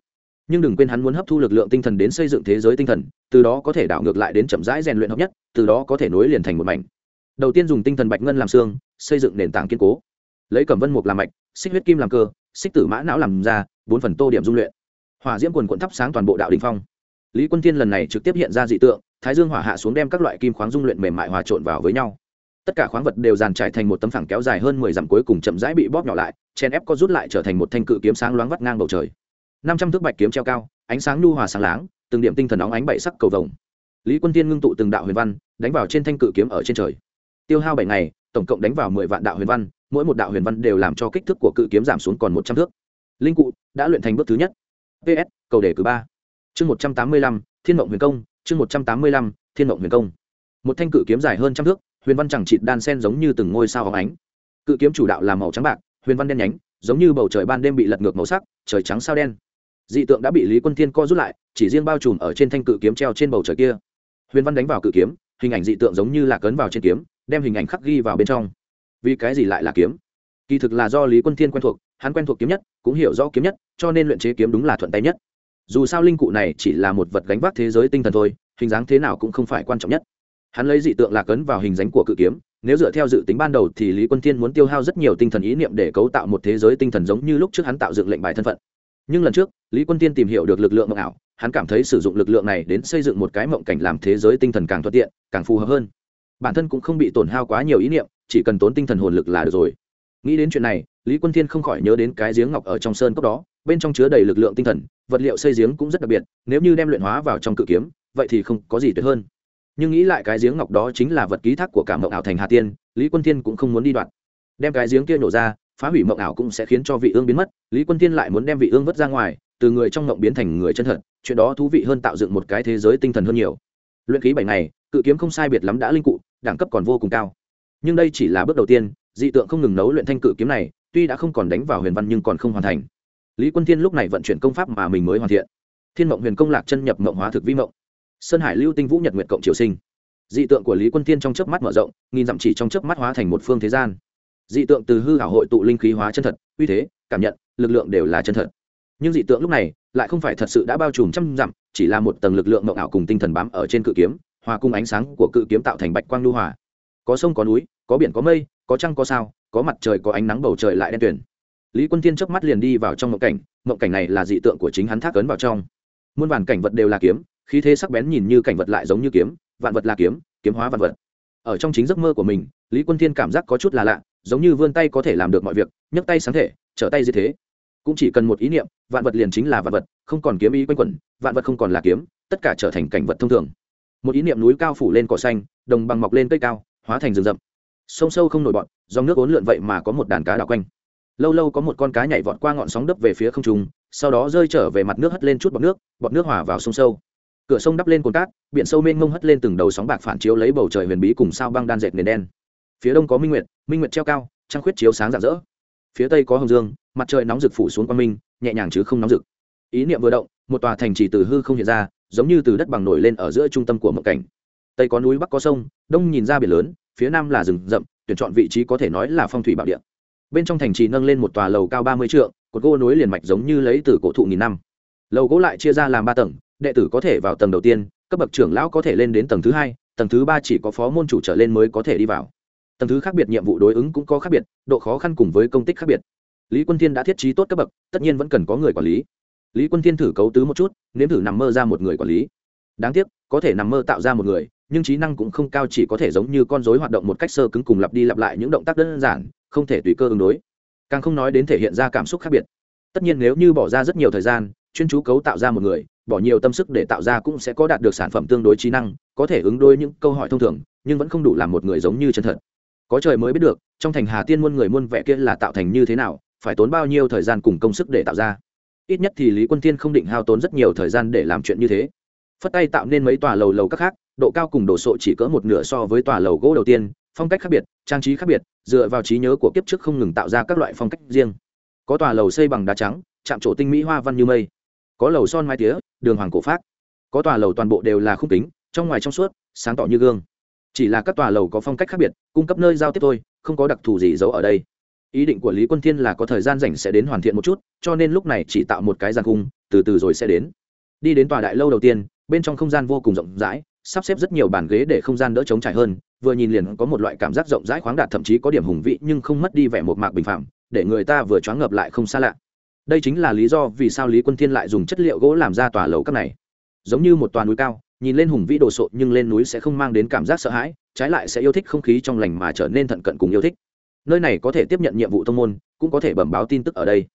nhưng đừng quên hắn muốn hấp thu lực lượng tinh thần đến xây dựng thế giới tinh thần, từ đó có thể đảo ngược lại đến chậm rãi rèn luyện hợp nhất, từ đó có thể nối liền thành một mảnh. Đầu tiên dùng tinh thần bạch ngân làm xương, xây dựng nền tảng kiên cố. Lấy cẩm vân mục làm mạch, xích huyết kim làm cơ, xích tử mã não làm ra, bốn phần tô điểm dung luyện hỏa diễm quần quận thắp sáng toàn bộ đạo đình phong. Lý quân thiên lần này trực tiếp hiện ra dị tượng, thái dương hỏa hạ xuống đem các loại kim khoáng dung luyện mềm mại hòa trộn vào với nhau. Tất cả khoáng vật đều dàn trải thành một tấm phẳng kéo dài hơn mười dặm cuối cùng chậm rãi bị bóp nhỏ lại chen ép có rút lại trở thành một thanh cự kiếm sáng loáng vắt ngang bầu trời. Năm trăm thước bạch kiếm treo cao, ánh sáng nhu hòa sáng láng, từng điểm tinh thần óng ánh bảy sắc cầu vồng. Lý quân tiên ngưng tụ từng đạo huyền văn, đánh vào trên thanh cự kiếm ở trên trời. Tiêu hao bảy ngày, tổng cộng đánh vào mười vạn đạo huyền văn, mỗi một đạo huyền văn đều làm cho kích thước của cự kiếm giảm xuống còn một trăm thước. Linh cụ đã luyện thành bước thứ nhất ps cầu đề cử ba. Chương một trăm tám mươi lăm, thiên mộng huyền công, chương một trăm tám mươi lăm, thiên mộng huyền công. Một thanh cự kiếm dài hơn trăm thước, huyền văn chẳng trịt đan sen giống như từng ngôi sao hóng ánh. Cự kiếm chủ đạo là màu trắng bạc, huyền văn đen nhánh, giống như bầu trời ban đêm bị lật ngược màu sắc, trời trắng sao đen. Dị tượng đã bị lý quân thiên co rút lại, chỉ riêng bao trùm ở trên thanh cự kiếm treo trên bầu trời kia. Huyền văn đánh vào cự kiếm, hình ảnh dị tượng giống như là cấn vào trên kiếm, đem hình ảnh khắc ghi vào bên trong. Vì cái gì lại là kiếm? Kỳ thực là do lý quân thiên quen thuộc hắn quen thuộc kiếm nhất, cũng hiểu rõ kiếm nhất, cho nên luyện chế kiếm đúng là thuận tay nhất. Dù sao linh cụ này chỉ là một vật gánh vác thế giới tinh thần thôi, hình dáng thế nào cũng không phải quan trọng nhất. Hắn lấy dị tượng lạc ấn vào hình dáng của cự kiếm, nếu dựa theo dự tính ban đầu thì lý quân thiên muốn tiêu hao rất nhiều tinh thần ý niệm để cấu tạo một thế giới tinh thần giống như lúc trước hắn tạo dựng lệnh bài thân phận. Nhưng lần trước, lý quân tiên tìm hiểu được lực lượng mộng ảo, hắn cảm thấy sử dụng lực lượng này đến xây dựng một cái mộng cảnh làm thế giới tinh thần càng thuận tiện, càng phù hợp hơn. Bản thân cũng không bị tổn hao quá nhiều ý niệm, chỉ cần tốn tinh thần hồn lực là được rồi. Nghĩ đến chuyện này lý quân thiên không khỏi nhớ đến cái giếng ngọc ở trong sơn cốc đó, bên trong chứa đầy lực lượng tinh thần, vật liệu xây giếng cũng rất đặc biệt, nếu như đem luyện hóa vào trong cự kiếm, vậy thì không có gì tuyệt hơn. Nhưng nghĩ lại cái giếng ngọc đó chính là vật ký thác của cả mộng ảo thành hà tiên, lý quân thiên cũng không muốn đi đoạn. Đem cái giếng kia nổ ra, phá hủy mộng ảo cũng sẽ khiến cho vị ương biến mất, lý quân thiên lại muốn đem vị ương vứt ra ngoài, từ người trong mộng biến thành người chân thật, chuyện đó thú vị hơn tạo dựng một cái thế giới tinh thần hơn nhiều. Luyện khí bảy ngày, cự kiếm không sai biệt lắm đã linh cụ, đẳng cấp còn vô cùng cao. Nhưng đây chỉ là bước đầu tiên, dị tượng không ngừng nấu luyện thanh cự kiếm này tuy đã không còn đánh vào huyền văn nhưng còn không hoàn thành. Lý quân thiên lúc này vận chuyển công pháp mà mình mới hoàn thiện. Thiên mộng huyền công lạc chân nhập mộng hóa thực vi mộng. Sơn hải lưu tinh vũ nhật nguyện cộng triều sinh. Dị tượng của lý quân thiên trong chớp mắt mở rộng, nghìn dặm chỉ trong chớp mắt hóa thành một phương thế gian. Dị tượng từ hư hảo hội tụ linh khí hóa chân thật, uy thế, cảm nhận, lực lượng đều là chân thật. Nhưng dị tượng lúc này lại không phải thật sự đã bao trùm trăm dặm, chỉ là một tầng lực lượng mộng ảo cùng tinh thần bám ở trên cự kiếm, hòa cung ánh sáng của cự kiếm tạo thành bạch quang lưu hòa. Có sông có núi, có biển có mây, có trăng có sao có mặt trời có ánh nắng bầu trời lại đen tuyển lý quân tiên chớp mắt liền đi vào trong mộng cảnh mộng cảnh này là dị tượng của chính hắn thác ấn vào trong. Muôn vàn cảnh vật đều là kiếm, khí thế sắc bén nhìn như cảnh vật lại giống như kiếm, vạn vật là kiếm kiếm hóa vạn vật. Ở trong chính giấc mơ của mình, lý quân thiên cảm giác có chút là lạ, giống như vươn tay có thể làm được mọi việc, nhấc tay sáng thể, trở tay như thế. Cũng chỉ cần một ý niệm, vạn vật liền chính là vạn vật, không còn kiếm ý quanh quẩn, vạn vật không còn là kiếm, tất cả trở thành cảnh vật thông thường. Một ý niệm núi cao phủ lên cỏ xanh, đồng bằng mọc lên cây cao, hóa thành rừng rậm sông sâu không nổi bọn dòng nước ốn lượn vậy mà có một đàn cá đảo quanh. Lâu lâu có một con cá nhảy vọt qua ngọn sóng đấp về phía không trung, sau đó rơi trở về mặt nước hất lên chút bọt nước bọt nước hòa vào sông sâu. Cửa sông đắp lên cồn cát, biển sâu mênh mông hất lên từng đầu sóng bạc phản chiếu lấy bầu trời huyền bí cùng sao băng đan dệt nền đen. Phía đông có minh nguyệt minh nguyệt treo cao, trăng khuyết chiếu sáng rạng rỡ. Phía tây có hồng dương, mặt trời nóng rực phủ xuống quang minh, nhẹ nhàng chứ không nóng rực. Ý niệm vừa động, một tòa thành trì từ hư không hiện ra, giống như từ đất bằng nổi lên ở giữa trung tâm của mộng cảnh. Tây có núi, bắc có sông, đông nhìn ra biển lớn phía nam là rừng rậm, tuyển chọn vị trí có thể nói là phong thủy bảo địa. Bên trong thành trì nâng lên một tòa lầu cao ba mươi trượng, cột gỗ nối liền mạch giống như lấy từ cổ thụ nghìn năm. Lầu gỗ lại chia ra làm ba tầng, đệ tử có thể vào tầng đầu tiên, cấp bậc trưởng lão có thể lên đến tầng thứ hai, tầng thứ ba chỉ có phó môn chủ trở lên mới có thể đi vào. Tầng thứ khác biệt nhiệm vụ đối ứng cũng có khác biệt, độ khó khăn cùng với công tích khác biệt. Lý quân thiên đã thiết trí tốt cấp bậc, tất nhiên vẫn cần có người quản lý. Lý quân thiên thử cấu tứ một chút, nếm thử nằm mơ ra một người quản lý đáng tiếc, có thể nằm mơ tạo ra một người, nhưng trí năng cũng không cao chỉ có thể giống như con dối hoạt động một cách sơ cứng cùng lặp đi lặp lại những động tác đơn giản, không thể tùy cơ ứng đối. Càng không nói đến thể hiện ra cảm xúc khác biệt. Tất nhiên nếu như bỏ ra rất nhiều thời gian, chuyên chú cấu tạo ra một người, bỏ nhiều tâm sức để tạo ra cũng sẽ có đạt được sản phẩm tương đối trí năng, có thể ứng đối những câu hỏi thông thường, nhưng vẫn không đủ làm một người giống như chân thật. Có trời mới biết được, trong thành hà tiên muôn người muôn vẻ kia là tạo thành như thế nào, phải tốn bao nhiêu thời gian cùng công sức để tạo ra. Ít nhất thì lý quân tiên không định hao tốn rất nhiều thời gian để làm chuyện như thế phất tay tạo nên mấy tòa lầu lầu các khác, độ cao cùng đồ sộ chỉ cỡ một nửa so với tòa lầu gỗ đầu tiên, phong cách khác biệt, trang trí khác biệt, dựa vào trí nhớ của kiếp trước không ngừng tạo ra các loại phong cách riêng. Có tòa lầu xây bằng đá trắng, chạm trổ tinh mỹ hoa văn như mây. Có lầu son mai tía, đường hoàng cổ phát có tòa lầu toàn bộ đều là khung kính, trong ngoài trong suốt, sáng tỏ như gương. Chỉ là các tòa lầu có phong cách khác biệt, cung cấp nơi giao tiếp thôi, không có đặc thù gì giấu ở đây. Ý định của lý quân thiên là có thời gian rảnh sẽ đến hoàn thiện một chút, cho nên lúc này chỉ tạo một cái gian cung từ từ rồi sẽ đến. Đi đến tòa đại lâu đầu tiên bên trong không gian vô cùng rộng rãi, sắp xếp rất nhiều bàn ghế để không gian đỡ trống trải hơn, vừa nhìn liền có một loại cảm giác rộng rãi khoáng đạt thậm chí có điểm hùng vị nhưng không mất đi vẻ một mạc bình phạm để người ta vừa choáng ngợp lại không xa lạ. Đây chính là lý do vì sao lý quân thiên lại dùng chất liệu gỗ làm ra tòa lầu các này. Giống như một tòa núi cao, nhìn lên hùng vĩ đồ sộ nhưng lên núi sẽ không mang đến cảm giác sợ hãi, trái lại sẽ yêu thích không khí trong lành mà trở nên thận cận cùng yêu thích. Nơi này có thể tiếp nhận nhiệm vụ thông môn, cũng có thể bẩm báo tin tức ở đây.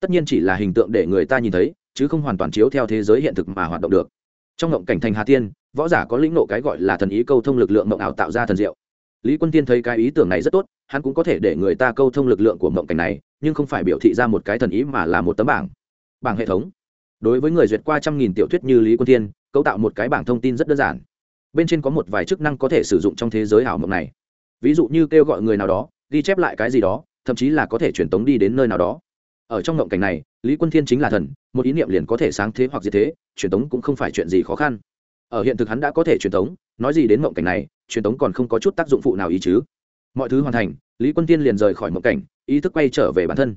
Tất nhiên chỉ là hình tượng để người ta nhìn thấy, chứ không hoàn toàn chiếu theo thế giới hiện thực mà hoạt động được trong ngộng cảnh thành hà tiên, võ giả có lĩnh nộ cái gọi là thần ý câu thông lực lượng mộng ảo tạo ra thần diệu. Lý quân tiên thấy cái ý tưởng này rất tốt, hắn cũng có thể để người ta câu thông lực lượng của mộng cảnh này, nhưng không phải biểu thị ra một cái thần ý mà là một tấm bảng. Bảng hệ thống. Đối với người duyệt qua trăm nghìn tiểu thuyết như lý quân tiên cấu tạo một cái bảng thông tin rất đơn giản. Bên trên có một vài chức năng có thể sử dụng trong thế giới ảo mộng này. Ví dụ như kêu gọi người nào đó, ghi chép lại cái gì đó, thậm chí là có thể truyền tống đi đến nơi nào đó ở trong ngộng cảnh này, lý quân thiên chính là thần, một ý niệm liền có thể sáng thế hoặc diệt thế, truyền tống cũng không phải chuyện gì khó khăn. Ở hiện thực hắn đã có thể truyền tống, nói gì đến ngộng cảnh này, truyền tống còn không có chút tác dụng phụ nào ý chứ. Mọi thứ hoàn thành, lý quân tiên liền rời khỏi ngộng cảnh, ý thức quay trở về bản thân.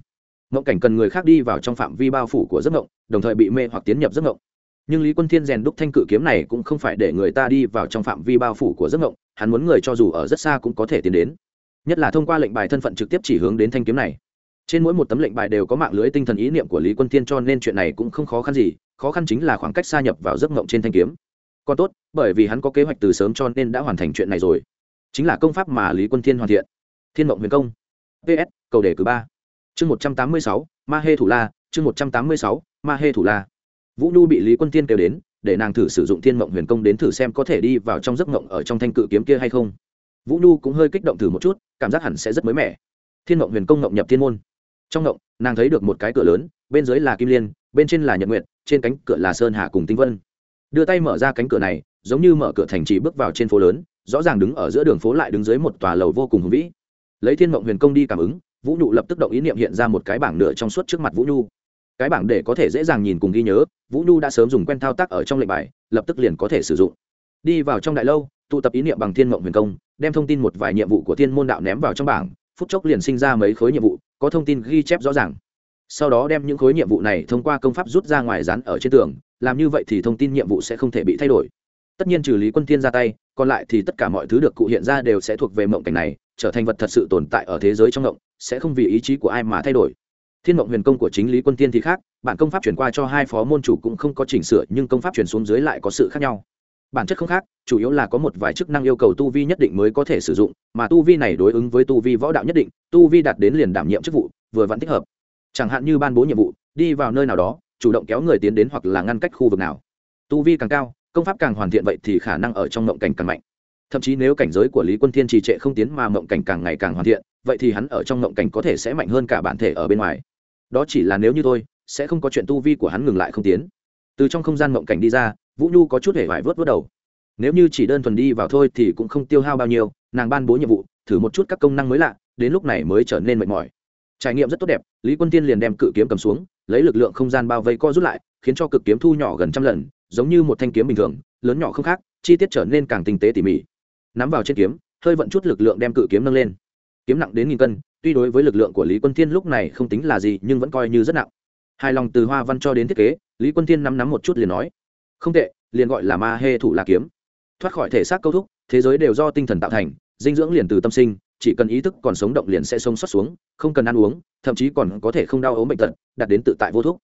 Ngộng cảnh cần người khác đi vào trong phạm vi bao phủ của giấc ngộng, đồng thời bị mê hoặc tiến nhập giấc ngộng. Nhưng lý quân thiên rèn đúc thanh cự kiếm này cũng không phải để người ta đi vào trong phạm vi bao phủ của giấc ngộng, hắn muốn người cho dù ở rất xa cũng có thể tiến đến. Nhất là thông qua lệnh bài thân phận trực tiếp chỉ hướng đến thanh kiếm này trên mỗi một tấm lệnh bài đều có mạng lưới tinh thần ý niệm của lý quân Thiên cho nên chuyện này cũng không khó khăn gì, khó khăn chính là khoảng cách xa nhập vào giấc ngộng trên thanh kiếm. Còn tốt, bởi vì hắn có kế hoạch từ sớm cho nên đã hoàn thành chuyện này rồi. Chính là công pháp mà lý quân thiên hoàn thiện. Thiên mộng huyền công. Ps cầu đề cử ba. Chương một trăm tám mươi sáu, ma hê thủ la, chương một trăm tám mươi sáu, ma hê thủ la. Vũ nhu bị lý quân tiên kêu đến, để nàng thử sử dụng thiên mộng huyền công đến thử xem có thể đi vào trong giấc mộng ở trong thanh cự kiếm kia hay không. Vũ nhu cũng hơi kích động thử một chút, cảm giác hẳn sẽ rất mới mẻ. Thiên mộng huyền công mộng nhập thiên môn trong ngộng, nàng thấy được một cái cửa lớn, bên dưới là kim liên, bên trên là nhật nguyện trên cánh cửa là sơn hà cùng tinh vân. Đưa tay mở ra cánh cửa này, giống như mở cửa thành trì bước vào trên phố lớn, rõ ràng đứng ở giữa đường phố lại đứng dưới một tòa lầu vô cùng hùng vĩ. Lấy thiên mộng huyền công đi cảm ứng, vũ nhu lập tức động ý niệm hiện ra một cái bảng nửa trong suốt trước mặt vũ nhu. Cái bảng để có thể dễ dàng nhìn cùng ghi nhớ, vũ nhu đã sớm dùng quen thao tác ở trong lệnh bài, lập tức liền có thể sử dụng. Đi vào trong đại lâu, tụ tập ý niệm bằng thiên mộng huyền công, đem thông tin một vài nhiệm vụ của thiên môn đạo ném vào trong bảng phút chốc liền sinh ra mấy khối nhiệm vụ, có thông tin ghi chép rõ ràng. Sau đó đem những khối nhiệm vụ này thông qua công pháp rút ra ngoài dán ở trên tường, làm như vậy thì thông tin nhiệm vụ sẽ không thể bị thay đổi. Tất nhiên trừ lý quân thiên ra tay, còn lại thì tất cả mọi thứ được cụ hiện ra đều sẽ thuộc về mộng cảnh này, trở thành vật thật sự tồn tại ở thế giới trong mộng, sẽ không vì ý chí của ai mà thay đổi. Thiên mộng huyền công của chính lý quân tiên thì khác, bản công pháp chuyển qua cho hai phó môn chủ cũng không có chỉnh sửa, nhưng công pháp chuyển xuống dưới lại có sự khác nhau bản chất không khác, chủ yếu là có một vài chức năng yêu cầu tu vi nhất định mới có thể sử dụng, mà tu vi này đối ứng với tu vi võ đạo nhất định, tu vi đạt đến liền đảm nhiệm chức vụ, vừa vẫn thích hợp. Chẳng hạn như ban bố nhiệm vụ, đi vào nơi nào đó, chủ động kéo người tiến đến hoặc là ngăn cách khu vực nào. Tu vi càng cao, công pháp càng hoàn thiện vậy thì khả năng ở trong mộng cảnh càng mạnh. Thậm chí nếu cảnh giới của lý quân thiên trì trệ không tiến mà mộng cảnh càng ngày càng hoàn thiện, vậy thì hắn ở trong mộng cảnh có thể sẽ mạnh hơn cả bản thể ở bên ngoài. Đó chỉ là nếu như thôi, sẽ không có chuyện tu vi của hắn ngừng lại không tiến. Từ trong không gian mộng cảnh đi ra vũ nhu có chút hề vải vớt vớt đầu. Nếu như chỉ đơn thuần đi vào thôi thì cũng không tiêu hao bao nhiêu, nàng ban bố nhiệm vụ, thử một chút các công năng mới lạ, đến lúc này mới trở nên mệt mỏi. Trải nghiệm rất tốt đẹp, lý quân tiên liền đem cự kiếm cầm xuống, lấy lực lượng không gian bao vây co rút lại, khiến cho cực kiếm thu nhỏ gần trăm lần, giống như một thanh kiếm bình thường, lớn nhỏ không khác, chi tiết trở nên càng tinh tế tỉ mỉ. Nắm vào trên kiếm, hơi vận chút lực lượng đem cự kiếm nâng lên. Kiếm nặng đến nghìn cân, tuy đối với lực lượng của lý quân thiên lúc này không tính là gì, nhưng vẫn coi như rất nặng. Hài lòng từ hoa văn cho đến thiết kế, lý quân thiên nắm nắm một chút liền nói không tệ, liền gọi là ma hê thủ La kiếm. Thoát khỏi thể xác câu thúc, thế giới đều do tinh thần tạo thành, dinh dưỡng liền từ tâm sinh, chỉ cần ý thức còn sống động liền sẽ sống sót xuống, không cần ăn uống, thậm chí còn có thể không đau ốm bệnh tật, đạt đến tự tại vô thuốc.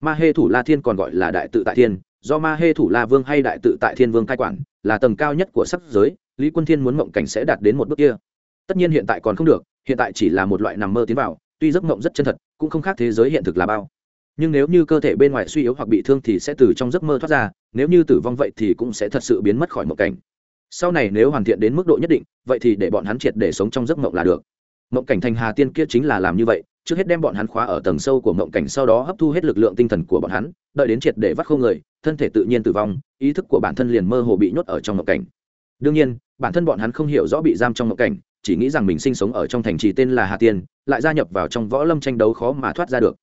ma hê thủ la thiên còn gọi là đại tự tại thiên, do ma hê thủ la vương hay đại tự tại thiên vương cai quản, là tầng cao nhất của sắc giới, lý quân thiên muốn mộng cảnh sẽ đạt đến một bước kia. Tất nhiên hiện tại còn không được, hiện tại chỉ là một loại nằm mơ tiến vào, tuy giấc mộng rất chân thật, cũng không khác thế giới hiện thực là bao nhưng nếu như cơ thể bên ngoài suy yếu hoặc bị thương thì sẽ từ trong giấc mơ thoát ra, nếu như tử vong vậy thì cũng sẽ thật sự biến mất khỏi mộng cảnh. Sau này nếu hoàn thiện đến mức độ nhất định, vậy thì để bọn hắn triệt để sống trong giấc mộng là được. Mộng cảnh thành hà tiên kia chính là làm như vậy, trước hết đem bọn hắn khóa ở tầng sâu của mộng cảnh, sau đó hấp thu hết lực lượng tinh thần của bọn hắn, đợi đến triệt để vắt khô người, thân thể tự nhiên tử vong, ý thức của bản thân liền mơ hồ bị nhốt ở trong mộng cảnh. Đương nhiên, bản thân bọn hắn không hiểu rõ bị giam trong mộng cảnh, chỉ nghĩ rằng mình sinh sống ở trong thành trì tên là hà tiên, lại gia nhập vào trong võ lâm tranh đấu khó mà thoát ra được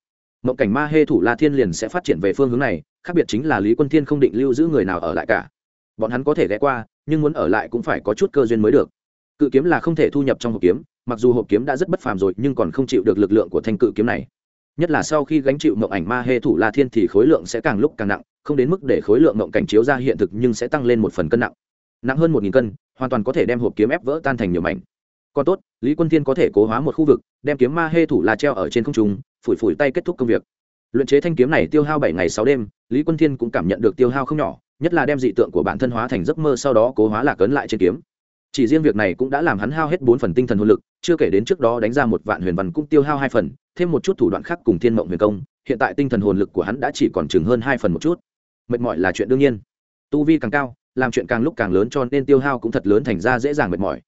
mộng cảnh ma hê thủ la thiên liền sẽ phát triển về phương hướng này, khác biệt chính là lý quân thiên không định lưu giữ người nào ở lại cả. Bọn hắn có thể ghé qua, nhưng muốn ở lại cũng phải có chút cơ duyên mới được. Cự kiếm là không thể thu nhập trong hộp kiếm, mặc dù hộp kiếm đã rất bất phàm rồi, nhưng còn không chịu được lực lượng của thanh cự kiếm này. Nhất là sau khi gánh chịu mộng ảnh ma hê thủ la thiên thì khối lượng sẽ càng lúc càng nặng, không đến mức để khối lượng mộng cảnh chiếu ra hiện thực nhưng sẽ tăng lên một phần cân nặng. Nặng hơn một nghìn cân, hoàn toàn có thể đem hộp kiếm ép vỡ tan thành nhiều mảnh. Còn tốt, lý quân thiên có thể cố hóa một khu vực, đem kiếm ma hê thủ la treo ở trên không trung phủi phủi tay kết thúc công việc. Luyện chế thanh kiếm này tiêu hao bảy ngày sáu đêm, lý quân thiên cũng cảm nhận được tiêu hao không nhỏ, nhất là đem dị tượng của bản thân hóa thành giấc mơ sau đó cố hóa lạc ấn lại trên kiếm. Chỉ riêng việc này cũng đã làm hắn hao hết bốn phần tinh thần hồn lực, chưa kể đến trước đó đánh ra một vạn huyền văn cũng tiêu hao hai phần, thêm một chút thủ đoạn khác cùng thiên mộng huyền công, hiện tại tinh thần hồn lực của hắn đã chỉ còn chừng hơn hai phần một chút. Mệt mỏi là chuyện đương nhiên. Tu vi càng cao, làm chuyện càng lúc càng lớn cho nên tiêu hao cũng thật lớn thành ra dễ dàng mệt mỏi.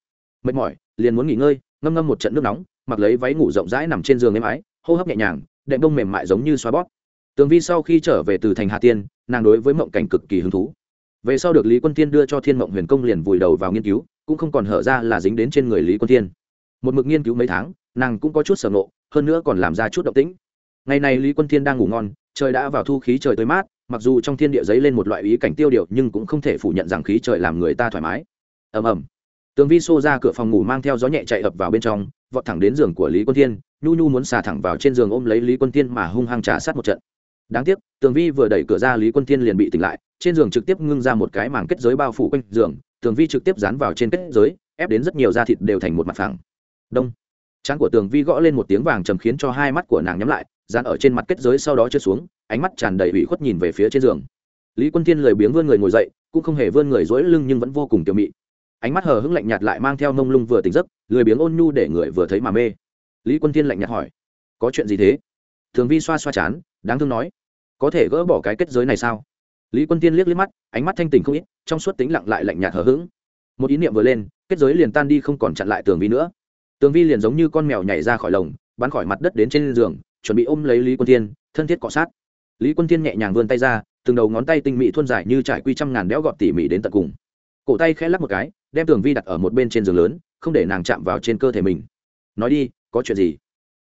Mệt mỏi, liền muốn nghỉ ngơi, ngâm ngâm một trận nước nóng, mặc lấy váy ngủ rộng rãi nằm trên giường êm ái hô hấp nhẹ nhàng, đệm bông mềm mại giống như xoa bóp. Tường vi sau khi trở về từ thành hà tiên, nàng đối với mộng cảnh cực kỳ hứng thú. Về sau được lý quân tiên đưa cho thiên mộng huyền công liền vùi đầu vào nghiên cứu, cũng không còn hở ra là dính đến trên người lý quân tiên một mực nghiên cứu mấy tháng, nàng cũng có chút sở ngộ, hơn nữa còn làm ra chút động tĩnh. Ngày này lý quân thiên đang ngủ ngon, trời đã vào thu khí trời tới mát, mặc dù trong thiên địa giấy lên một loại ý cảnh tiêu điều, nhưng cũng không thể phủ nhận rằng khí trời làm người ta thoải mái. Ầm ầm. Tường vi xô ra cửa phòng ngủ mang theo gió nhẹ chạy ập vào bên trong, vọt thẳng đến giường của lý quân thiên nhu nhu muốn xà thẳng vào trên giường ôm lấy lý quân thiên mà hung hăng trả sát một trận. Đáng tiếc, tường vi vừa đẩy cửa ra lý quân thiên liền bị tỉnh lại, trên giường trực tiếp ngưng ra một cái màng kết giới bao phủ quanh giường, tường vi trực tiếp dán vào trên kết giới, ép đến rất nhiều da thịt đều thành một mặt phẳng. Đông. Trán của tường vi gõ lên một tiếng vàng trầm khiến cho hai mắt của nàng nhắm lại, dán ở trên mặt kết giới sau đó trượt xuống, ánh mắt tràn đầy ủy khuất nhìn về phía trên giường. Lý quân thiên lười biếng vươn người ngồi dậy, cũng không hề vươn người dỗi lưng nhưng vẫn vô cùng tiểu mị. Ánh mắt hờ hững lạnh nhạt lại mang theo mông lung vừa tỉnh giấc, lười biếng ôn nhu để người vừa thấy mà mê lý quân thiên lạnh nhạt hỏi, có chuyện gì thế? Thường vi xoa xoa chán, đáng thương nói, có thể gỡ bỏ cái kết giới này sao? Lý quân tiên liếc liếc mắt, ánh mắt thanh tình không ít, trong suốt tính lặng lại lạnh nhạt hờ hững. Một ý niệm vừa lên, kết giới liền tan đi không còn chặn lại tường vi nữa. Tường vi liền giống như con mèo nhảy ra khỏi lồng, bắn khỏi mặt đất đến trên giường, chuẩn bị ôm lấy lý quân tiên thân thiết cọ sát. Lý quân tiên nhẹ nhàng vươn tay ra, từng đầu ngón tay tinh mỹ thuôn dài như trải quy trăm ngàn béo gọt tỉ mỉ đến tận cùng. Cổ tay khẽ lắc một cái, đem tường vi đặt ở một bên trên giường lớn, không để nàng chạm vào trên cơ thể mình. Nói đi có chuyện gì?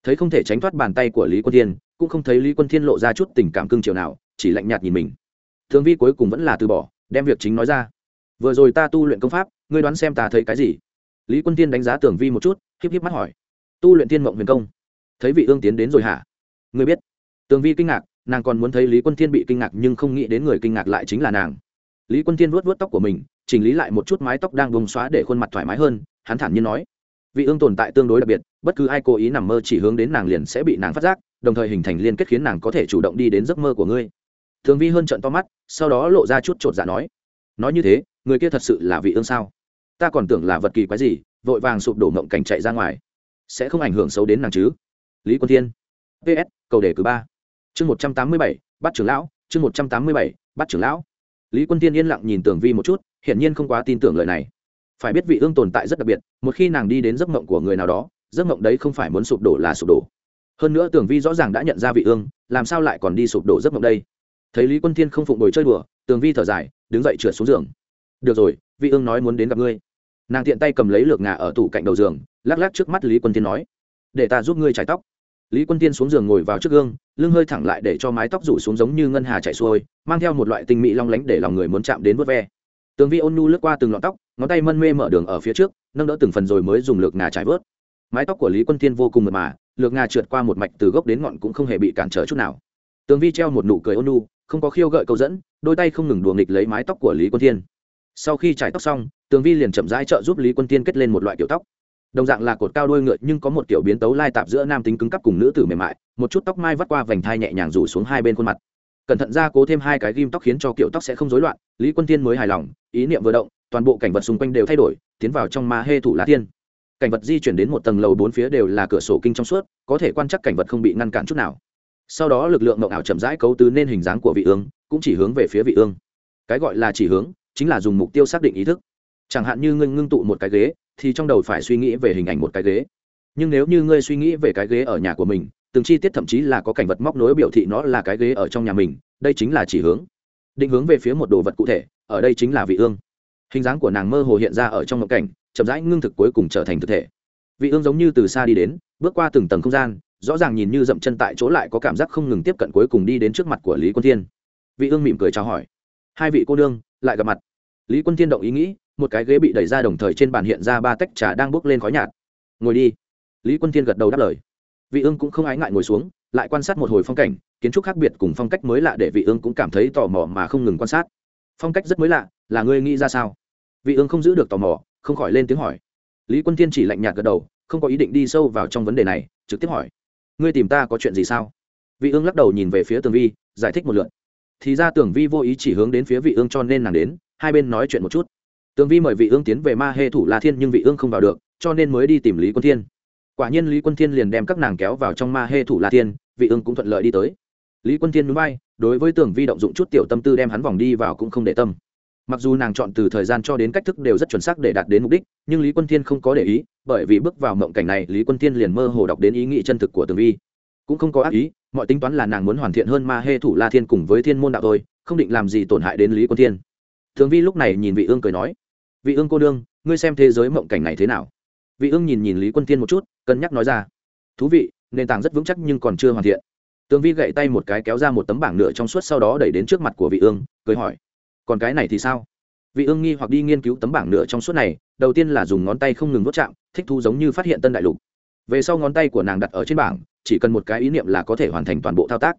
Thấy không thể tránh thoát bàn tay của lý quân thiên, cũng không thấy lý quân thiên lộ ra chút tình cảm cưng chiều nào, chỉ lạnh nhạt nhìn mình. Thương vi cuối cùng vẫn là từ bỏ, đem việc chính nói ra. Vừa rồi ta tu luyện công pháp, ngươi đoán xem ta thấy cái gì? Lý quân thiên đánh giá tưởng vi một chút híp híp mắt hỏi. Tu luyện thiên mộng huyền công. Thấy vị ương tiến đến rồi hả? Ngươi biết. Tường vi kinh ngạc, nàng còn muốn thấy lý quân thiên bị kinh ngạc nhưng không nghĩ đến người kinh ngạc lại chính là nàng. Lý quân thiên vuốt vuốt tóc của mình, chỉnh lý lại một chút mái tóc đang bông xóa để khuôn mặt thoải mái hơn, hắn thản nhiên nói vị ương tồn tại tương đối đặc biệt, bất cứ ai cố ý nằm mơ chỉ hướng đến nàng liền sẽ bị nàng phát giác, đồng thời hình thành liên kết khiến nàng có thể chủ động đi đến giấc mơ của ngươi. Thường vi hơn trận to mắt, sau đó lộ ra chút chột dạ nói nói như thế, người kia thật sự là vị ương sao? Ta còn tưởng là vật kỳ quái gì, vội vàng sụp đổ mộng cảnh chạy ra ngoài. Sẽ không ảnh hưởng xấu đến nàng chứ? Lý quân thiên ps cầu đề cử ba. Chương một trăm tám mươi bảy, bắt trưởng lão, chương một trăm tám mươi bảy, bắt trưởng lão. Lý quân thiên yên lặng nhìn tưởng vi một chút, hiển nhiên không quá tin tưởng lời này phải biết vị ương tồn tại rất đặc biệt, một khi nàng đi đến giấc mộng của người nào đó, giấc mộng đấy không phải muốn sụp đổ là sụp đổ. Hơn nữa tưởng vi rõ ràng đã nhận ra vị ương, làm sao lại còn đi sụp đổ giấc mộng đây? Thấy lý quân thiên không phụng đổi chơi đùa, tường vi thở dài, đứng dậy trượt xuống giường. Được rồi, vị ương nói muốn đến gặp ngươi. Nàng tiện tay cầm lấy lược ngà ở tủ cạnh đầu giường, lắc lắc trước mắt lý quân thiên nói, để ta giúp ngươi trải tóc. Lý quân thiên xuống giường ngồi vào trước gương, lưng hơi thẳng lại để cho mái tóc rủ xuống giống như ngân hà chạy xuôi, mang theo một loại tinh mỹ long lánh để lòng người muốn chạm đến vớt ve tường vi ôn nu lướt qua từng lọn tóc ngón tay mân mê mở đường ở phía trước nâng đỡ từng phần rồi mới dùng lược ngà trải vớt. Mái tóc của lý quân thiên vô cùng mật mà lược ngà trượt qua một mạch từ gốc đến ngọn cũng không hề bị cản trở chút nào. Tường vi treo một nụ cười ôn nu, không có khiêu gợi câu dẫn đôi tay không ngừng đùa nghịch lấy mái tóc của lý quân thiên. Sau khi trải tóc xong tường vi liền chậm rãi trợ giúp lý quân thiên kết lên một loại kiểu tóc. Đồng dạng là cột cao đôi ngựa nhưng có một kiểu biến tấu lai tạp giữa nam tính cứng cắp cùng nữ tử mềm mại một chút tóc mai vắt qua vành thai nhẹ nhàng rủ xuống hai bên khuôn mặt cẩn thận ra cố thêm hai cái ghim tóc khiến cho kiểu tóc sẽ không rối loạn, lý quân tiên mới hài lòng, ý niệm vừa động, toàn bộ cảnh vật xung quanh đều thay đổi, tiến vào trong ma hê thủ lá tiên. Cảnh vật di chuyển đến một tầng lầu bốn phía đều là cửa sổ kinh trong suốt, có thể quan chắc cảnh vật không bị ngăn cản chút nào. Sau đó lực lượng mộng ảo chậm rãi cấu tứ nên hình dáng của vị ương, cũng chỉ hướng về phía vị ương. Cái gọi là chỉ hướng, chính là dùng mục tiêu xác định ý thức. Chẳng hạn như ngươi ngưng tụ một cái ghế, thì trong đầu phải suy nghĩ về hình ảnh một cái ghế. Nhưng nếu như ngươi suy nghĩ về cái ghế ở nhà của mình từng chi tiết thậm chí là có cảnh vật móc nối biểu thị nó là cái ghế ở trong nhà mình, đây chính là chỉ hướng. Định hướng về phía một đồ vật cụ thể, ở đây chính là vị ương. Hình dáng của nàng mơ hồ hiện ra ở trong ngộng cảnh, chậm rãi ngưng thực cuối cùng trở thành thực thể. Vị ương giống như từ xa đi đến, bước qua từng tầng không gian, rõ ràng nhìn như dậm chân tại chỗ lại có cảm giác không ngừng tiếp cận cuối cùng đi đến trước mặt của lý quân thiên. Vị ương mỉm cười chào hỏi. Hai vị cô nương, lại gặp mặt. Lý quân thiên động ý nghĩ, một cái ghế bị đẩy ra đồng thời trên bàn hiện ra ba tách trà đang bốc lên khói nhạt. Ngồi đi. Lý quân thiên gật đầu đáp lời vị ương cũng không ái ngại ngồi xuống, lại quan sát một hồi phong cảnh, kiến trúc khác biệt cùng phong cách mới lạ để vị ương cũng cảm thấy tò mò mà không ngừng quan sát. Phong cách rất mới lạ, là ngươi nghĩ ra sao? Vị ương không giữ được tò mò, không khỏi lên tiếng hỏi. Lý quân thiên chỉ lạnh nhạt gật đầu, không có ý định đi sâu vào trong vấn đề này, trực tiếp hỏi. Ngươi tìm ta có chuyện gì sao? Vị ương lắc đầu nhìn về phía tường vi, giải thích một lượt. thì ra Tường vi vô ý chỉ hướng đến phía vị ương cho nên nàng đến, hai bên nói chuyện một chút. Tường vi mời vị ương tiến về ma hê thủ la thiên nhưng vị ương không vào được, cho nên mới đi tìm lý quân thiên quả nhiên lý quân thiên liền đem các nàng kéo vào trong ma hê thủ la thiên vị ương cũng thuận lợi đi tới. Lý quân thiên núi bay, đối với Tưởng vi động dụng chút tiểu tâm tư đem hắn vòng đi vào cũng không để tâm. Mặc dù nàng chọn từ thời gian cho đến cách thức đều rất chuẩn xác để đạt đến mục đích, nhưng lý quân thiên không có để ý, bởi vì bước vào mộng cảnh này, lý quân thiên liền mơ hồ đọc đến ý nghĩ chân thực của tường vi. Cũng không có ác ý, mọi tính toán là nàng muốn hoàn thiện hơn ma hê thủ la thiên cùng với thiên môn đạo thôi, không định làm gì tổn hại đến lý quân thiên. Thường vi lúc này nhìn vị ương cười nói, vị ương cô đương ngươi xem thế giới mộng cảnh này thế nào? Vị ương nhìn nhìn lý quân Tiên một chút, cân nhắc nói ra. Thú vị, nền tảng rất vững chắc nhưng còn chưa hoàn thiện. Tường vi gậy tay một cái kéo ra một tấm bảng nửa trong suốt sau đó đẩy đến trước mặt của vị ương, cười hỏi, còn cái này thì sao? Vị ương nghi hoặc đi nghiên cứu tấm bảng nửa trong suốt này, đầu tiên là dùng ngón tay không ngừng vốt chạm, thích thu giống như phát hiện tân đại lục. Về sau ngón tay của nàng đặt ở trên bảng, chỉ cần một cái ý niệm là có thể hoàn thành toàn bộ thao tác.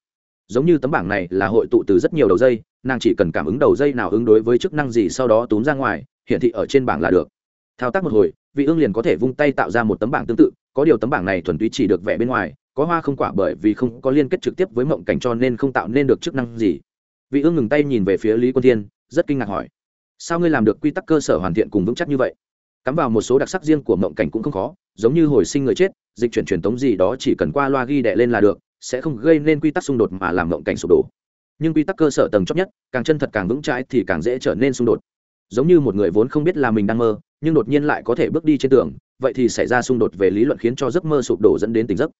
Giống như tấm bảng này là hội tụ từ rất nhiều đầu dây, nàng chỉ cần cảm ứng đầu dây nào ứng đối với chức năng gì sau đó túm ra ngoài, hiển thị ở trên bảng là được thao tác một hồi, vị ương liền có thể vung tay tạo ra một tấm bảng tương tự, có điều tấm bảng này thuần túy chỉ được vẽ bên ngoài, có hoa không quả bởi vì không có liên kết trực tiếp với mộng cảnh cho nên không tạo nên được chức năng gì. Vị ương ngừng tay nhìn về phía lý quân thiên, rất kinh ngạc hỏi, sao ngươi làm được quy tắc cơ sở hoàn thiện cùng vững chắc như vậy? Cắm vào một số đặc sắc riêng của mộng cảnh cũng không khó, giống như hồi sinh người chết, dịch chuyển truyền tống gì đó chỉ cần qua loa ghi đệ lên là được, sẽ không gây nên quy tắc xung đột mà làm mộng cảnh sụp đổ. Nhưng quy tắc cơ sở tầng chót nhất, càng chân thật càng vững chãi thì càng dễ trở nên xung đột giống như một người vốn không biết là mình đang mơ, nhưng đột nhiên lại có thể bước đi trên tường, vậy thì xảy ra xung đột về lý luận khiến cho giấc mơ sụp đổ dẫn đến tỉnh giấc.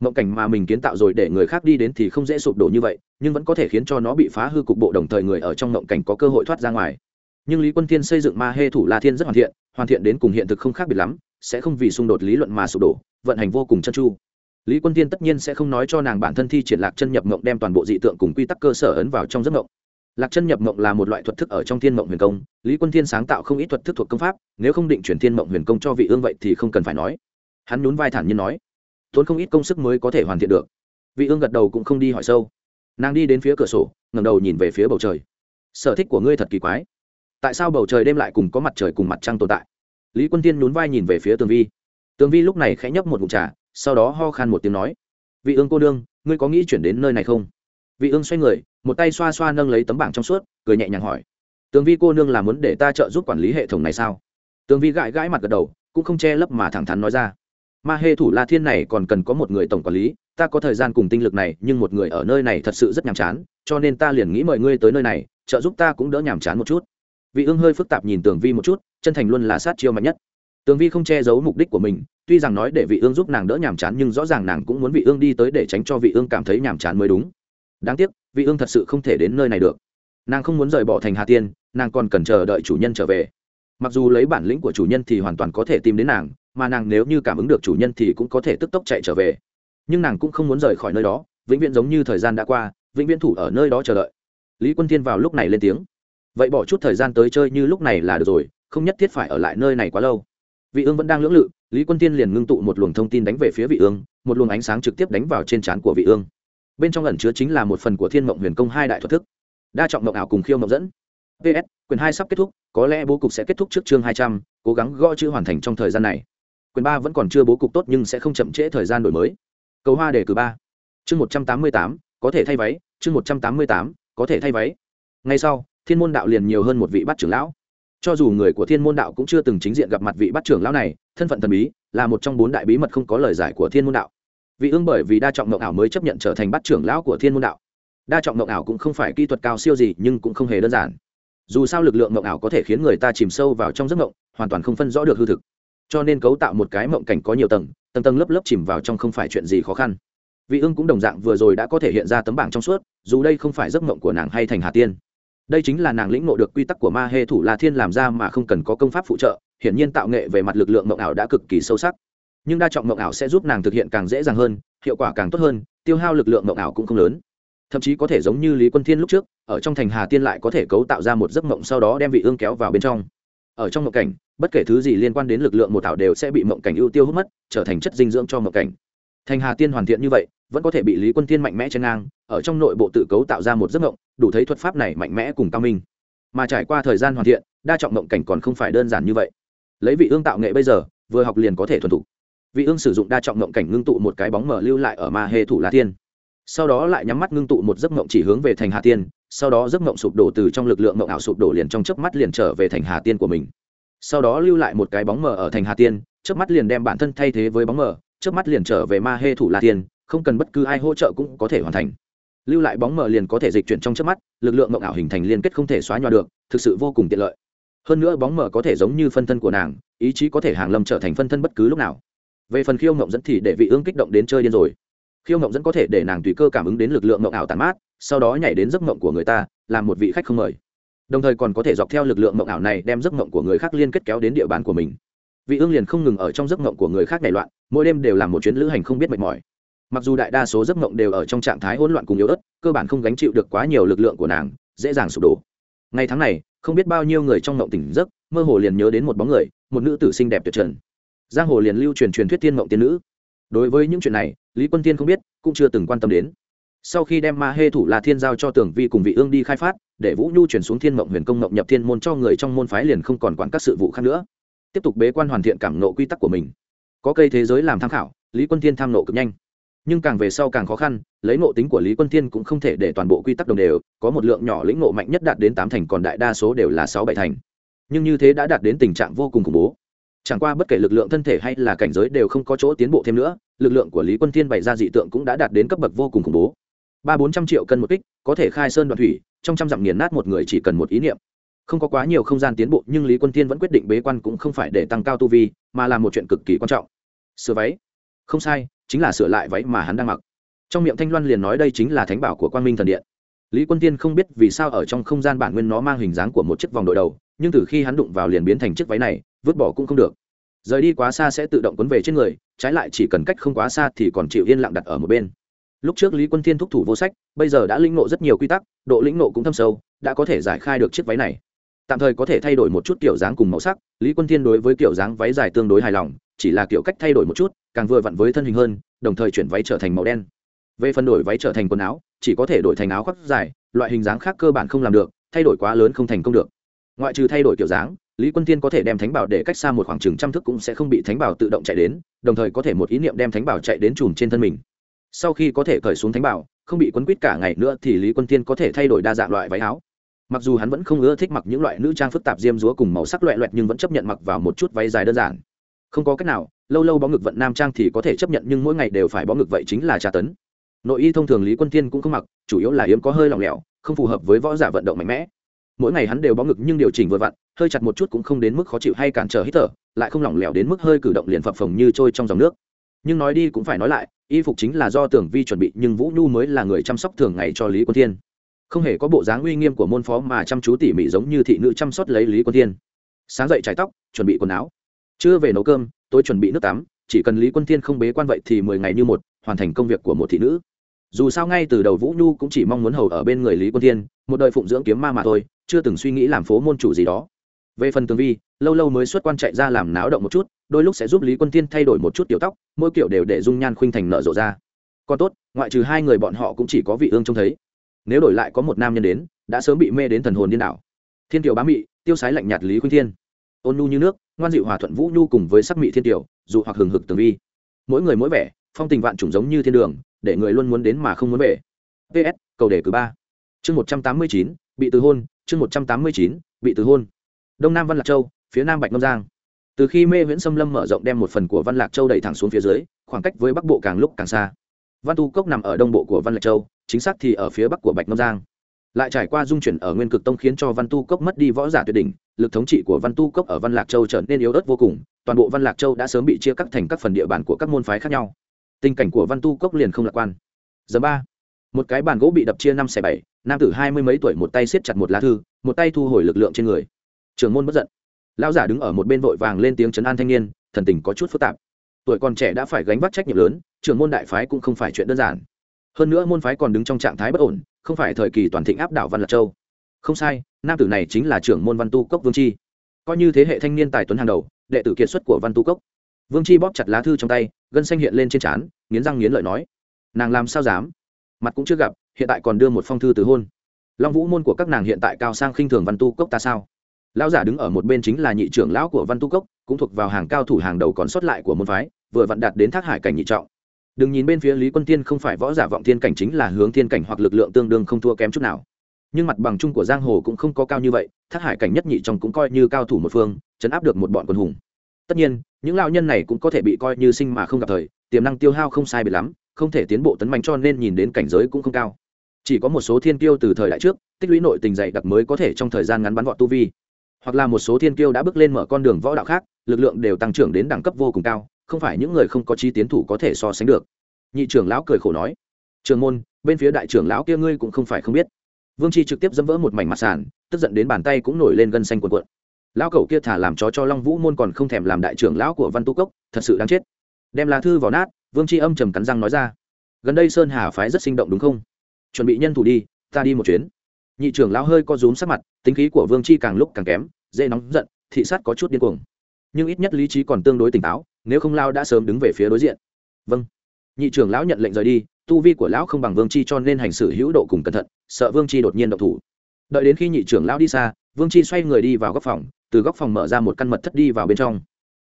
Mộng cảnh mà mình kiến tạo rồi để người khác đi đến thì không dễ sụp đổ như vậy, nhưng vẫn có thể khiến cho nó bị phá hư cục bộ đồng thời người ở trong mộng cảnh có cơ hội thoát ra ngoài. Nhưng lý quân thiên xây dựng ma hê thủ la thiên rất hoàn thiện hoàn thiện đến cùng hiện thực không khác biệt lắm, sẽ không vì xung đột lý luận mà sụp đổ, vận hành vô cùng chân chu. Lý quân thiên tất nhiên sẽ không nói cho nàng bản thân thi triển lạc chân nhập mộng đem toàn bộ dị tượng cùng quy tắc cơ sở ấn vào trong giấc mộng lạc chân nhập mộng là một loại thuật thức ở trong thiên mộng huyền công, lý quân thiên sáng tạo không ít thuật thức thuộc công pháp, nếu không định chuyển thiên mộng huyền công cho vị ương vậy thì không cần phải nói. Hắn nhún vai thản nhiên nói, tốn không ít công sức mới có thể hoàn thiện được. Vị ương gật đầu cũng không đi hỏi sâu. Nàng đi đến phía cửa sổ, ngẩng đầu nhìn về phía bầu trời. Sở thích của ngươi thật kỳ quái. Tại sao bầu trời đêm lại cùng có mặt trời cùng mặt trăng tồn tại? Lý quân tiên nhún vai nhìn về phía tường vi. Tường vi lúc này khẽ nhấp một ngụm trà, sau đó ho khan một tiếng nói, vị ương cô đương ngươi có nghĩ chuyển đến nơi này không? Vị ương xoay người, một tay xoa xoa nâng lấy tấm bảng trong suốt, cười nhẹ nhàng hỏi. Tường vi cô nương là muốn để ta trợ giúp quản lý hệ thống này sao? Tường vi gãi gãi mặt gật đầu, cũng không che lấp mà thẳng thắn nói ra. Ma hê thủ la thiên này còn cần có một người tổng quản lý, ta có thời gian cùng tinh lực này, nhưng một người ở nơi này thật sự rất nhàm chán, cho nên ta liền nghĩ mời ngươi tới nơi này, trợ giúp ta cũng đỡ nhàm chán một chút. Vị ương hơi phức tạp nhìn tường vi một chút, chân thành luôn là sát chiêu mạnh nhất. Tường vi không che giấu mục đích của mình, tuy rằng nói để vị ương giúp nàng đỡ nhàm chán, nhưng rõ ràng nàng cũng muốn vị ương đi tới để tránh cho vị ương cảm thấy nhàm chán mới đúng đáng tiếc, vị ương thật sự không thể đến nơi này được. Nàng không muốn rời bỏ thành hà tiên, nàng còn cần chờ đợi chủ nhân trở về. Mặc dù lấy bản lĩnh của chủ nhân thì hoàn toàn có thể tìm đến nàng, mà nàng nếu như cảm ứng được chủ nhân thì cũng có thể tức tốc chạy trở về. Nhưng nàng cũng không muốn rời khỏi nơi đó, vĩnh viễn giống như thời gian đã qua, vĩnh viễn thủ ở nơi đó chờ đợi. Lý quân thiên vào lúc này lên tiếng. Vậy bỏ chút thời gian tới chơi như lúc này là được rồi, không nhất thiết phải ở lại nơi này quá lâu. Vị ương vẫn đang lưỡng lự, lý quân tiên liền ngưng tụ một luồng thông tin đánh về phía vị ương, một luồng ánh sáng trực tiếp đánh vào trên trán của vị ương bên trong ẩn chứa chính là một phần của thiên mộng huyền công hai đại thuật thức. Đa trọng mộng ảo cùng khiêu mộng dẫn. Ps quyền hai sắp kết thúc, có lẽ bố cục sẽ kết thúc trước chương hai trăm, cố gắng gõ chữ hoàn thành trong thời gian này. Quyền ba vẫn còn chưa bố cục tốt nhưng sẽ không chậm trễ thời gian đổi mới. Cầu hoa đề cử ba. Chương một trăm tám mươi tám, có thể thay váy, chương một trăm tám mươi tám, có thể thay váy. Ngay sau, thiên môn đạo liền nhiều hơn một vị bắt trưởng lão. Cho dù người của thiên môn đạo cũng chưa từng chính diện gặp mặt vị bắt trưởng lão này, thân phận thần bí là một trong bốn đại bí mật không có lời giải của thiên môn đạo vị ương bởi vì đa trọng mộng ảo mới chấp nhận trở thành bắt trưởng lão của thiên môn đạo. Đa trọng mộng ảo cũng không phải kỹ thuật cao siêu gì, nhưng cũng không hề đơn giản. Dù sao lực lượng mộng ảo có thể khiến người ta chìm sâu vào trong giấc mộng, hoàn toàn không phân rõ được hư thực. Cho nên cấu tạo một cái mộng cảnh có nhiều tầng tầng tầng lớp lớp chìm vào trong không phải chuyện gì khó khăn. Vị ương cũng đồng dạng vừa rồi đã có thể hiện ra tấm bảng trong suốt, dù đây không phải giấc mộng của nàng hay thành hà tiên. Đây chính là nàng lĩnh ngộ được quy tắc của ma hê thủ la thiên làm ra mà không cần có công pháp phụ trợ, hiển nhiên tạo nghệ về mặt lực lượng mộng ảo đã cực kỳ sâu sắc nhưng đa trọng mộng ảo sẽ giúp nàng thực hiện càng dễ dàng hơn, hiệu quả càng tốt hơn, tiêu hao lực lượng mộng ảo cũng không lớn. Thậm chí có thể giống như lý quân thiên lúc trước, ở trong thành hà tiên lại có thể cấu tạo ra một giấc mộng sau đó đem vị ương kéo vào bên trong. Ở trong mộng cảnh, bất kể thứ gì liên quan đến lực lượng một ảo đều sẽ bị mộng cảnh ưu tiêu hút mất, trở thành chất dinh dưỡng cho mộng cảnh. Thành hà tiên hoàn thiện như vậy, vẫn có thể bị lý quân tiên mạnh mẽ chen ngang, ở trong nội bộ tự cấu tạo ra một giấc mộng, đủ thấy thuật pháp này mạnh mẽ cùng cao minh. Mà trải qua thời gian hoàn thiện, đa trọng mộng cảnh còn không phải đơn giản như vậy. Lấy vị ương tạo nghệ bây giờ, vừa học liền có thể thuần thục vị ương sử dụng đa trọng ngộng cảnh ngưng tụ một cái bóng mở lưu lại ở ma hê thủ la tiên sau đó lại nhắm mắt ngưng tụ một giấc ngộng chỉ hướng về thành hà tiên, sau đó giấc ngộng sụp đổ từ trong lực lượng ngộng ảo sụp đổ liền trong chớp mắt liền trở về thành hà tiên của mình. Sau đó lưu lại một cái bóng mờ ở thành hà tiên, chớp mắt liền đem bản thân thay thế với bóng mờ, chớp mắt liền trở về ma hê thủ la tiên không cần bất cứ ai hỗ trợ cũng có thể hoàn thành. Lưu lại bóng mờ liền có thể dịch chuyển trong chớp mắt, lực lượng ngộng ảo hình thành liên kết không thể xóa nhòa được, thực sự vô cùng tiện lợi. Hơn nữa bóng mờ có thể giống như phân thân của nàng, ý chí có thể hàng lâm trở thành phân thân bất cứ lúc nào về phần khiêu ngộng dẫn thì để vị ương kích động đến chơi điên rồi. Khiêu ngộng dẫn có thể để nàng tùy cơ cảm ứng đến lực lượng ngộng ảo tàn mát, sau đó nhảy đến giấc ngộng của người ta, làm một vị khách không mời. Đồng thời còn có thể dọc theo lực lượng ngộng ảo này đem giấc ngộng của người khác liên kết kéo đến địa bàn của mình. Vị ương liền không ngừng ở trong giấc ngộng của người khác nảy loạn, mỗi đêm đều làm một chuyến lữ hành không biết mệt mỏi. Mặc dù đại đa số giấc ngộng đều ở trong trạng thái hỗn loạn cùng yếu ớt, cơ bản không gánh chịu được quá nhiều lực lượng của nàng, dễ dàng sụp đổ. Ngày tháng này, không biết bao nhiêu người trong ngộng tỉnh giấc, mơ hồ liền nhớ đến một bóng người, một nữ tử xinh đẹp tuyệt trần giang hồ liền lưu truyền truyền thuyết tiên mộng tiên nữ. Đối với những chuyện này, lý quân tiên không biết, cũng chưa từng quan tâm đến. Sau khi đem ma hê thủ là thiên giao cho tưởng vi cùng vị ương đi khai phát, để vũ nhu chuyển xuống thiên mộng huyền công mộng nhập thiên môn cho người trong môn phái liền không còn quản các sự vụ khác nữa. Tiếp tục bế quan hoàn thiện cảm nộ quy tắc của mình. Có cây thế giới làm tham khảo, lý quân thiên tham nộ cực nhanh. Nhưng càng về sau càng khó khăn, lấy nộ tính của lý quân thiên cũng không thể để toàn bộ quy tắc đồng đều, có một lượng nhỏ lĩnh nộ mạnh nhất đạt đến tám thành, còn đại đa số đều là sáu bảy thành. Nhưng như thế đã đạt đến tình trạng vô cùng khủng bố chẳng qua bất kể lực lượng thân thể hay là cảnh giới đều không có chỗ tiến bộ thêm nữa, lực lượng của lý quân thiên bày ra dị tượng cũng đã đạt đến cấp bậc vô cùng khủng bố. Ba bốn trăm triệu cân một kích, có thể khai sơn đoạn thủy, trong trăm dặm nghiền nát một người chỉ cần một ý niệm. Không có quá nhiều không gian tiến bộ, nhưng lý quân thiên vẫn quyết định bế quan cũng không phải để tăng cao tu vi, mà là một chuyện cực kỳ quan trọng. Sửa váy. Không sai, chính là sửa lại váy mà hắn đang mặc. Trong miệng thanh loan liền nói đây chính là thánh bảo của quang minh thần điện. Lý quân tiên không biết vì sao ở trong không gian bản nguyên nó mang hình dáng của một chiếc vòng đội đầu, nhưng từ khi hắn đụng vào liền biến thành chiếc váy này vứt bỏ cũng không được. Rời đi quá xa sẽ tự động quấn về trên người, trái lại chỉ cần cách không quá xa thì còn chịu yên lặng đặt ở một bên. Lúc trước lý quân thiên thúc thủ vô sách, bây giờ đã lĩnh nộ rất nhiều quy tắc, độ lĩnh nộ cũng thâm sâu, đã có thể giải khai được chiếc váy này. Tạm thời có thể thay đổi một chút kiểu dáng cùng màu sắc, lý quân thiên đối với kiểu dáng váy dài tương đối hài lòng, chỉ là kiểu cách thay đổi một chút, càng vừa vặn với thân hình hơn, đồng thời chuyển váy trở thành màu đen. Về phần đổi váy trở thành quần áo, chỉ có thể đổi thành áo khoác dài, loại hình dáng khác cơ bản không làm được, thay đổi quá lớn không thành công được. Ngoại trừ thay đổi kiểu dáng lý quân Thiên có thể đem thánh bảo để cách xa một khoảng chừng trăm thước cũng sẽ không bị thánh bảo tự động chạy đến, đồng thời có thể một ý niệm đem thánh bảo chạy đến chùm trên thân mình. Sau khi có thể cởi xuống thánh bảo, không bị quấn quýt cả ngày nữa thì lý quân Thiên có thể thay đổi đa dạng loại váy áo. Mặc dù hắn vẫn không ưa thích mặc những loại nữ trang phức tạp diêm dúa cùng màu sắc loẹ loẹt nhưng vẫn chấp nhận mặc vào một chút váy dài đơn giản. Không có cách nào, lâu lâu bó ngực vận nam trang thì có thể chấp nhận nhưng mỗi ngày đều phải bó ngực vậy chính là tra tấn. Nội y thông thường lý quân Thiên cũng không mặc, chủ yếu là yếm có hơi lỏng lẻo, không phù hợp với võ giả vận động mạnh mẽ mỗi ngày hắn đều bó ngực nhưng điều chỉnh vừa vặn, hơi chặt một chút cũng không đến mức khó chịu hay cản trở hít thở, lại không lỏng lẻo đến mức hơi cử động liền phập phồng như trôi trong dòng nước. Nhưng nói đi cũng phải nói lại, y phục chính là do tưởng vi chuẩn bị nhưng vũ nhu mới là người chăm sóc thường ngày cho lý quân thiên. Không hề có bộ dáng uy nghiêm của môn phó mà chăm chú tỉ mỉ giống như thị nữ chăm sóc lấy lý quân thiên. Sáng dậy trái tóc, chuẩn bị quần áo. Chưa về nấu cơm tôi chuẩn bị nước tắm, chỉ cần lý quân thiên không bế quan vậy thì mười ngày như một, hoàn thành công việc của một thị nữ dù sao ngay từ đầu vũ nhu cũng chỉ mong muốn hầu ở bên người lý quân thiên, một đời phụng dưỡng kiếm ma mà thôi, chưa từng suy nghĩ làm phố môn chủ gì đó. Về phần tường vi, lâu lâu mới xuất quan chạy ra làm náo động một chút, đôi lúc sẽ giúp lý quân tiên thay đổi một chút tiểu tóc, mỗi kiểu đều để dung nhan khuynh thành nở rộ ra. Còn tốt, ngoại trừ hai người bọn họ cũng chỉ có vị ương trông thấy. Nếu đổi lại có một nam nhân đến, đã sớm bị mê đến thần hồn điên đảo. Thiên tiểu bá mị, tiêu sái lạnh nhạt lý khuynh thiên. Ôn nhu như nước, ngoan dịu hòa thuận vũ nhu cùng với sắc mị thiên tiểu dù hoặc hừng hực tường vi. Mỗi người mỗi vẻ, phong tình vạn trùng giống như thiên đường để người luôn muốn đến mà không muốn về. Ps cầu đề cử ba. Chương một trăm tám mươi chín, bị từ hôn, chương một trăm tám mươi chín, bị từ hôn. Đông nam văn lạc châu, phía nam bạch ngâm giang. Từ khi mê viễn xâm lâm mở rộng đem một phần của văn lạc châu đẩy thẳng xuống phía dưới, khoảng cách với bắc bộ càng lúc càng xa. Văn tu cốc nằm ở đông bộ của văn lạc châu, chính xác thì ở phía bắc của bạch ngâm giang. Lại trải qua dung chuyển ở nguyên cực tông khiến cho văn tu cốc mất đi võ giả tuyệt đỉnh, lực thống trị của văn tu cốc ở văn lạc châu trở nên yếu ớt vô cùng, toàn bộ văn lạc châu đã sớm bị chia cắt thành các phần địa bàn của các môn phái khác nhau tình cảnh của văn tu cốc liền không lạc quan. Giờ ba, một cái bàn gỗ bị đập chia năm xẻ bảy, nam tử hai mươi mấy tuổi một tay siết chặt một lá thư, một tay thu hồi lực lượng trên người. Trường môn bất giận. Lão giả đứng ở một bên vội vàng lên tiếng chấn an thanh niên, thần tình có chút phức tạp. Tuổi còn trẻ đã phải gánh vác trách nhiệm lớn trường môn đại phái cũng không phải chuyện đơn giản. Hơn nữa môn phái còn đứng trong trạng thái bất ổn, không phải thời kỳ toàn thịnh áp đảo văn lạc châu. Không sai, nam tử này chính là trưởng môn văn tu cốc vương chi. Coi như thế hệ thanh niên tài tuấn hàng đầu, đệ tử kiệt xuất của văn tu cốc. Vương chi bóp chặt lá thư trong tay gân xanh hiện lên trên trán, nghiến răng nghiến lợi nói, nàng làm sao dám? Mặt cũng chưa gặp, hiện tại còn đưa một phong thư từ hôn. Long vũ môn của các nàng hiện tại cao sang khinh thường văn tu cốc ta sao? Lão giả đứng ở một bên chính là nhị trưởng lão của văn tu cốc, cũng thuộc vào hàng cao thủ hàng đầu còn sót lại của môn phái, vừa vặn đạt đến thác hải cảnh nhị trọng. Đừng nhìn bên phía lý quân tiên không phải võ giả vọng thiên cảnh chính là hướng thiên cảnh hoặc lực lượng tương đương không thua kém chút nào. Nhưng mặt bằng chung của giang hồ cũng không có cao như vậy, thác hải cảnh nhất nhị trong cũng coi như cao thủ một phương, chấn áp được một bọn quân hùng. Tất nhiên những lao nhân này cũng có thể bị coi như sinh mà không gặp thời, tiềm năng tiêu hao không sai biệt lắm, không thể tiến bộ tấn mạnh cho nên nhìn đến cảnh giới cũng không cao. Chỉ có một số thiên kiêu từ thời đại trước, tích lũy nội tình dạy đặc mới có thể trong thời gian ngắn bắn vọt tu vi. Hoặc là một số thiên kiêu đã bước lên mở con đường võ đạo khác, lực lượng đều tăng trưởng đến đẳng cấp vô cùng cao, không phải những người không có chi tiến thủ có thể so sánh được. Nhị trưởng lão cười khổ nói, trường môn, bên phía đại trưởng lão kia ngươi cũng không phải không biết. Vương chi trực tiếp dẫm vỡ một mảnh mặt sàn, tức giận đến bàn tay cũng nổi lên gân xanh cuộn cuộn lão cẩu kia thả làm chó cho long vũ môn còn không thèm làm đại trưởng lão của văn tu cốc, thật sự đáng chết. Đem lá thư vào nát, vương chi âm trầm cắn răng nói ra. Gần đây sơn hà phái rất sinh động đúng không? Chuẩn bị nhân thủ đi, ta đi một chuyến. Nhị trưởng lão hơi co rúm sắc mặt, tính khí của vương chi càng lúc càng kém, dễ nóng giận, thị sát có chút điên cuồng. Nhưng ít nhất lý trí còn tương đối tỉnh táo, nếu không lao đã sớm đứng về phía đối diện. Vâng. Nhị trưởng lão nhận lệnh rời đi, tu vi của lão không bằng vương chi cho nên hành xử hữu độ cùng cẩn thận, sợ vương chi đột nhiên độc thủ. Đợi đến khi nhị trưởng lão đi xa, vương chi xoay người đi vào góc phòng từ góc phòng mở ra một căn mật thất đi vào bên trong.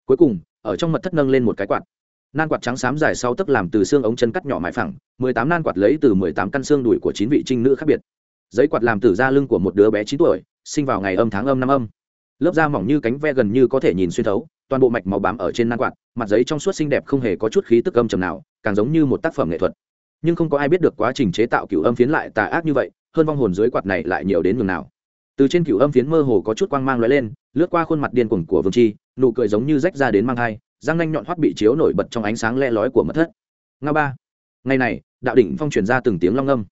Cuối cùng, ở trong mật thất nâng lên một cái quạt. Nan quạt trắng xám dài sau tấc làm từ xương ống chân cắt nhỏ mại phẳng, mười tám nan quạt lấy từ mười tám căn xương đùi của chín vị trinh nữ khác biệt. Giấy quạt làm từ da lưng của một đứa bé chín tuổi, sinh vào ngày âm tháng âm năm âm. Lớp da mỏng như cánh ve gần như có thể nhìn xuyên thấu, toàn bộ mạch màu bám ở trên nan quạt, mặt giấy trong suốt xinh đẹp không hề có chút khí tức âm trầm nào, càng giống như một tác phẩm nghệ thuật. Nhưng không có ai biết được quá trình chế tạo cựu âm phiến lại tà ác như vậy, hơn vong hồn dưới quạt này lại nhiều đến nhường nào từ trên cựu âm phiến mơ hồ có chút quang mang lóe lên, lướt qua khuôn mặt điên cuồng của vương chi, nụ cười giống như rách ra đến mang hai răng nanh nhọn hoắt bị chiếu nổi bật trong ánh sáng le lói của mật thất. Nga ba. Ngày này, đạo đỉnh phong truyền ra từng tiếng long âm.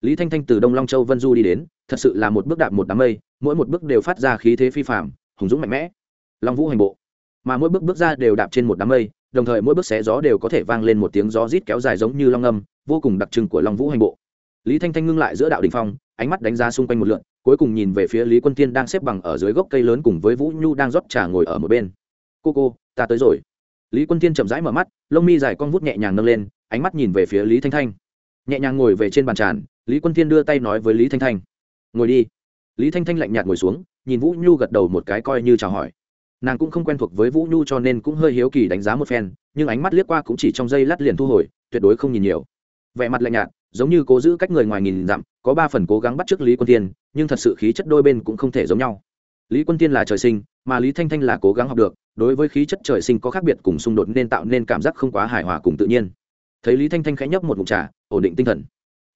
Lý thanh thanh từ đông long châu vân du đi đến, thật sự là một bước đạp một đám mây, mỗi một bước đều phát ra khí thế phi phạm hùng dũng mạnh mẽ. Long vũ hành bộ. Mà mỗi bước bước ra đều đạp trên một đám mây, đồng thời mỗi bước xé gió đều có thể vang lên một tiếng gió rít kéo dài giống như long âm, vô cùng đặc trưng của long vũ hành bộ. Lý thanh thanh ngưng lại giữa đạo đình phong, ánh mắt đánh giá xung quanh một lượn cuối cùng nhìn về phía lý quân tiên đang xếp bằng ở dưới gốc cây lớn cùng với vũ nhu đang rót trà ngồi ở một bên. Cô cô, ta tới rồi. Lý quân tiên chậm rãi mở mắt, lông mi dài con vút nhẹ nhàng nâng lên, ánh mắt nhìn về phía lý thanh thanh. Nhẹ nhàng ngồi về trên bàn tràn, lý quân tiên đưa tay nói với lý thanh thanh. Ngồi đi. Lý thanh thanh lạnh nhạt ngồi xuống, nhìn vũ nhu gật đầu một cái coi như chào hỏi. Nàng cũng không quen thuộc với vũ nhu cho nên cũng hơi hiếu kỳ đánh giá một phen, nhưng ánh mắt liếc qua cũng chỉ trong giây lát liền thu hồi, tuyệt đối không nhìn nhiều. Vẻ mặt lạnh nhạt giống như cố giữ cách người ngoài nghìn dặm, có ba phần cố gắng bắt t r ư ớ c lý quân tiên nhưng thật sự khí chất đôi bên cũng không thể giống nhau. Lý quân tiên là trời sinh, mà lý thanh thanh là cố gắng học được, đối với khí chất trời sinh có khác biệt cùng xung đột nên tạo nên cảm giác không quá hài hòa cùng tự nhiên. Thấy lý thanh thanh khẽ nhấp một mục trà, ổn định tinh thần.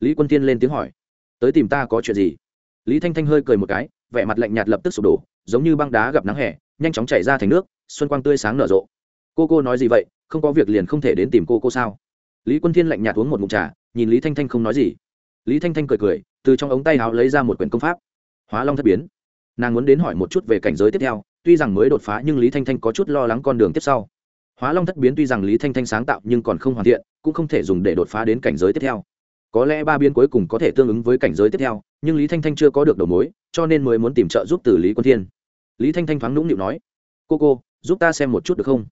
Lý quân tiên lên tiếng hỏi, tới tìm ta có chuyện gì? Lý thanh thanh hơi cười một cái, vẻ mặt lạnh nhạt lập tức sụp đổ, giống như băng đá gặp nắng hè, nhanh chóng chảy ra thành nước, xuân quang tươi sáng nở rộ. Cô cô nói gì vậy? Không có việc liền không thể đến tìm cô cô sao? Lý quân thiên lạnh nhạt uống một mục trà nhìn lý thanh thanh không nói gì lý thanh thanh cười cười từ trong ống tay áo lấy ra một quyển công pháp hóa long thất biến nàng muốn đến hỏi một chút về cảnh giới tiếp theo tuy rằng mới đột phá nhưng lý thanh thanh có chút lo lắng con đường tiếp sau hóa long thất biến tuy rằng lý thanh thanh sáng tạo nhưng còn không hoàn thiện cũng không thể dùng để đột phá đến cảnh giới tiếp theo có lẽ ba biến cuối cùng có thể tương ứng với cảnh giới tiếp theo nhưng lý thanh thanh chưa có được đầu mối cho nên mới muốn tìm trợ giúp từ lý quân thiên lý thanh thanh thoáng nũng nịu nói cô cô giúp ta xem một chút được không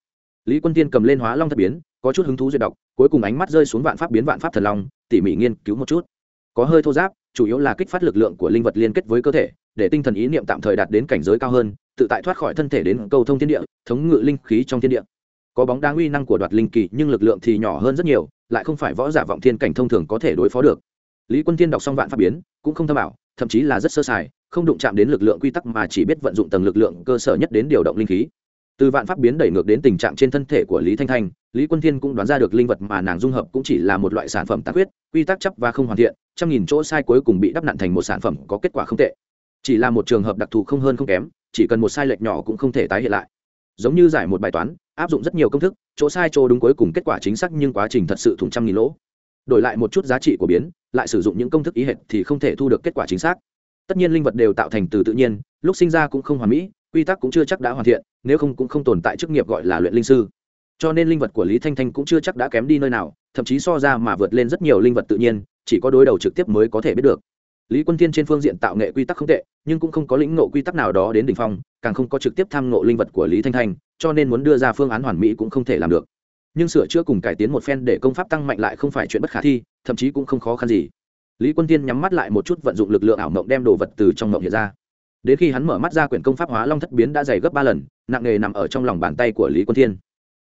lý quân tiên cầm lên hóa long thất biến có chút hứng thú duyệt đọc, cuối cùng ánh mắt rơi xuống vạn pháp biến vạn pháp thần long, tỉ mỉ nghiên cứu một chút. Có hơi thô giáp, chủ yếu là kích phát lực lượng của linh vật liên kết với cơ thể, để tinh thần ý niệm tạm thời đạt đến cảnh giới cao hơn, tự tại thoát khỏi thân thể đến cầu thông thiên địa, thống ngự linh khí trong thiên địa. Có bóng đáng uy năng của đoạt linh kỳ, nhưng lực lượng thì nhỏ hơn rất nhiều, lại không phải võ giả vọng thiên cảnh thông thường có thể đối phó được. Lý quân tiên đọc xong vạn pháp biến, cũng không thâm ảo, thậm chí là rất sơ sài, không đụng chạm đến lực lượng quy tắc mà chỉ biết vận dụng tầng lực lượng cơ sở nhất đến điều động linh khí. Từ vạn pháp biến đẩy ngược đến tình trạng trên thân thể của lý thanh thanh lý quân thiên cũng đoán ra được linh vật mà nàng dung hợp cũng chỉ là một loại sản phẩm tác huyết quy tắc chấp và không hoàn thiện, trăm nghìn chỗ sai cuối cùng bị đắp nặn thành một sản phẩm có kết quả không tệ. Chỉ là một trường hợp đặc thù không hơn không kém, chỉ cần một sai lệch nhỏ cũng không thể tái hiện lại. Giống như giải một bài toán, áp dụng rất nhiều công thức, chỗ sai chỗ đúng cuối cùng kết quả chính xác nhưng quá trình thật sự thủng trăm nghìn lỗ. Đổi lại một chút giá trị của biến, lại sử dụng những công thức ý hệt thì không thể thu được kết quả chính xác. Tất nhiên linh vật đều tạo thành từ tự nhiên, lúc sinh ra cũng không hoàn mỹ, quy tắc cũng chưa chắc đã hoàn thiện, nếu không cũng không tồn tại chức nghiệp gọi là luyện linh sư cho nên linh vật của lý thanh thanh cũng chưa chắc đã kém đi nơi nào, thậm chí so ra mà vượt lên rất nhiều linh vật tự nhiên, chỉ có đối đầu trực tiếp mới có thể biết được. Lý quân Thiên trên phương diện tạo nghệ quy tắc không tệ, nhưng cũng không có lĩnh ngộ quy tắc nào đó đến đ ỉ n h phong, càng không có trực tiếp tham ngộ linh vật của lý thanh thanh, cho nên muốn đưa ra phương án hoàn mỹ cũng không thể làm được. Nhưng sửa chữa cùng cải tiến một phen để công pháp tăng mạnh lại không phải chuyện bất khả thi, thậm chí cũng không khó khăn gì. Lý quân tiên nhắm mắt lại một chút vận dụng lực lượng ảo mộng đem đồ vật từ trong mộng hiện ra. Đến khi hắn mở mắt ra quyển công pháp hóa long thất biến đã dày gấp ba lần, nặng nề nằm ở trong lòng bàn tay của lý quân thiên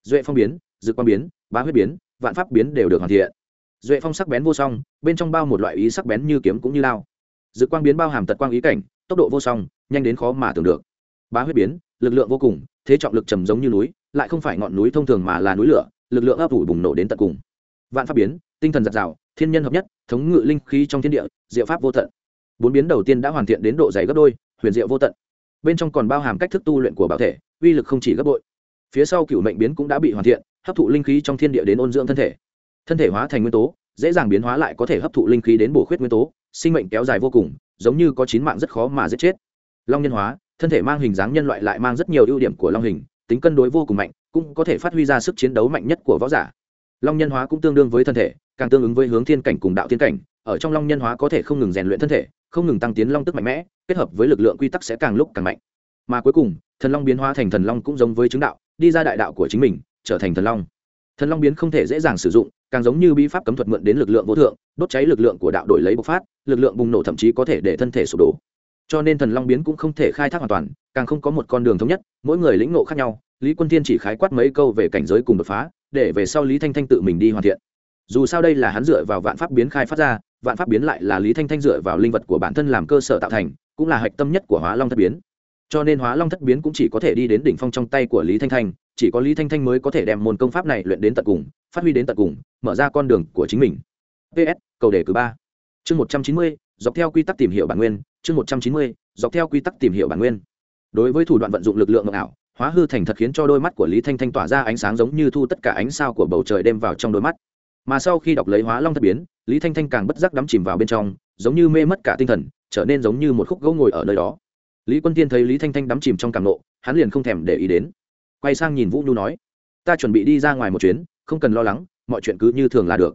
duệ phong biến dự quang biến, bá huyết biến, vạn pháp biến đều được hoàn thiện. Duệ phong sắc bén vô song, bên trong bao một loại ý sắc bén như kiếm cũng như lao. Dự quang biến bao hàm tật quang ý cảnh, tốc độ vô song, nhanh đến khó mà tưởng được. Bá huyết biến, lực lượng vô cùng, thế trọng lực trầm giống như núi, lại không phải ngọn núi thông thường mà là núi lửa, lực lượng ấp ủ bùng nổ đến tận cùng. Vạn pháp biến, tinh thần giặt rào thiên nhân hợp nhất, thống ngự linh khí trong thiên địa, diệu pháp vô tận. Bốn biến đầu tiên đã hoàn thiện đến độ dày gấp đôi, huyền diệu vô tận. Bên trong còn bao hàm cách thức tu luyện của bảo thể, uy lực không chỉ gấp bội phía sau cựu mệnh biến cũng đã bị hoàn thiện, hấp thụ linh khí trong thiên địa đến ôn dưỡng thân thể. Thân thể hóa thành nguyên tố, dễ dàng biến hóa lại có thể hấp thụ linh khí đến bổ khuyết nguyên tố, sinh mệnh kéo dài vô cùng, giống như có chín mạng rất khó mà giết chết. Long nhân hóa, thân thể mang hình dáng nhân loại lại mang rất nhiều ưu điểm của long hình, tính cân đối vô cùng mạnh, cũng có thể phát huy ra sức chiến đấu mạnh nhất của võ giả. Long nhân hóa cũng tương đương với thân thể, càng tương ứng với hướng thiên cảnh cùng đạo thiên cảnh, ở trong long nhân hóa có thể không ngừng rèn luyện thân thể, không ngừng tăng tiến long tức mạnh mẽ, kết hợp với lực lượng quy tắc sẽ càng lúc càng mạnh. Mà cuối cùng, thần long biến hóa thành thần long cũng giống với chứng đạo đi ra đại đạo của chính mình, trở thành thần long. Thần long biến không thể dễ dàng sử dụng, càng giống như bi pháp cấm thuật mượn đến lực lượng vô thượng, đốt cháy lực lượng của đạo đổi lấy bộc phát, lực lượng bùng nổ thậm chí có thể để thân thể sụp đổ. Cho nên thần long biến cũng không thể khai thác hoàn toàn, càng không có một con đường thống nhất, mỗi người lĩnh ngộ khác nhau, lý quân thiên chỉ khái quát mấy câu về cảnh giới cùng đột phá, để về sau lý thanh thanh tự mình đi hoàn thiện. Dù sao đây là hắn dựa vào vạn pháp biến khai phát ra, vạn pháp biến lại là lý thanh thanh dựa vào linh vật của bản thân làm cơ sở tạo thành, cũng là hạch tâm nhất của hóa long thất biến cho nên hóa long thất biến cũng chỉ có thể đi đến đỉnh phong trong tay của lý thanh thanh, chỉ có lý thanh thanh mới có thể đem môn công pháp này luyện đến tận cùng, phát huy đến tận cùng, mở ra con đường của chính mình. Ps cầu đề cử ba. Chương một trăm chín mươi, dọc theo quy tắc tìm hiểu bản nguyên. Chương một trăm chín mươi, dọc theo quy tắc tìm hiểu bản nguyên. Đối với thủ đoạn vận dụng lực lượng ảo, hóa hư thành thật khiến cho đôi mắt của lý thanh thanh tỏa ra ánh sáng giống như thu tất cả ánh sao của bầu trời đem vào trong đôi mắt. Mà sau khi đọc lấy hóa long thất biến, lý thanh thanh càng bất giác đắm chìm vào bên trong, giống như mê mất cả tinh thần, trở nên giống như một khúc gỗ ngồi ở nơi đó lý quân tiên thấy lý thanh thanh đắm chìm trong cảm nộ, hắn liền không thèm để ý đến. Quay sang nhìn vũ nhu nói, ta chuẩn bị đi ra ngoài một chuyến, không cần lo lắng, mọi chuyện cứ như thường là được.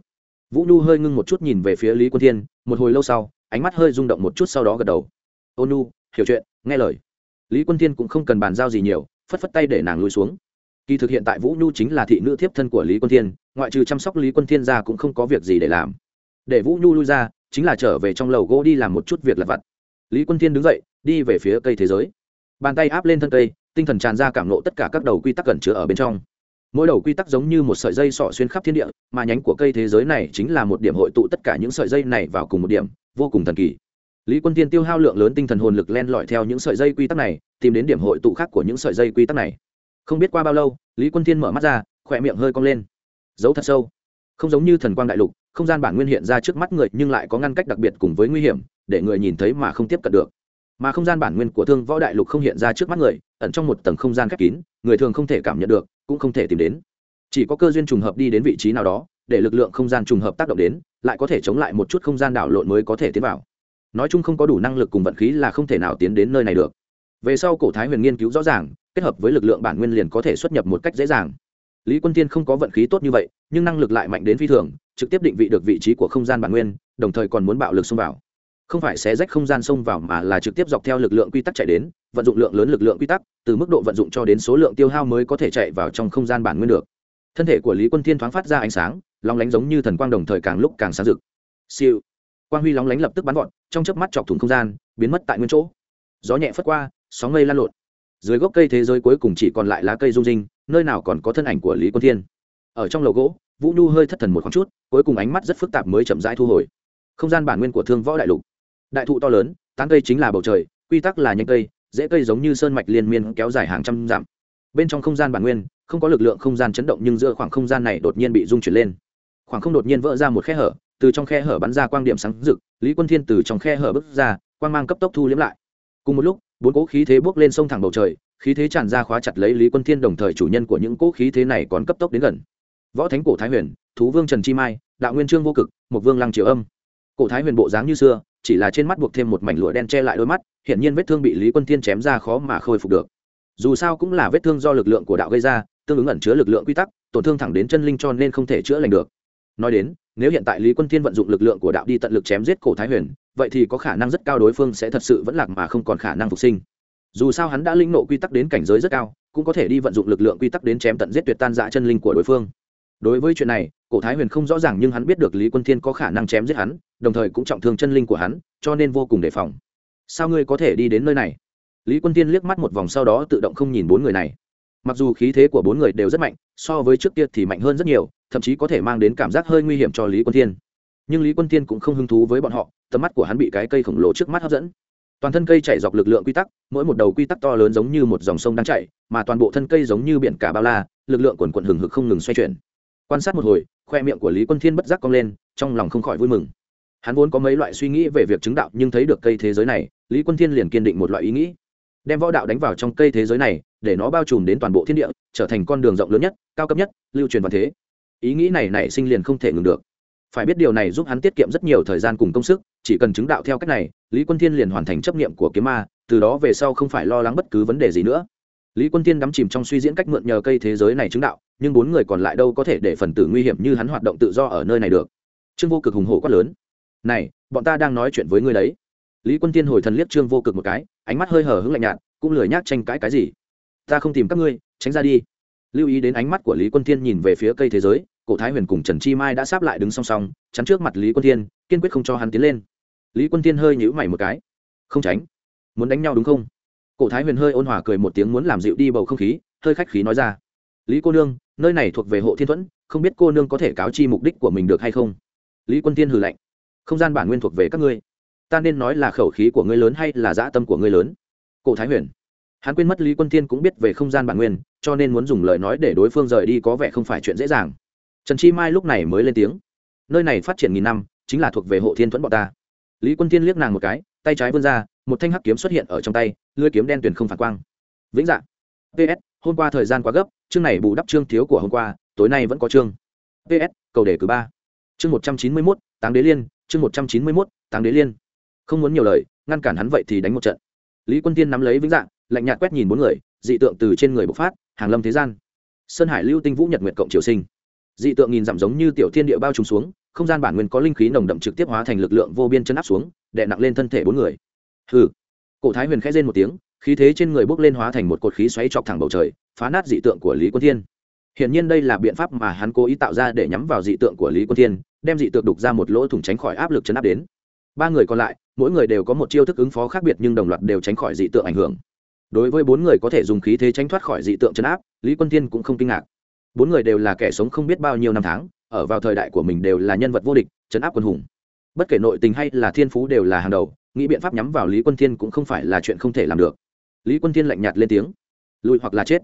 Vũ nhu hơi ngưng một chút nhìn về phía lý quân thiên, một hồi lâu sau, ánh mắt hơi rung động một chút sau đó gật đầu. Ô nhu, hiểu chuyện, nghe lời. Lý quân thiên cũng không cần bàn giao gì nhiều, phất phất tay để nàng lùi xuống. Kỳ thực hiện tại vũ nhu chính là thị nữ thiếp thân của lý quân thiên, ngoại trừ chăm sóc lý quân thiên ra cũng không có việc gì để làm. Để vũ nhu lui ra, chính là trở về trong lầu gỗ đi làm một chút việc lặt vặt lý quân thiên đứng dậy, đi về phía cây thế giới. Bàn tay áp lên thân cây, tinh thần tràn ra cảm lộ tất cả các đầu quy tắc cẩn chứa ở bên trong. Mỗi đầu quy tắc giống như một sợi dây sỏ xuyên khắp thiên địa, mà nhánh của cây thế giới này chính là một điểm hội tụ tất cả những sợi dây này vào cùng một điểm, vô cùng thần kỳ. Lý quân tiên tiêu hao lượng lớn tinh thần hồn lực len lỏi theo những sợi dây quy tắc này, tìm đến điểm hội tụ khác của những sợi dây quy tắc này. Không biết qua bao lâu, lý quân tiên mở mắt ra, khỏe miệng hơi cong lên. Giấu thật sâu. Không giống như thần quang đại lục, không gian bản nguyên hiện ra trước mắt người, nhưng lại có ngăn cách đặc biệt cùng với nguy hiểm để người nhìn thấy mà không tiếp cận được. Mà không gian bản nguyên của thương võ đại lục không hiện ra trước mắt người, ẩn trong một tầng không gian khép kín, người thường không thể cảm nhận được, cũng không thể tìm đến. Chỉ có cơ duyên trùng hợp đi đến vị trí nào đó, để lực lượng không gian trùng hợp tác động đến, lại có thể chống lại một chút không gian đảo lộn mới có thể tiến vào. Nói chung không có đủ năng lực cùng vận khí là không thể nào tiến đến nơi này được. Về sau cổ thái huyền nghiên cứu rõ ràng, kết hợp với lực lượng bản nguyên liền có thể xuất nhập một cách dễ dàng. Lý quân tiên không có vận khí tốt như vậy, nhưng năng lực lại mạnh đến phi thường, trực tiếp định vị được vị trí của không gian bản nguyên, đồng thời còn muốn bạo lực xông vào không phải xé rách không gian xông vào mà là trực tiếp dọc theo lực lượng quy tắc chạy đến, vận dụng lượng lớn lực lượng quy tắc, từ mức độ vận dụng cho đến số lượng tiêu hao mới có thể chạy vào trong không gian bản nguyên được. Thân thể của lý quân thiên thoáng phát ra ánh sáng, lóng lánh giống như thần quang đồng thời càng lúc càng sáng rực. Siêu. Quang huy lóng lánh lập tức bắn gọn, trong chớp mắt chọc thủng không gian, biến mất tại nguyên chỗ. Gió nhẹ phất qua, sóng mây lan lộn. Dưới gốc cây thế giới cuối cùng chỉ còn lại lá cây rung rinh, nơi nào còn có thân ảnh của lý quân thiên. Ở trong lầu gỗ, vũ nhu hơi thất thần một khoảng chút, cuối cùng ánh mắt rất phức tạp mới chậm rãi thu hồi. Không gian bản nguyên của thương võ đại lục đại thụ to lớn, tán cây chính là bầu trời, quy tắc là nhanh cây, dễ cây giống như sơn mạch liên miên kéo dài hàng trăm dặm. Bên trong không gian bản nguyên, không có lực lượng không gian chấn động nhưng giữa khoảng không gian này đột nhiên bị rung chuyển lên. Khoảng không đột nhiên vỡ ra một khe hở, từ trong khe hở bắn ra quang điểm sáng rực, lý quân thiên từ trong khe hở bước ra, quang mang cấp tốc thu liếm lại. Cùng một lúc, bốn cỗ khí thế bước lên sông thẳng bầu trời, khí thế tràn ra khóa chặt lấy lý quân thiên đồng thời chủ nhân của những cỗ khí thế này còn cấp tốc đến gần. Võ thánh cổ thái huyền, thú vương trần chi mai, đạo nguyên trương vô cực một vương lăng triều âm. Cổ thái huyền bộ dáng như xưa chỉ là trên mắt buộc thêm một mảnh lụa đen che lại đôi mắt, hiển nhiên vết thương bị lý quân thiên chém ra khó mà khôi phục được. Dù sao cũng là vết thương do lực lượng của đạo gây ra, tương ứng ẩn chứa lực lượng quy tắc, tổn thương thẳng đến chân linh cho nên không thể chữa lành được. Nói đến, nếu hiện tại lý quân thiên vận dụng lực lượng của đạo đi tận lực chém giết cổ thái huyền, vậy thì có khả năng rất cao đối phương sẽ thật sự vẫn lạc mà không còn khả năng phục sinh. Dù sao hắn đã linh nộ quy tắc đến cảnh giới rất cao, cũng có thể đi vận dụng lực lượng quy tắc đến chém tận giết tuyệt tan dã chân linh của đối phương đối với chuyện này, cổ thái huyền không rõ ràng nhưng hắn biết được lý quân thiên có khả năng chém giết hắn, đồng thời cũng trọng thương chân linh của hắn, cho nên vô cùng đề phòng. Sao ngươi có thể đi đến nơi này? Lý quân thiên liếc mắt một vòng sau đó tự động không nhìn bốn người này. Mặc dù khí thế của bốn người đều rất mạnh, so với trước kia thì mạnh hơn rất nhiều, thậm chí có thể mang đến cảm giác hơi nguy hiểm cho lý quân thiên. Nhưng lý quân tiên cũng không hứng thú với bọn họ, tầm mắt của hắn bị cái cây khổng lồ trước mắt hấp dẫn. Toàn thân cây chạy dọc lực lượng quy tắc, mỗi một đầu quy tắc to lớn giống như một dòng sông đang chạy mà toàn bộ thân cây giống như biển cả bao la, lực lượng quần quận hừng hực không ngừng xoay chuyển quan sát một hồi, khoe miệng của lý quân thiên bất giác cong lên, trong lòng không khỏi vui mừng. Hắn vốn có mấy loại suy nghĩ về việc chứng đạo, nhưng thấy được cây thế giới này, lý quân thiên liền kiên định một loại ý nghĩ. Đem võ đạo đánh vào trong cây thế giới này, để nó bao trùm đến toàn bộ thiên địa, trở thành con đường rộng lớn nhất, cao cấp nhất, lưu truyền vào thế. Ý nghĩ này nảy sinh liền không thể ngừng được. Phải biết điều này giúp hắn tiết kiệm rất nhiều thời gian cùng công sức, chỉ cần chứng đạo theo cách này, lý quân thiên liền hoàn thành chấp nghiệm của kiếm ma, từ đó về sau không phải lo lắng bất cứ vấn đề gì nữa. Lý quân thiên đắm chìm trong suy diễn cách mượn nhờ cây thế giới này chứng đạo nhưng bốn người còn lại đâu có thể để phần tử nguy hiểm như hắn hoạt động tự do ở nơi này được. Trương vô cực hùng hổ quát lớn. Này, bọn ta đang nói chuyện với ngươi đấy. Lý quân thiên hồi thần liếc trương vô cực một cái, ánh mắt hơi hở hứng lạnh nhạt, cũng lười nhác tranh cãi cái gì. Ta không tìm các ngươi, tránh ra đi. Lưu ý đến ánh mắt của lý quân thiên nhìn về phía cây thế giới, cổ thái huyền cùng trần chi mai đã sáp lại đứng song song, chắn trước mặt lý quân thiên, kiên quyết không cho hắn tiến lên. Lý quân thiên hơi nhữ mày một cái. Không tránh. Muốn đánh nhau đúng không? Cổ thái huyền hơi ôn hòa cười một tiếng muốn làm dịu đi bầu không khí, hơi khách khí nói ra lý cô nương, nơi này thuộc về hộ thiên thuẫn, không biết cô nương có thể cáo chi mục đích của mình được hay không? Lý quân thiên hừ lạnh. Không gian bản nguyên thuộc về các ngươi. Ta nên nói là khẩu khí của ngươi lớn hay là dã tâm của ngươi lớn? Cổ thái huyền. Hắn quên mất lý quân thiên cũng biết về không gian bản nguyên, cho nên muốn dùng lời nói để đối phương rời đi có vẻ không phải chuyện dễ dàng. Trần chi mai lúc này mới lên tiếng. Nơi này phát triển nghìn năm, chính là thuộc về hộ thiên thuẫn bọn ta. Lý quân thiên liếc nàng một cái, tay trái vươn ra, một thanh hắc kiếm xuất hiện ở trong tay, lưỡi kiếm đen tuyền không phản quang. Vĩnh dạ. Ps hôm qua thời gian quá gấp, chương này bù đắp chương thiếu của hôm qua, tối nay vẫn có chương. Ps cầu đề cử ba. Chương một trăm chín mươi mốt, táng đế liên, chương một trăm chín mươi mốt, táng đế liên. Không muốn nhiều lời, ngăn cản hắn vậy thì đánh một trận. Lý quân tiên nắm lấy vĩnh dạng, lạnh nhạt quét nhìn bốn người, dị tượng từ trên người bộc phát, hàng lâm thế gian. Sơn hải lưu tinh vũ nhật nguyện cộng triều sinh. Dị tượng nhìn dặm giống như tiểu thiên địa bao trùm xuống, không gian bản nguyên có linh khí nồng đậm trực tiếp hóa thành lực lượng vô biên chân áp xuống, đè nặng lên thân thể bốn người. Hừ. Cổ thái huyền khẽ rên một tiếng khí thế trên người bốc lên hóa thành một cột khí xoáy chọc thẳng bầu trời, phá nát dị tượng của lý quân thiên. Hiển nhiên đây là biện pháp mà hắn cố ý tạo ra để nhắm vào dị tượng của lý quân thiên, đem dị tượng đục ra một lỗ thủng tránh khỏi áp lực chấn áp đến. Ba người còn lại, mỗi người đều có một chiêu thức ứng phó khác biệt nhưng đồng loạt đều tránh khỏi dị tượng ảnh hưởng. Đối với bốn người có thể dùng khí thế tránh thoát khỏi dị tượng chấn áp, lý quân thiên cũng không kinh ngạc. Bốn người đều là kẻ sống không biết bao nhiêu năm tháng, ở vào thời đại của mình đều là nhân vật vô địch, chấn áp quân hùng. Bất kể nội tình hay là thiên phú đều là hàng đầu, nghĩ biện pháp nhắm vào lý quân thiên cũng không phải là chuyện không thể làm được lý quân thiên lạnh nhạt lên tiếng. Lùi hoặc là chết.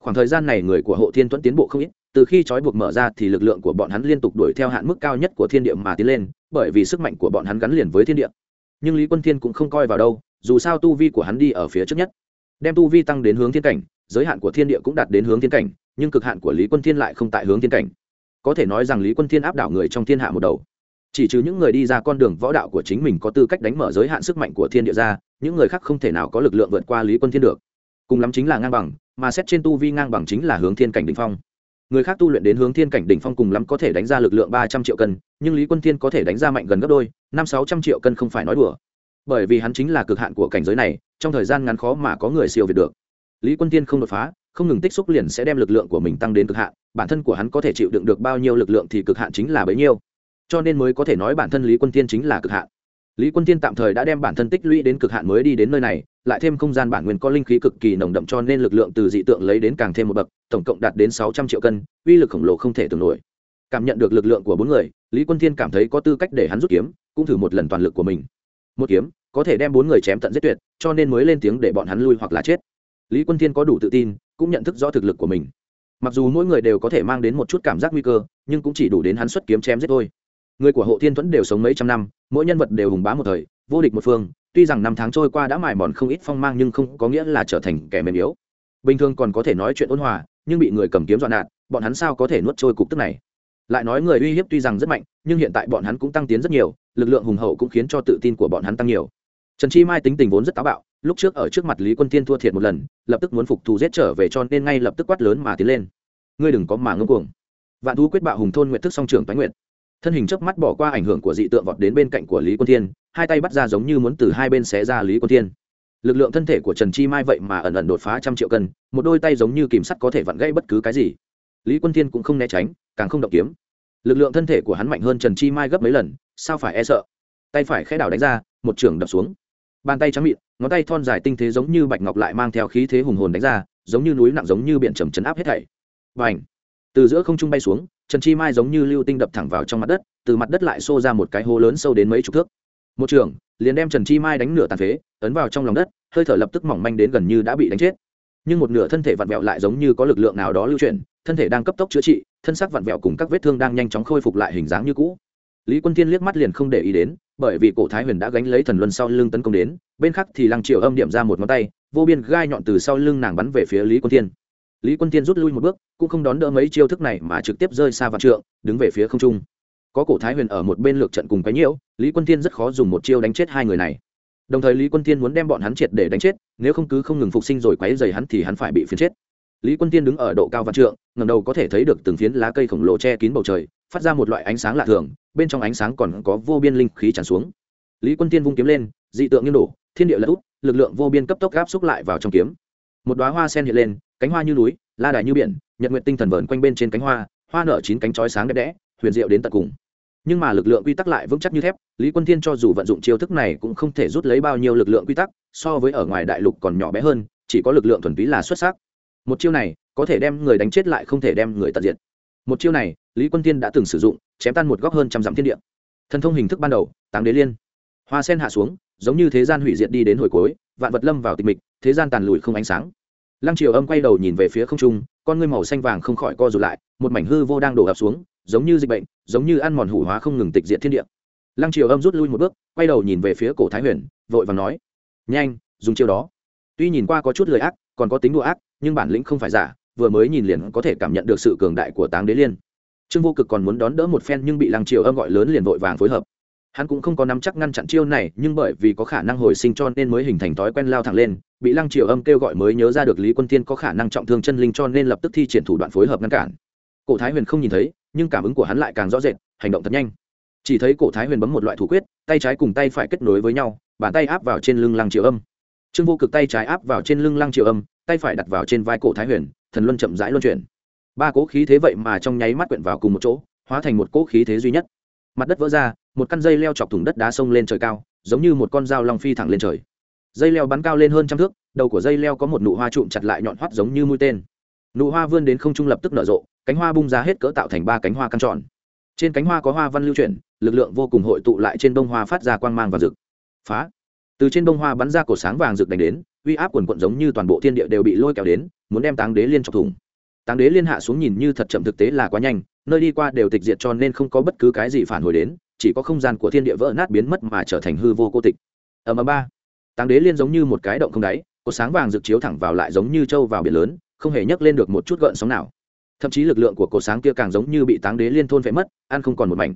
Khoảng thời gian này người của hộ thiên tuấn tiến bộ không ít, từ khi trói buộc mở ra thì lực lượng của bọn hắn liên tục đuổi theo hạn mức cao nhất của thiên địa mà tiến lên, bởi vì sức mạnh của bọn hắn gắn liền với thiên địa. Nhưng lý quân thiên cũng không coi vào đâu, dù sao tu vi của hắn đi ở phía trước nhất. Đem tu vi tăng đến hướng thiên cảnh, giới hạn của thiên địa cũng đạt đến hướng thiên cảnh, nhưng cực hạn của lý quân thiên lại không tại hướng thiên cảnh. Có thể nói rằng lý quân thiên áp đảo người trong thiên hạ một đầu chỉ trừ những người đi ra con đường võ đạo của chính mình có tư cách đánh mở giới hạn sức mạnh của thiên địa ra, những người khác không thể nào có lực lượng vượt qua lý quân thiên được. Cùng lắm chính là ngang bằng, mà xét trên tu vi ngang bằng chính là hướng thiên cảnh đỉnh phong. Người khác tu luyện đến hướng thiên cảnh đỉnh phong cùng lắm có thể đánh ra lực lượng ba trăm triệu cân, nhưng lý quân thiên có thể đánh ra mạnh gần gấp đôi, năm sáu trăm triệu cân không phải nói đùa. Bởi vì hắn chính là cực hạn của cảnh giới này, trong thời gian ngắn khó mà có người siêu việt được. Lý quân thiên không đột phá, không ngừng tích xúc liền sẽ đem lực lượng của mình tăng đến cực hạn, bản thân của hắn có thể chịu đựng được bao nhiêu lực lượng thì cực hạn chính là bấy nhiêu cho nên mới có thể nói bản thân lý quân tiên chính là cực hạn. Lý quân tiên tạm thời đã đem bản thân tích lũy đến cực hạn mới đi đến nơi này, lại thêm không gian bản nguyên có linh khí cực kỳ nồng đậm cho nên lực lượng từ dị tượng lấy đến càng thêm một bậc, tổng cộng đạt đến sáu trăm triệu cân, uy lực khổng lồ không thể tưởng nổi. Cảm nhận được lực lượng của bốn người, lý quân thiên cảm thấy có tư cách để hắn rút kiếm, cũng thử một lần toàn lực của mình. Một kiếm, có thể đem bốn người chém tận giết tuyệt, cho nên mới lên tiếng để bọn hắn lui hoặc là chết. Lý quân thiên có đủ tự tin, cũng nhận thức rõ thực lực của mình. Mặc dù mỗi người đều có thể mang đến một chút cảm giác nguy cơ, nhưng cũng chỉ đủ đến hắn xuất kiếm chém giết thôi người của hộ thiên thuẫn đều sống mấy trăm năm, mỗi nhân vật đều hùng bá một thời, vô địch một phương. Tuy rằng năm tháng trôi qua đã mài mòn không ít phong mang nhưng không có nghĩa là trở thành kẻ mềm yếu. Bình thường còn có thể nói chuyện ôn hòa, nhưng bị người cầm kiếm dọn nạt, bọn hắn sao có thể nuốt trôi cục tức này? Lại nói người uy hiếp tuy rằng rất mạnh, nhưng hiện tại bọn hắn cũng tăng tiến rất nhiều, lực lượng hùng hậu cũng khiến cho tự tin của bọn hắn tăng nhiều. Trần chi mai tính tình vốn rất táo bạo, lúc trước ở trước mặt lý quân thiên thua thiệt một lần, lập tức muốn phục thù giết trở về cho nên ngay lập tức quát lớn mà tiến lên. Ngươi đừng có mà ngưng cuồng. Vạn thú quyết bạo hùng thôn nguyện thức song trưởng tái nguyện thân hình chớp mắt bỏ qua ảnh hưởng của dị tượng vọt đến bên cạnh của lý quân thiên, hai tay bắt ra giống như muốn từ hai bên xé ra lý quân thiên. Lực lượng thân thể của trần chi mai vậy mà ẩn ẩn đột phá trăm triệu cân, một đôi tay giống như kìm sắt có thể vặn gãy bất cứ cái gì. Lý quân thiên cũng không né tránh, càng không động kiếm. Lực lượng thân thể của hắn mạnh hơn trần chi mai gấp mấy lần, sao phải e sợ? Tay phải khẽ đảo đánh ra, một trường đập xuống. Bàn tay trắng mịn, ngón tay thon dài tinh thế giống như bạch ngọc lại mang theo khí thế hùng hồn đánh ra, giống như núi nặng giống như biển trầm chấn áp hết thảy. Và ảnh từ giữa không trung bay xuống trần chi mai giống như lưu tinh đập thẳng vào trong mặt đất, từ mặt đất lại xô ra một cái hố lớn sâu đến mấy chục thước. Một trường, liền đem trần chi mai đánh nửa tàn phế, ấn vào trong lòng đất, hơi thở lập tức mỏng manh đến gần như đã bị đánh chết. Nhưng một nửa thân thể vặn vẹo lại giống như có lực lượng nào đó lưu chuyển, thân thể đang cấp tốc chữa trị, thân xác vặn vẹo cùng các vết thương đang nhanh chóng khôi phục lại hình dáng như cũ. Lý quân tiên liếc mắt liền không để ý đến, bởi vì cổ thái huyền đã gánh lấy thần luân sau lưng tấn công đến, bên khác thì lăng triều âm điểm ra một ngón tay, vô biên gai nhọn từ sau lưng nàng bắn về phía lý quân tiên lý quân tiên rút lui một bước, cũng không đón đỡ mấy chiêu thức này mà trực tiếp rơi xa vạn trượng, đứng về phía không trung. Có cổ thái huyền ở một bên lược trận cùng cái nhiễu, lý quân tiên rất khó dùng một chiêu đánh chết hai người này. Đồng thời lý quân tiên muốn đem bọn hắn triệt để đánh chết, nếu không cứ không ngừng phục sinh rồi quấy dày hắn thì hắn phải bị phiến chết. Lý quân tiên đứng ở độ cao vạn trượng ngầm đầu có thể thấy được từng phiến lá cây khổng lồ che kín bầu trời, phát ra một loại ánh sáng lạ thường, bên trong ánh sáng còn có vô biên linh khí tràn xuống. Lý quân tiên vung kiếm lên, dị tượng như đổ, thiên địa lật út lực lượng vô biên cấp tốc gáp xúc lại vào trong kiếm một đoá hoa sen hiện lên, cánh hoa như núi, la đài như biển, nhật nguyện tinh thần vờn quanh bên trên cánh hoa hoa nở chín cánh chói sáng đẹp đẽ, huyền diệu đến tận cùng. Nhưng mà lực lượng quy tắc lại vững chắc như thép, lý quân thiên cho dù vận dụng chiêu thức này cũng không thể rút lấy bao nhiêu lực lượng quy tắc, so với ở ngoài đại lục còn nhỏ bé hơn, chỉ có lực lượng thuần túy là xuất sắc. Một chiêu này, có thể đem người đánh chết lại không thể đem người tận diệt. Một chiêu này, lý quân thiên đã từng sử dụng, chém tan một góc hơn trăm dặm thiên địa. Thần thông hình thức ban đầu, táng đế liên. Hoa sen hạ xuống, giống như thế gian hủy diệt đi đến hồi cuối vạn vật lâm vào tịch mịch, thế gian tàn lùi không ánh sáng. Lăng triều âm quay đầu nhìn về phía không trung, con ngươi màu xanh vàng không khỏi co rụt lại, một mảnh hư vô đang đổ ập xuống, giống như dịch bệnh, giống như ăn mòn hủ hóa không ngừng tịch diện thiên địa. Lăng triều âm rút lui một bước, quay đầu nhìn về phía cổ thái huyền, vội và nói, nhanh, dùng chiêu đó. Tuy nhìn qua có chút lời ác, còn có tính đùa ác, nhưng bản lĩnh không phải giả, vừa mới nhìn liền có thể cảm nhận được sự cường đại của táng đế liên. Trương vô cực còn muốn đón đỡ một phen nhưng bị lăng triều âm gọi lớn liền vội vàng phối hợp hắn cũng không có nắm chắc ngăn chặn chiêu này, nhưng bởi vì có khả năng hồi sinh cho nên mới hình thành thói quen lao thẳng lên, bị lăng triều âm kêu gọi mới nhớ ra được lý quân tiên có khả năng trọng thương chân linh cho nên lập tức thi triển thủ đoạn phối hợp ngăn cản. Cổ thái huyền không nhìn thấy, nhưng cảm ứng của hắn lại càng rõ rệt, hành động thật nhanh. Chỉ thấy cổ thái huyền bấm một loại thủ quyết, tay trái cùng tay phải kết nối với nhau, bàn tay áp vào trên lưng lăng triều âm. Trương vô cực tay trái áp vào trên lưng lăng triều âm, tay phải đặt vào trên vai cổ thái huyền, thần luân chậm rãi luân chuyển. Ba cỗ khí thế vậy mà trong nháy mắt quyện vào cùng một chỗ, hóa thành một cỗ khí thế duy nhất mặt đất vỡ ra, một căn dây leo chọc thủng đất đá sông lên trời cao, giống như một con dao long phi thẳng lên trời. Dây leo bắn cao lên hơn trăm thước, đầu của dây leo có một nụ hoa trụm chặt lại nhọn hoắt giống như mũi tên. Nụ hoa vươn đến không trung lập tức nở rộ, cánh hoa bung ra hết cỡ tạo thành ba cánh hoa căng tròn. Trên cánh hoa có hoa văn lưu chuyển, lực lượng vô cùng hội tụ lại trên bông hoa phát ra quang mang và rực. Phá! Từ trên bông hoa bắn ra cổ sáng vàng rực đánh đến, uy áp quần quận giống như toàn bộ thiên địa đều bị lôi kéo đến, muốn đem táng đế liên chọc thủng. Táng đế liên hạ xuống nhìn như thật chậm thực tế là quá nhanh nơi đi qua đều tịch diệt cho nên không có bất cứ cái gì phản hồi đến, chỉ có không gian của thiên địa vỡ nát biến mất mà trở thành hư vô cô tịch. Ở ầm ba. Táng đế liên giống như một cái động không đáy, có sáng vàng rực chiếu thẳng vào lại giống như trâu vào biển lớn, không hề nhấc lên được một chút gợn sóng nào. Thậm chí lực lượng của cổ sáng kia càng giống như bị táng đế liên thôn vẽ mất, ăn không còn một mảnh.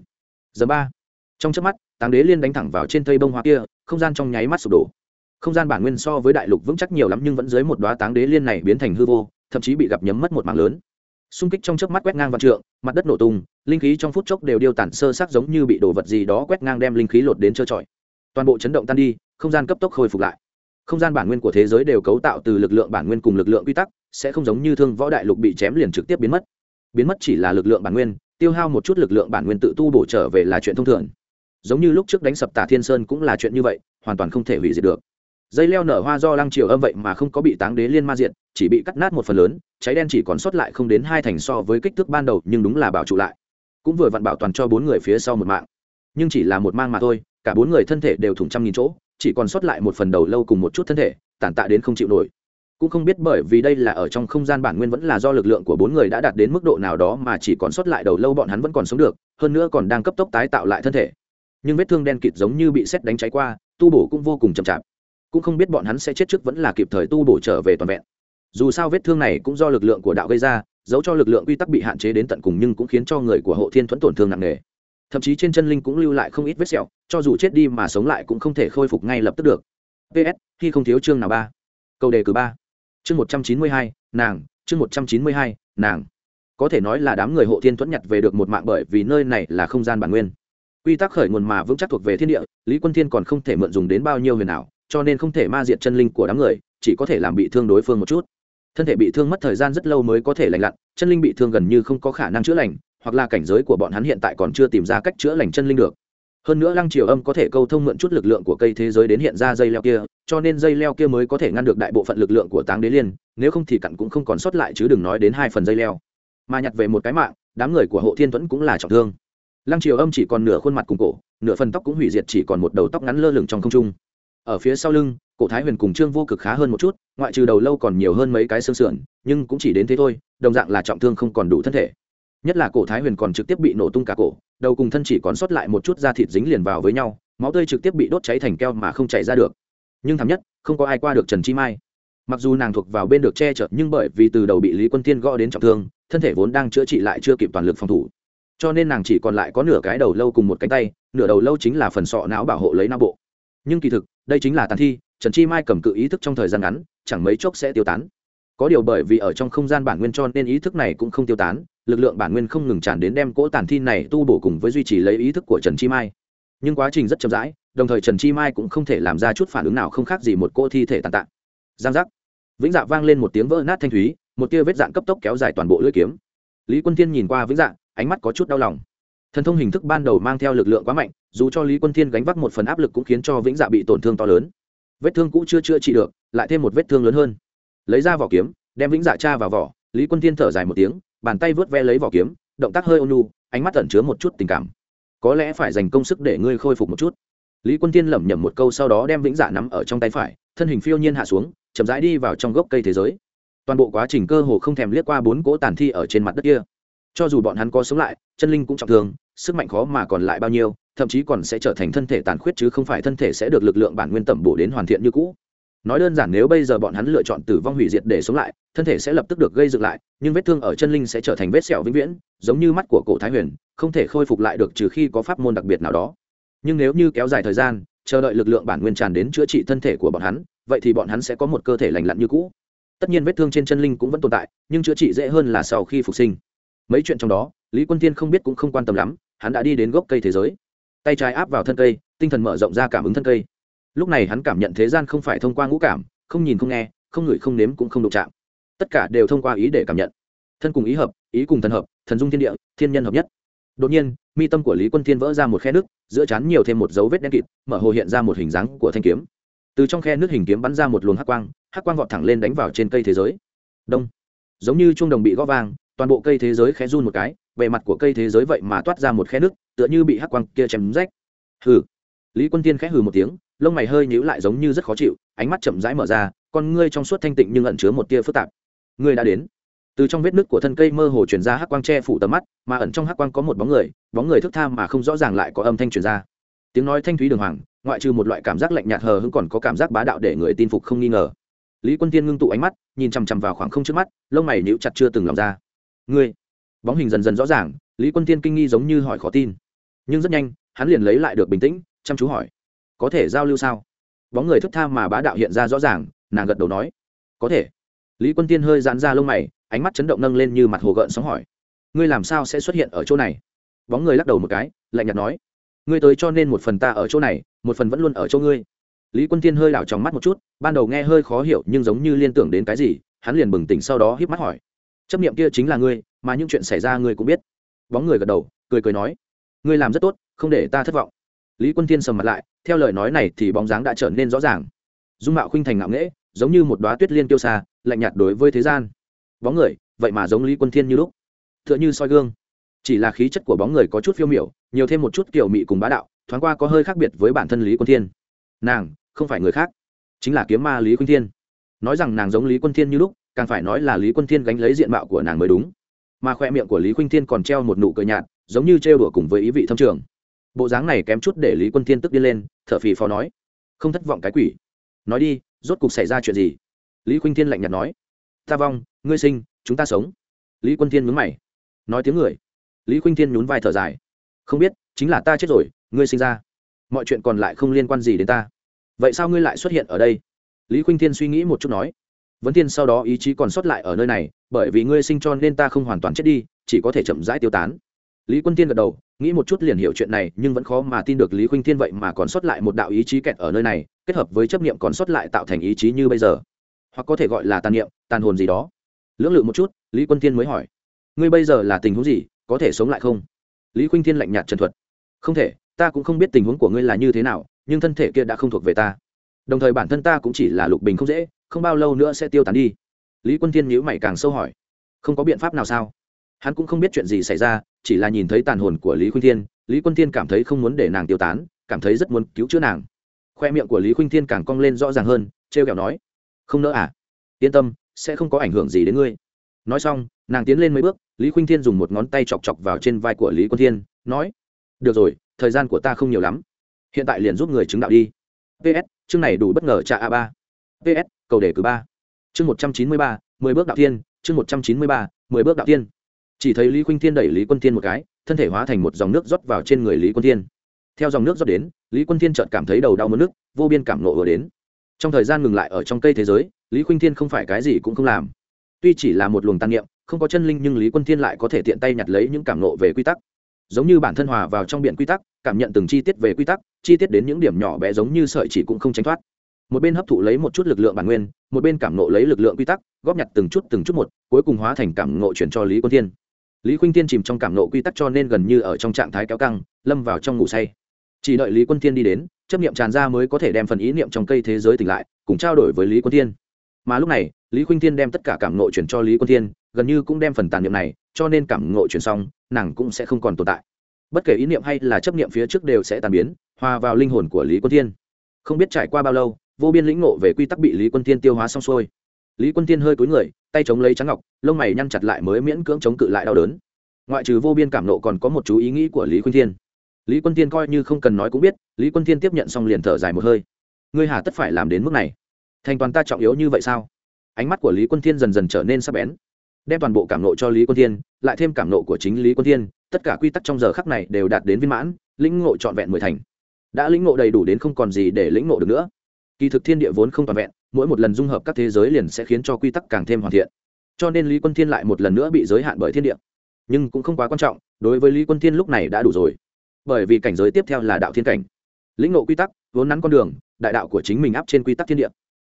Giờ ba. Trong chớp mắt, táng đế liên đánh thẳng vào trên thây bông hoa kia, không gian trong nháy mắt sụp đổ. Không gian bản nguyên so với đại lục vững chắc nhiều lắm nhưng vẫn dưới một đoá táng đế liên này biến thành hư vô, thậm chí bị gặp nhấm mất một mảng lớn xung kích trong chớp mắt quét ngang vạn trượng, mặt đất nổ tung, linh khí trong phút chốc đều điêu tản sơ sắc giống như bị đổ vật gì đó quét ngang đem linh khí lột đến trơ trọi. Toàn bộ chấn động tan đi, không gian cấp tốc khôi phục lại. Không gian bản nguyên của thế giới đều cấu tạo từ lực lượng bản nguyên cùng lực lượng quy tắc, sẽ không giống như thương võ đại lục bị chém liền trực tiếp biến mất. Biến mất chỉ là lực lượng bản nguyên, tiêu hao một chút lực lượng bản nguyên tự tu bổ trở về là chuyện thông thường. Giống như lúc trước đánh sập tả thiên sơn cũng là chuyện như vậy, hoàn toàn không thể hủy diệt được. Dây leo nở hoa do lăng triều âm vậy mà không có bị táng đế liên ma diện chỉ bị cắt nát một phần lớn, cháy đen chỉ còn sót lại không đến hai thành so với kích thước ban đầu, nhưng đúng là bảo trụ lại. Cũng vừa vặn bảo toàn cho bốn người phía sau một mạng. Nhưng chỉ là một mang mà thôi, cả bốn người thân thể đều thủng trăm nghìn chỗ, chỉ còn sót lại một phần đầu lâu cùng một chút thân thể tàn tạ đến không chịu nổi. Cũng không biết bởi vì đây là ở trong không gian bản nguyên vẫn là do lực lượng của bốn người đã đạt đến mức độ nào đó mà chỉ còn sót lại đầu lâu bọn hắn vẫn còn sống được, hơn nữa còn đang cấp tốc tái tạo lại thân thể. Nhưng vết thương đen kịt giống như bị xét đánh cháy qua, tu bổ cũng vô cùng chậm chạp. Cũng không biết bọn hắn sẽ chết trước vẫn là kịp thời tu bổ trở về toàn vẹn dù sao vết thương này cũng do lực lượng của đạo gây ra giấu cho lực lượng quy tắc bị hạn chế đến tận cùng nhưng cũng khiến cho người của hộ thiên thuẫn tổn thương nặng nề. Thậm chí trên chân linh cũng lưu lại không ít vết sẹo, cho dù chết đi mà sống lại cũng không thể khôi phục ngay lập tức được. Ps khi không thiếu chương nào ba? Câu đề cử ba. Chương một trăm chín mươi hai, nàng, chương một trăm chín mươi hai, nàng. Có thể nói là đám người hộ thiên thuẫn nhặt về được một mạng bởi vì nơi này là không gian bản nguyên. Quy tắc khởi nguồn mà vững chắc thuộc về thiên địa, lý quân thiên còn không thể mượn dùng đến bao nhiêu huyền ảo, cho nên không thể ma diệt chân linh của đám người, chỉ có thể làm bị thương đối phương một chút thân thể bị thương mất thời gian rất lâu mới có thể lành lặn, chân linh bị thương gần như không có khả năng chữa lành, hoặc là cảnh giới của bọn hắn hiện tại còn chưa tìm ra cách chữa lành chân linh được. Hơn nữa lăng triều âm có thể câu thông mượn chút lực lượng của cây thế giới đến hiện ra dây leo kia, cho nên dây leo kia mới có thể ngăn được đại bộ phận lực lượng của táng đế liên, nếu không thì cặn cũng không còn sót lại chứ đừng nói đến hai phần dây leo. Mà nhặt về một cái mạng, đám người của hộ thiên thuẫn cũng là trọng thương. Lăng triều âm chỉ còn nửa khuôn mặt cùng cổ, nửa phần tóc cũng hủy diệt chỉ còn một đầu tóc ngắn lơ lửng trong không trung ở phía sau lưng, cổ thái huyền cùng trương vô cực khá hơn một chút, ngoại trừ đầu lâu còn nhiều hơn mấy cái xương sườn, nhưng cũng chỉ đến thế thôi, đồng dạng là trọng thương không còn đủ thân thể. Nhất là cổ thái huyền còn trực tiếp bị nổ tung cả cổ, đầu cùng thân chỉ còn sót lại một chút da thịt dính liền vào với nhau, máu tươi trực tiếp bị đốt cháy thành keo mà không chảy ra được. Nhưng thảm nhất, không có ai qua được trần chi mai. Mặc dù nàng thuộc vào bên được che chở, nhưng bởi vì từ đầu bị lý quân tiên gõ đến trọng thương, thân thể vốn đang chữa trị lại chưa kịp toàn lực phòng thủ. Cho nên nàng chỉ còn lại có nửa cái đầu lâu cùng một cánh tay, nửa đầu lâu chính là phần sọ não bảo hộ lấy não bộ. Nhưng kỳ thực đây chính là tàn thi, trần chi mai cầm cự ý thức trong thời gian ngắn, chẳng mấy chốc sẽ tiêu tán. Có điều bởi vì ở trong không gian bản nguyên cho nên ý thức này cũng không tiêu tán, lực lượng bản nguyên không ngừng tràn đến đem cỗ tàn thi này tu bổ cùng với duy trì lấy ý thức của trần chi mai. Nhưng quá trình rất chậm rãi, đồng thời trần chi mai cũng không thể làm ra chút phản ứng nào không khác gì một cỗ thi thể tàn tạ. Giang giác. Vĩnh dạ vang lên một tiếng vỡ nát thanh thúy, một tia vết dạng cấp tốc kéo dài toàn bộ lưỡi kiếm. Lý quân thiên nhìn qua vĩnh dạ ánh mắt có chút đau lòng thần thông hình thức ban đầu mang theo lực lượng quá mạnh, dù cho lý quân thiên gánh vác một phần áp lực cũng khiến cho vĩnh dạ bị tổn thương to lớn. Vết thương cũ chưa chữa trị được, lại thêm một vết thương lớn hơn. Lấy ra vỏ kiếm, đem vĩnh dạ cha vào vỏ, lý quân thiên thở dài một tiếng, bàn tay vớt ve lấy vỏ kiếm, động tác hơi ônu ánh mắt tẩn chứa một chút tình cảm. Có lẽ phải dành công sức để ngươi khôi phục một chút. Lý quân thiên lẩm nhẩm một câu sau đó đem vĩnh dạ nắm ở trong tay phải, thân hình phiêu nhiên hạ xuống, chậm rãi đi vào trong gốc cây thế giới. Toàn bộ quá trình cơ hồ không thèm liếc qua bốn cỗ tàn thi ở trên mặt đất kia cho dù bọn hắn có sống lại, chân linh cũng trọng thương, sức mạnh khó mà còn lại bao nhiêu, thậm chí còn sẽ trở thành thân thể tàn khuyết chứ không phải thân thể sẽ được lực lượng bản nguyên tẩm bổ đến hoàn thiện như cũ. Nói đơn giản, nếu bây giờ bọn hắn lựa chọn tử vong hủy diệt để sống lại, thân thể sẽ lập tức được gây dựng lại, nhưng vết thương ở chân linh sẽ trở thành vết sẹo vĩnh viễn, giống như mắt của cổ thái huyền, không thể khôi phục lại được trừ khi có pháp môn đặc biệt nào đó. Nhưng nếu như kéo dài thời gian, chờ đợi lực lượng bản nguyên tràn đến chữa trị thân thể của bọn hắn, vậy thì bọn hắn sẽ có một cơ thể lành lặn như cũ. Tất nhiên vết thương trên chân linh cũng vẫn tồn tại, nhưng chữa trị dễ hơn là sau khi phục sinh mấy chuyện trong đó, lý quân tiên không biết cũng không quan tâm lắm, hắn đã đi đến gốc cây thế giới. Tay trái áp vào thân cây, tinh thần mở rộng ra cảm ứng thân cây. Lúc này hắn cảm nhận thế gian không phải thông qua ngũ cảm, không nhìn không nghe, không ngửi không nếm cũng không đụng chạm. Tất cả đều thông qua ý để cảm nhận. Thân cùng ý hợp, ý cùng thần hợp, thần dung thiên địa, thiên nhân hợp nhất. Đột nhiên, mi tâm của lý quân thiên vỡ ra một khe nước, giữa chắn nhiều thêm một dấu vết đen kịt, mở hồ hiện ra một hình dáng của thanh kiếm. Từ trong khe nước hình kiếm bắn ra một luồng hắc quang hắc quang vọt thẳng lên đánh vào trên cây thế giới. Đông. Giống như chuông đồng bị gõ vang toàn bộ cây thế giới khẽ run một cái, bề mặt của cây thế giới vậy mà toát ra một khe nước, tựa như bị hắc quang kia chém rách. Hừ. Lý quân tiên khẽ hừ một tiếng, lông mày hơi nhíu lại giống như rất khó chịu, ánh mắt chậm rãi mở ra, con ngươi trong suốt thanh tịnh nhưng ẩn chứa một tia phức tạp. Ngươi đã đến. Từ trong vết nứt của thân cây mơ hồ chuyển ra hắc quang che phủ tầm mắt, mà ẩn trong hắc quang có một bóng người bóng người thức tham mà không rõ ràng lại có âm thanh truyền ra. Tiếng nói thanh thúy đường hoàng, ngoại trừ một loại cảm giác lạnh nhạt hờ hững còn có cảm giác bá đạo để người tin phục không nghi ngờ. Lý quân tiên ngưng tụ ánh mắt, nhìn chằm chằm vào khoảng không trước mắt, lông mày nhíu chặt chưa từng lòng ra ngươi. Bóng hình dần dần rõ ràng, lý quân tiên kinh nghi giống như hỏi khó tin. Nhưng rất nhanh, hắn liền lấy lại được bình tĩnh, chăm chú hỏi. Có thể giao lưu sao? Bóng người thức tham mà bá đạo hiện ra rõ ràng, nàng gật đầu nói. Có thể. Lý quân tiên hơi giãn ra lông mày, ánh mắt chấn động nâng lên như mặt hồ gợn sóng hỏi. Ngươi làm sao sẽ xuất hiện ở chỗ này? Bóng người lắc đầu một cái, lạnh nhạt nói. Ngươi tới cho nên một phần ta ở chỗ này, một phần vẫn luôn ở chỗ ngươi. Lý quân tiên hơi đảo trong mắt một chút, ban đầu nghe hơi khó hiểu nhưng giống như liên tưởng đến cái gì, hắn liền bừng tỉnh sau đó híp mắt hỏi chấp niệm kia chính là ngươi, mà những chuyện xảy ra ngươi cũng biết. Bóng người gật đầu, cười cười nói, ngươi làm rất tốt, không để ta thất vọng. Lý quân Thiên sầm mặt lại, theo lời nói này thì bóng dáng đã trở nên rõ ràng. Dung mạo khuynh thành ngạo nghễ, giống như một đoá tuyết liên kiêu xa, lạnh nhạt đối với thế gian. Bóng người, vậy mà giống lý quân thiên như lúc. T h ư ợ n h ư soi gương. Chỉ là khí chất của bóng người có chút phiêu miểu, nhiều thêm một chút kiểu mị cùng bá đạo, thoáng qua có hơi khác biệt với bản thân lý quân thiên. Nàng, không phải người khác, chính là kiếm ma lý quân thiên. Nói rằng nàng giống lý quân thiên như lúc càng phải nói là lý quân thiên gánh lấy diện mạo của nàng mới đúng. Mà khoe miệng của lý khuynh thiên còn treo một nụ cười nhạt, giống như trêu đùa cùng với ý vị thâm trường. Bộ dáng này kém chút để lý quân thiên tức đi lên t h ở phì phò nói, không thất vọng cái quỷ. Nói đi, rốt cuộc xảy ra chuyện gì? Lý khuynh thiên lạnh nhạt nói, ta vong, ngươi sinh, chúng ta sống. Lý quân thiên mướn mày, nói tiếng người. Lý khuynh thiên nhún vai thở dài, không biết, chính là ta chết rồi, ngươi sinh ra. Mọi chuyện còn lại không liên quan gì đến ta. Vậy sao ngươi lại xuất hiện ở đây? Lý khuynh thiên suy nghĩ một chút nói vấn thiên sau đó ý chí còn sót lại ở nơi này, bởi vì ngươi sinh cho nên ta không hoàn toàn chết đi, chỉ có thể chậm rãi tiêu tán. Lý quân tiên gật đầu, nghĩ một chút liền hiểu chuyện này, nhưng vẫn khó mà tin được lý khuynh thiên vậy mà còn sót lại một đạo ý chí kẹt ở nơi này, kết hợp với chấp niệm còn sót lại tạo thành ý chí như bây giờ. Hoặc có thể gọi là tàn niệm, tàn hồn gì đó. Lưỡng lự một chút, lý quân tiên mới hỏi, ngươi bây giờ là tình huống gì, có thể sống lại không? Lý khuynh thiên lạnh nhạt trần thuật, không thể, ta cũng không biết tình huống của ngươi là như thế nào, nhưng thân thể kia đã không thuộc về ta. Đồng thời bản thân ta cũng chỉ là lục bình không dễ không bao lâu nữa sẽ tiêu tán đi. Lý quân thiên nhíu mày càng sâu hỏi, không có biện pháp nào sao? Hắn cũng không biết chuyện gì xảy ra, chỉ là nhìn thấy tàn hồn của lý khuynh thiên, lý quân thiên cảm thấy không muốn để nàng tiêu tán, cảm thấy rất muốn cứu chữa nàng. Khoe miệng của lý khuynh thiên càng cong lên rõ ràng hơn, trêu kẹo nói, không nỡ à? Yên tâm, sẽ không có ảnh hưởng gì đến ngươi. Nói xong, nàng tiến lên mấy bước, lý khuynh thiên dùng một ngón tay chọc chọc vào trên vai của lý quân thiên, nói, được rồi, thời gian của ta không nhiều lắm. Hiện tại liền giúp người chứng đạo đi. Ps chương này đủ bất ngờ trả a ba. Ps cầu đề cử ba. Chương một trăm chín mươi ba, mười bước đạo tiên chương một trăm chín mươi ba, mười bước đạo tiên chỉ thấy lý khuynh thiên đẩy lý quân thiên một cái, thân thể hóa thành một dòng nước rót vào trên người lý quân thiên. Theo dòng nước rót đến, lý quân thiên chợt cảm thấy đầu đau mất nước, vô biên cảm nộ vừa đến. Trong thời gian ngừng lại ở trong cây thế giới, lý khuynh thiên không phải cái gì cũng không làm. Tuy chỉ là một luồng tăng niệm, không có chân linh nhưng lý quân thiên lại có thể tiện tay nhặt lấy những cảm nộ về quy tắc. Giống như bản thân hòa vào trong biển quy tắc, cảm nhận từng chi tiết về quy tắc, chi tiết đến những điểm nhỏ bé giống như sợi chỉ cũng không tránh thoát một bên hấp thụ lấy một chút lực lượng bản nguyên, một bên cảm nộ lấy lực lượng quy tắc, góp nhặt từng chút từng chút một, cuối cùng hóa thành cảm nộ chuyển cho lý quân thiên. Lý khuynh thiên chìm trong cảm nộ quy tắc cho nên gần như ở trong trạng thái kéo căng, lâm vào trong ngủ say. Chỉ đợi lý quân thiên đi đến, chấp niệm tràn ra mới có thể đem phần ý niệm trong cây thế giới tỉnh lại, cùng trao đổi với lý quân thiên. Mà lúc này, lý khuynh thiên đem tất cả cảm nộ chuyển cho lý quân thiên, gần như cũng đem phần tàn niệm này, cho nên cảm nộ chuyển xong, nàng cũng sẽ không còn tồn tại. Bất kể ý niệm hay là chấp niệm phía trước đều sẽ tàn biến, hòa vào linh hồn của lý quân thiên. Không biết trải qua bao lâu vô biên lĩnh ngộ về quy tắc bị lý quân thiên tiêu hóa xong xuôi. Lý quân thiên hơi cúi người, tay chống lấy trắng ngọc, lông mày nhăn chặt lại mới miễn cưỡng chống cự lại đau đớn. Ngoại trừ vô biên cảm nộ còn có một chú ý nghĩ của lý quân thiên. Lý quân thiên coi như không cần nói cũng biết, lý quân thiên tiếp nhận xong liền thở dài một hơi. Ngươi hà tất phải làm đến mức này. Thành toàn ta trọng yếu như vậy sao? Ánh mắt của lý quân thiên dần dần trở nên sắc bén. Đem toàn bộ cảm nộ cho lý quân thiên, lại thêm cảm nộ của chính lý quân thiên, tất cả quy tắc trong giờ khắc này đều đạt đến viên mãn, lĩnh ngộ trọn vẹn mười thành. Đã lĩnh ngộ đầy đủ đến không còn gì để lĩnh ngộ được nữa kỳ thực thiên địa vốn không toàn vẹn, mỗi một lần dung hợp các thế giới liền sẽ khiến cho quy tắc càng thêm hoàn thiện. Cho nên lý quân thiên lại một lần nữa bị giới hạn bởi thiên địa. Nhưng cũng không quá quan trọng, đối với lý quân thiên lúc này đã đủ rồi. Bởi vì cảnh giới tiếp theo là đạo thiên cảnh. Lĩnh ngộ quy tắc, vốn nắn con đường, đại đạo của chính mình áp trên quy tắc thiên địa.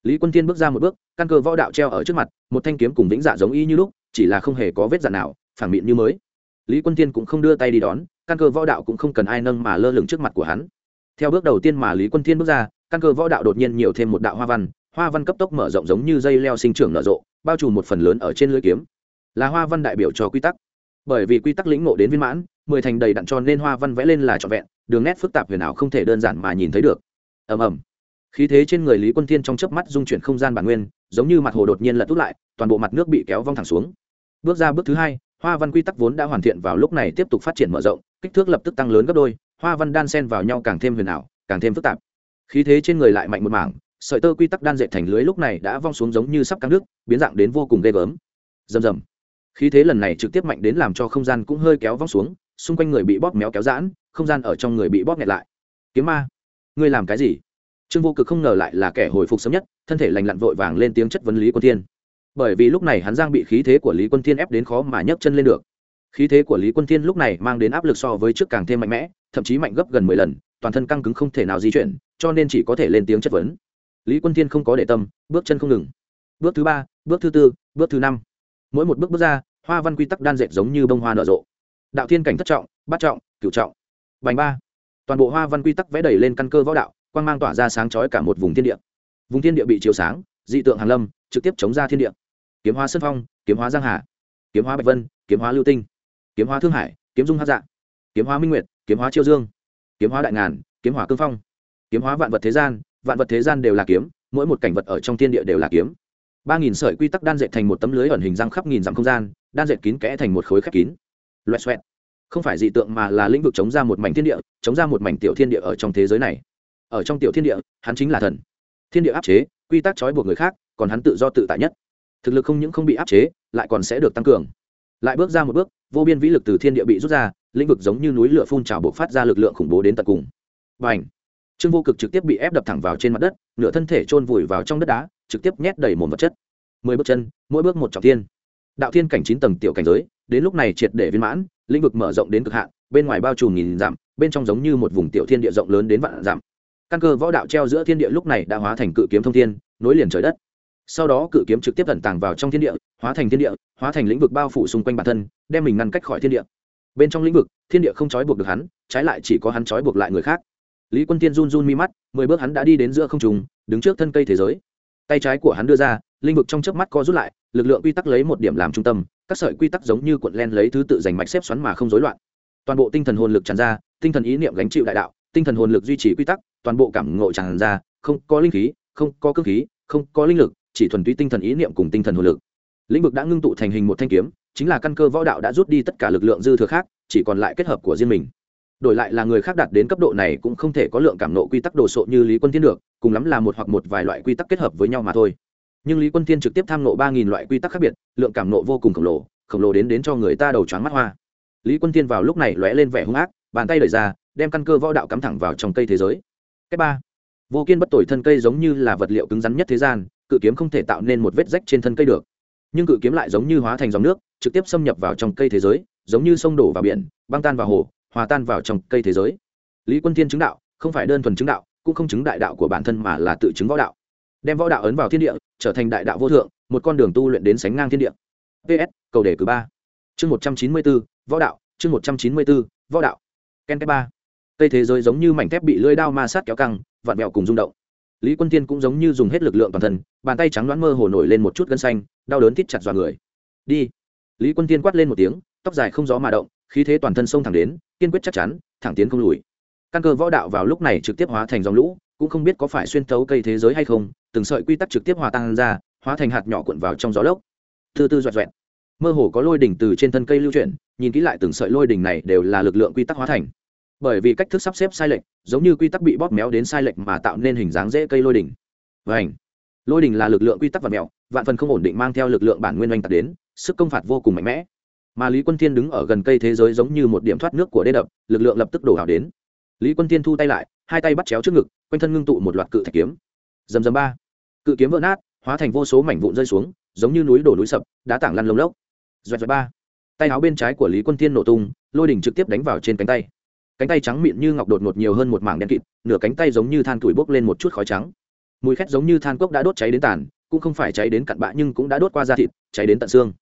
Lý quân thiên bước ra một bước, căn cơ võ đạo treo ở trước mặt, một thanh kiếm cùng vĩnh dạ giống y như lúc, chỉ là không hề có vết dạ nào phản mịn như mới. Lý quân thiên cũng không đưa tay đi đón, căn cơ võ đạo cũng không cần ai nâng mà lơ lửng trước mặt của hắn. Theo bước đầu tiên mà lý quân thiên bước ra căn cơ võ đạo đột nhiên nhiều thêm một đạo hoa văn hoa văn cấp tốc mở rộng giống như dây leo sinh trưởng nở rộ, bao trùm một phần lớn ở trên lưỡi kiếm. Là hoa văn đại biểu cho quy tắc. Bởi vì quy tắc lĩnh ngộ đến viên mãn, mười thành đầy đặn tròn nên hoa văn vẽ lên là trọn vẹn, đường nét phức tạp huyền ảo không thể đơn giản mà nhìn thấy được. Ầm ầm. Khí thế trên người lý quân thiên trong chớp mắt dung chuyển không gian bản nguyên, giống như mặt hồ đột nhiên lật tút lại, toàn bộ mặt nước bị kéo vong thẳng xuống. Bước ra bước thứ hai, hoa văn quy tắc vốn đã hoàn thiện vào lúc này tiếp tục phát triển mở rộng, kích thước lập tức tăng lớn gấp đôi, hoa văn đan sen vào nhau càng thêm huyền ảo, càng thêm phức tạp khí thế trên người lại mạnh một mảng, sợi tơ quy tắc đan dệt thành lưới lúc này đã vong xuống giống như sắp căng nước, biến dạng đến vô cùng ghê gớm. Rầm rầm. Khí thế lần này trực tiếp mạnh đến làm cho không gian cũng hơi kéo vong xuống, xung quanh người bị bóp méo kéo giãn, không gian ở trong người bị bóp nghẹt lại. Kiếm ma, ngươi làm cái gì? Trương vô cực không ngờ lại là kẻ hồi phục sớm nhất, thân thể lành lặn vội vàng lên tiếng chất vấn lý quân thiên. Bởi vì lúc này hắn giang bị khí thế của lý quân thiên ép đến khó mà nhấc chân lên được. Khí thế của lý quân thiên lúc này mang đến áp lực so với trước càng thêm mạnh mẽ, thậm chí mạnh gấp gần mười lần, toàn thân căng cứng không thể nào di chuyển cho nên chỉ có thể lên tiếng chất vấn. Lý quân thiên không có để tâm, bước chân không ngừng. Bước thứ ba, bước thứ tư, bước thứ năm. Mỗi một bước bước ra, hoa văn quy tắc đan dệt giống như bông hoa nở rộ. Đạo thiên cảnh thất trọng, bát trọng, cửu trọng. Bành ba. Toàn bộ hoa văn quy tắc vẽ đầy lên căn cơ võ đạo, quang mang tỏa ra sáng chói cả một vùng thiên địa. Vùng thiên địa bị chiếu sáng, dị tượng hàn lâm, trực tiếp chống ra thiên địa. Kiếm hóa sơn phong, kiếm hóa giang hà. Kiếm hóa bạch vân, kiếm hóa lưu tinh. Kiếm hóa thương hải, kiếm dung hát dạng kiếm hóa minh nguyệt, kiếm hóa chiêu dương. Kiếm hóa đại ngàn, kiếm hóa cương phong kiếm hóa vạn vật thế gian, vạn vật thế gian đều là kiếm, mỗi một cảnh vật ở trong thiên địa đều là kiếm. Ba nghìn sợi quy tắc đan dệt thành một tấm lưới ẩn hình răng khắp nghìn dặm không gian, đan dệt kín kẽ thành một khối khép kín. Loẹt xoẹt. Không phải dị tượng mà là lĩnh vực chống ra một mảnh thiên địa, chống ra một mảnh tiểu thiên địa ở trong thế giới này. Ở trong tiểu thiên địa, hắn chính là thần. Thiên địa áp chế, quy tắc trói buộc người khác, còn hắn tự do tự tại nhất. Thực lực không những không bị áp chế, lại còn sẽ được tăng cường. Lại bước ra một bước, vô biên vĩ lực từ thiên địa bị rút ra, lĩnh vực giống như núi lửa phun trào buộc phát ra lực lượng khủng bố đến tận cùng. Và ảnh trương vô cực trực tiếp bị ép đập thẳng vào trên mặt đất, nửa thân thể chôn vùi vào trong đất đá, trực tiếp nhét đầy một vật chất. Mười bước chân, mỗi bước một trọng thiên. Đạo thiên cảnh chín tầng tiểu cảnh giới, đến lúc này triệt để viên mãn, lĩnh vực mở rộng đến cực hạn, bên ngoài bao trùm nghìn dặm, bên trong giống như một vùng tiểu thiên địa rộng lớn đến vạn dặm. Căn cơ võ đạo treo giữa thiên địa lúc này đã hóa thành cự kiếm thông thiên, nối liền trời đất. Sau đó cự kiếm trực tiếp tận tàng vào trong thiên địa, hóa thành thiên địa, hóa thành lĩnh vực bao phủ xung quanh bản thân, đem mình ngăn cách khỏi thiên địa. Bên trong lĩnh vực, thiên địa không trói buộc được hắn, trái lại chỉ có hắn trói buộc lại người khác lý quân tiên run run mi mắt, mười bước hắn đã đi đến giữa không trùng đứng trước thân cây thế giới. Tay trái của hắn đưa ra, linh vực trong chớp mắt co rút lại, lực lượng quy tắc lấy một điểm làm trung tâm, các sợi quy tắc giống như cuộn len lấy thứ tự giành mạch xếp xoắn mà không rối loạn. Toàn bộ tinh thần hồn lực tràn ra, tinh thần ý niệm gánh chịu đại đạo, tinh thần hồn lực duy trì quy tắc, toàn bộ cảm ngộ tràn ra, không có linh khí, không có cơ khí, không có linh lực, chỉ thuần túy tinh thần ý niệm cùng tinh thần hồn lực. Lĩnh vực đã ngưng tụ thành hình một thanh kiếm, chính là căn cơ võ đạo đã rút đi tất cả lực lượng dư thừa khác, chỉ còn lại kết hợp của riêng mình đổi lại là người khác đạt đến cấp độ này cũng không thể có lượng cảm nộ quy tắc đồ sộ như lý quân thiên được, cùng lắm là một hoặc một vài loại quy tắc kết hợp với nhau mà thôi. Nhưng lý quân thiên trực tiếp tham nộ ba nghìn loại quy tắc khác biệt, lượng cảm nộ vô cùng khổng lồ khổng lồ đến đến cho người ta đầu choáng mắt hoa. Lý quân thiên vào lúc này lóe lên vẻ hung ác, bàn tay đẩy ra, đem căn cơ võ đạo cắm thẳng vào trong cây thế giới. Cách ba, vô kiên bất tội thân cây giống như là vật liệu cứng rắn nhất thế gian, cự kiếm không thể tạo nên một vết rách trên thân cây được. Nhưng cự kiếm lại giống như hóa thành dòng nước, trực tiếp xâm nhập vào trong cây thế giới, giống như sông đổ vào biển, băng tan vào hồ hòa tan vào trong cây thế giới. Lý quân thiên chứng đạo, không phải đơn thuần chứng đạo, cũng không chứng đại đạo của bản thân mà là tự chứng võ đạo. Đem võ đạo ấn vào thiên địa, trở thành đại đạo vô thượng, một con đường tu luyện đến sánh ngang thiên địa. Ps cầu đề cử ba. Chương một trăm chín mươi bốn võ đạo, chương một trăm chín mươi bốn võ đạo. Ken ba cây thế giới giống như mảnh thép bị lưỡi đao ma sát kéo căng, vặn vẹo cùng rung động. Lý quân tiên cũng giống như dùng hết lực lượng toàn thân, bàn tay trắng đoán mơ hồ nổi lên một chút gân xanh, đau đớn thít chặt dọa người. Đi. Lý quân tiên quát lên một tiếng, tóc dài không gió mà động khí thế toàn thân xông thẳng đến, kiên quyết chắc chắn, thẳng tiến không lùi. Căn cơ võ đạo vào lúc này trực tiếp hóa thành dòng lũ, cũng không biết có phải xuyên thấu cây thế giới hay không, từng sợi quy tắc trực tiếp hòa tan ra, hóa thành hạt nhỏ cuộn vào trong gió lốc. Từ từ dọa dọẹt mơ hồ có lôi đỉnh từ trên thân cây lưu chuyển, nhìn kỹ lại từng sợi lôi đỉnh này đều là lực lượng quy tắc hóa thành. Bởi vì cách thức sắp xếp sai lệch, giống như quy tắc bị bóp méo đến sai lệch mà tạo nên hình dáng dễ cây lôi đỉnh. Vảnh lôi đỉnh là lực lượng quy tắc và mèo vạn phần không ổn định mang theo lực lượng bản nguyên oanh tạc đến, sức công phạt vô cùng mạnh mẽ mà lý quân thiên đứng ở gần cây thế giới giống như một điểm thoát nước của đê đập, lực lượng lập tức đổ hào đến. Lý quân thiên thu tay lại, hai tay bắt chéo trước ngực, quanh thân ngưng tụ một loạt cự thạch kiếm. Dầm dầm ba. Cự kiếm vỡ nát, hóa thành vô số mảnh vụn rơi xuống, giống như núi đổ núi sập, đá tảng lăn lông lốc. Doẹt doẹt ba. Tay áo bên trái của lý quân thiên nổ tung, lôi đỉnh trực tiếp đánh vào trên cánh tay. Cánh tay trắng mịn như ngọc đột ngột nhiều hơn một mảng đen kịt, nửa cánh tay giống như than tuổi bốc lên một chút khói trắng. Mùi khét giống như than cốc đã đốt cháy đến tàn, cũng không phải cháy đến cặn bã nhưng cũng đã đốt qua da thịt, cháy đến tận xương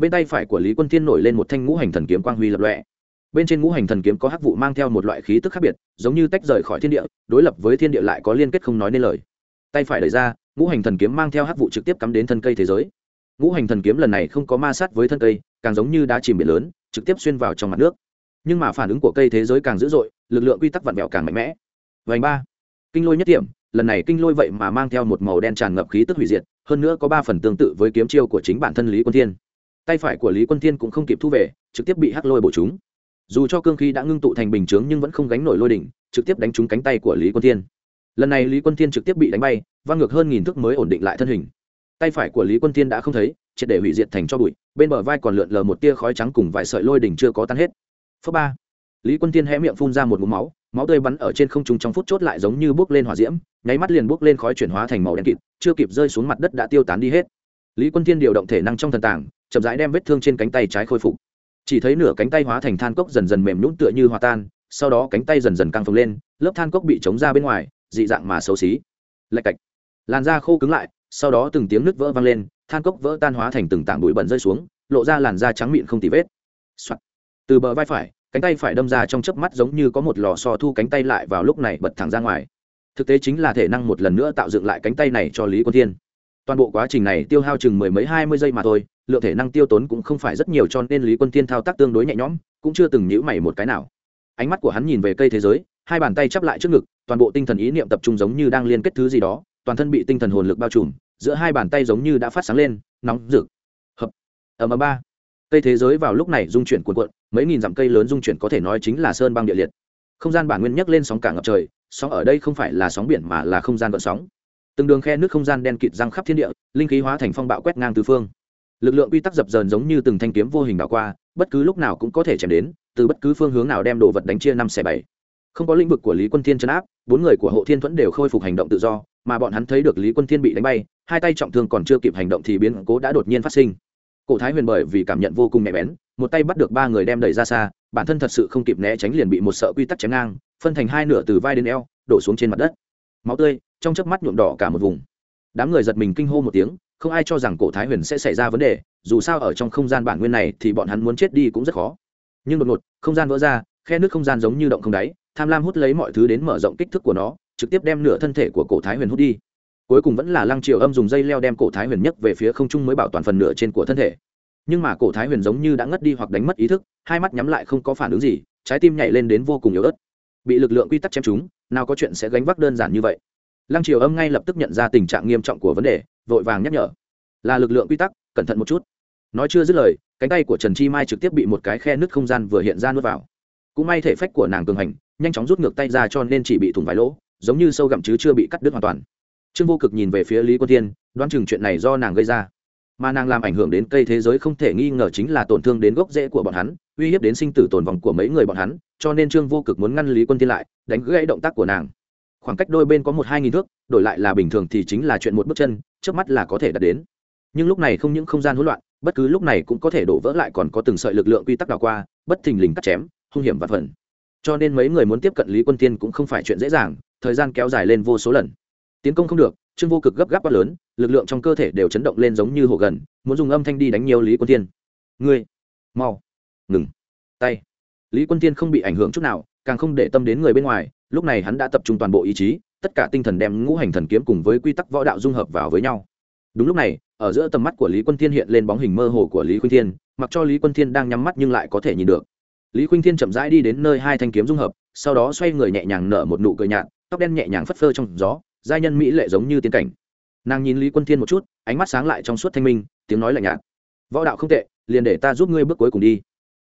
bên tay phải của lý quân thiên nổi lên một thanh ngũ hành thần kiếm quang huy lập lọe bên trên ngũ hành thần kiếm có hắc vụ mang theo một loại khí tức khác biệt, giống như tách rời khỏi thiên địa, đối lập với thiên địa lại có liên kết không nói nên lời. Tay phải đẩy ra, ngũ hành thần kiếm mang theo hắc vụ trực tiếp cắm đến thân cây thế giới. Ngũ hành thần kiếm lần này không có ma sát với thân cây, càng giống như đá chìm biển lớn, trực tiếp xuyên vào trong mặt nước. Nhưng mà phản ứng của cây thế giới càng dữ dội, lực lượng quy tắc vặn vẹo càng mạnh mẽ. Vành ba. Kinh lôi nhất điểm lần này kinh lôi vậy mà mang theo một màu đen tràn ngập khí tức hủy diệt, hơn nữa có ba phần tương tự với kiếm chiêu của chính bản thân lý quân thiên tay phải của lý quân thiên cũng không kịp thu về trực tiếp bị hắc lôi bổ chúng dù cho cương khí đã ngưng tụ thành bình chướng nhưng vẫn không gánh nổi lôi đỉnh trực tiếp đánh trúng cánh tay của lý quân thiên lần này lý quân thiên trực tiếp bị đánh bay văng ngược hơn nghìn thước mới ổn định lại thân hình tay phải của lý quân thiên đã không thấy triệt để hủy diệt thành cho bụi bên bờ vai còn lượn lờ một tia khói trắng cùng vài sợi lôi đỉnh chưa có tan hết phớ ba lý quân thiên hé miệng phun ra một ngụm máu máu tươi bắn ở trên không trung trong phút chốt lại giống như bốc lên hỏa diễm nháy mắt liền bốc lên khói chuyển hóa thành màu đen kịt chưa kịp rơi xuống mặt đất đã tiêu tán đi hết lý quân thiên điều động thể năng trong thần tàng chậm rãi đem vết thương trên cánh tay trái khôi phục. Chỉ thấy nửa cánh tay hóa thành than cốc dần dần mềm nhũn tựa như hòa tan, sau đó cánh tay dần dần căng phồng lên, lớp than cốc bị chống ra bên ngoài, dị dạng mà xấu xí. Lạch cạch. Làn da khô cứng lại, sau đó từng tiếng nứt vỡ vang lên, than cốc vỡ tan hóa thành từng tảng bụi bẩn rơi xuống, lộ ra làn da trắng mịn không tì vết、Soạn. từ bờ vai phải, cánh tay phải đâm ra trong chớp mắt giống như có một lò xo thu cánh tay lại vào lúc này bật thẳng ra ngoài. Thực tế chính là thể năng một lần nữa tạo dựng lại cánh tay này cho lý quân thiên toàn bộ quá trình này tiêu hao chừng mười mấy hai mươi giây mà thôi, lượng thể năng tiêu tốn cũng không phải rất nhiều cho nên lý quân Tiên thao tác tương đối nhẹ nhõm, cũng chưa từng nhữ mày một cái nào. Ánh mắt của hắn nhìn về cây thế giới, hai bàn tay chắp lại trước ngực, toàn bộ tinh thần ý niệm tập trung giống như đang liên kết thứ gì đó, toàn thân bị tinh thần hồn lực bao trùm, giữa hai bàn tay giống như đã phát sáng lên, nóng rực. Hợp. Ầm ba. Cây thế giới vào lúc này dung chuyển cuộn cuộn, mấy nghìn dặm cây lớn dung chuyển có thể nói chính là sơn băng địa liệt. Không gian bản nguyên nhấc lên sóng cả ngập trời, sóng ở đây không phải là sóng biển mà là không gian vận sóng từng đường khe nước không gian đen kịt răng khắp thiên địa, linh khí hóa thành phong bạo quét ngang tứ phương. Lực lượng quy tắc dập dờn giống như từng thanh kiếm vô hình đảo qua, bất cứ lúc nào cũng có thể chém đến, từ bất cứ phương hướng nào đem đồ vật đánh chia năm xẻ bảy. Không có lĩnh vực của lý quân thiên chấn áp, bốn người của hộ thiên thuẫn đều khôi phục hành động tự do, mà bọn hắn thấy được lý quân thiên bị đánh bay, hai tay trọng thương còn chưa kịp hành động thì biến cố đã đột nhiên phát sinh. Cổ thái huyền bởi vì cảm nhận vô cùng nhạy bén, một tay bắt được ba người đem đẩy ra xa, bản thân thật sự không kịp né tránh liền bị một sợ quy tắc chém ngang, phân thành hai nửa từ vai đến eo, đổ xuống trên mặt đất. Máu tươi trong chớp mắt nhuộm đỏ cả một vùng. Đám người giật mình kinh hô một tiếng, không ai cho rằng cổ thái huyền sẽ xảy ra vấn đề, dù sao ở trong không gian bản nguyên này thì bọn hắn muốn chết đi cũng rất khó. Nhưng đột ngột, không gian vỡ ra, khe nước không gian giống như động không đáy, tham lam hút lấy mọi thứ đến mở rộng kích thước của nó, trực tiếp đem nửa thân thể của cổ thái huyền hút đi. Cuối cùng vẫn là lăng triều âm dùng dây leo đem cổ thái huyền nhấc về phía không trung mới bảo toàn phần nửa trên của thân thể. Nhưng mà cổ thái huyền giống như đã ngất đi hoặc đánh mất ý thức, hai mắt nhắm lại không có phản ứng gì, trái tim nhảy lên đến vô cùng yếu ớt. Bị lực lượng quy tắc chém chúng nào có chuyện sẽ gánh vác đơn giản như vậy lăng triều âm ngay lập tức nhận ra tình trạng nghiêm trọng của vấn đề, vội vàng nhắc nhở. Là lực lượng quy tắc, cẩn thận một chút. Nói chưa dứt lời, cánh tay của trần chi mai trực tiếp bị một cái khe nứt không gian vừa hiện ra nuốt vào. Cũng may thể phách của nàng cường hành, nhanh chóng rút ngược tay ra cho nên chỉ bị thủng vài lỗ, giống như sâu gặm chứ chưa bị cắt đứt hoàn toàn. Trương vô cực nhìn về phía lý quân thiên, đoán chừng chuyện này do nàng gây ra. Mà nàng làm ảnh hưởng đến cây thế giới không thể nghi ngờ chính là tổn thương đến gốc rễ của bọn hắn, uy hiếp đến sinh tử tồn vong của mấy người bọn hắn, cho nên trương vô cực muốn ngăn lý quân thiên lại, đánh gãy động tác của nàng khoảng cách đôi bên có một hai nghìn thước, đổi lại là bình thường thì chính là chuyện một bước chân trước mắt là có thể đạt đến. Nhưng lúc này không những không gian hỗn loạn, bất cứ lúc này cũng có thể đổ vỡ lại còn có từng sợi lực lượng quy tắc đào qua, bất thình lình cắt chém, hung hiểm và phần. Cho nên mấy người muốn tiếp cận lý quân tiên cũng không phải chuyện dễ dàng, thời gian kéo dài lên vô số lần. Tiến công không được, trương vô cực gấp gáp quá lớn, lực lượng trong cơ thể đều chấn động lên giống như hồ gần, muốn dùng âm thanh đi đánh nhiều lý quân tiên ngươi, mau, ngừng, tay. Lý quân tiên không bị ảnh hưởng chút nào, càng không để tâm đến người bên ngoài lúc này hắn đã tập trung toàn bộ ý chí, tất cả tinh thần đem ngũ hành thần kiếm cùng với quy tắc võ đạo dung hợp vào với nhau. Đúng lúc này, ở giữa tầm mắt của lý quân thiên hiện lên bóng hình mơ hồ của lý khuynh thiên, mặc cho lý quân thiên đang nhắm mắt nhưng lại có thể nhìn được. Lý khuynh thiên chậm rãi đi đến nơi hai thanh kiếm dung hợp, sau đó xoay người nhẹ nhàng nở một nụ cười nhạt, tóc đen nhẹ nhàng phất phơ trong gió, giai nhân mỹ lệ giống như tiến cảnh. Nàng nhìn lý quân thiên một chút, ánh mắt sáng lại trong suốt thanh minh, tiếng nói lạnh nhạt. Võ đạo không tệ, liền để ta giúp ngươi bước cuối cùng đi.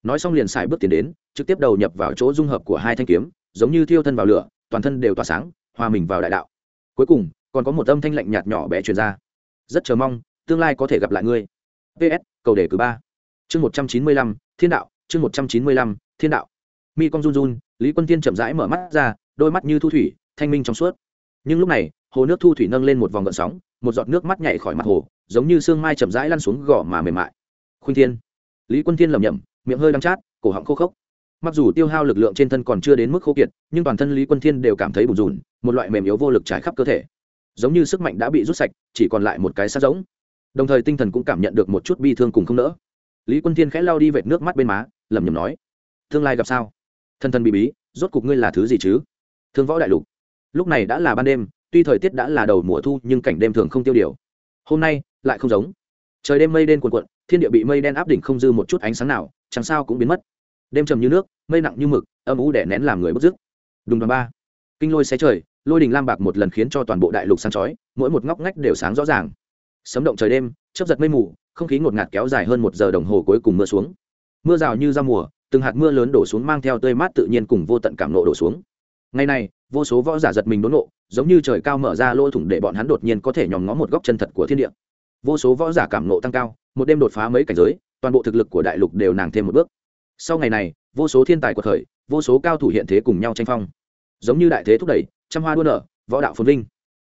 Nói xong liền xài bước tiến đến, trực tiếp đầu nhập vào chỗ dung hợp của hai thanh kiếm giống như thiêu thân vào lửa, toàn thân đều tỏa sáng, hòa mình vào đại đạo. Cuối cùng, còn có một âm thanh lạnh nhạt nhỏ bé truyền ra. Rất chờ mong, tương lai có thể gặp lại ngươi. Ps cầu đề cử ba. Chương một trăm chín mươi lăm, thiên đạo, chương một trăm chín mươi lăm, thiên đạo. Mi con run run, lý quân tiên chậm rãi mở mắt ra, đôi mắt như thu thủy, thanh minh trong suốt. Nhưng lúc này, hồ nước thu thủy nâng lên một vòng gợn sóng, một giọt nước mắt nhảy khỏi mặt hồ, giống như sương mai chậm rãi lăn xuống gò mà mềm mại. Khuynh thiên. Lý quân thiên lầm nhầm miệng hơi đắng chát, cổ họng khô khốc mặc dù tiêu hao lực lượng trên thân còn chưa đến mức khô kiệt, nhưng toàn thân lý quân thiên đều cảm thấy bùn rùn, một loại mềm yếu vô lực trải khắp cơ thể. Giống như sức mạnh đã bị rút sạch, chỉ còn lại một cái sát giống. Đồng thời tinh thần cũng cảm nhận được một chút bi thương cùng không nỡ. Lý quân thiên khẽ lau đi vệt nước mắt bên má, lẩm nhẩm nói, tương lai gặp sao? Thân thân bị bí, rốt cục ngươi là thứ gì chứ? Thương võ đại lục. Lúc này đã là ban đêm, tuy thời tiết đã là đầu mùa thu, nhưng cảnh đêm thường không tiêu điều. Hôm nay, lại không giống. Trời đêm mây đen cuồn cuộn, thiên địa bị mây đen áp đỉnh không dư một chút ánh sáng nào, chẳng sao cũng biến mất đêm trầm như nước, mây nặng như mực, âm u đẻ nén làm người bất dứt Đúng đoàn ba. Kinh lôi xé trời, lôi đình lam bạc một lần khiến cho toàn bộ đại lục sáng chói, mỗi một ngóc ngách đều sáng rõ ràng. Sấm động trời đêm, chớp giật mây mù, không khí ngột ngạt kéo dài hơn một giờ đồng hồ cuối cùng mưa xuống. Mưa rào như ra mùa, từng hạt mưa lớn đổ xuống mang theo tươi mát tự nhiên cùng vô tận cảm nộ đổ xuống. Ngày này, vô số võ giả giật mình đốn nộ giống như trời cao mở ra lỗ thủng để bọn hắn đột nhiên có thể nhòm ngó một góc chân thật của thiên địa. Vô số võ giả cảm nộ tăng cao, một đêm đột phá mấy cảnh giới, toàn bộ thực lực của đại lục đều nàng thêm một bước sau ngày này, vô số thiên tài của khởi, vô số cao thủ hiện thế cùng nhau tranh phong. Giống như đại thế thúc đẩy, trăm hoa đua nở, võ đạo phồn vinh.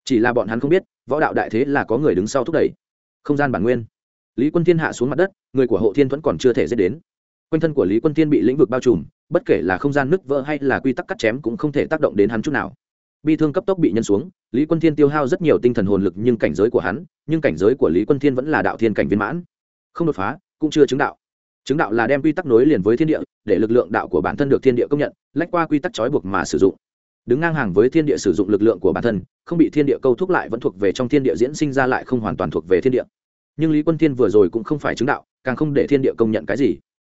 Chỉ là bọn hắn không biết, võ đạo đại thế là có người đứng sau thúc đẩy. Không gian bản nguyên. Lý quân thiên hạ xuống mặt đất, người của hộ thiên vẫn còn chưa thể dễ đến. Quanh thân của lý quân thiên bị lĩnh vực bao trùm, bất kể là không gian nứt vỡ hay là quy tắc cắt chém cũng không thể tác động đến hắn chút nào. Bi thương cấp tốc bị nhân xuống, lý quân thiên tiêu hao rất nhiều tinh thần hồn lực nhưng cảnh giới của hắn, nhưng cảnh giới của lý quân thiên vẫn là đạo thiên cảnh viên mãn. Không đột phá, cũng chưa chứng đạo chứng đạo là đem quy tắc nối liền với thiên địa, để lực lượng đạo của bản thân được thiên địa công nhận, lách qua quy tắc trói buộc mà sử dụng. Đứng ngang hàng với thiên địa sử dụng lực lượng của bản thân, không bị thiên địa câu thúc lại vẫn thuộc về trong thiên địa diễn sinh ra lại không hoàn toàn thuộc về thiên địa. Nhưng lý quân thiên vừa rồi cũng không phải chứng đạo, càng không để thiên địa công nhận cái gì.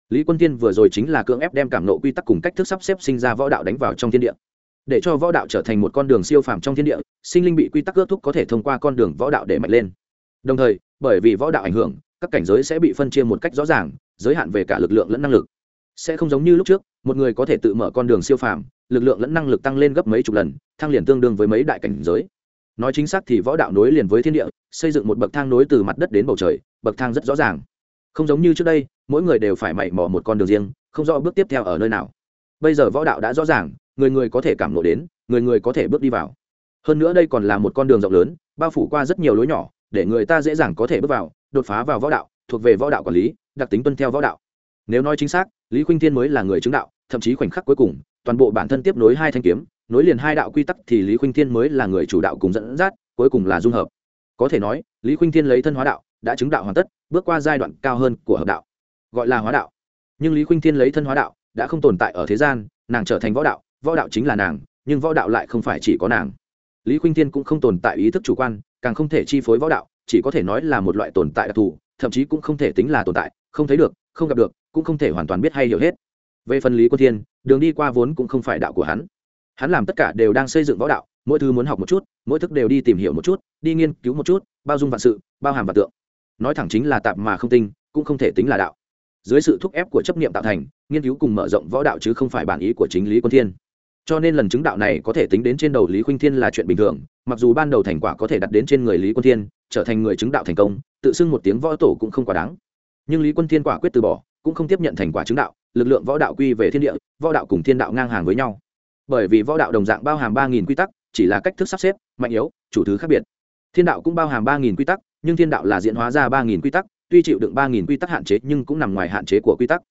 Lý quân thiên vừa rồi chính là cưỡng ép đem cảm nộ quy tắc cùng cách thức sắp xếp sinh ra võ đạo đánh vào trong thiên địa. Để cho võ đạo trở thành một con đường siêu phàm trong thiên địa, sinh linh bị quy tắc ước thúc có thể thông qua con đường võ đạo để mạnh lên. Đồng thời, bởi vì võ đạo ảnh hưởng, các cảnh giới sẽ bị phân chia một cách rõ ràng giới hạn về cả lực lượng lẫn năng lực. Sẽ không giống như lúc trước, một người có thể tự mở con đường siêu phàm, lực lượng lẫn năng lực tăng lên gấp mấy chục lần, thăng liền tương đương với mấy đại cảnh giới. Nói chính xác thì võ đạo nối liền với thiên địa, xây dựng một bậc thang nối từ mặt đất đến bầu trời, bậc thang rất rõ ràng. Không giống như trước đây, mỗi người đều phải mảy mò một con đường riêng, không rõ bước tiếp theo ở nơi nào. Bây giờ võ đạo đã rõ ràng, người người có thể cảm lộ đến, người người có thể bước đi vào. Hơn nữa đây còn là một con đường rộng lớn, bao phủ qua rất nhiều lối nhỏ, để người ta dễ dàng có thể bước vào, đột phá vào võ đạo thuộc về võ đạo quản lý, đặc tính tuân theo võ đạo. Nếu nói chính xác, lý khuynh thiên mới là người chứng đạo, thậm chí khoảnh khắc cuối cùng, toàn bộ bản thân tiếp nối hai thanh kiếm, nối liền hai đạo quy tắc thì lý khuynh thiên mới là người chủ đạo cùng dẫn dắt, cuối cùng là dung hợp. Có thể nói, lý khuynh thiên lấy thân hóa đạo, đã chứng đạo hoàn tất, bước qua giai đoạn cao hơn của hợp đạo, gọi là hóa đạo. Nhưng lý khuynh thiên lấy thân hóa đạo, đã không tồn tại ở thế gian, nàng trở thành võ đạo võ đạo chính là nàng, nhưng võ đạo lại không phải chỉ có nàng. Lý khuynh thiên cũng không tồn tại ý thức chủ quan, càng không thể chi phối võ đạo, chỉ có thể nói là một loại tồn tại đặc thù thậm chí cũng không thể tính là tồn tại, không thấy được, không gặp được, cũng không thể hoàn toàn biết hay hiểu hết. Về phần lý quân thiên, đường đi qua vốn cũng không phải đạo của hắn. Hắn làm tất cả đều đang xây dựng võ đạo, mỗi thứ muốn học một chút, mỗi thức đều đi tìm hiểu một chút, đi nghiên cứu một chút, bao dung vạn sự, bao hàm vạn tượng. Nói thẳng chính là tạp mà không tinh, cũng không thể tính là đạo. Dưới sự thúc ép của chấp niệm tạo thành, nghiên cứu cùng mở rộng võ đạo chứ không phải bản ý của chính lý quân thiên cho nên lần chứng đạo này có thể tính đến trên đầu lý khuynh thiên là chuyện bình thường, mặc dù ban đầu thành quả có thể đặt đến trên người lý quân thiên, trở thành người chứng đạo thành công, tự xưng một tiếng võ tổ cũng không quá đáng. Nhưng lý quân thiên quả quyết từ bỏ, cũng không tiếp nhận thành quả chứng đạo, lực lượng võ đạo quy về thiên địa, võ đạo cùng thiên đạo ngang hàng với nhau. Bởi vì võ đạo đồng dạng bao hàm ba nghìn quy tắc, chỉ là cách thức sắp xếp, mạnh yếu, chủ thứ khác biệt. Thiên đạo cũng bao hàm ba nghìn quy tắc, nhưng thiên đạo là diễn hóa ra ba nghìn quy tắc, tuy chịu đựng ba nghìn quy tắc hạn chế nhưng cũng nằm ngoài hạn chế của quy tắc.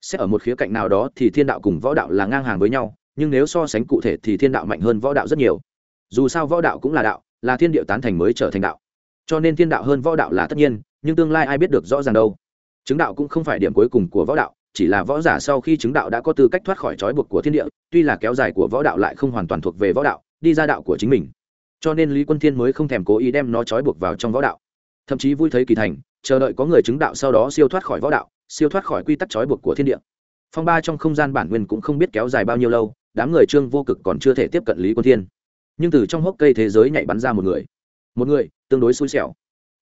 Xét ở một khía cạnh nào đó thì thiên đạo cùng võ đạo là ngang hàng với nhau nhưng nếu so sánh cụ thể thì thiên đạo mạnh hơn võ đạo rất nhiều. Dù sao võ đạo cũng là đạo, là thiên điệu tán thành mới trở thành đạo. Cho nên thiên đạo hơn võ đạo là tất nhiên, nhưng tương lai ai biết được rõ ràng đâu. Chứng đạo cũng không phải điểm cuối cùng của võ đạo, chỉ là võ giả sau khi chứng đạo đã có tư cách thoát khỏi trói buộc của thiên địa, tuy là kéo dài của võ đạo lại không hoàn toàn thuộc về võ đạo, đi ra đạo của chính mình. Cho nên lý quân thiên mới không thèm cố ý đem nó trói buộc vào trong võ đạo. Thậm chí vui thấy kỳ thành, chờ đợi có người chứng đạo sau đó siêu thoát khỏi võ đạo, siêu thoát khỏi quy tắc trói buộc của thiên địa. Phong ba trong không gian bản nguyên cũng không biết kéo dài bao nhiêu lâu đám người trương vô cực còn chưa thể tiếp cận lý quân thiên nhưng từ trong hốc cây thế giới nhảy bắn ra một người một người tương đối xui xẻo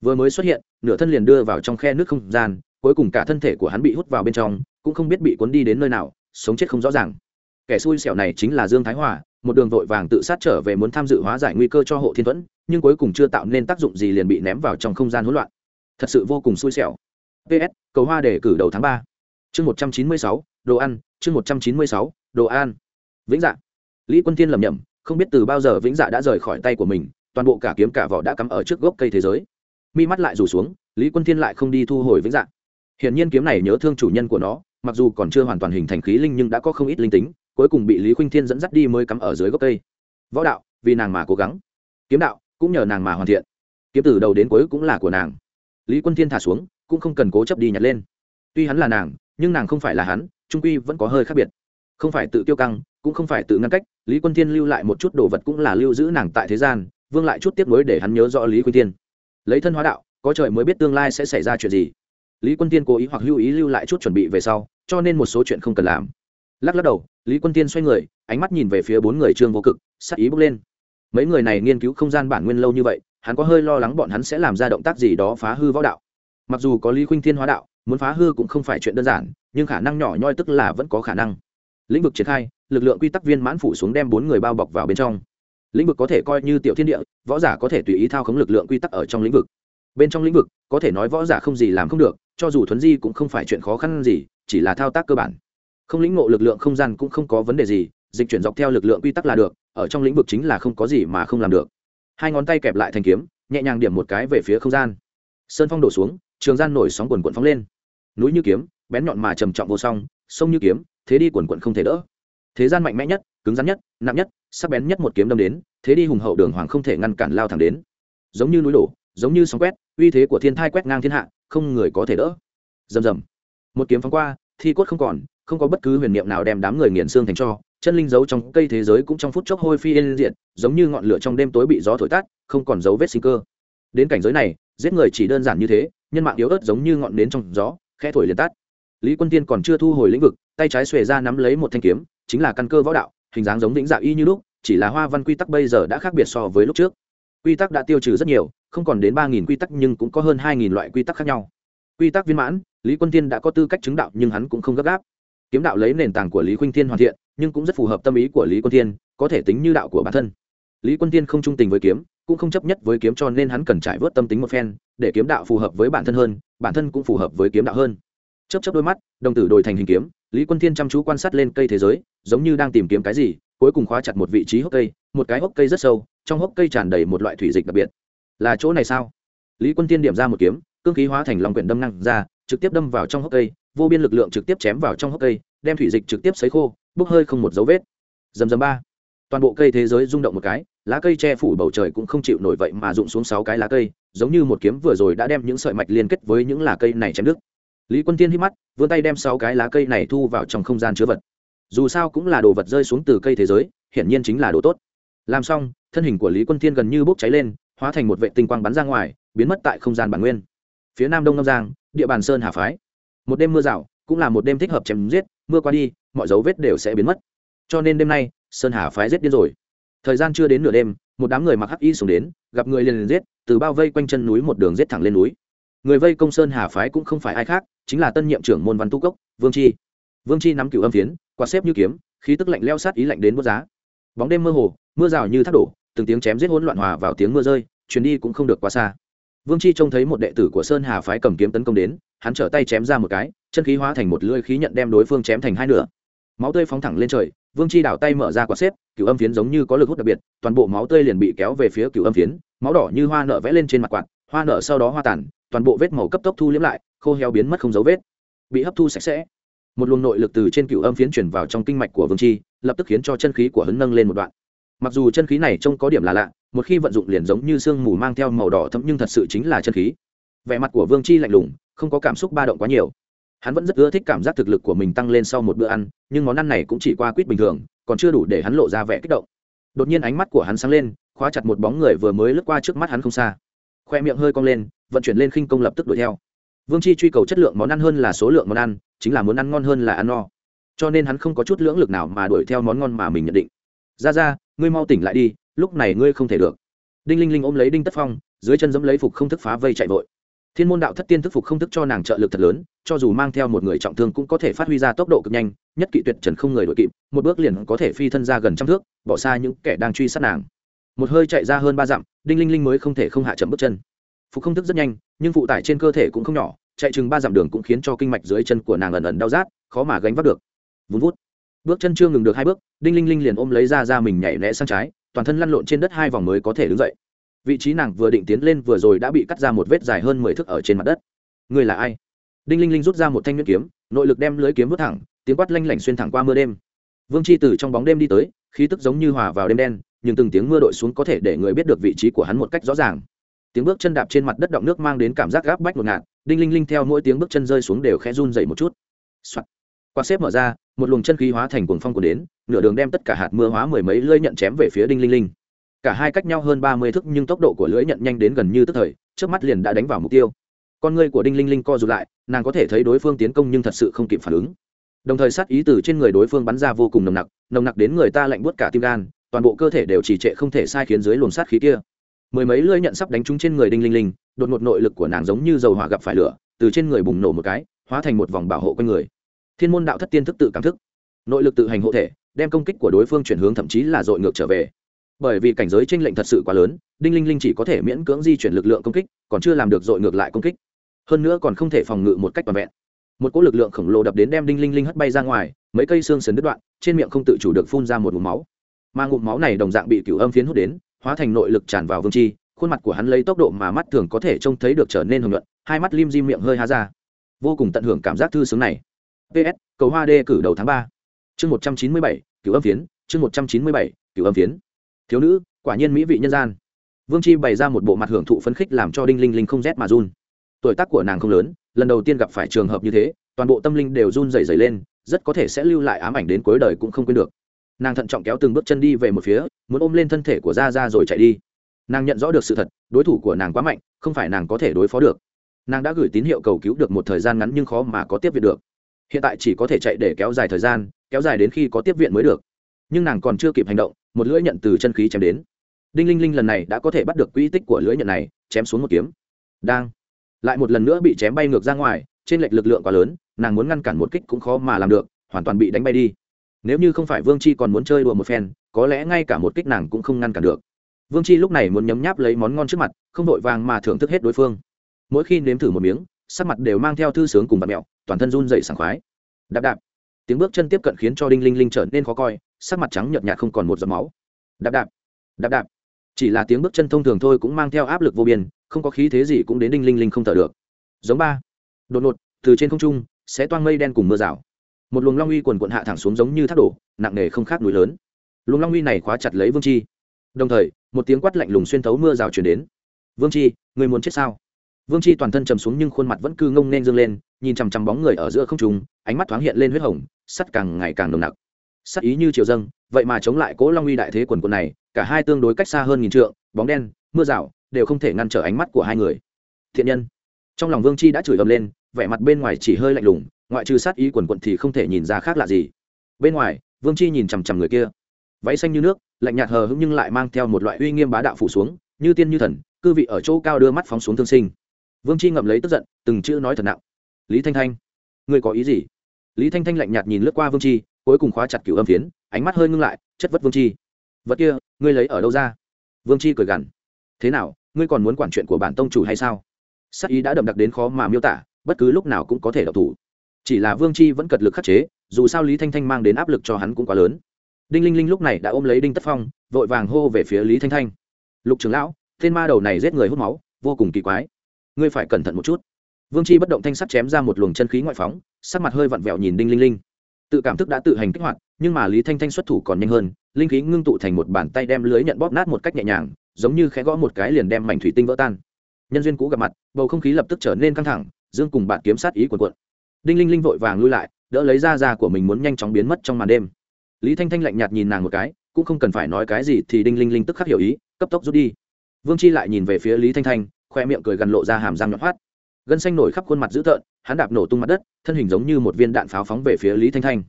vừa mới xuất hiện nửa thân liền đưa vào trong khe nước không gian cuối cùng cả thân thể của hắn bị hút vào bên trong cũng không biết bị cuốn đi đến nơi nào sống chết không rõ ràng kẻ xui xẻo này chính là dương thái hòa một đường vội vàng tự sát trở về muốn tham dự hóa giải nguy cơ cho hộ thiên thuẫn nhưng cuối cùng chưa tạo nên tác dụng gì liền bị ném vào trong không gian hỗn loạn thật sự vô cùng xui xẻo ps cầu hoa để cử đầu tháng ba chương một trăm chín mươi sáu đồ ăn chương một trăm chín mươi sáu đồ ăn vĩnh dạ. Lý quân thiên lầm nhầm không biết từ bao giờ vĩnh dạ đã rời khỏi tay của mình, toàn bộ cả kiếm cả vỏ đã cắm ở trước gốc cây thế giới. Mi mắt lại rủ xuống, lý quân thiên lại không đi thu hồi vĩnh dạ. Hiển nhiên kiếm này nhớ thương chủ nhân của nó, mặc dù còn chưa hoàn toàn hình thành khí linh nhưng đã có không ít linh tính, cuối cùng bị lý khuynh thiên dẫn dắt đi mới cắm ở dưới gốc cây. Võ đạo, vì nàng mà cố gắng. Kiếm đạo, cũng nhờ nàng mà hoàn thiện. Kiếm từ đầu đến cuối cũng là của nàng. Lý quân thiên thả xuống, cũng không cần cố chấp đi nhặt lên. Tuy hắn là nàng, nhưng nàng không phải là hắn, trung quy vẫn có hơi khác biệt. Không phải tự tiêu căng cũng không phải tự ngăn cách, lý quân thiên lưu lại một chút đồ vật cũng là lưu giữ nàng tại thế gian, vương lại chút tiếp nối để hắn nhớ rõ lý quân thiên. Lấy thân hóa đạo, có trời mới biết tương lai sẽ xảy ra chuyện gì. Lý quân tiên cố ý hoặc lưu ý lưu lại chút chuẩn bị về sau, cho nên một số chuyện không cần làm. Lắc lắc đầu, lý quân tiên xoay người, ánh mắt nhìn về phía bốn người trương vô cực, sắc ý bước lên. Mấy người này nghiên cứu không gian bản nguyên lâu như vậy, hắn có hơi lo lắng bọn hắn sẽ làm ra động tác gì đó phá hư võ đạo. Mặc dù có lý khuynh thiên hóa đạo, muốn phá hư cũng không phải chuyện đơn giản, nhưng khả năng nhỏ nhoi tức là vẫn có khả năng lĩnh vực triển khai, lực lượng quy tắc viên mãn phủ xuống đem bốn người bao bọc vào bên trong. Lĩnh vực có thể coi như tiểu thiên địa, võ giả có thể tùy ý thao khống lực lượng quy tắc ở trong lĩnh vực. Bên trong lĩnh vực, có thể nói võ giả không gì làm không được, cho dù thuấn di cũng không phải chuyện khó khăn gì, chỉ là thao tác cơ bản. Không lĩnh ngộ lực lượng không gian cũng không có vấn đề gì, dịch chuyển dọc theo lực lượng quy tắc là được, ở trong lĩnh vực chính là không có gì mà không làm được. Hai ngón tay kẹp lại thành kiếm, nhẹ nhàng điểm một cái về phía không gian. Sơn phong đổ xuống, trường gian nổi sóng quần quận phóng lên. Núi như kiếm, bén nhọn mà trầm trọng vô song, sông như kiếm thế đi quần quận không thể đỡ. Thế gian mạnh mẽ nhất, cứng rắn nhất, nặng nhất, sắc bén nhất một kiếm đâm đến, thế đi hùng hậu đường hoàng không thể ngăn cản lao thẳng đến. Giống như núi đổ, giống như sóng quét, uy thế của thiên thai quét ngang thiên hạ, không người có thể đỡ. Rầm rầm. Một kiếm phóng qua, thi cốt không còn, không có bất cứ huyền niệm nào đem đám người nghiền xương thành cho. Chân linh giấu trong cây thế giới cũng trong phút chốc hôi phi yên diện giống như ngọn lửa trong đêm tối bị gió thổi tắt, không còn dấu vết sinh cơ. Đến cảnh giới này, giết người chỉ đơn giản như thế, nhân mạng yếu ớt giống như ngọn nến trong gió khe thổi liền tắt lý quân tiên còn chưa thu hồi lĩnh vực, tay trái xuề ra nắm lấy một thanh kiếm, chính là căn cơ võ đạo, hình dáng giống lĩnh dạ y như lúc, chỉ là hoa văn quy tắc bây giờ đã khác biệt so với lúc trước. Quy tắc đã tiêu trừ rất nhiều, không còn đến ba nghìn quy tắc nhưng cũng có hơn hai nghìn loại quy tắc khác nhau. Quy tắc viên mãn, lý quân tiên đã có tư cách chứng đạo nhưng hắn cũng không gấp gáp. Kiếm đạo lấy nền tảng của lý khuynh thiên hoàn thiện, nhưng cũng rất phù hợp tâm ý của lý quân tiên có thể tính như đạo của bản thân. Lý quân tiên không trung tình với kiếm, cũng không chấp nhất với kiếm cho nên hắn cần trải vớt tâm tính một phen, để kiếm đạo phù hợp với bản thân hơn, bản thân cũng phù hợp với kiếm đạo hơn chấp chấp đôi mắt, đồng tử đổi thành hình kiếm, lý quân thiên chăm chú quan sát lên cây thế giới, giống như đang tìm kiếm cái gì, cuối cùng khóa chặt một vị trí hốc cây, một cái hốc cây rất sâu, trong hốc cây tràn đầy một loại thủy dịch đặc biệt. Là chỗ này sao? Lý quân tiên điểm ra một kiếm, cương khí hóa thành lòng quyển đâm năng ra, trực tiếp đâm vào trong hốc cây, vô biên lực lượng trực tiếp chém vào trong hốc cây, đem thủy dịch trực tiếp sấy khô, bốc hơi không một dấu vết. Dầm dầm ba. Toàn bộ cây thế giới rung động một cái, lá cây che phủ bầu trời cũng không chịu nổi vậy mà rụng xuống sáu cái lá cây, giống như một kiếm vừa rồi đã đem những sợi mạch liên kết với những lá cây này chém đứt lý quân tiên hít mắt, vươn tay đem sáu cái lá cây này thu vào trong không gian chứa vật. Dù sao cũng là đồ vật rơi xuống từ cây thế giới, hiển nhiên chính là đồ tốt. Làm xong, thân hình của lý quân thiên gần như bốc cháy lên, hóa thành một vệ tinh quang bắn ra ngoài, biến mất tại không gian bản nguyên. Phía nam đông nam giang, địa bàn sơn hà phái. Một đêm mưa rào, cũng là một đêm thích hợp chém giết, mưa qua đi, mọi dấu vết đều sẽ biến mất. Cho nên đêm nay, sơn hà phái giết điên rồi. Thời gian chưa đến nửa đêm, một đám người mặc hắc y xuống đến, gặp người liền liền giết, từ bao vây quanh chân núi một đường giết thẳng lên núi. Người vây công sơn hà phái cũng không phải ai khác chính là tân nhiệm trưởng môn văn tu cốc, vương chi. Vương chi nắm cửu âm phiến, quạt xếp như kiếm, khí tức lạnh leo sát ý lạnh đến bút giá. Bóng đêm mơ hồ, mưa rào như thác đổ, từng tiếng chém giết hỗn loạn hòa vào tiếng mưa rơi chuyến đi cũng không được quá xa. Vương chi trông thấy một đệ tử của sơn hà phái cầm kiếm tấn công đến, hắn trở tay chém ra một cái, chân khí hóa thành một lưỡi khí nhận đem đối phương chém thành hai nửa. Máu tươi phóng thẳng lên trời, vương chi đảo tay mở ra quả xếp cựu âm phiến giống như có lực hút đặc biệt, toàn bộ máu tươi liền bị kéo về phía cựu âm phiến, máu đỏ như hoa nở vẽ lên trên mặt quạt, hoa nở sau đó hoa tàn toàn bộ vết màu cấp tốc thu liếm lại, khô heo biến mất không dấu vết. Bị hấp thu sạch sẽ. Một luồng nội lực từ trên cựu âm phiến chuyển vào trong kinh mạch của vương chi, lập tức khiến cho chân khí của hấn nâng lên một đoạn. Mặc dù chân khí này trông có điểm là lạ, một khi vận dụng liền giống như sương mù mang theo màu đỏ thấm nhưng thật sự chính là chân khí. Vẻ mặt của vương chi lạnh lùng, không có cảm xúc ba động quá nhiều. Hắn vẫn rất ưa thích cảm giác thực lực của mình tăng lên sau một bữa ăn, nhưng món ăn này cũng chỉ qua quýt bình thường, còn chưa đủ để hắn lộ ra vẻ kích động. Đột nhiên ánh mắt của hắn sáng lên, khóa chặt một bóng người vừa mới lướt qua trước mắt hắn không xa khoe miệng hơi cong lên, vận chuyển lên khinh công lập tức đuổi theo. Vương chi truy cầu chất lượng món ăn hơn là số lượng món ăn, chính là muốn ăn ngon hơn là ăn no. Cho nên hắn không có chút lưỡng lực nào mà đuổi theo món ngon mà mình nhận định. Ra ra, ngươi mau tỉnh lại đi, lúc này ngươi không thể được. Đinh linh linh ôm lấy đinh tất phong, dưới chân dẫm lấy phục không thức phá vây chạy vội. Thiên môn đạo thất tiên thức phục không thức cho nàng trợ lực thật lớn, cho dù mang theo một người trọng thương cũng có thể phát huy ra tốc độ cực nhanh, nhất kỵ tuyệt trần không người đội kịp, một bước liền có thể phi thân ra gần trăm thước, bỏ xa những kẻ đang truy sát nàng một hơi chạy ra hơn ba dặm, đinh linh linh mới không thể không hạ chậm bước chân. Phục không thức rất nhanh, nhưng phụ tải trên cơ thể cũng không nhỏ, chạy chừng ba dặm đường cũng khiến cho kinh mạch dưới chân của nàng ẩn ẩn đau rát, khó mà gánh vác được. Vun vút bước chân chưa ngừng được hai bước, đinh linh linh liền ôm lấy ra ra mình nhảy né sang trái, toàn thân lăn lộn trên đất hai vòng mới có thể đứng dậy. Vị trí nàng vừa định tiến lên vừa rồi đã bị cắt ra một vết dài hơn mười thước ở trên mặt đất. Người là ai? Đinh linh linh rút ra một thanh nhuyễn kiếm, nội lực đem lưới kiếm vứt thẳng, tiếng quát lanh lảnh xuyên thẳng qua mưa đêm. Vương chi từ trong bóng đêm đi tới, khí tức giống như hòa vào đêm đen nhưng từng tiếng mưa đội xuống có thể để người biết được vị trí của hắn một cách rõ ràng. Tiếng bước chân đạp trên mặt đất động nước mang đến cảm giác gáp bách ngột ngạt, đinh linh linh theo mỗi tiếng bước chân rơi xuống đều khẽ run dậy một chút、Soạn. quạt xếp mở ra, một luồng chân khí hóa thành cuồng phong cuốn đến, nửa đường đem tất cả hạt mưa hóa mười mấy lưỡi nhận chém về phía đinh linh linh. Cả hai cách nhau hơn ba mươi thước nhưng tốc độ của lưỡi nhận nhanh đến gần như tức thời trước mắt liền đã đánh vào mục tiêu. Con ngươi của đinh linh linh co rụt lại, nàng có thể thấy đối phương tiến công nhưng thật sự không kịp phản ứng. Đồng thời sát ý từ trên người đối phương bắn ra vô cùng nồng nặc nồng nặc đến người ta lạnh buốt cả tim gan toàn bộ cơ thể đều trì trệ không thể sai khiến dưới luồng sát khí kia. Mười mấy lưỡi nhận sắp đánh trúng trên người đinh linh linh, đột ngột nội lực của nàng giống như dầu hỏa gặp phải lửa, từ trên người bùng nổ một cái, hóa thành một vòng bảo hộ quanh người. Thiên môn đạo thất tiên thức tự cảm thức. Nội lực tự hành hộ thể, đem công kích của đối phương chuyển hướng thậm chí là dội ngược trở về. Bởi vì cảnh giới tranh lệnh thật sự quá lớn, đinh linh linh chỉ có thể miễn cưỡng di chuyển lực lượng công kích, còn chưa làm được dội ngược lại công kích. Hơn nữa còn không thể phòng ngự một cách toàn vẹn. Một cỗ lực lượng khổng lồ đập đến đem đinh linh linh hất bay ra ngoài, mấy cây xương sần đứt đoạn, trên miệng không tự chủ được phun ra một ngụm máu mà ngụm máu này đồng dạng bị cửu âm phiến hút đến, hóa thành nội lực tràn vào vương chi, khuôn mặt của hắn lấy tốc độ mà mắt thường có thể trông thấy được trở nên hồng nhuận, hai mắt lim di miệng hơi há ra. Vô cùng tận hưởng cảm giác thư sướng này. Ps cầu hoa đê cử đầu tháng ba. Chương một trăm chín mươi bảy, cửu âm phiến, chương một trăm chín mươi bảy, cửu âm phiến. Thiếu nữ, quả nhiên mỹ vị nhân gian. Vương chi bày ra một bộ mặt hưởng thụ phấn khích làm cho đinh linh linh không rét mà run. Tuổi tác của nàng không lớn, lần đầu tiên gặp phải trường hợp như thế, toàn bộ tâm linh đều run rẩy rẩy lên, rất có thể sẽ lưu lại ám ảnh đến cuối đời cũng không quên được nàng thận trọng kéo từng bước chân đi về một phía, muốn ôm lên thân thể của ra ra rồi chạy đi. Nàng nhận rõ được sự thật, đối thủ của nàng quá mạnh, không phải nàng có thể đối phó được. Nàng đã gửi tín hiệu cầu cứu được một thời gian ngắn nhưng khó mà có tiếp viện được. Hiện tại chỉ có thể chạy để kéo dài thời gian, kéo dài đến khi có tiếp viện mới được. Nhưng nàng còn chưa kịp hành động, một lưỡi nhận từ chân khí chém đến. Đinh linh linh lần này đã có thể bắt được quỹ tích của lưỡi nhận này, chém xuống một kiếm. Đang. Lại một lần nữa bị chém bay ngược ra ngoài, trên lệch lực lượng quá lớn, nàng muốn ngăn cản một kích cũng khó mà làm được, hoàn toàn bị đánh bay đi nếu như không phải vương chi còn muốn chơi đùa một phen, có lẽ ngay cả một kích nàng cũng không ngăn cản được. Vương chi lúc này muốn nhấm nháp lấy món ngon trước mặt, không vội vàng mà thưởng thức hết đối phương. Mỗi khi nếm thử một miếng, sắc mặt đều mang theo thư sướng cùng bạt mẹo, toàn thân run dậy sảng khoái. Đạp đạp. Tiếng bước chân tiếp cận khiến cho đinh linh linh trở nên khó coi, sắc mặt trắng nhợt nhạt không còn một giọt máu. Đạp đạp. Đạp đạp. Chỉ là tiếng bước chân thông thường thôi cũng mang theo áp lực vô biên, không có khí thế gì cũng đến đinh linh linh không thở được. Giống ba. Đột ngột, từ trên không trung sẽ toang mây đen cùng mưa rào một luồng long uy quần quận hạ thẳng xuống giống như thác đổ, nặng nề không khác núi lớn. Luồng long uy này khóa chặt lấy vương chi. Đồng thời, một tiếng quát lạnh lùng xuyên thấu mưa rào chuyển đến. Vương chi, người muốn chết sao? Vương chi toàn thân trầm xuống nhưng khuôn mặt vẫn cứ ngông nên dâng lên, nhìn chằm chằm bóng người ở giữa không trùng ánh mắt thoáng hiện lên huyết hồng, sắt càng ngày càng nồng nặc. Sắt ý như chiều dâng, vậy mà chống lại cố long uy đại thế quần quần này, cả hai tương đối cách xa hơn nghìn trượng, bóng đen, mưa rào, đều không thể ngăn trở ánh mắt của hai người. Thiện nhân. Trong lòng vương chi đã chửi ầm lên, vẻ mặt bên ngoài chỉ hơi lạnh lùng ngoại trừ sát ý quần quận thì không thể nhìn ra khác là gì. Bên ngoài, vương chi nhìn chằm chằm người kia. Váy xanh như nước, lạnh nhạt hờ hững nhưng lại mang theo một loại uy nghiêm bá đạo phủ xuống, như tiên như thần, cư vị ở chỗ cao đưa mắt phóng xuống thương sinh. Vương chi ngậm lấy tức giận, từng chữ nói thật nặng. Lý thanh thanh, ngươi có ý gì? Lý thanh thanh lạnh nhạt nhìn lướt qua vương chi, cuối cùng khóa chặt cửu âm phiến, ánh mắt hơi ngưng lại, chất vất vương chi. Vật kia, ngươi lấy ở đâu ra? Vương chi cười gằn. Thế nào, ngươi còn muốn quản chuyện của bản tông chủ hay sao? Sắc ý đã đậm đặc đến khó mà miêu tả, bất cứ lúc nào cũng có thể đọc thủ chỉ là vương chi vẫn cật lực khắc chế, dù sao lý thanh thanh mang đến áp lực cho hắn cũng quá lớn. Đinh linh linh lúc này đã ôm lấy đinh tất phong, vội vàng hô về phía lý thanh thanh. Lục trưởng lão, tên ma đầu này giết người hút máu, vô cùng kỳ quái. Ngươi phải cẩn thận một chút. Vương chi bất động thanh sắt chém ra một luồng chân khí ngoại phóng, sắc mặt hơi vặn vẹo nhìn đinh linh linh. Tự cảm thức đã tự hành kích hoạt, nhưng mà lý thanh thanh xuất thủ còn nhanh hơn, linh khí ngưng tụ thành một bàn tay đem lưới nhận bóp nát một cách nhẹ nhàng, giống như khẽ gõ một cái liền đem mảnh thủy tinh vỡ tan. Nhân duyên cũ gặp mặt, bầu không khí lập tức trở nên căng thẳng, dương cùng bạn kiếm sát ý quần quận đinh linh linh vội vàng lui lại, đỡ lấy da da của mình muốn nhanh chóng biến mất trong màn đêm. Lý thanh thanh lạnh nhạt nhìn nàng một cái, cũng không cần phải nói cái gì thì đinh linh linh tức khắc hiểu ý, cấp tốc rút đi. Vương chi lại nhìn về phía lý thanh thanh, khoe miệng cười gần lộ ra hàm răng nhọn hoắt. Gân xanh nổi khắp khuôn mặt dữ tợn, hắn đạp nổ tung mặt đất, thân hình giống như một viên đạn pháo phóng về phía lý thanh thanh.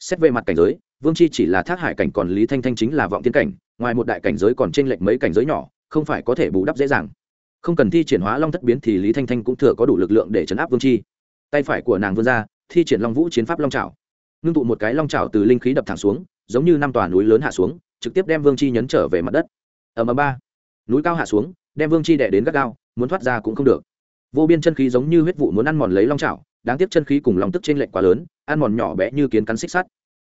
Xét về mặt cảnh giới, vương chi chỉ là thác hải cảnh còn lý thanh thanh chính là vọng tiên cảnh, ngoài một đại cảnh giới còn t r ê n lệch mấy cảnh giới nhỏ, không phải có thể bù đắp dễ dàng. Không cần thi triển hóa long thất biến thì lý thanh thanh cũng thừa có đủ lực lượng để chấn áp vương chi tay phải của nàng vươn ra, thi triển long vũ chiến pháp long trào ngưng tụ một cái long trào từ linh khí đập thẳng xuống, giống như năm tòa núi lớn hạ xuống, trực tiếp đem vương chi nhấn trở về mặt đất. Ở mờ ba. Núi cao hạ xuống, đem vương chi đẻ đến gắt gao, muốn thoát ra cũng không được. Vô biên chân khí giống như huyết vụ muốn ăn mòn lấy long trào đáng tiếc chân khí cùng long tức trên lệnh quá lớn, ăn mòn nhỏ bé như kiến cắn xích sắt.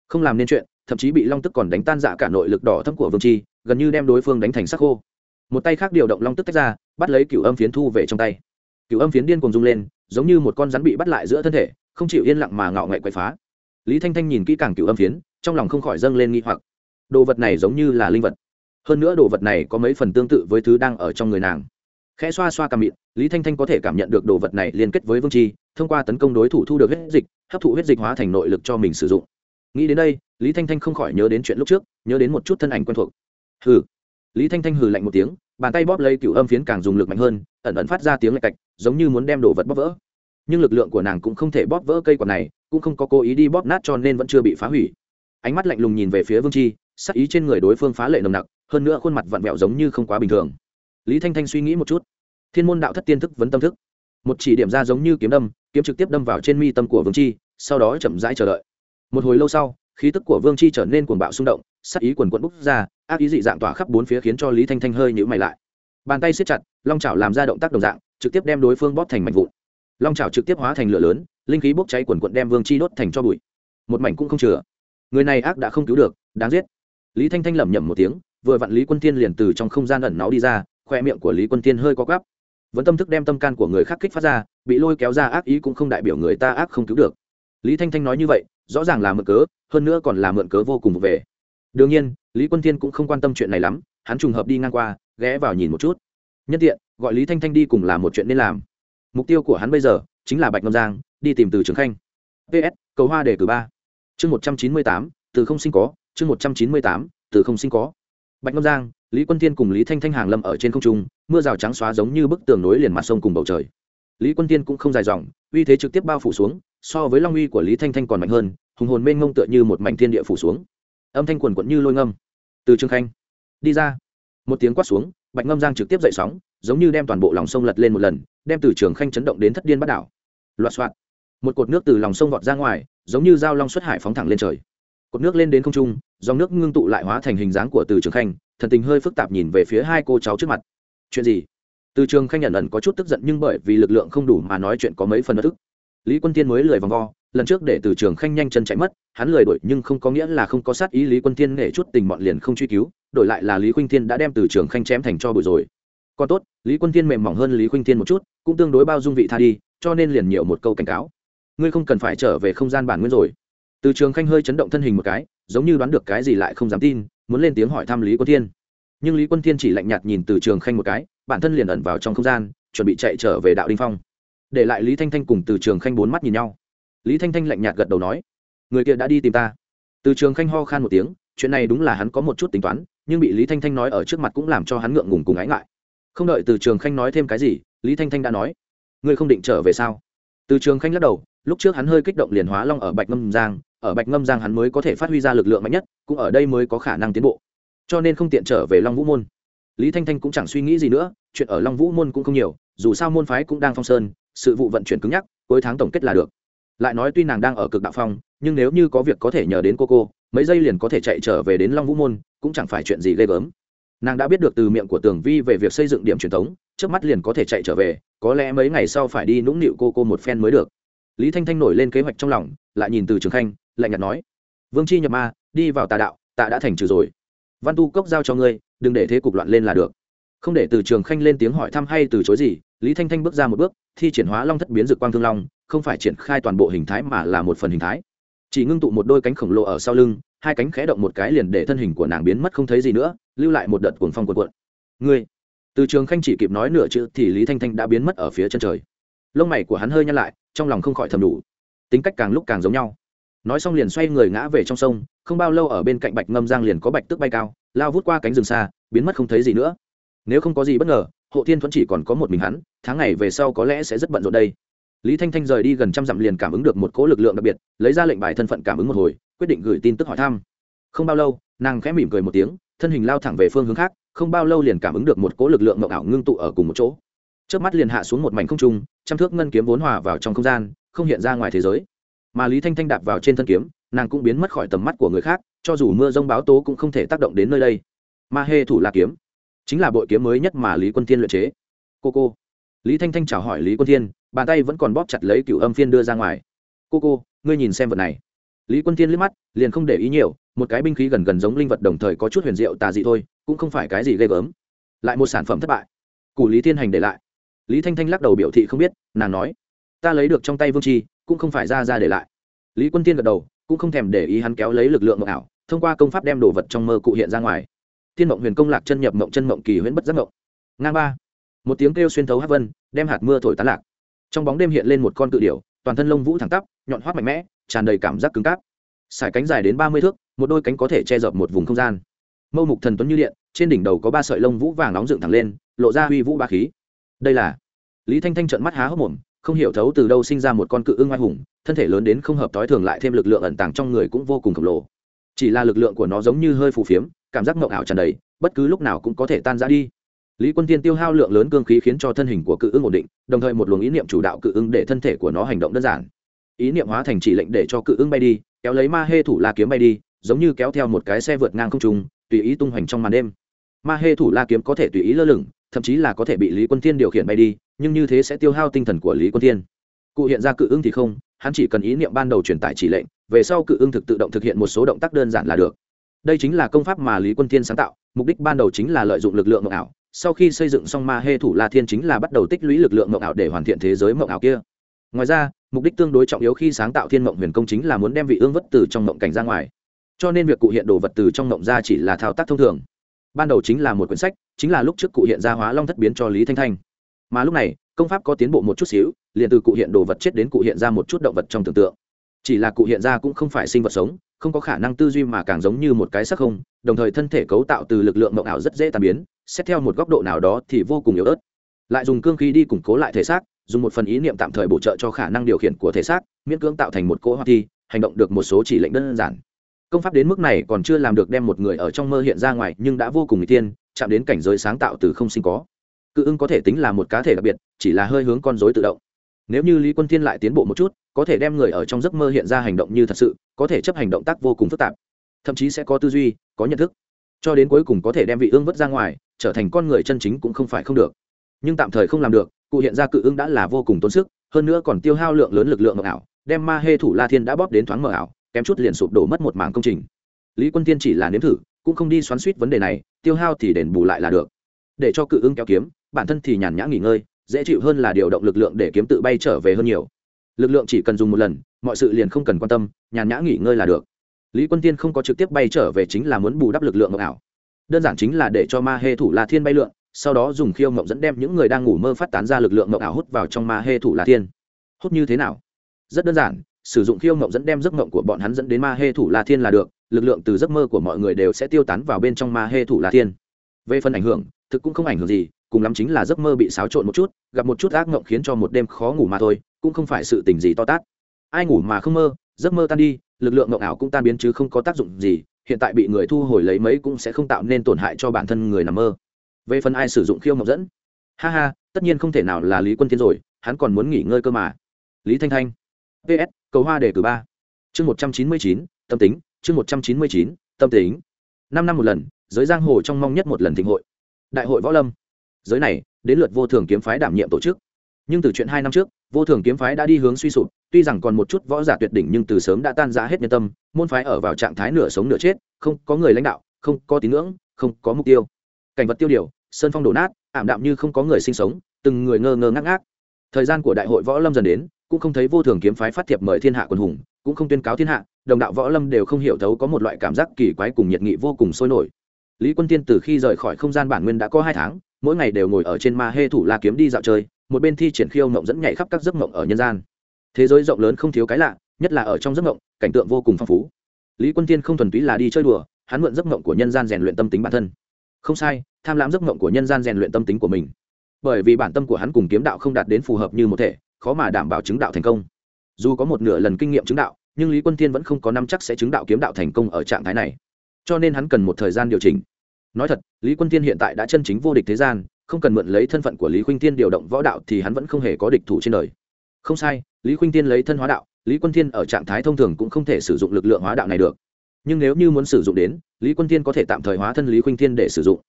Không làm nên chuyện, thậm chí bị long tức còn đánh tan dạ cả nội lực đỏ thâm của vương chi, gần như đem đối phương đánh thành sắc khô. Một tay khác điều động long tức tách ra, bắt lấy cựu âm phiến thu về trong tay. Cựu âm phiến điên cùng rung lên giống như một con rắn bị bắt lại giữa thân thể, không chịu yên lặng mà ngạo nghệ quậy phá. Lý thanh thanh nhìn kỹ càng cựu âm phiến, trong lòng không khỏi dâng lên nghi hoặc. Đồ vật này giống như là linh vật. Hơn nữa đồ vật này có mấy phần tương tự với thứ đang ở trong người nàng. Khẽ xoa xoa cằm mịn, lý thanh thanh có thể cảm nhận được đồ vật này liên kết với vương chi, thông qua tấn công đối thủ thu được huyết dịch, hấp thụ huyết dịch hóa thành nội lực cho mình sử dụng. Nghĩ đến đây, lý thanh thanh không khỏi nhớ đến chuyện lúc trước, nhớ đến một chút thân ảnh quen thuộc. Hừ. Lý thanh thanh hừ lạnh một tiếng, bàn tay bóp lấy cựu âm phiến càng dùng lực mạnh hơn, ẩn ẩn phát ra tiếng lạch cạch, giống như muốn đem đồ vật bóp vỡ nhưng lực lượng của nàng cũng không thể bóp vỡ cây quạt này, cũng không có cố ý đi bóp nát cho nên vẫn chưa bị phá hủy. Ánh mắt lạnh lùng nhìn về phía vương chi, sắc ý trên người đối phương phá lệ nồng nặc, hơn nữa khuôn mặt vặn vẹo giống như không quá bình thường. Lý thanh thanh suy nghĩ một chút. Thiên môn đạo thất tiên thức vấn tâm thức. Một chỉ điểm ra giống như kiếm đâm, kiếm trực tiếp đâm vào trên mi tâm của vương chi, sau đó chậm rãi chờ đợi. Một hồi lâu sau, khí tức của vương chi trở nên cuồng bạo xung động, sắc ý quần quận bốc ra, ác ý dị dạng tỏa khắp bốn phía khiến cho lý thanh thanh hơi nhữ mày lại. Bàn tay siết chặt, long chảo làm ra động tác đồng dạng, trực tiếp đem đối phương bóp thành mảnh vụn long chảo trực tiếp hóa thành lửa lớn, linh khí bốc cháy quần quận đem vương chi đốt thành cho bụi. Một mảnh cũng không chừa. Người này ác đã không cứu được, đáng giết. Lý thanh thanh lẩm nhẩm một tiếng, vừa vặn lý quân thiên liền từ trong không gian ẩn náu đi ra, khoe miệng của lý quân thiên hơi có gắp vẫn tâm thức đem tâm can của người khác kích phát ra, bị lôi kéo ra ác ý cũng không đại biểu người ta ác không cứu được. Lý thanh thanh nói như vậy, rõ ràng là mượn cớ, hơn nữa còn là mượn cớ vô cùng về. Đương nhiên, lý quân thiên cũng không quan tâm chuyện này lắm, hắn trùng hợp đi ngang qua, ghé vào nhìn một chút. Nhất tiện, gọi lý thanh thanh đi cùng làm một chuyện nên làm mục tiêu của hắn bây giờ chính là bạch ngâm giang, đi tìm từ trường khanh. Ps cầu hoa đề cử ba. Chương một trăm chín mươi tám, từ không sinh có. Chương một trăm chín mươi tám, từ không sinh có. Bạch ngâm giang, lý quân thiên cùng lý thanh thanh hàng lâm ở trên không trung, mưa rào trắng xóa giống như bức tường nối liền mặt sông cùng bầu trời. Lý quân thiên cũng không dài dòng, uy thế trực tiếp bao phủ xuống, so với long uy của lý thanh thanh còn mạnh hơn, hùng hồn mênh ngông tựa như một mảnh thiên địa phủ xuống. Âm thanh quần quận như lôi ngâm. Từ trường khanh, đi ra. Một tiếng quát xuống bạch ngâm giang trực tiếp dậy sóng, giống như đem toàn bộ lòng sông lật lên một lần, đem từ trường khanh chấn động đến thất điên bắt đảo. Loạt soạt. Một cột nước từ lòng sông vọt ra ngoài, giống như dao long xuất hải phóng thẳng lên trời. Cột nước lên đến không trung, dòng nước ngưng tụ lại hóa thành hình dáng của từ trường khanh, thần tình hơi phức tạp nhìn về phía hai cô cháu trước mặt. Chuyện gì? Từ trường khanh nhận ẩn có chút tức giận nhưng bởi vì lực lượng không đủ mà nói chuyện có mấy phần bất ức lý quân tiên mới lười vòng vo, lần trước để từ trường khanh nhanh chân chạy mất, hắn lười đổi nhưng không có nghĩa là không có sát ý lý quân tiên nghệ chút tình bọn liền không truy cứu, đổi lại là lý khuynh thiên đã đem từ trường khanh chém thành cho bụi rồi. Còn tốt, lý quân tiên mềm mỏng hơn lý khuynh thiên một chút, cũng tương đối bao dung vị tha đi, cho nên liền nhiều một câu cảnh cáo. Ngươi không cần phải trở về không gian bản nguyên rồi. Từ trường khanh hơi chấn động thân hình một cái, giống như đoán được cái gì lại không dám tin, muốn lên tiếng hỏi thăm lý quân thiên. Nhưng lý quân thiên chỉ lạnh nhạt nhìn từ trường khanh một cái, bản thân liền ẩn vào trong không gian, chuẩn bị chạy trở về đạo đinh phong để lại lý thanh thanh cùng từ trường khanh bốn mắt nhìn nhau. Lý thanh thanh lạnh nhạt gật đầu nói, người kia đã đi tìm ta. Từ trường khanh ho khan một tiếng, chuyện này đúng là hắn có một chút tính toán, nhưng bị lý thanh thanh nói ở trước mặt cũng làm cho hắn ngượng ngùng cùng ái ngại. Không đợi từ trường khanh nói thêm cái gì, lý thanh thanh đã nói, ngươi không định trở về sao? Từ trường khanh lắc đầu, lúc trước hắn hơi kích động liền hóa long ở bạch ngâm giang, ở bạch ngâm giang hắn mới có thể phát huy ra lực lượng mạnh nhất, cũng ở đây mới có khả năng tiến bộ. Cho nên không tiện trở về long vũ môn. Lý thanh thanh cũng chẳng suy nghĩ gì nữa, chuyện ở long vũ môn cũng không nhiều, dù sao môn phái cũng đang phong sơn sự vụ vận chuyển cứng nhắc, cuối tháng tổng kết là được. Lại nói tuy nàng đang ở cực đạo phong, nhưng nếu như có việc có thể nhờ đến cô cô, mấy giây liền có thể chạy trở về đến long vũ môn, cũng chẳng phải chuyện gì ghê gớm. Nàng đã biết được từ miệng của tường vi về việc xây dựng điểm truyền thống trước mắt liền có thể chạy trở về, có lẽ mấy ngày sau phải đi nũng nịu cô cô một phen mới được. Lý thanh thanh nổi lên kế hoạch trong lòng, lại nhìn từ trường khanh, lạnh nhạt nói, vương chi nhập ma, đi vào tà đạo tạ đã thành trừ rồi. Văn tu cốc giao cho ngươi, đừng để thế cục loạn lên là được. Không để từ trường khanh lên tiếng hỏi thăm hay từ chối gì lý thanh thanh bước ra một bước, thi triển hóa long thất biến dược quang thương long, không phải triển khai toàn bộ hình thái mà là một phần hình thái. Chỉ ngưng tụ một đôi cánh khổng lồ ở sau lưng, hai cánh khẽ động một cái liền để thân hình của nàng biến mất không thấy gì nữa, lưu lại một đợt cuồng phong cuộn cuộn. Ngươi, từ trường khanh chỉ kịp nói nửa chữ thì lý thanh thanh đã biến mất ở phía chân trời. Lông mày của hắn hơi nhăn lại, trong lòng không khỏi thầm đủ. Tính cách càng lúc càng giống nhau. Nói xong liền xoay người ngã về trong sông, không bao lâu ở bên cạnh bạch ngâm giang liền có bạch tức bay cao, lao vút qua cánh rừng xa, biến mất không thấy gì nữa. Nếu không có gì bất ngờ hộ thiên thuẫn chỉ còn có một mình hắn, tháng ngày về sau có lẽ sẽ rất bận rộn đây. Lý thanh thanh rời đi gần trăm dặm liền cảm ứng được một cỗ lực lượng đặc biệt, lấy ra lệnh bài thân phận cảm ứng một hồi, quyết định gửi tin tức hỏi thăm. Không bao lâu, nàng khẽ mỉm cười một tiếng, thân hình lao thẳng về phương hướng khác, không bao lâu liền cảm ứng được một cỗ lực lượng mộng ảo ngưng tụ ở cùng một chỗ. Trước mắt liền hạ xuống một mảnh không trung, trăm thước ngân kiếm vốn hòa vào trong không gian, không hiện ra ngoài thế giới. Mà lý thanh thanh đạp vào trên thân kiếm, nàng cũng biến mất khỏi tầm mắt của người khác, cho dù mưa rông báo tố cũng không thể tác động đến nơi đây. Ma hê thủ là kiếm chính là bội kiếm mới nhất mà lý quân thiên luyện chế. Cô cô. Lý thanh thanh chào hỏi lý quân thiên, bàn tay vẫn còn bóp chặt lấy cựu âm phiên đưa ra ngoài. Cô cô, ngươi nhìn xem vật này. Lý quân thiên liếc mắt, liền không để ý nhiều, một cái binh khí gần gần giống linh vật đồng thời có chút huyền diệu tà dị thôi, cũng không phải cái gì ghê gớm. Lại một sản phẩm thất bại. Cụ lý thiên hành để lại. Lý thanh thanh lắc đầu biểu thị không biết, nàng nói, ta lấy được trong tay vương chi, cũng không phải ra ra để lại. Lý quân tiên gật đầu, cũng không thèm để ý hắn kéo lấy lực lượng mộng ảo, thông qua công pháp đem đồ vật trong mơ cụ hiện ra ngoài tiên mộng huyền công lạc chân nhập mộng chân mộng kỳ huyễn bất giác mộng ngang ba. Một tiếng kêu xuyên thấu hát vân, đem hạt mưa thổi tán lạc. Trong bóng đêm hiện lên một con cự điểu, toàn thân lông vũ thẳng tắp, nhọn hoắt mạnh mẽ, tràn đầy cảm giác cứng cáp. Sải cánh dài đến ba mươi thước, một đôi cánh có thể che dập một vùng không gian. Mâu mục thần tuấn như điện, trên đỉnh đầu có ba sợi lông vũ vàng nóng dựng thẳng lên, lộ ra uy vũ ba khí. Đây là lý thanh thanh trợn mắt há hốc mồm, không hiểu thấu từ đâu sinh ra một con cự ưng oai hùng, thân thể lớn đến không hợp tối thường lại thêm lực lượng ẩn tàng trong người cũng vô cùng khổng lồ. Chỉ là lực lượng của nó giống như hơi phù phiếm cảm giác mộng ảo tràn đầy, bất cứ lúc nào cũng có thể tan ra đi. Lý quân tiên tiêu hao lượng lớn cương khí khiến cho thân hình của cự ưng ổn định, đồng thời một luồng ý niệm chủ đạo cự ưng để thân thể của nó hành động đơn giản. Ý niệm hóa thành chỉ lệnh để cho cự ưng bay đi, kéo lấy ma hê thủ la kiếm bay đi, giống như kéo theo một cái xe vượt ngang không trung, tùy ý tung hoành trong màn đêm. Ma hê thủ la kiếm có thể tùy ý lơ lửng, thậm chí là có thể bị lý quân thiên điều khiển bay đi, nhưng như thế sẽ tiêu hao tinh thần của lý quân thiên. Cụ hiện ra cự ưng thì không, hắn chỉ cần ý niệm ban đầu truyền tải chỉ lệnh, về sau cự ưng thực tự động thực hiện một số động tác đơn giản là được đây chính là công pháp mà lý quân thiên sáng tạo, mục đích ban đầu chính là lợi dụng lực lượng mộng ảo, sau khi xây dựng xong ma hê thủ la thiên chính là bắt đầu tích lũy lực lượng mộng ảo để hoàn thiện thế giới mộng ảo kia. Ngoài ra, mục đích tương đối trọng yếu khi sáng tạo thiên mộng huyền công chính là muốn đem vị ương vất từ trong mộng cảnh ra ngoài. Cho nên việc cụ hiện đồ vật từ trong mộng ra chỉ là thao tác thông thường. Ban đầu chính là một quyển sách, chính là lúc trước cụ hiện ra hóa long thất biến cho lý thanh thanh. Mà lúc này, công pháp có tiến bộ một chút xíu, liền từ cụ hiện đồ vật chết đến cụ hiện ra một chút động vật trong tưởng tượng. Chỉ là cụ hiện ra cũng không phải sinh vật sống không có khả năng tư duy mà càng giống như một cái sắc không, đồng thời thân thể cấu tạo từ lực lượng mộng ảo rất dễ tàn biến, xét theo một góc độ nào đó thì vô cùng yếu ớt. Lại dùng cương khí đi củng cố lại thể xác, dùng một phần ý niệm tạm thời bổ trợ cho khả năng điều khiển của thể xác, miễn cưỡng tạo thành một cỗ hoa thi, hành động được một số chỉ lệnh đơn giản. Công pháp đến mức này còn chưa làm được đem một người ở trong mơ hiện ra ngoài, nhưng đã vô cùng n g tiên chạm đến cảnh giới sáng tạo từ không sinh có. Cự ưng có thể tính là một cá thể đặc biệt, chỉ là hơi hướng con dối tự động nếu như lý quân thiên lại tiến bộ một chút, có thể đem người ở trong giấc mơ hiện ra hành động như thật sự, có thể chấp hành động tác vô cùng phức tạp. Thậm chí sẽ có tư duy, có nhận thức. Cho đến cuối cùng có thể đem vị ương vứt ra ngoài, trở thành con người chân chính cũng không phải không được. Nhưng tạm thời không làm được, cụ hiện ra cự ương đã là vô cùng tốn sức, hơn nữa còn tiêu hao lượng lớn lực lượng mờ ảo, đem ma hê thủ la thiên đã bóp đến thoáng mờ ảo, kém chút liền sụp đổ mất một mảng công trình. Lý quân tiên chỉ là nếm thử, cũng không đi xoắn suýt vấn đề này, tiêu hao thì đền bù lại là được. Để cho cự ương kéo kiếm, bản thân thì nhàn nhã nghỉ ngơi dễ chịu hơn là điều động lực lượng để kiếm tự bay trở về hơn nhiều. Lực lượng chỉ cần dùng một lần, mọi sự liền không cần quan tâm, nhàn nhã nghỉ ngơi là được. Lý quân tiên không có trực tiếp bay trở về chính là muốn bù đắp lực lượng mộng ảo. Đơn giản chính là để cho ma hê thủ la thiên bay lượn, sau đó dùng khiêu mộng dẫn đem những người đang ngủ mơ phát tán ra lực lượng mộng ảo hút vào trong ma hê thủ la thiên. Hút như thế nào? Rất đơn giản, sử dụng khiêu mộng dẫn đem giấc mộng của bọn hắn dẫn đến ma hê thủ la thiên là được, lực lượng từ giấc mơ của mọi người đều sẽ tiêu tán vào bên trong ma hê thủ la thiên. Về phần ảnh hưởng, thực cũng không ảnh hưởng gì cùng lắm chính là giấc mơ bị xáo trộn một chút, gặp một chút ác mộng khiến cho một đêm khó ngủ mà thôi, cũng không phải sự tình gì to tát. Ai ngủ mà không mơ, giấc mơ tan đi, lực lượng mộng ảo cũng tan biến chứ không có tác dụng gì, hiện tại bị người thu hồi lấy mấy cũng sẽ không tạo nên tổn hại cho bản thân người nằm mơ. Về phần ai sử dụng khiêu mộng dẫn? Ha ha, tất nhiên không thể nào là lý quân thiên rồi, hắn còn muốn nghỉ ngơi cơ mà. Lý thanh thanh. Ps cầu hoa đề cử ba. Chương một trăm chín mươi chín, tâm tính, chương một trăm chín mươi chín, tâm tính. Năm năm một lần, giới giang hồ trong mong nhất một lần thịnh hội. Đại hội võ lâm giới này, đến lượt vô thường kiếm phái đảm nhiệm tổ chức. Nhưng từ chuyện hai năm trước, vô thường kiếm phái đã đi hướng suy sụp, tuy rằng còn một chút võ giả tuyệt đỉnh nhưng từ sớm đã tan ra hết nhân tâm, môn phái ở vào trạng thái nửa sống nửa chết, không có người lãnh đạo, không có tín ngưỡng, không có mục tiêu. Cảnh vật tiêu điều, sơn phong đổ nát, ảm đạm như không có người sinh sống, từng người ngơ ngơ ngác ngác. Thời gian của đại hội võ lâm dần đến, cũng không thấy vô thường kiếm phái phát thiệp mời thiên hạ quần hùng, cũng không tuyên cáo thiên hạ, đồng đạo võ lâm đều không hiểu thấu có một loại cảm giác kỳ quái cùng nhiệt nghị vô cùng sôi nổi. Lý quân tiên từ khi rời khỏi không gian bản nguyên đã có hai tháng mỗi ngày đều ngồi ở trên ma hê thủ la kiếm đi dạo chơi, một bên thi triển khiêu mộng dẫn nhảy khắp các giấc mộng ở nhân gian. Thế giới rộng lớn không thiếu cái lạ, nhất là ở trong giấc mộng, cảnh tượng vô cùng phong phú. Lý quân tiên không thuần túy là đi chơi đùa, hắn mượn giấc mộng của nhân gian rèn luyện tâm tính bản thân. Không sai, tham lãm giấc mộng của nhân gian rèn luyện tâm tính của mình. Bởi vì bản tâm của hắn cùng kiếm đạo không đạt đến phù hợp như một thể, khó mà đảm bảo chứng đạo thành công. Dù có một nửa lần kinh nghiệm chứng đạo, nhưng lý quân tiên vẫn không có năm chắc sẽ chứng đạo kiếm đạo thành công ở trạng thái này. Cho nên hắn cần một thời gian điều chỉnh nói thật, lý quân tiên hiện tại đã chân chính vô địch thế gian, không cần mượn lấy thân phận của lý khuynh tiên điều động võ đạo thì hắn vẫn không hề có địch thủ trên đời. Không sai, lý khuynh tiên lấy thân hóa đạo, lý quân tiên ở trạng thái thông thường cũng không thể sử dụng lực lượng hóa đạo này được. Nhưng nếu như muốn sử dụng đến, lý quân tiên có thể tạm thời hóa thân lý khuynh tiên để sử dụng.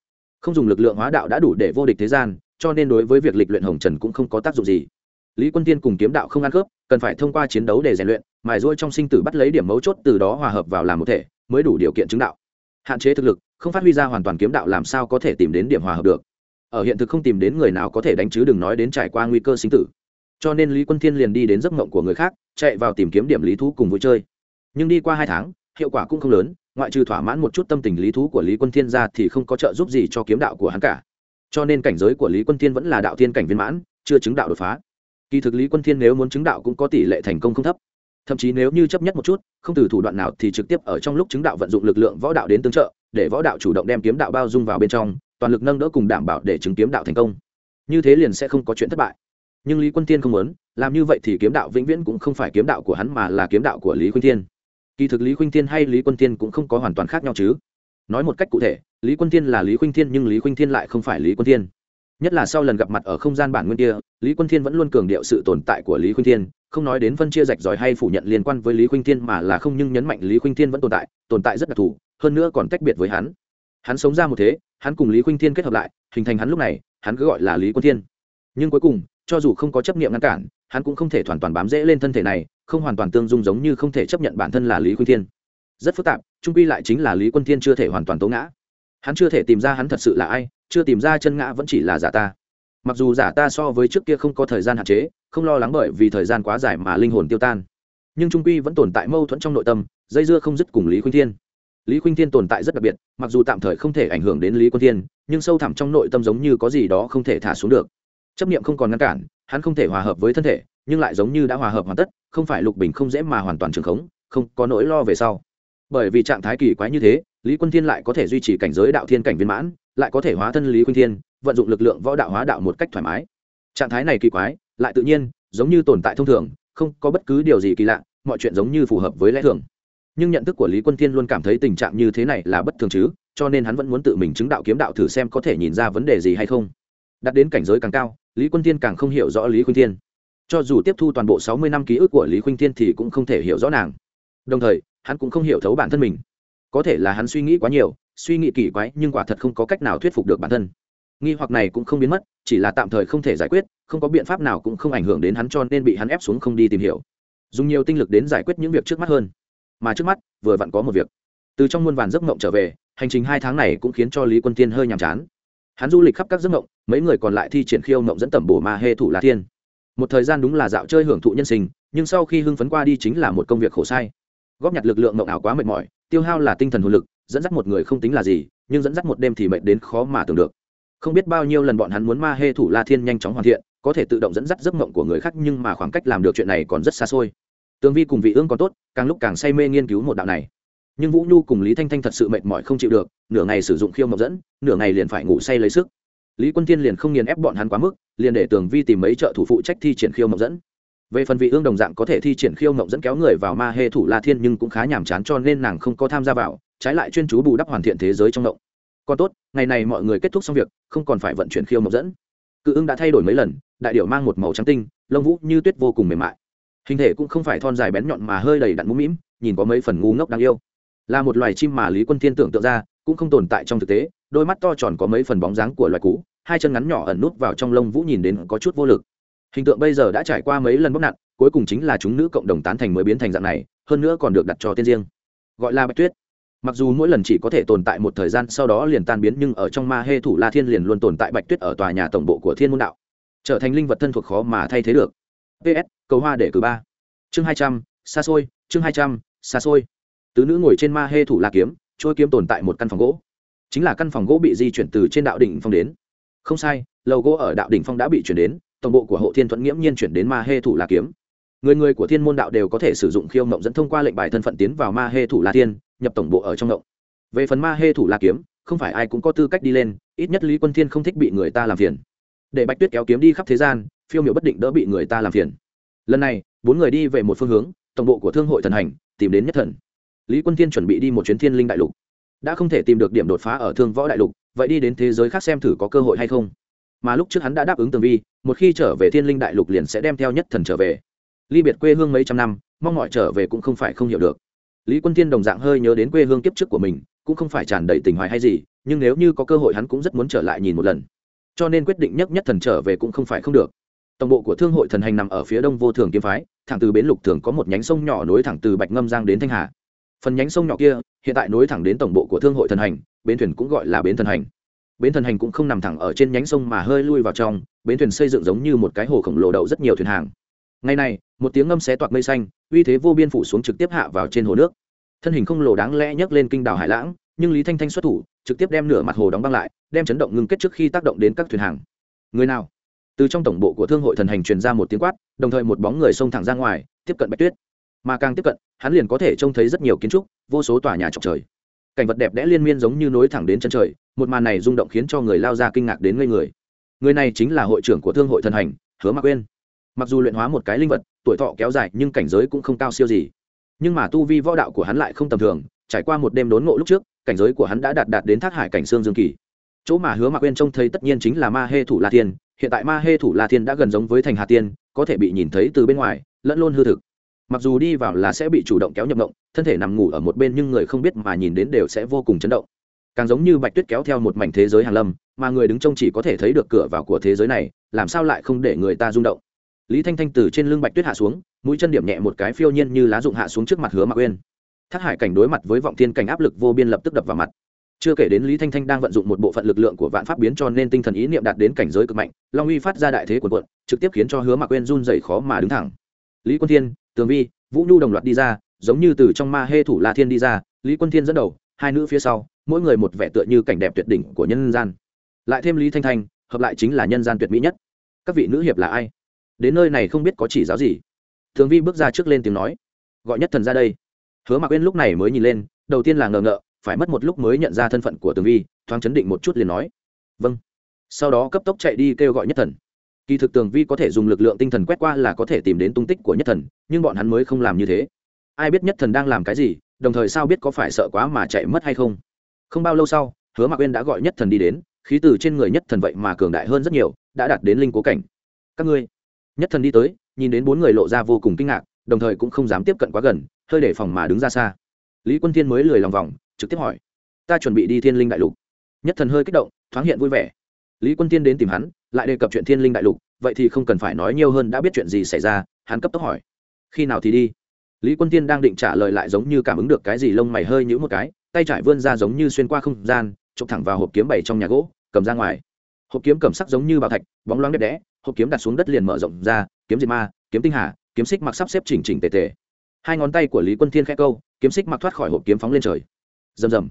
Không dùng lực lượng hóa đạo đã đủ để vô địch thế gian, cho nên đối với việc lịch luyện hồng trần cũng không có tác dụng gì. Lý quân tiên cùng kiếm đạo không ăn khớp, cần phải thông qua chiến đấu để rèn luyện, mài ruôi trong sinh tử bắt lấy điểm mấu chốt từ đó hòa hợp vào làm một thể, mới đủ điều kiện chứng đạo. Hạn chế thực lực không phát huy ra hoàn toàn kiếm đạo làm sao có thể tìm đến điểm hòa hợp được. Ở hiện thực không tìm đến người nào có thể đánh chứ đừng nói đến trải qua nguy cơ sinh tử. Cho nên lý quân thiên liền đi đến giấc mộng của người khác, chạy vào tìm kiếm điểm lý thú cùng vui chơi. Nhưng đi qua hai tháng, hiệu quả cũng không lớn, ngoại trừ thỏa mãn một chút tâm tình lý thú của lý quân thiên ra thì không có trợ giúp gì cho kiếm đạo của hắn cả. Cho nên cảnh giới của lý quân thiên vẫn là đạo thiên cảnh viên mãn, chưa chứng đạo đột phá. Kỳ thực lý quân thiên nếu muốn chứng đạo cũng có tỷ lệ thành công không thấp thậm chí nếu như chấp nhất một chút, không từ thủ đoạn nào thì trực tiếp ở trong lúc chứng đạo vận dụng lực lượng võ đạo đến tương trợ, để võ đạo chủ động đem kiếm đạo bao dung vào bên trong, toàn lực nâng đỡ cùng đảm bảo để chứng kiếm đạo thành công. Như thế liền sẽ không có chuyện thất bại. Nhưng lý quân tiên không muốn, làm như vậy thì kiếm đạo vĩnh viễn cũng không phải kiếm đạo của hắn mà là kiếm đạo của lý khuynh thiên. Kỳ thực lý khuynh thiên hay lý quân tiên cũng không có hoàn toàn khác nhau chứ. Nói một cách cụ thể, lý quân tiên là lý khuynh thiên nhưng lý khuynh thiên lại không phải lý quân thiên. Nhất là sau lần gặp mặt ở không gian bản nguyên kia, lý quân thiên vẫn luôn cường điệu sự tồn tại của lý khuynh thiên không nói đến phân chia rạch ròi hay phủ nhận liên quan với lý khuynh thiên mà là không nhưng nhấn mạnh lý khuynh thiên vẫn tồn tại tồn tại rất đặc thù, hơn nữa còn tách biệt với hắn. Hắn sống ra một thế, hắn cùng lý khuynh thiên kết hợp lại, hình thành hắn lúc này, hắn cứ gọi là lý quân thiên. Nhưng cuối cùng, cho dù không có chấp nghiệm ngăn cản, hắn cũng không thể hoàn toàn bám rễ lên thân thể này, không hoàn toàn tương dung giống như không thể chấp nhận bản thân là lý khuynh thiên. Rất phức tạp, trung quy lại chính là lý quân thiên chưa thể hoàn toàn tố ngã. Hắn chưa thể tìm ra hắn thật sự là ai, chưa tìm ra chân ngã vẫn chỉ là giả ta. Mặc dù giả ta so với trước kia không có thời gian hạn chế không lo lắng bởi vì thời gian quá dài mà linh hồn tiêu tan. Nhưng trung quy vẫn tồn tại mâu thuẫn trong nội tâm, dây dưa không dứt cùng lý khuynh thiên. Lý khuynh thiên tồn tại rất đặc biệt, mặc dù tạm thời không thể ảnh hưởng đến lý quân thiên, nhưng sâu thẳm trong nội tâm giống như có gì đó không thể thả xuống được. Chấp niệm không còn ngăn cản, hắn không thể hòa hợp với thân thể, nhưng lại giống như đã hòa hợp hoàn tất, không phải lục bình không dễ mà hoàn toàn trường khống, không có nỗi lo về sau. Bởi vì trạng thái kỳ quái như thế, lý quân thiên lại có thể duy trì cảnh giới đạo thiên cảnh viên mãn, lại có thể hóa thân lý khuynh thiên, vận dụng lực lượng võ đạo hóa đạo một cách thoải mái. Trạng thái này kỳ quái lại tự nhiên, giống như tồn tại thông thường, không có bất cứ điều gì kỳ lạ, mọi chuyện giống như phù hợp với lẽ thường. Nhưng nhận thức của lý quân thiên luôn cảm thấy tình trạng như thế này là bất thường chứ, cho nên hắn vẫn muốn tự mình chứng đạo kiếm đạo thử xem có thể nhìn ra vấn đề gì hay không. Đặt đến cảnh giới càng cao, lý quân thiên càng không hiểu rõ lý khuynh thiên. Cho dù tiếp thu toàn bộ sáu mươi năm ký ức của lý khuynh thiên thì cũng không thể hiểu rõ nàng. Đồng thời, hắn cũng không hiểu thấu bản thân mình. Có thể là hắn suy nghĩ quá nhiều, suy nghĩ kỳ quái, nhưng quả thật không có cách nào thuyết phục được bản thân nghi hoặc này cũng không biến mất, chỉ là tạm thời không thể giải quyết, không có biện pháp nào cũng không ảnh hưởng đến hắn cho nên bị hắn ép xuống không đi tìm hiểu. Dùng nhiều tinh lực đến giải quyết những việc trước mắt hơn. Mà trước mắt, vừa vặn có một việc. Từ trong muôn vàn giấc mộng trở về, hành trình hai tháng này cũng khiến cho lý quân tiên hơi nhàm chán. Hắn du lịch khắp các giấc mộng, mấy người còn lại thi triển khiêu mộng dẫn tẩm bổ ma hê thủ la thiên. Một thời gian đúng là dạo chơi hưởng thụ nhân sinh, nhưng sau khi hưng phấn qua đi chính là một công việc khổ sai. Góp nhặt lực lượng mộng ảo quá mệt mỏi, tiêu hao là tinh thần hồn lực, dẫn dắt một người không tính là gì, nhưng dẫn dắt một đêm thì mệt đến khó mà tưởng được không biết bao nhiêu lần bọn hắn muốn ma hê thủ la thiên nhanh chóng hoàn thiện, có thể tự động dẫn dắt giấc mộng của người khác, nhưng mà khoảng cách làm được chuyện này còn rất xa xôi. Tường vi cùng vị ương còn tốt, càng lúc càng say mê nghiên cứu một đạo này. Nhưng vũ nhu cùng lý thanh thanh thật sự mệt mỏi không chịu được, nửa ngày sử dụng khiêu mộng dẫn, nửa ngày liền phải ngủ say lấy sức. Lý quân tiên liền không nghiền ép bọn hắn quá mức, liền để tường vi tìm mấy trợ thủ phụ trách thi triển khiêu mộng dẫn. Về phần vị ương đồng dạng có thể thi triển khiêu mộng dẫn kéo người vào ma hê thủ la thiên nhưng cũng khá nhàm chán cho nên nàng không có tham gia vào, trái lại chuyên chú bù đắp hoàn thiện thế giới trong mộng còn tốt, ngày này mọi người kết thúc xong việc, không còn phải vận chuyển khiêu mộc dẫn. Cự ưng đã thay đổi mấy lần, đại điệu mang một màu trắng tinh, lông vũ như tuyết vô cùng mềm mại. Hình thể cũng không phải thon dài bén nhọn mà hơi đầy đặn mũm mĩm, nhìn có mấy phần ngu ngốc đáng yêu. Là một loài chim mà lý quân thiên tưởng tượng ra, cũng không tồn tại trong thực tế, đôi mắt to tròn có mấy phần bóng dáng của loài cú, hai chân ngắn nhỏ ẩn nút vào trong lông vũ nhìn đến có chút vô lực. Hình tượng bây giờ đã trải qua mấy lần bóc nặn, cuối cùng chính là chúng nữ cộng đồng tán thành mới biến thành dạng này, hơn nữa còn được đặt cho tên riêng. Gọi là bạch tuyết mặc dù mỗi lần chỉ có thể tồn tại một thời gian, sau đó liền tan biến, nhưng ở trong ma hê thủ la thiên liền luôn tồn tại bạch tuyết ở tòa nhà tổng bộ của thiên môn đạo. Trở thành linh vật thân thuộc khó mà thay thế được. Ps cầu hoa để cử ba. Chương hai trăm, xa xôi, chương hai trăm, xa xôi. Tứ nữ ngồi trên ma hê thủ la kiếm trôi kiếm tồn tại một căn phòng gỗ. Chính là căn phòng gỗ bị di chuyển từ trên đạo đỉnh phong đến. Không sai, lầu gỗ ở đạo đỉnh phong đã bị chuyển đến, tổng bộ của hộ thiên thuận nghiễm nhiên chuyển đến ma hê thủ la kiếm. Người người của thiên môn đạo đều có thể sử dụng khiêu mộng dẫn thông qua lệnh bài thân phận tiến vào ma hê thủ la tiên nhập tổng bộ ở trong động. Về phần ma hê thủ la kiếm, không phải ai cũng có tư cách đi lên, ít nhất lý quân thiên không thích bị người ta làm phiền. Để bạch tuyết kéo kiếm đi khắp thế gian, phiêu miểu bất định đỡ bị người ta làm phiền. Lần này, bốn người đi về một phương hướng, tổng bộ của thương hội thần hành, tìm đến nhất thần. Lý quân thiên chuẩn bị đi một chuyến thiên linh đại lục. Đã không thể tìm được điểm đột phá ở thương võ đại lục, vậy đi đến thế giới khác xem thử có cơ hội hay không. Mà lúc trước hắn đã đáp ứng tường vi, một khi trở về thiên linh đại lục liền sẽ đem theo nhất thần trở về. Ly biệt quê hương mấy trăm năm, mong mọi trở về cũng không phải không hiểu được lý quân thiên đồng dạng hơi nhớ đến quê hương kiếp trước của mình, cũng không phải tràn đầy tình hoài hay gì, nhưng nếu như có cơ hội hắn cũng rất muốn trở lại nhìn một lần. Cho nên quyết định nhất nhất thần trở về cũng không phải không được. Tổng bộ của thương hội thần hành nằm ở phía đông vô thường kiếm phái, thẳng từ bến lục thường có một nhánh sông nhỏ nối thẳng từ bạch ngâm giang đến thanh hà. Phần nhánh sông nhỏ kia, hiện tại nối thẳng đến tổng bộ của thương hội thần hành, bến thuyền cũng gọi là bến thần hành. Bến thần hành cũng không nằm thẳng ở trên nhánh sông mà hơi lui vào trong, bến thuyền xây dựng giống như một cái hồ khổng lồ đậu rất nhiều thuyền hàng ngày này, một tiếng ngâm xé toạc mây xanh, uy thế vô biên phủ xuống trực tiếp hạ vào trên hồ nước. Thân hình không lồ đáng lẽ nhấc lên kinh đảo hải lãng, nhưng lý thanh thanh xuất thủ, trực tiếp đem nửa mặt hồ đóng băng lại, đem chấn động ngưng kết trước khi tác động đến các thuyền hàng. Người nào? Từ trong tổng bộ của thương hội thần hành truyền ra một tiếng quát, đồng thời một bóng người xông thẳng ra ngoài, tiếp cận bạch tuyết. Mà càng tiếp cận, hắn liền có thể trông thấy rất nhiều kiến trúc, vô số tòa nhà trọc trời. Cảnh vật đẹp đẽ liên miên giống như nối thẳng đến chân trời, một màn này rung động khiến cho người lao ra kinh ngạc đến ngây người. Người này chính là hội trưởng của thương hội thần hành, hứa mạc quên mặc dù luyện hóa một cái linh vật, tuổi thọ kéo dài nhưng cảnh giới cũng không cao siêu gì. Nhưng mà tu vi võ đạo của hắn lại không tầm thường, trải qua một đêm đốn ngộ lúc trước, cảnh giới của hắn đã đạt đạt đến thác hải cảnh xương dương kỳ. Chỗ mà hứa mạc quên trông thấy tất nhiên chính là ma hê thủ la tiên hiện tại ma hê thủ la tiên đã gần giống với thành hà tiên, có thể bị nhìn thấy từ bên ngoài, lẫn luôn hư thực. Mặc dù đi vào là sẽ bị chủ động kéo nhập động thân thể nằm ngủ ở một bên nhưng người không biết mà nhìn đến đều sẽ vô cùng chấn động. Càng giống như bạch tuyết kéo theo một mảnh thế giới hàn lâm, mà người đứng trông chỉ có thể thấy được cửa vào của thế giới này, làm sao lại không để người ta rung động? Lý thanh thanh từ trên lưng bạch tuyết hạ xuống, mũi chân điểm nhẹ một cái phiêu nhiên như lá dụng hạ xuống trước mặt hứa mạc uyên. Thác hải cảnh đối mặt với vọng thiên cảnh áp lực vô biên lập tức đập vào mặt. Chưa kể đến lý thanh thanh đang vận dụng một bộ phận lực lượng của vạn pháp biến cho nên tinh thần ý niệm đạt đến cảnh giới cực mạnh, long uy phát ra đại thế của quận trực tiếp khiến cho hứa mạc uyên run dày khó mà đứng thẳng. Lý quân thiên, tường vi, vũ nhu đồng loạt đi ra, giống như từ trong ma hê thủ la thiên đi ra, lý quân thiên dẫn đầu, hai nữ phía sau, mỗi người một vẻ tựa như cảnh đẹp tuyệt đỉnh của nhân gian. Lại thêm lý thanh thanh, hợp lại chính là nhân gian tuyệt mỹ nhất. Các vị nữ hiệp là ai? Đến nơi này không biết có chỉ giáo gì. Thường vi bước ra trước lên tiếng nói, gọi nhất thần ra đây. Hứa mạc quên lúc này mới nhìn lên, đầu tiên là ngờ ngợ, phải mất một lúc mới nhận ra thân phận của tường vi, thoáng chấn định một chút liền nói vâng. Sau đó cấp tốc chạy đi kêu gọi nhất thần. Kỳ thực tường vi có thể dùng lực lượng tinh thần quét qua là có thể tìm đến tung tích của nhất thần, nhưng bọn hắn mới không làm như thế. Ai biết nhất thần đang làm cái gì, đồng thời sao biết có phải sợ quá mà chạy mất hay không? Không bao lâu sau, hứa mạc uyên đã gọi nhất thần đi đến, khí từ trên người nhất thần vậy mà cường đại hơn rất nhiều, đã đạt đến linh cố cảnh. Các ngươi nhất thần đi tới, nhìn đến bốn người lộ ra vô cùng kinh ngạc, đồng thời cũng không dám tiếp cận quá gần, hơi để phòng mà đứng ra xa. Lý quân thiên mới lười lòng vòng, trực tiếp hỏi, ta chuẩn bị đi thiên linh đại lục. Nhất thần hơi kích động, thoáng hiện vui vẻ. Lý quân thiên đến tìm hắn, lại đề cập chuyện thiên linh đại lục, vậy thì không cần phải nói nhiều hơn, đã biết chuyện gì xảy ra, hắn cấp tốc hỏi, khi nào thì đi? Lý quân tiên đang định trả lời lại giống như cảm ứng được cái gì lông mày hơi nhũ một cái, tay trải vươn ra giống như xuyên qua không gian, chụp thẳng vào hộp kiếm bày trong nhà gỗ, cầm ra ngoài. Hộp kiếm cầm sắc giống như bảo thạch, bóng loáng đẹp đẽ hộp kiếm đặt xuống đất liền mở rộng ra, kiếm diệt ma, kiếm tinh hà, kiếm xích mặc sắp xếp chỉnh chỉnh tề tề. Hai ngón tay của lý quân thiên khẽ câu, kiếm xích mặc thoát khỏi hộp kiếm phóng lên trời. Rầm rầm.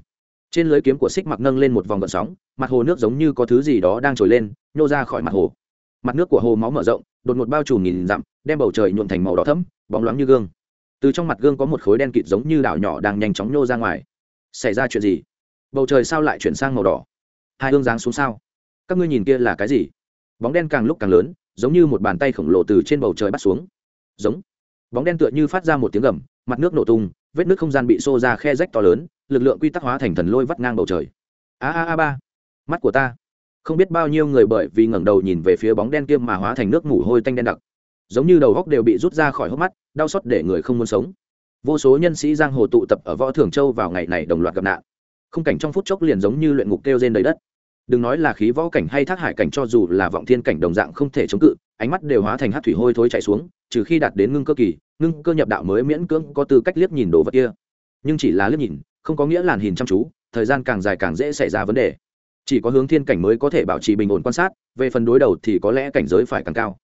Trên lưới kiếm của xích mặc nâng lên một vòng gợn sóng, mặt hồ nước giống như có thứ gì đó đang trồi lên, nhô ra khỏi mặt hồ. Mặt nước của hồ máu mở rộng, đột ngột bao trùm nghìn dặm, đem bầu trời nhuộn thành màu đỏ thẫm, bóng loáng như gương. Từ trong mặt gương có một khối đen kịt giống như đảo nhỏ đang nhanh chóng nhô ra ngoài. Xảy ra chuyện gì? Bầu trời sao lại chuyển sang màu đỏ? Hai hương giáng xuống sao? Các ngươi nhìn kia là cái gì? Bóng đen càng lúc càng lớn, giống như một bàn tay khổng lồ từ trên bầu trời bắt xuống. Giống. Bóng đen tựa như phát ra một tiếng gầm, mặt nước nổ tung, vết nước không gian bị xô ra khe rách to lớn, lực lượng quy tắc hóa thành thần lôi vắt ngang bầu trời. A a a ba. Mắt của ta. Không biết bao nhiêu người bởi vì ngẩng đầu nhìn về phía bóng đen kia mà hóa thành nước mủ hôi tanh đen đặc. Giống như đầu góc đều bị rút ra khỏi hốc mắt, đau xót để người không muốn sống. Vô số nhân sĩ giang hồ tụ tập ở võ thường châu vào ngày này đồng loạt gặp nạn. Khung cảnh trong phút chốc liền giống như luyện ngục kêu trên đầy đất đừng nói là khí võ cảnh hay thác hải cảnh cho dù là vọng thiên cảnh đồng dạng không thể chống cự, ánh mắt đều hóa thành hát thủy hôi thối chạy xuống, trừ khi đạt đến ngưng cơ kỳ, ngưng cơ nhập đạo mới miễn cưỡng có tư cách liếc nhìn đồ vật kia. Nhưng chỉ là liếc nhìn, không có nghĩa làn hình chăm chú, thời gian càng dài càng dễ xảy ra vấn đề. Chỉ có hướng thiên cảnh mới có thể bảo trì bình ổn quan sát, về phần đối đầu thì có lẽ cảnh giới phải càng cao.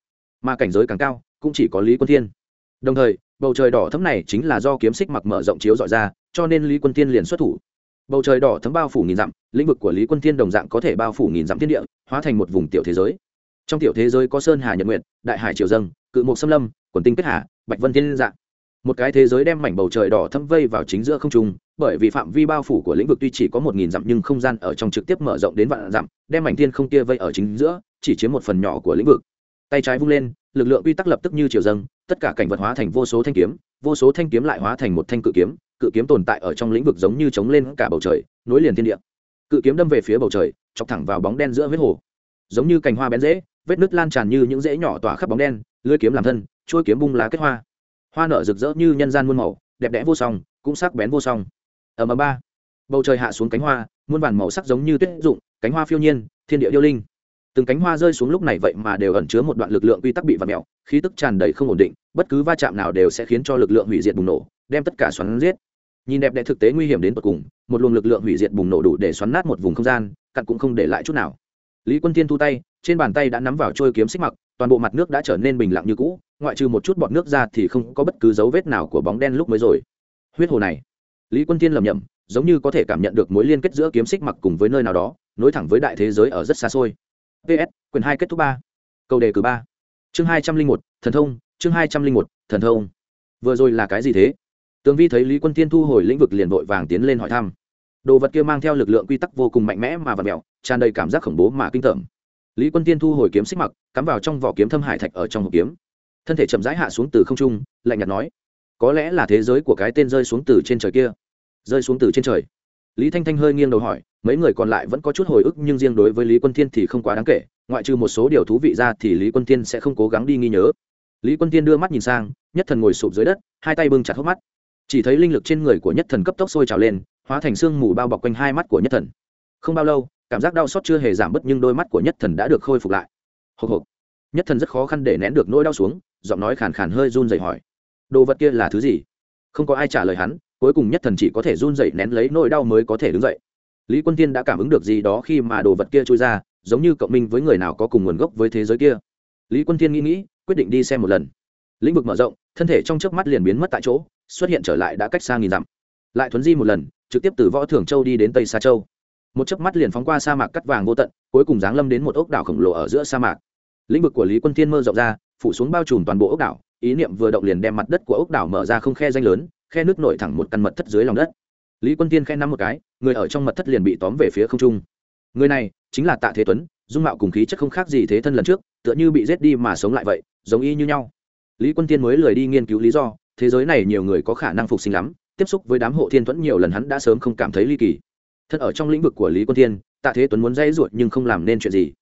Mà cảnh giới càng cao, cũng chỉ có lý quân thiên. Đồng thời, bầu trời đỏ thấm này chính là do kiếm xích mặc mở rộng chiếu dọi ra, cho nên lý quân thiên liền xuất thủ bầu trời đỏ thấm bao phủ nghìn dặm, lĩnh vực của lý quân thiên đồng dạng có thể bao phủ nghìn dặm thiên địa, hóa thành một vùng tiểu thế giới. Trong tiểu thế giới có sơn hà nhật nguyện đại hải triều dâng, cự mộc xâm lâm, quần tinh kết hà, bạch vân thiên dạng một cái thế giới đem mảnh bầu trời đỏ thâm vây vào chính giữa không trung, bởi vì phạm vi bao phủ của lĩnh vực tuy chỉ có một nghìn dặm nhưng không gian ở trong trực tiếp mở rộng đến vạn dặm, đem mảnh thiên không kia vây ở chính giữa, chỉ chiếm một phần nhỏ của lĩnh vực. Tay trái vung lên, lực lượng quy tắc lập tức như chiều dâng, tất cả cảnh vật hóa thành vô số thanh kiếm, vô số thanh kiếm lại hóa thành một thanh cự kiếm cự kiếm tồn tại ở trong lĩnh vực giống như chống lên cả bầu trời, nối liền thiên địa. Cự kiếm đâm về phía bầu trời, chọc thẳng vào bóng đen giữa vết hồ. Giống như cành hoa bén rễ vết nứt lan tràn như những rễ nhỏ tỏa khắp bóng đen lưỡi kiếm làm thân, chuôi kiếm bung lá kết hoa. Hoa nở rực rỡ như nhân gian muôn màu, đẹp đẽ vô song, cũng sắc bén vô song. Ở ầm ba. Bầu trời hạ xuống cánh hoa, muôn vàn màu sắc giống như tuyết dụng cánh hoa phiêu nhiên, thiên địa yêu linh. Từng cánh hoa rơi xuống lúc này vậy mà đều ẩn chứa một đoạn lực lượng quy tắc bị vặn mẹo khí tức tràn đầy không ổn định, bất cứ va chạm nào đều sẽ khiến cho lực lượng hủy diệt bùng nổ, đem tất cả xoắn giết nhìn đẹp đẽ thực tế nguy hiểm đến tột cùng, một luồng lực lượng hủy diệt bùng nổ đủ để xoắn nát một vùng không gian, cặn cũng không để lại chút nào. Lý quân tiên thu tay, trên bàn tay đã nắm vào trôi kiếm xích mặc, toàn bộ mặt nước đã trở nên bình lặng như cũ, ngoại trừ một chút bọt nước ra thì không có bất cứ dấu vết nào của bóng đen lúc mới rồi. Huyết hồ này, lý quân tiên lầm nhầm giống như có thể cảm nhận được mối liên kết giữa kiếm xích mặc cùng với nơi nào đó, nối thẳng với đại thế giới ở rất xa xôi. Ps quyền hai kết thúc ba. Câu đề cử ba. Chương hai trăm linh một, thần thông, chương hai trăm linh một, thần thông. Vừa rồi là cái gì thế? Tường vi thấy lý quân tiên thu hồi lĩnh vực liền vội vàng tiến lên hỏi thăm. Đồ vật kia mang theo lực lượng quy tắc vô cùng mạnh mẽ mà vật mẹo tràn đầy cảm giác khủng bố mà kinh tởm. Lý quân tiên thu hồi kiếm xích mặc, cắm vào trong vỏ kiếm thâm hải thạch ở trong hộp kiếm. Thân thể chậm rãi hạ xuống từ không trung, lạnh nhạt nói, có lẽ là thế giới của cái tên rơi xuống từ trên trời kia. Rơi xuống từ trên trời? Lý thanh thanh hơi nghiêng đầu hỏi, mấy người còn lại vẫn có chút hồi ức nhưng riêng đối với lý quân thiên thì không quá đáng kể, ngoại trừ một số điều thú vị ra thì lý quân thiên sẽ không cố gắng đi ghi nhớ. Lý quân thiên đưa mắt nhìn sang, nhất thần ngồi sụp dưới đất, hai tay bưng chặt hốc mắt chỉ thấy linh lực trên người của nhất thần cấp tốc sôi trào lên, hóa thành sương mù bao bọc quanh hai mắt của nhất thần. Không bao lâu, cảm giác đau xót chưa hề giảm bớt nhưng đôi mắt của nhất thần đã được khôi phục lại. Hộp hộp nhất thần rất khó khăn để nén được nỗi đau xuống, giọng nói khàn khàn hơi run dậy hỏi. Đồ vật kia là thứ gì? Không có ai trả lời hắn, cuối cùng nhất thần chỉ có thể run dậy nén lấy nỗi đau mới có thể đứng dậy. Lý quân tiên đã cảm ứng được gì đó khi mà đồ vật kia trôi ra, giống như cộng minh với người nào có cùng nguồn gốc với thế giới kia. Lý quân tiên nghĩ nghĩ, quyết định đi xem một lần lĩnh vực mở rộng, thân thể trong chớp mắt liền biến mất tại chỗ, xuất hiện trở lại đã cách xa nghìn dặm. Lại thuấn di một lần, trực tiếp từ võ thường châu đi đến tây sa châu. Một chớp mắt liền phóng qua sa mạc cắt vàng vô tận, cuối cùng giáng lâm đến một ốc đảo khổng lồ ở giữa sa mạc. Lĩnh vực của lý quân thiên mơ rộng ra, phủ xuống bao trùm toàn bộ ốc đảo, ý niệm vừa động liền đem mặt đất của ốc đảo mở ra không khe danh lớn, khe nước nổi thẳng một căn mật thất dưới lòng đất. Lý quân tiên khe năm một cái, người ở trong mật thất liền bị tóm về phía không trung. Người này chính là tạ thế tuấn, dung mạo cùng khí chất không khác gì thế thân lần trước, tựa như bị giết đi mà sống lại vậy, giống y như nhau lý quân tiên mới lười đi nghiên cứu lý do, thế giới này nhiều người có khả năng phục sinh lắm, tiếp xúc với đám hộ thiên thuẫn nhiều lần hắn đã sớm không cảm thấy ly kỳ. Thân ở trong lĩnh vực của lý quân tiên tạ thế tuấn muốn dây ruột nhưng không làm nên chuyện gì.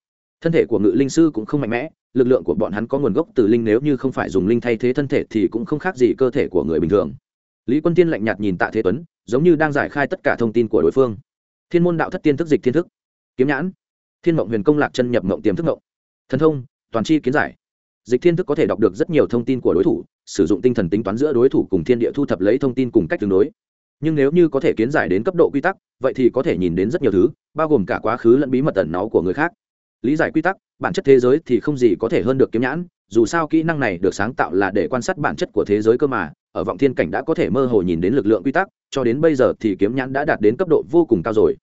Thân thể của ngự linh sư cũng không mạnh mẽ, lực lượng của bọn hắn có nguồn gốc từ linh nếu như không phải dùng linh thay thế thân thể thì cũng không khác gì cơ thể của người bình thường. Lý quân tiên lạnh nhạt nhìn tạ thế tuấn, giống như đang giải khai tất cả thông tin của đối phương. Thiên môn đạo thất tiên thức dịch thiên thức. Kiếm nhãn. Thiên mộng huyền công lạc chân nhập mộng tiềm thức mộng. Thần thông, toàn c h i kiến giải dịch thiên thức có thể đọc được rất nhiều thông tin của đối thủ, sử dụng tinh thần tính toán giữa đối thủ cùng thiên địa thu thập lấy thông tin cùng cách tương đối. Nhưng nếu như có thể kiến giải đến cấp độ quy tắc, vậy thì có thể nhìn đến rất nhiều thứ, bao gồm cả quá khứ lẫn bí mật ẩn náu của người khác. Lý giải quy tắc, bản chất thế giới thì không gì có thể hơn được kiếm nhãn, dù sao kỹ năng này được sáng tạo là để quan sát bản chất của thế giới cơ mà, ở vọng thiên cảnh đã có thể mơ hồ nhìn đến lực lượng quy tắc, cho đến bây giờ thì kiếm nhãn đã đạt đến cấp độ vô cùng cao rồi.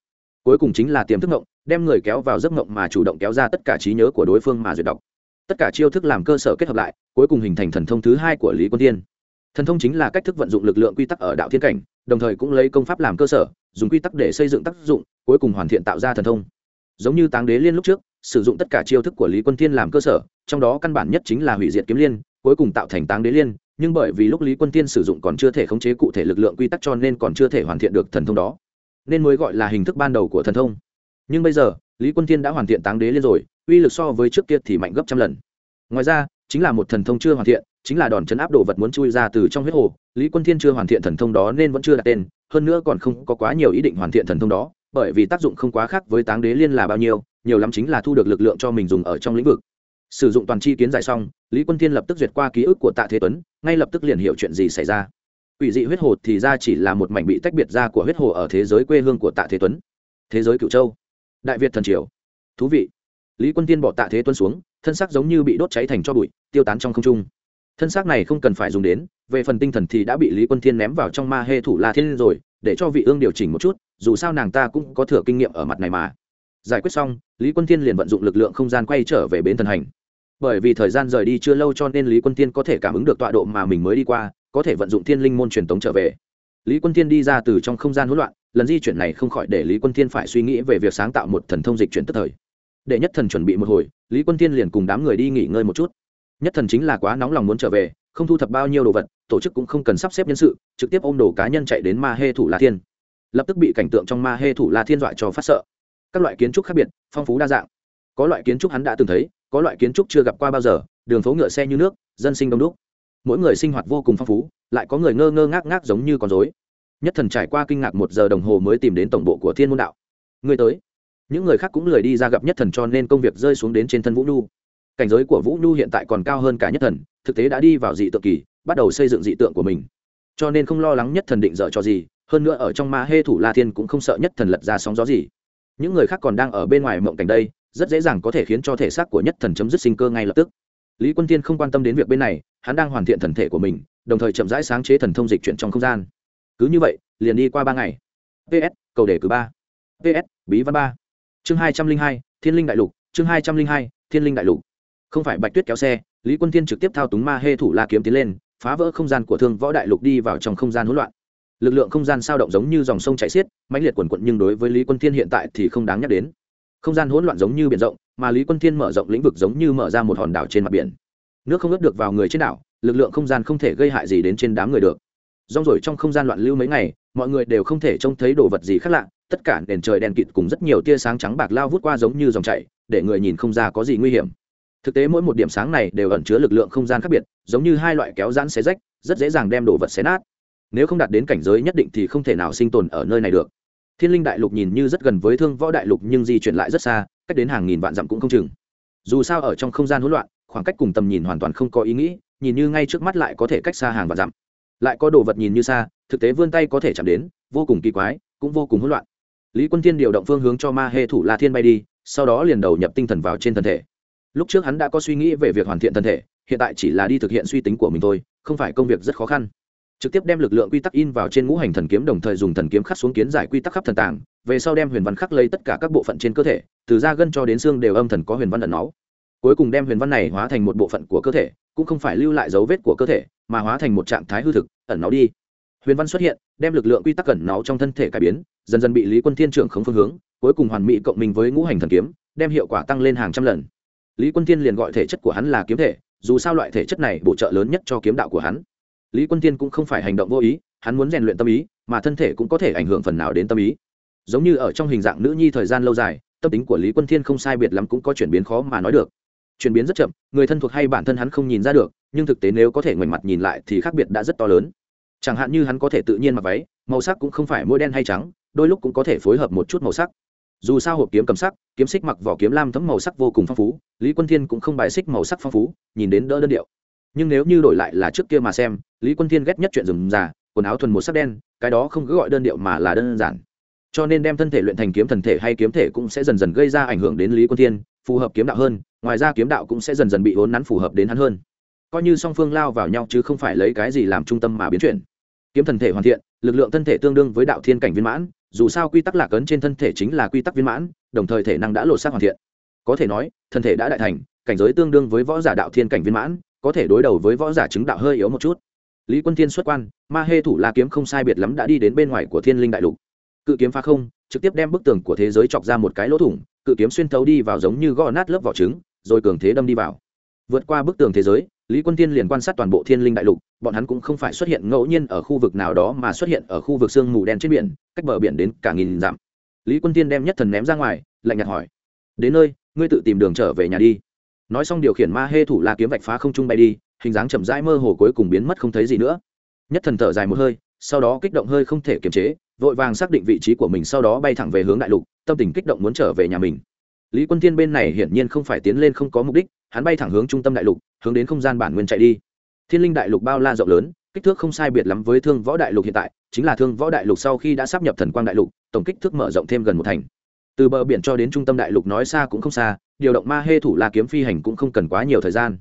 Cuối cùng chính là tiềm thức ngộng, đem người kéo vào giấc ngộng mà chủ động kéo ra tất cả trí nhớ của đối phương mà duyệt đọc tất cả chiêu thức làm cơ sở kết hợp lại, cuối cùng hình thành thần thông thứ hai của lý quân tiên thần thông chính là cách thức vận dụng lực lượng quy tắc ở đạo thiên cảnh, đồng thời cũng lấy công pháp làm cơ sở, dùng quy tắc để xây dựng tác dụng, cuối cùng hoàn thiện tạo ra thần thông. Giống như táng đế liên lúc trước, sử dụng tất cả chiêu thức của lý quân thiên làm cơ sở, trong đó căn bản nhất chính là hủy diệt kiếm liên, cuối cùng tạo thành táng đế liên, nhưng bởi vì lúc lý quân tiên sử dụng còn chưa thể khống chế cụ thể lực lượng quy tắc cho nên còn chưa thể hoàn thiện được thần thông đó, nên mới gọi là hình thức ban đầu của thần thông. Nhưng bây giờ, lý quân tiên đã hoàn thiện táng đế liên rồi uy lực so với trước kia thì mạnh gấp trăm lần. Ngoài ra, chính là một thần thông chưa hoàn thiện, chính là đòn chấn áp đồ vật muốn chui ra từ trong huyết hồ, lý quân thiên chưa hoàn thiện thần thông đó nên vẫn chưa đặt tên, hơn nữa còn không có quá nhiều ý định hoàn thiện thần thông đó, bởi vì tác dụng không quá khác với táng đế liên là bao nhiêu, nhiều lắm chính là thu được lực lượng cho mình dùng ở trong lĩnh vực. Sử dụng toàn chi kiến giải xong, lý quân thiên lập tức duyệt qua ký ức của tạ thế tuấn, ngay lập tức liền hiểu chuyện gì xảy ra. Quỷ dị huyết hồ thì ra chỉ là một mảnh bị tách biệt ra của huyết hồ ở thế giới quê hương của tạ thế tuấn. Thế giới cựu châu. Đại việt thần triều. Thú vị lý quân tiên bỏ tạ thế tuân xuống, thân xác giống như bị đốt cháy thành cho bụi, tiêu tán trong không trung. Thân xác này không cần phải dùng đến, về phần tinh thần thì đã bị lý quân thiên ném vào trong ma hê thủ la thiên rồi, để cho vị ương điều chỉnh một chút, dù sao nàng ta cũng có thừa kinh nghiệm ở mặt này mà. Giải quyết xong, lý quân thiên liền vận dụng lực lượng không gian quay trở về bến thần hành. Bởi vì thời gian rời đi chưa lâu cho nên lý quân thiên có thể cảm ứng được tọa độ mà mình mới đi qua, có thể vận dụng thiên linh môn truyền tống trở về. Lý quân thiên đi ra từ trong không gian hỗn loạn, lần di chuyển này không khỏi để lý quân thiên phải suy nghĩ về việc sáng tạo một thần thông dịch chuyển tức thời để nhất thần chuẩn bị một hồi, lý quân thiên liền cùng đám người đi nghỉ ngơi một chút. Nhất thần chính là quá nóng lòng muốn trở về, không thu thập bao nhiêu đồ vật, tổ chức cũng không cần sắp xếp nhân sự, trực tiếp ôm đồ cá nhân chạy đến ma hê thủ la thiên. Lập tức bị cảnh tượng trong ma hê thủ la thiên dọa cho phát sợ. Các loại kiến trúc khác biệt, phong phú đa dạng. Có loại kiến trúc hắn đã từng thấy, có loại kiến trúc chưa gặp qua bao giờ, đường phố ngựa xe như nước, dân sinh đông đúc. Mỗi người sinh hoạt vô cùng phong phú, lại có người ngơ ngơ ngác ngác giống như con dối nhất thần trải qua kinh ngạc một giờ đồng hồ mới tìm đến tổng bộ của thiên môn đạo. Người tới những người khác cũng lười đi ra gặp nhất thần cho nên công việc rơi xuống đến trên thân vũ nhu. Cảnh giới của vũ nhu hiện tại còn cao hơn cả nhất thần, thực tế đã đi vào dị tượng kỳ, bắt đầu xây dựng dị tượng của mình. Cho nên không lo lắng nhất thần định dở cho gì, hơn nữa ở trong ma hê thủ la thiên cũng không sợ nhất thần lật ra sóng gió gì. Những người khác còn đang ở bên ngoài mộng cảnh đây, rất dễ dàng có thể khiến cho thể xác của nhất thần chấm dứt sinh cơ ngay lập tức. Lý quân tiên không quan tâm đến việc bên này, hắn đang hoàn thiện thần thể của mình, đồng thời chậm rãi sáng chế thần thông dịch chuyển trong không gian. Cứ như vậy, liền đi qua ba ngày. Ps cầu đề cử ba. Ps bí văn ba chương hai trăm linh hai, thiên linh đại lục, chương hai trăm linh hai, thiên linh đại lục. Không phải bạch tuyết kéo xe, lý quân thiên trực tiếp thao túng ma hê thủ la kiếm tiến lên, phá vỡ không gian của thương võ đại lục đi vào trong không gian hỗn loạn. Lực lượng không gian sao động giống như dòng sông chảy xiết, mãnh liệt quần quận nhưng đối với lý quân thiên hiện tại thì không đáng nhắc đến. Không gian hỗn loạn giống như biển rộng, mà lý quân thiên mở rộng lĩnh vực giống như mở ra một hòn đảo trên mặt biển. Nước không ướt được vào người trên đảo, lực lượng không gian không thể gây hại gì đến trên đám người được rong rổi trong không gian loạn lưu mấy ngày, mọi người đều không thể trông thấy đồ vật gì khác lạ, tất cả nền trời đèn kịt cùng rất nhiều tia sáng trắng bạc lao vút qua giống như dòng chảy, để người nhìn không ra có gì nguy hiểm. Thực tế mỗi một điểm sáng này đều ẩn chứa lực lượng không gian khác biệt, giống như hai loại kéo giãn xé rách, rất dễ dàng đem đồ vật xé nát. Nếu không đạt đến cảnh giới nhất định thì không thể nào sinh tồn ở nơi này được. Thiên linh đại lục nhìn như rất gần với thương võ đại lục nhưng di chuyển lại rất xa, cách đến hàng nghìn vạn dặm cũng không chừng. Dù sao ở trong không gian hỗn loạn, khoảng cách cùng tầm nhìn hoàn toàn không có ý nghĩ, nhìn như ngay trước mắt lại có thể cách xa hàng vạn dặm lại có đồ vật nhìn như xa, thực tế vươn tay có thể chạm đến, vô cùng kỳ quái, cũng vô cùng hỗn loạn. Lý quân thiên điều động phương hướng cho ma hê thủ la thiên bay đi, sau đó liền đầu nhập tinh thần vào trên thân thể. Lúc trước hắn đã có suy nghĩ về việc hoàn thiện thân thể, hiện tại chỉ là đi thực hiện suy tính của mình thôi, không phải công việc rất khó khăn. Trực tiếp đem lực lượng quy tắc in vào trên ngũ hành thần kiếm, đồng thời dùng thần kiếm khắc xuống kiến giải quy tắc khắp thần tàng, về sau đem huyền văn khắc lấy tất cả các bộ phận trên cơ thể, từ da gân cho đến xương đều âm thần có huyền văn ẩn náu. Cuối cùng đem huyền văn này hóa thành một bộ phận của cơ thể, cũng không phải lưu lại dấu vết của cơ thể mà hóa thành một trạng thái hư thực, ẩn náu đi. Huyền văn xuất hiện, đem lực lượng quy tắc ẩn náu trong thân thể cải biến, dần dần bị lý quân thiên trưởng khống phương hướng, cuối cùng hoàn mỹ cộng minh với ngũ hành thần kiếm, đem hiệu quả tăng lên hàng trăm lần. Lý quân thiên liền gọi thể chất của hắn là kiếm thể, dù sao loại thể chất này bổ trợ lớn nhất cho kiếm đạo của hắn. Lý quân thiên cũng không phải hành động vô ý, hắn muốn rèn luyện tâm ý, mà thân thể cũng có thể ảnh hưởng phần nào đến tâm ý. Giống như ở trong hình dạng nữ nhi thời gian lâu dài, tâm tính của lý quân thiên không sai biệt lắm cũng có chuyển biến khó mà nói được. Chuyển biến rất chậm, người thân thuộc hay bản thân hắn không nhìn ra được nhưng thực tế nếu có thể ngoảnh mặt nhìn lại thì khác biệt đã rất to lớn. Chẳng hạn như hắn có thể tự nhiên mặc váy, màu sắc cũng không phải mỗi đen hay trắng, đôi lúc cũng có thể phối hợp một chút màu sắc. Dù sao hộp kiếm cầm sắc, kiếm xích mặc vỏ kiếm lam thấm màu sắc vô cùng phong phú, lý quân thiên cũng không bài xích màu sắc phong phú, nhìn đến đỡ đơn điệu. Nhưng nếu như đổi lại là trước kia mà xem, lý quân thiên ghét nhất chuyện rừng già quần áo thuần một sắc đen, cái đó không cứ gọi đơn điệu mà là đơn giản. Cho nên đem thân thể luyện thành kiếm thần thể hay kiếm thể cũng sẽ dần dần gây ra ảnh hưởng đến lý quân thiên, phù hợp kiếm đạo hơn, ngoài ra kiếm đạo cũng sẽ dần dần bị hốn nắn phù hợp đến hắn hơn coi như song phương lao vào nhau chứ không phải lấy cái gì làm trung tâm mà biến chuyển. Kiếm thần thể hoàn thiện, lực lượng thân thể tương đương với đạo thiên cảnh viên mãn, dù sao quy tắc lạc ấn trên thân thể chính là quy tắc viên mãn, đồng thời thể năng đã lột xác hoàn thiện. Có thể nói, thân thể đã đại thành, cảnh giới tương đương với võ giả đạo thiên cảnh viên mãn, có thể đối đầu với võ giả chứng đạo hơi yếu một chút. Lý quân thiên xuất quan, ma hê thủ la kiếm không sai biệt lắm đã đi đến bên ngoài của thiên linh đại lục. Cự kiếm phá không, trực tiếp đem bức tường của thế giới chọc ra một cái lỗ thủng, cự kiếm xuyên thấu đi vào giống như gõ nát lớp vỏ trứng, rồi cường thế đâm đi vào. Vượt qua bức tường thế giới lý quân tiên liền quan sát toàn bộ thiên linh đại lục, bọn hắn cũng không phải xuất hiện ngẫu nhiên ở khu vực nào đó mà xuất hiện ở khu vực sương mù đen trên biển, cách bờ biển đến cả nghìn dặm. Lý quân tiên đem nhất thần ném ra ngoài, lạnh nhạt hỏi, đến nơi, ngươi tự tìm đường trở về nhà đi. Nói xong điều khiển ma hê thủ la kiếm vạch phá không trung bay đi, hình dáng chậm rãi mơ hồ cuối cùng biến mất không thấy gì nữa. Nhất thần thở dài một hơi, sau đó kích động hơi không thể kiềm chế, vội vàng xác định vị trí của mình sau đó bay thẳng về hướng đại lục, tâm tình kích động muốn trở về nhà mình. Lý quân tiên bên này hiển nhiên không phải tiến lên không có mục đích, hắn bay thẳng hướng trung tâm đại lục hướng đến không gian bản nguyên chạy đi. Thiên linh đại lục bao la rộng lớn, kích thước không sai biệt lắm với thương võ đại lục hiện tại, chính là thương võ đại lục sau khi đã sắp nhập thần quang đại lục, tổng kích thước mở rộng thêm gần một thành. Từ bờ biển cho đến trung tâm đại lục nói xa cũng không xa, điều động ma hê thủ la kiếm phi hành cũng không cần quá nhiều thời gian.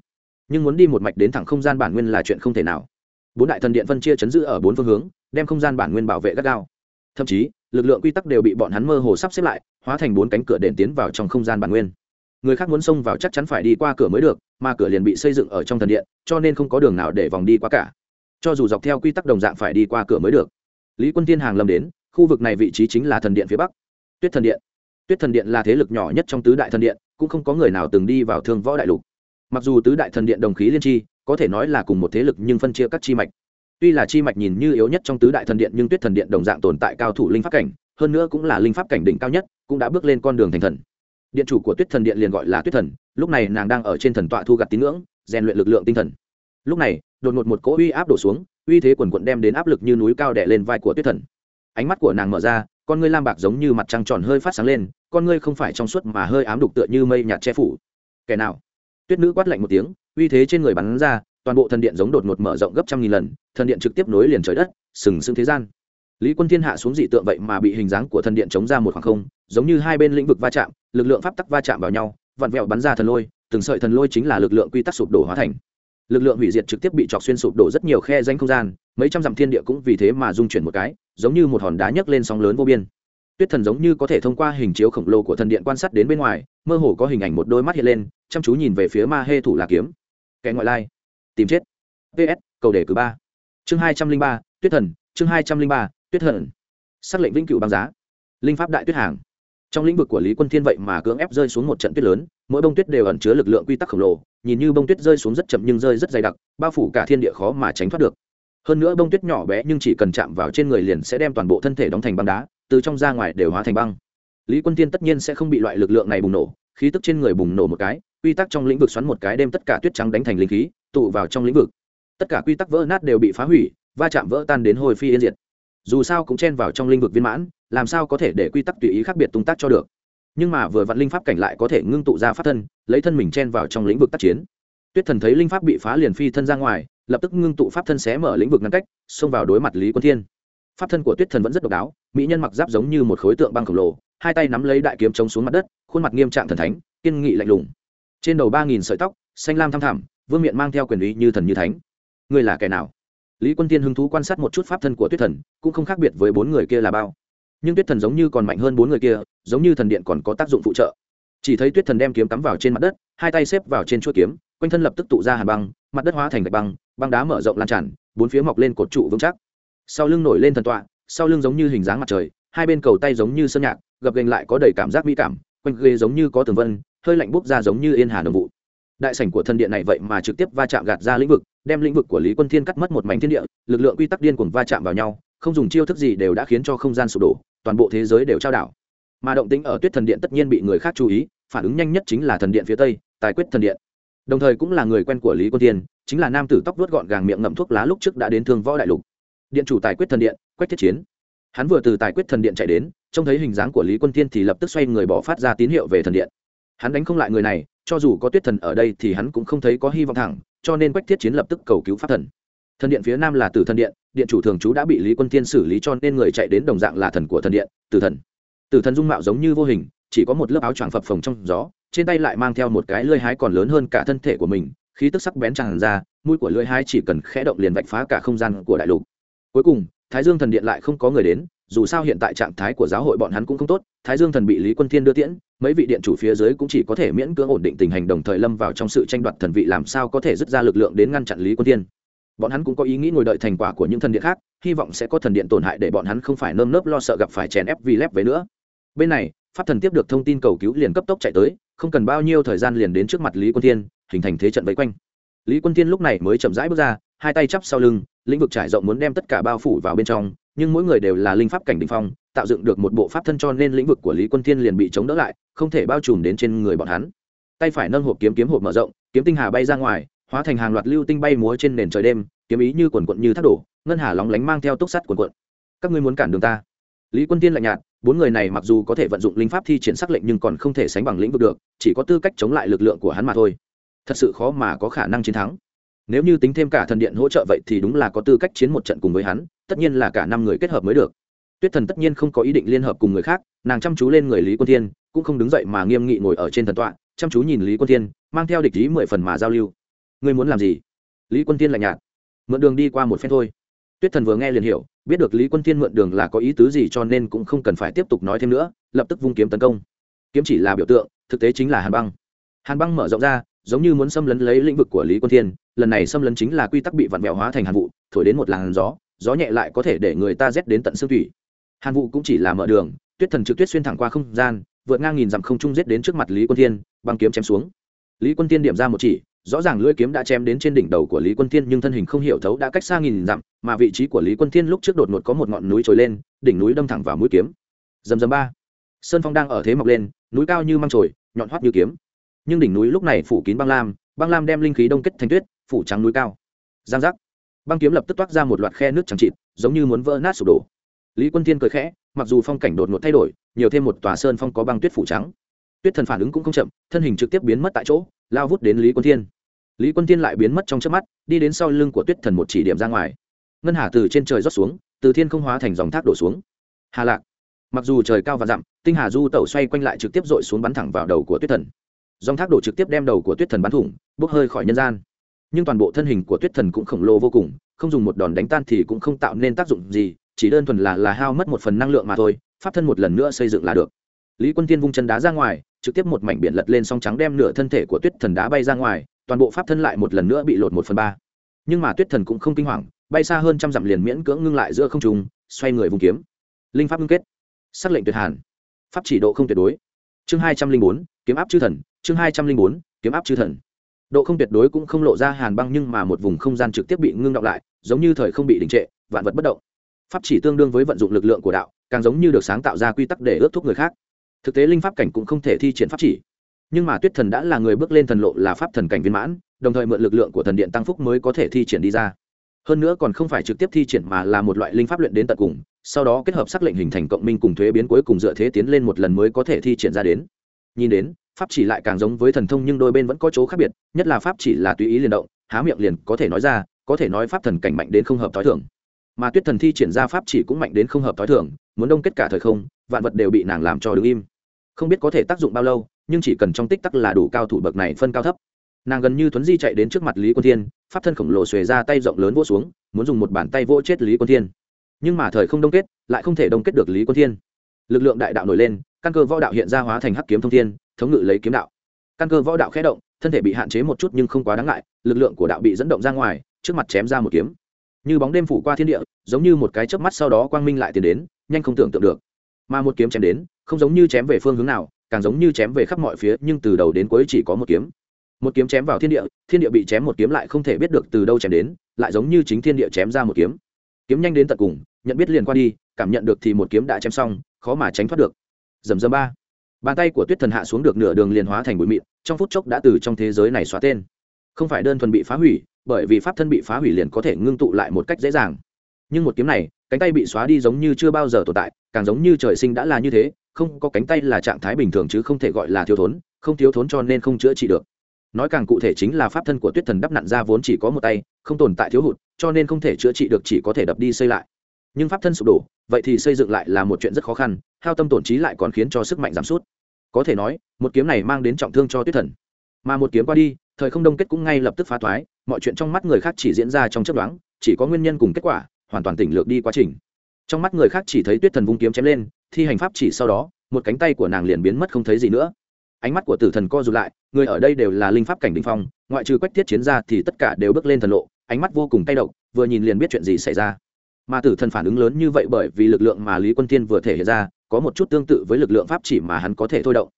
Nhưng muốn đi một mạch đến thẳng không gian bản nguyên là chuyện không thể nào. Bốn đại thần điện phân chia chấn giữ ở bốn phương hướng, đem không gian bản nguyên bảo vệ gắt gao. Thậm chí, lực lượng quy tắc đều bị bọn hắn mơ hồ sắp xếp lại, hóa thành bốn cánh cửa đền tiến vào trong không gian bản nguyên. Người khác muốn xông vào chắc chắn phải đi qua cửa mới được mà cửa liền bị xây dựng ở trong thần điện, cho nên không có đường nào để vòng đi qua cả. Cho dù dọc theo quy tắc đồng dạng phải đi qua cửa mới được. Lý quân tiên hàng lâm đến, khu vực này vị trí chính là thần điện phía bắc. Tuyết thần điện. Tuyết thần điện là thế lực nhỏ nhất trong tứ đại thần điện, cũng không có người nào từng đi vào thương võ đại lục. Mặc dù tứ đại thần điện đồng khí liên tri, có thể nói là cùng một thế lực nhưng phân chia các chi mạch. Tuy là chi mạch nhìn như yếu nhất trong tứ đại thần điện nhưng tuyết thần điện đồng dạng tồn tại cao thủ linh pháp cảnh, hơn nữa cũng là linh pháp cảnh đỉnh cao nhất, cũng đã bước lên con đường thành thần điện chủ của tuyết thần điện liền gọi là tuyết thần, lúc này nàng đang ở trên thần tọa thu gặt tín ngưỡng, rèn luyện lực lượng tinh thần. Lúc này, đột ngột một cỗ uy áp đổ xuống, uy thế quần quận đem đến áp lực như núi cao đè lên vai của tuyết thần. Ánh mắt của nàng mở ra, con ngươi lam bạc giống như mặt trăng tròn hơi phát sáng lên, con ngươi không phải trong suốt mà hơi ám đục tựa như mây nhạt che phủ. Kẻ nào? Tuyết nữ quát lạnh một tiếng, uy thế trên người bắn ra, toàn bộ thần điện giống đột ngột mở rộng gấp trăm nghìn lần, thần điện trực tiếp nối liền trời đất, sừng sững thế gian lý quân thiên hạ xuống dị tượng vậy mà bị hình dáng của thần điện chống ra một khoảng không, giống như hai bên lĩnh vực va chạm, lực lượng pháp tắc va chạm vào nhau, vặn vẹo bắn ra thần lôi, từng sợi thần lôi chính là lực lượng quy tắc sụp đổ hóa thành. Lực lượng hủy diệt trực tiếp bị chọc xuyên sụp đổ rất nhiều khe danh không gian, mấy trăm dặm thiên địa cũng vì thế mà dung chuyển một cái, giống như một hòn đá nhấc lên sóng lớn vô biên. Tuyết thần giống như có thể thông qua hình chiếu khổng lồ của thần điện quan sát đến bên ngoài, mơ hồ có hình ảnh một đôi mắt hiện lên, chăm chú nhìn về phía ma hê thủ là kiếm. Kẻ ngoại lai. Tìm chết. Ps cầu đề cử ba. Chương hai trăm linh ba, tuyết thần, chương hai trăm linh ba tuyết thần. Xác lệnh vĩnh cửu băng giá. Linh pháp đại tuyết hàng. Trong lĩnh vực của lý quân thiên vậy mà cưỡng ép rơi xuống một trận tuyết lớn, mỗi bông tuyết đều ẩn chứa lực lượng quy tắc khổng lồ, nhìn như bông tuyết rơi xuống rất chậm nhưng rơi rất dày đặc, bao phủ cả thiên địa khó mà tránh thoát được. Hơn nữa bông tuyết nhỏ bé nhưng chỉ cần chạm vào trên người liền sẽ đem toàn bộ thân thể đóng thành băng đá, từ trong ra ngoài đều hóa thành băng. Lý quân tiên tất nhiên sẽ không bị loại lực lượng này bùng nổ, khí tức trên người bùng nổ một cái, quy tắc trong lĩnh vực xoắn một cái đem tất cả tuyết trắng đánh thành linh khí, tụ vào trong lĩnh vực. Tất cả quy tắc vỡ nát đều bị phá hủy, va chạm vỡ tan đến hồi phi yên diệt dù sao cũng chen vào trong lĩnh vực viên mãn, làm sao có thể để quy tắc tùy ý khác biệt tung tác cho được. Nhưng mà vừa vặn linh pháp cảnh lại có thể ngưng tụ ra pháp thân, lấy thân mình chen vào trong lĩnh vực tác chiến. Tuyết thần thấy linh pháp bị phá liền phi thân ra ngoài, lập tức ngưng tụ pháp thân xé mở lĩnh vực ngăn cách, xông vào đối mặt lý quân thiên. Pháp thân của tuyết thần vẫn rất độc đáo, mỹ nhân mặc giáp giống như một khối tượng băng khổng lồ, hai tay nắm lấy đại kiếm chống xuống mặt đất, khuôn mặt nghiêm trạng thần thánh, kiên nghị lạnh lùng. Trên đầu ba nghìn sợi tóc, xanh lam thăm thẳm, vương miện mang theo quyền uy như thần như thánh. Ngươi là kẻ nào? Lý quân tiên hứng thú quan sát một chút pháp thân của tuyết thần, cũng không khác biệt với bốn người kia là bao. Nhưng tuyết thần giống như còn mạnh hơn bốn người kia, giống như thần điện còn có tác dụng phụ trợ. Chỉ thấy tuyết thần đem kiếm cắm vào trên mặt đất, hai tay xếp vào trên chuỗi kiếm, quanh thân lập tức tụ ra hàn băng, mặt đất hóa thành gạch băng băng đá mở rộng lan tràn, bốn phía mọc lên cột trụ vững chắc. Sau lưng nổi lên thần tọa, sau lưng giống như hình dáng mặt trời, hai bên cầu tay giống như sơn nhạc, gập gành lại có đầy cảm giác mỹ cảm, quanh ghế giống như có tường vân, hơi lạnh bốc ra giống như yên hà đồng vụ đại sảnh của thần điện này vậy mà trực tiếp va chạm gạt ra lĩnh vực, đem lĩnh vực của lý quân thiên cắt mất một mảnh thiên địa, lực lượng quy tắc điên cuồng va chạm vào nhau, không dùng chiêu thức gì đều đã khiến cho không gian sụp đổ, toàn bộ thế giới đều trao đảo. Mà động tĩnh ở tuyết thần điện tất nhiên bị người khác chú ý, phản ứng nhanh nhất chính là thần điện phía tây, tài quyết thần điện. Đồng thời cũng là người quen của lý quân thiên, chính là nam tử tóc vuốt gọn gàng miệng ngậm thuốc lá lúc trước đã đến thương võ đại lục. Điện chủ tài quyết thần điện, quách thiết chiến. Hắn vừa từ tài quyết thần điện chạy đến, trông thấy hình dáng của lý quân thiên thì lập tức xoay người bỏ phát ra tín hiệu về thần điện. Hắn đánh không lại người này cho dù có tuyết thần ở đây thì hắn cũng không thấy có hy vọng thẳng, cho nên quách thiết chiến lập tức cầu cứu pháp thần. Thần điện phía nam là tử thần điện điện chủ thường trú đã bị lý quân thiên xử lý cho nên người chạy đến đồng dạng là thần của thần điện, tử thần. Tử thần dung mạo giống như vô hình, chỉ có một lớp áo choàng phập phồng trong gió, trên tay lại mang theo một cái lưỡi hái còn lớn hơn cả thân thể của mình, khí tức sắc bén tràn ra, mũi của lưỡi hái chỉ cần khẽ động liền vạch phá cả không gian của đại lục. Cuối cùng, thái dương thần điện lại không có người đến dù sao hiện tại trạng thái của giáo hội bọn hắn cũng không tốt, thái dương thần bị lý quân thiên đưa tiễn, mấy vị điện chủ phía dưới cũng chỉ có thể miễn cưỡng ổn định tình hình đồng thời lâm vào trong sự tranh đoạt thần vị làm sao có thể dứt ra lực lượng đến ngăn chặn lý quân thiên. Bọn hắn cũng có ý nghĩ ngồi đợi thành quả của những thần điện khác, hy vọng sẽ có thần điện tổn hại để bọn hắn không phải nơm nớp lo sợ gặp phải chèn ép vì lép về nữa. Bên này, pháp thần tiếp được thông tin cầu cứu liền cấp tốc chạy tới, không cần bao nhiêu thời gian liền đến trước mặt lý quân thiên, hình thành thế trận vây quanh. Lý quân thiên lúc này mới chậm rãi bước ra, hai tay chắp sau lưng, lĩnh vực trải rộng muốn đem tất cả bao phủ vào bên trong nhưng mỗi người đều là linh pháp cảnh đ ỉ n h phong, tạo dựng được một bộ pháp thân cho nên lĩnh vực của lý quân thiên liền bị chống đỡ lại, không thể bao trùm đến trên người bọn hắn. Tay phải nâng hộp kiếm kiếm hộp mở rộng, kiếm tinh hà bay ra ngoài, hóa thành hàng loạt lưu tinh bay múa trên nền trời đêm, kiếm ý như quần quận như thác đổ, ngân hà lóng lánh mang theo túc sắt quần quận các ngươi muốn cản đường ta? Lý quân tiên lạnh nhạt, bốn người này mặc dù có thể vận dụng linh pháp thi triển sắc lệnh nhưng còn không thể sánh bằng lĩnh vực được, chỉ có tư cách chống lại lực lượng của hắn mà thôi. Thật sự khó mà có khả năng chiến thắng nếu như tính thêm cả thần điện hỗ trợ vậy thì đúng là có tư cách chiến một trận cùng với hắn, tất nhiên là cả năm người kết hợp mới được. Tuyết thần tất nhiên không có ý định liên hợp cùng người khác, nàng chăm chú lên người lý quân thiên, cũng không đứng dậy mà nghiêm nghị ngồi ở trên thần tọa, chăm chú nhìn lý quân thiên, mang theo địch ý mười phần mà giao lưu. Ngươi muốn làm gì? Lý quân thiên lạnh nhạt. Mượn đường đi qua một phen thôi. Tuyết thần vừa nghe liền hiểu, biết được lý quân thiên mượn đường là có ý tứ gì cho nên cũng không cần phải tiếp tục nói thêm nữa, lập tức vung kiếm tấn công. Kiếm chỉ là biểu tượng, thực tế chính là hàn băng. Hàn băng mở rộng ra giống như muốn xâm lấn lấy lĩnh vực của lý quân thiên, lần này xâm lấn chính là quy tắc bị vặn vẹo hóa thành hàn vụ, thổi đến một làn gió gió nhẹ lại có thể để người ta rét đến tận xương thủy hàn vụ cũng chỉ là mở đường, tuyết thần trực tuyết xuyên thẳng qua không gian, vượt ngang nghìn dặm không trung giết đến trước mặt lý quân thiên, băng kiếm chém xuống. Lý quân thiên điểm ra một chỉ, rõ ràng lưỡi kiếm đã chém đến trên đỉnh đầu của lý quân thiên, nhưng thân hình không hiểu thấu đã cách xa nghìn dặm, mà vị trí của lý quân thiên lúc trước đột ngột có một ngọn núi trồi lên, đỉnh núi đâm thẳng vào mũi kiếm. Dầm dầm ba. Sơn phong đang ở thế mọc lên, núi cao như măng trồi, nhọn hoắt như kiếm nhưng đỉnh núi lúc này phủ kín băng lam băng lam đem linh khí đông kết thành tuyết, phủ trắng núi cao. Giang giác. Băng kiếm lập tức toát ra một loạt khe nước trắng trịt giống như muốn vỡ nát sụp đổ. Lý quân thiên cười khẽ, mặc dù phong cảnh đột ngột thay đổi, nhiều thêm một tòa sơn phong có băng tuyết phủ trắng. Tuyết thần phản ứng cũng không chậm, thân hình trực tiếp biến mất tại chỗ, lao vút đến lý quân thiên. Lý quân thiên lại biến mất trong trước mắt, đi đến sau lưng của tuyết thần một chỉ điểm ra ngoài. Ngân hà từ trên trời rót xuống, từ thiên không hóa thành dòng thác đổ xuống. Hà lạc. Mặc dù trời cao và dặm, tinh hà du tẩu xoay quanh lại trực tiếp dội xuống bắn thẳng vào đầu của tuyết thần dòng thác đổ trực tiếp đem đầu của tuyết thần bắn thủng, bốc hơi khỏi nhân gian. Nhưng toàn bộ thân hình của tuyết thần cũng khổng lồ vô cùng, không dùng một đòn đánh tan thì cũng không tạo nên tác dụng gì, chỉ đơn thuần là là hao mất một phần năng lượng mà thôi, pháp thân một lần nữa xây dựng là được. Lý quân tiên vung chân đá ra ngoài, trực tiếp một mảnh biển lật lên song trắng đem nửa thân thể của tuyết thần đá bay ra ngoài, toàn bộ pháp thân lại một lần nữa bị lột một phần ba. Nhưng mà tuyết thần cũng không kinh hoàng, bay xa hơn trăm dặm liền miễn cưỡng ngưng lại giữa không trùng xoay người vùng kiếm. Linh pháp ngưng kết. Xác lệnh tuyệt hàn. Pháp chỉ độ không tuyệt đối chương hai trăm linh bốn, kiếm áp chư thần, chương hai trăm linh bốn, kiếm áp chư thần. Độ không tuyệt đối cũng không lộ ra hàn băng nhưng mà một vùng không gian trực tiếp bị ngưng đọng lại, giống như thời không bị đình trệ, vạn vật bất động. Pháp chỉ tương đương với vận dụng lực lượng của đạo, càng giống như được sáng tạo ra quy tắc để ước thúc người khác. Thực tế linh pháp cảnh cũng không thể thi triển pháp chỉ. Nhưng mà tuyết thần đã là người bước lên thần lộ là pháp thần cảnh viên mãn, đồng thời mượn lực lượng của thần điện tăng phúc mới có thể thi triển đi ra. Hơn nữa còn không phải trực tiếp thi triển mà là một loại linh pháp luyện đến tận cùng sau đó kết hợp xác lệnh hình thành cộng minh cùng thuế biến cuối cùng dựa thế tiến lên một lần mới có thể thi triển ra đến. Nhìn đến, pháp chỉ lại càng giống với thần thông nhưng đôi bên vẫn có chỗ khác biệt, nhất là pháp chỉ là tùy ý liền động, há miệng liền có thể nói ra, có thể nói pháp thần cảnh mạnh đến không hợp t h o i thường. Mà tuyết thần thi triển ra pháp chỉ cũng mạnh đến không hợp t h o i thường, muốn đông kết cả thời không, vạn vật đều bị nàng làm cho đứng im. Không biết có thể tác dụng bao lâu, nhưng chỉ cần trong tích tắc là đủ cao thủ bậc này phân cao thấp. Nàng gần như thuấn di chạy đến trước mặt lý quân thiên, pháp thân khổng lồ xuề ra tay rộng lớn vỗ xuống, muốn dùng một bàn tay vỗ chết lý quân thiên nhưng mà thời không đông kết, lại không thể đông kết được lý quân thiên. Lực lượng đại đạo nổi lên, căn cơ võ đạo hiện ra hóa thành hắc kiếm thông thiên, thống ngự lấy kiếm đạo. Căn cơ võ đạo khé động, thân thể bị hạn chế một chút nhưng không quá đáng ngại, lực lượng của đạo bị dẫn động ra ngoài, trước mặt chém ra một kiếm. Như bóng đêm phủ qua thiên địa, giống như một cái chớp mắt sau đó quang minh lại tiến đến, nhanh không tưởng tượng được. Mà một kiếm chém đến, không giống như chém về phương hướng nào, càng giống như chém về khắp mọi phía, nhưng từ đầu đến cuối chỉ có một kiếm. Một kiếm chém vào thiên địa thiên địa bị chém một kiếm lại không thể biết được từ đâu chém đến, lại giống như chính thiên địa chém ra một kiếm kiếm nhanh đến tận cùng, nhận biết liền qua đi, cảm nhận được thì một kiếm đã chém xong, khó mà tránh thoát được. Dầm dầm ba. Bàn tay của tuyết thần hạ xuống được nửa đường liền hóa thành bụi mịn, trong phút chốc đã từ trong thế giới này xóa tên. Không phải đơn thuần bị phá hủy, bởi vì pháp thân bị phá hủy liền có thể ngưng tụ lại một cách dễ dàng. Nhưng một kiếm này, cánh tay bị xóa đi giống như chưa bao giờ tồn tại, càng giống như trời sinh đã là như thế, không có cánh tay là trạng thái bình thường chứ không thể gọi là thiếu thốn, không thiếu thốn cho nên không chữa trị được. Nói càng cụ thể chính là pháp thân của tuyết thần đắp nặn ra vốn chỉ có một tay, không tồn tại thiếu hụt cho nên không thể chữa trị được, chỉ có thể đập đi xây lại. Nhưng pháp thân sụp đổ, vậy thì xây dựng lại là một chuyện rất khó khăn, hao tâm tổn trí lại còn khiến cho sức mạnh giảm sút. Có thể nói, một kiếm này mang đến trọng thương cho tuyết thần. Mà một kiếm qua đi, thời không đông kết cũng ngay lập tức phá thoái, mọi chuyện trong mắt người khác chỉ diễn ra trong chấp đoán chỉ có nguyên nhân cùng kết quả, hoàn toàn tỉnh lược đi quá trình. Trong mắt người khác chỉ thấy tuyết thần vung kiếm chém lên, thi hành pháp chỉ sau đó, một cánh tay của nàng liền biến mất không thấy gì nữa. Ánh mắt của tử thần co rụt lại, người ở đây đều là linh pháp cảnh đình phong, ngoại trừ quách thiết chiến ra thì tất cả đều bước lên thần lộ ánh mắt vô cùng tay động vừa nhìn liền biết chuyện gì xảy ra. Mà tử thần phản ứng lớn như vậy bởi vì lực lượng mà lý quân tiên vừa thể hiện ra, có một chút tương tự với lực lượng pháp chỉ mà hắn có thể thôi động.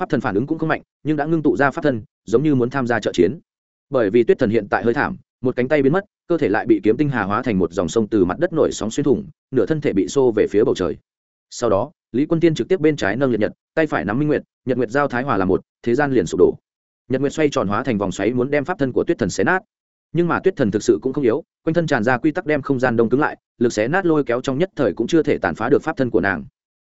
Pháp thần phản ứng cũng không mạnh, nhưng đã ngưng tụ ra pháp thân, giống như muốn tham gia trợ chiến. Bởi vì tuyết thần hiện tại hơi thảm, một cánh tay biến mất, cơ thể lại bị kiếm tinh hà hóa thành một dòng sông từ mặt đất nổi sóng xuyên thủng, nửa thân thể bị xô về phía bầu trời. Sau đó, lý quân tiên trực tiếp bên trái nâng liệt nhật, tay phải nắm minh nguyệt, nhật nguyệt giao thái hòa là một, thế gian liền sụp đổ. Nhật nguyệt xoay tròn hóa thành vòng xoáy muốn đem pháp thân của tuyết thần xé nát nhưng mà tuyết thần thực sự cũng không yếu, quanh thân tràn ra quy tắc đem không gian đông cứng lại, lực xé nát lôi kéo trong nhất thời cũng chưa thể tàn phá được pháp thân của nàng.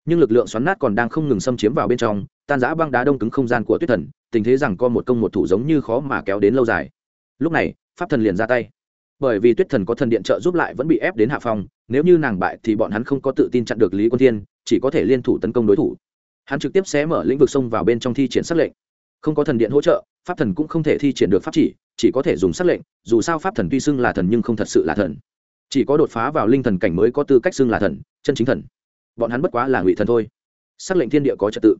Nhưng lực lượng xoắn nát còn đang không ngừng xâm chiếm vào bên trong, tan giã băng đá đông cứng không gian của tuyết thần, tình thế rằng co một công một thủ giống như khó mà kéo đến lâu dài. Lúc này, pháp thần liền ra tay. Bởi vì tuyết thần có thần điện trợ giúp lại vẫn bị ép đến hạ phong, nếu như nàng bại thì bọn hắn không có tự tin chặn được lý quân thiên, chỉ có thể liên thủ tấn công đối thủ. Hắn trực tiếp xé mở lĩnh vực sông vào bên trong thi triển s lệnh không có thần điện hỗ trợ, pháp thần cũng không thể thi triển được pháp chỉ chỉ có thể dùng s lệnh, dù sao pháp thần tuy xưng là thần nhưng không thật sự là thần. Chỉ có đột phá vào linh thần cảnh mới có tư cách xưng là thần, chân chính thần. Bọn hắn bất quá là ngụy thần thôi. S lệnh thiên địa có trật tự.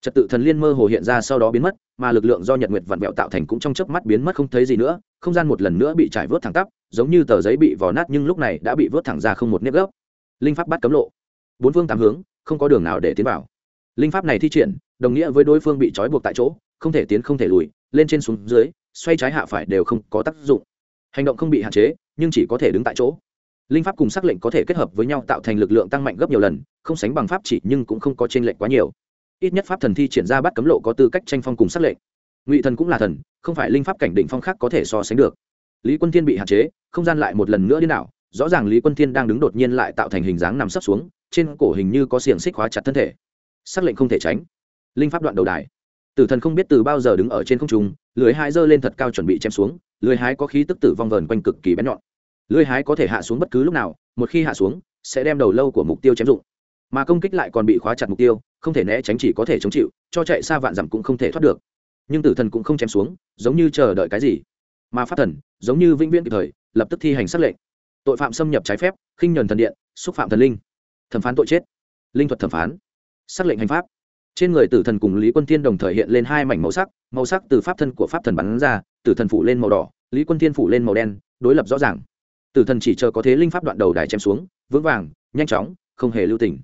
Trật tự thần liên mơ hồ hiện ra sau đó biến mất, mà lực lượng do nhật nguyệt vặn vẹo tạo thành cũng trong chớp mắt biến mất không thấy gì nữa, không gian một lần nữa bị trải vớt thẳng tắp, giống như tờ giấy bị vò nát nhưng lúc này đã bị vớt thẳng ra không một nếp gốc linh pháp bắt cấm lộ. Bốn phương tám hướng, không có đường nào để tiến vào. Linh pháp này thi triển, đồng nghĩa với đối phương bị trói buộc tại chỗ không thể tiến không thể lùi, lên trên xuống dưới, xoay trái hạ phải đều không có tác dụng. Hành động không bị hạn chế, nhưng chỉ có thể đứng tại chỗ. Linh pháp cùng s ắ c lệnh có thể kết hợp với nhau tạo thành lực lượng tăng mạnh gấp nhiều lần, không sánh bằng pháp chỉ nhưng cũng không có t r ê n lệch quá nhiều. Ít nhất pháp thần thi triển ra bắt cấm lộ có tư cách tranh phong cùng s ắ c lệnh. Ngụy thần cũng là thần, không phải linh pháp cảnh định phong khác có thể so sánh được. Lý quân thiên bị hạn chế, không gian lại một lần nữa đi nào rõ ràng lý quân thiên đang đứng đột nhiên lại tạo thành hình dáng nằm sấp xuống, trên cổ hình như có xiềng xích hóa chặt thân thể. S ắ c lệnh không thể tránh. Linh pháp đoạn đầu đài tử thần không biết từ bao giờ đứng ở trên không trung, lưới hái giơ lên thật cao chuẩn bị chém xuống, lưới hái có khí tức tử vong vờn quanh cực kỳ bén nhọn. Lưới hái có thể hạ xuống bất cứ lúc nào, một khi hạ xuống, sẽ đem đầu lâu của mục tiêu chém dụng. Mà công kích lại còn bị khóa chặt mục tiêu, không thể né tránh chỉ có thể chống chịu, cho chạy xa vạn dặm cũng không thể thoát được. Nhưng tử thần cũng không chém xuống, giống như chờ đợi cái gì. Mà pháp thần, giống như vĩnh viễn kịp thời, lập tức thi hành xác lệnh. Tội phạm xâm nhập trái phép, khinh nhuần thần điện, xúc phạm thần linh. Thẩm phán tội chết. Linh thuật thẩm phán. Xác lệnh hành pháp trên người tử thần cùng lý quân thiên đồng thời hiện lên hai mảnh màu sắc màu sắc từ pháp thân của pháp thần bắn ra, tử thần phủ lên màu đỏ, lý quân thiên phủ lên màu đen, đối lập rõ ràng. Tử thần chỉ chờ có thế linh pháp đoạn đầu đài chém xuống, vững vàng, nhanh chóng, không hề lưu tình.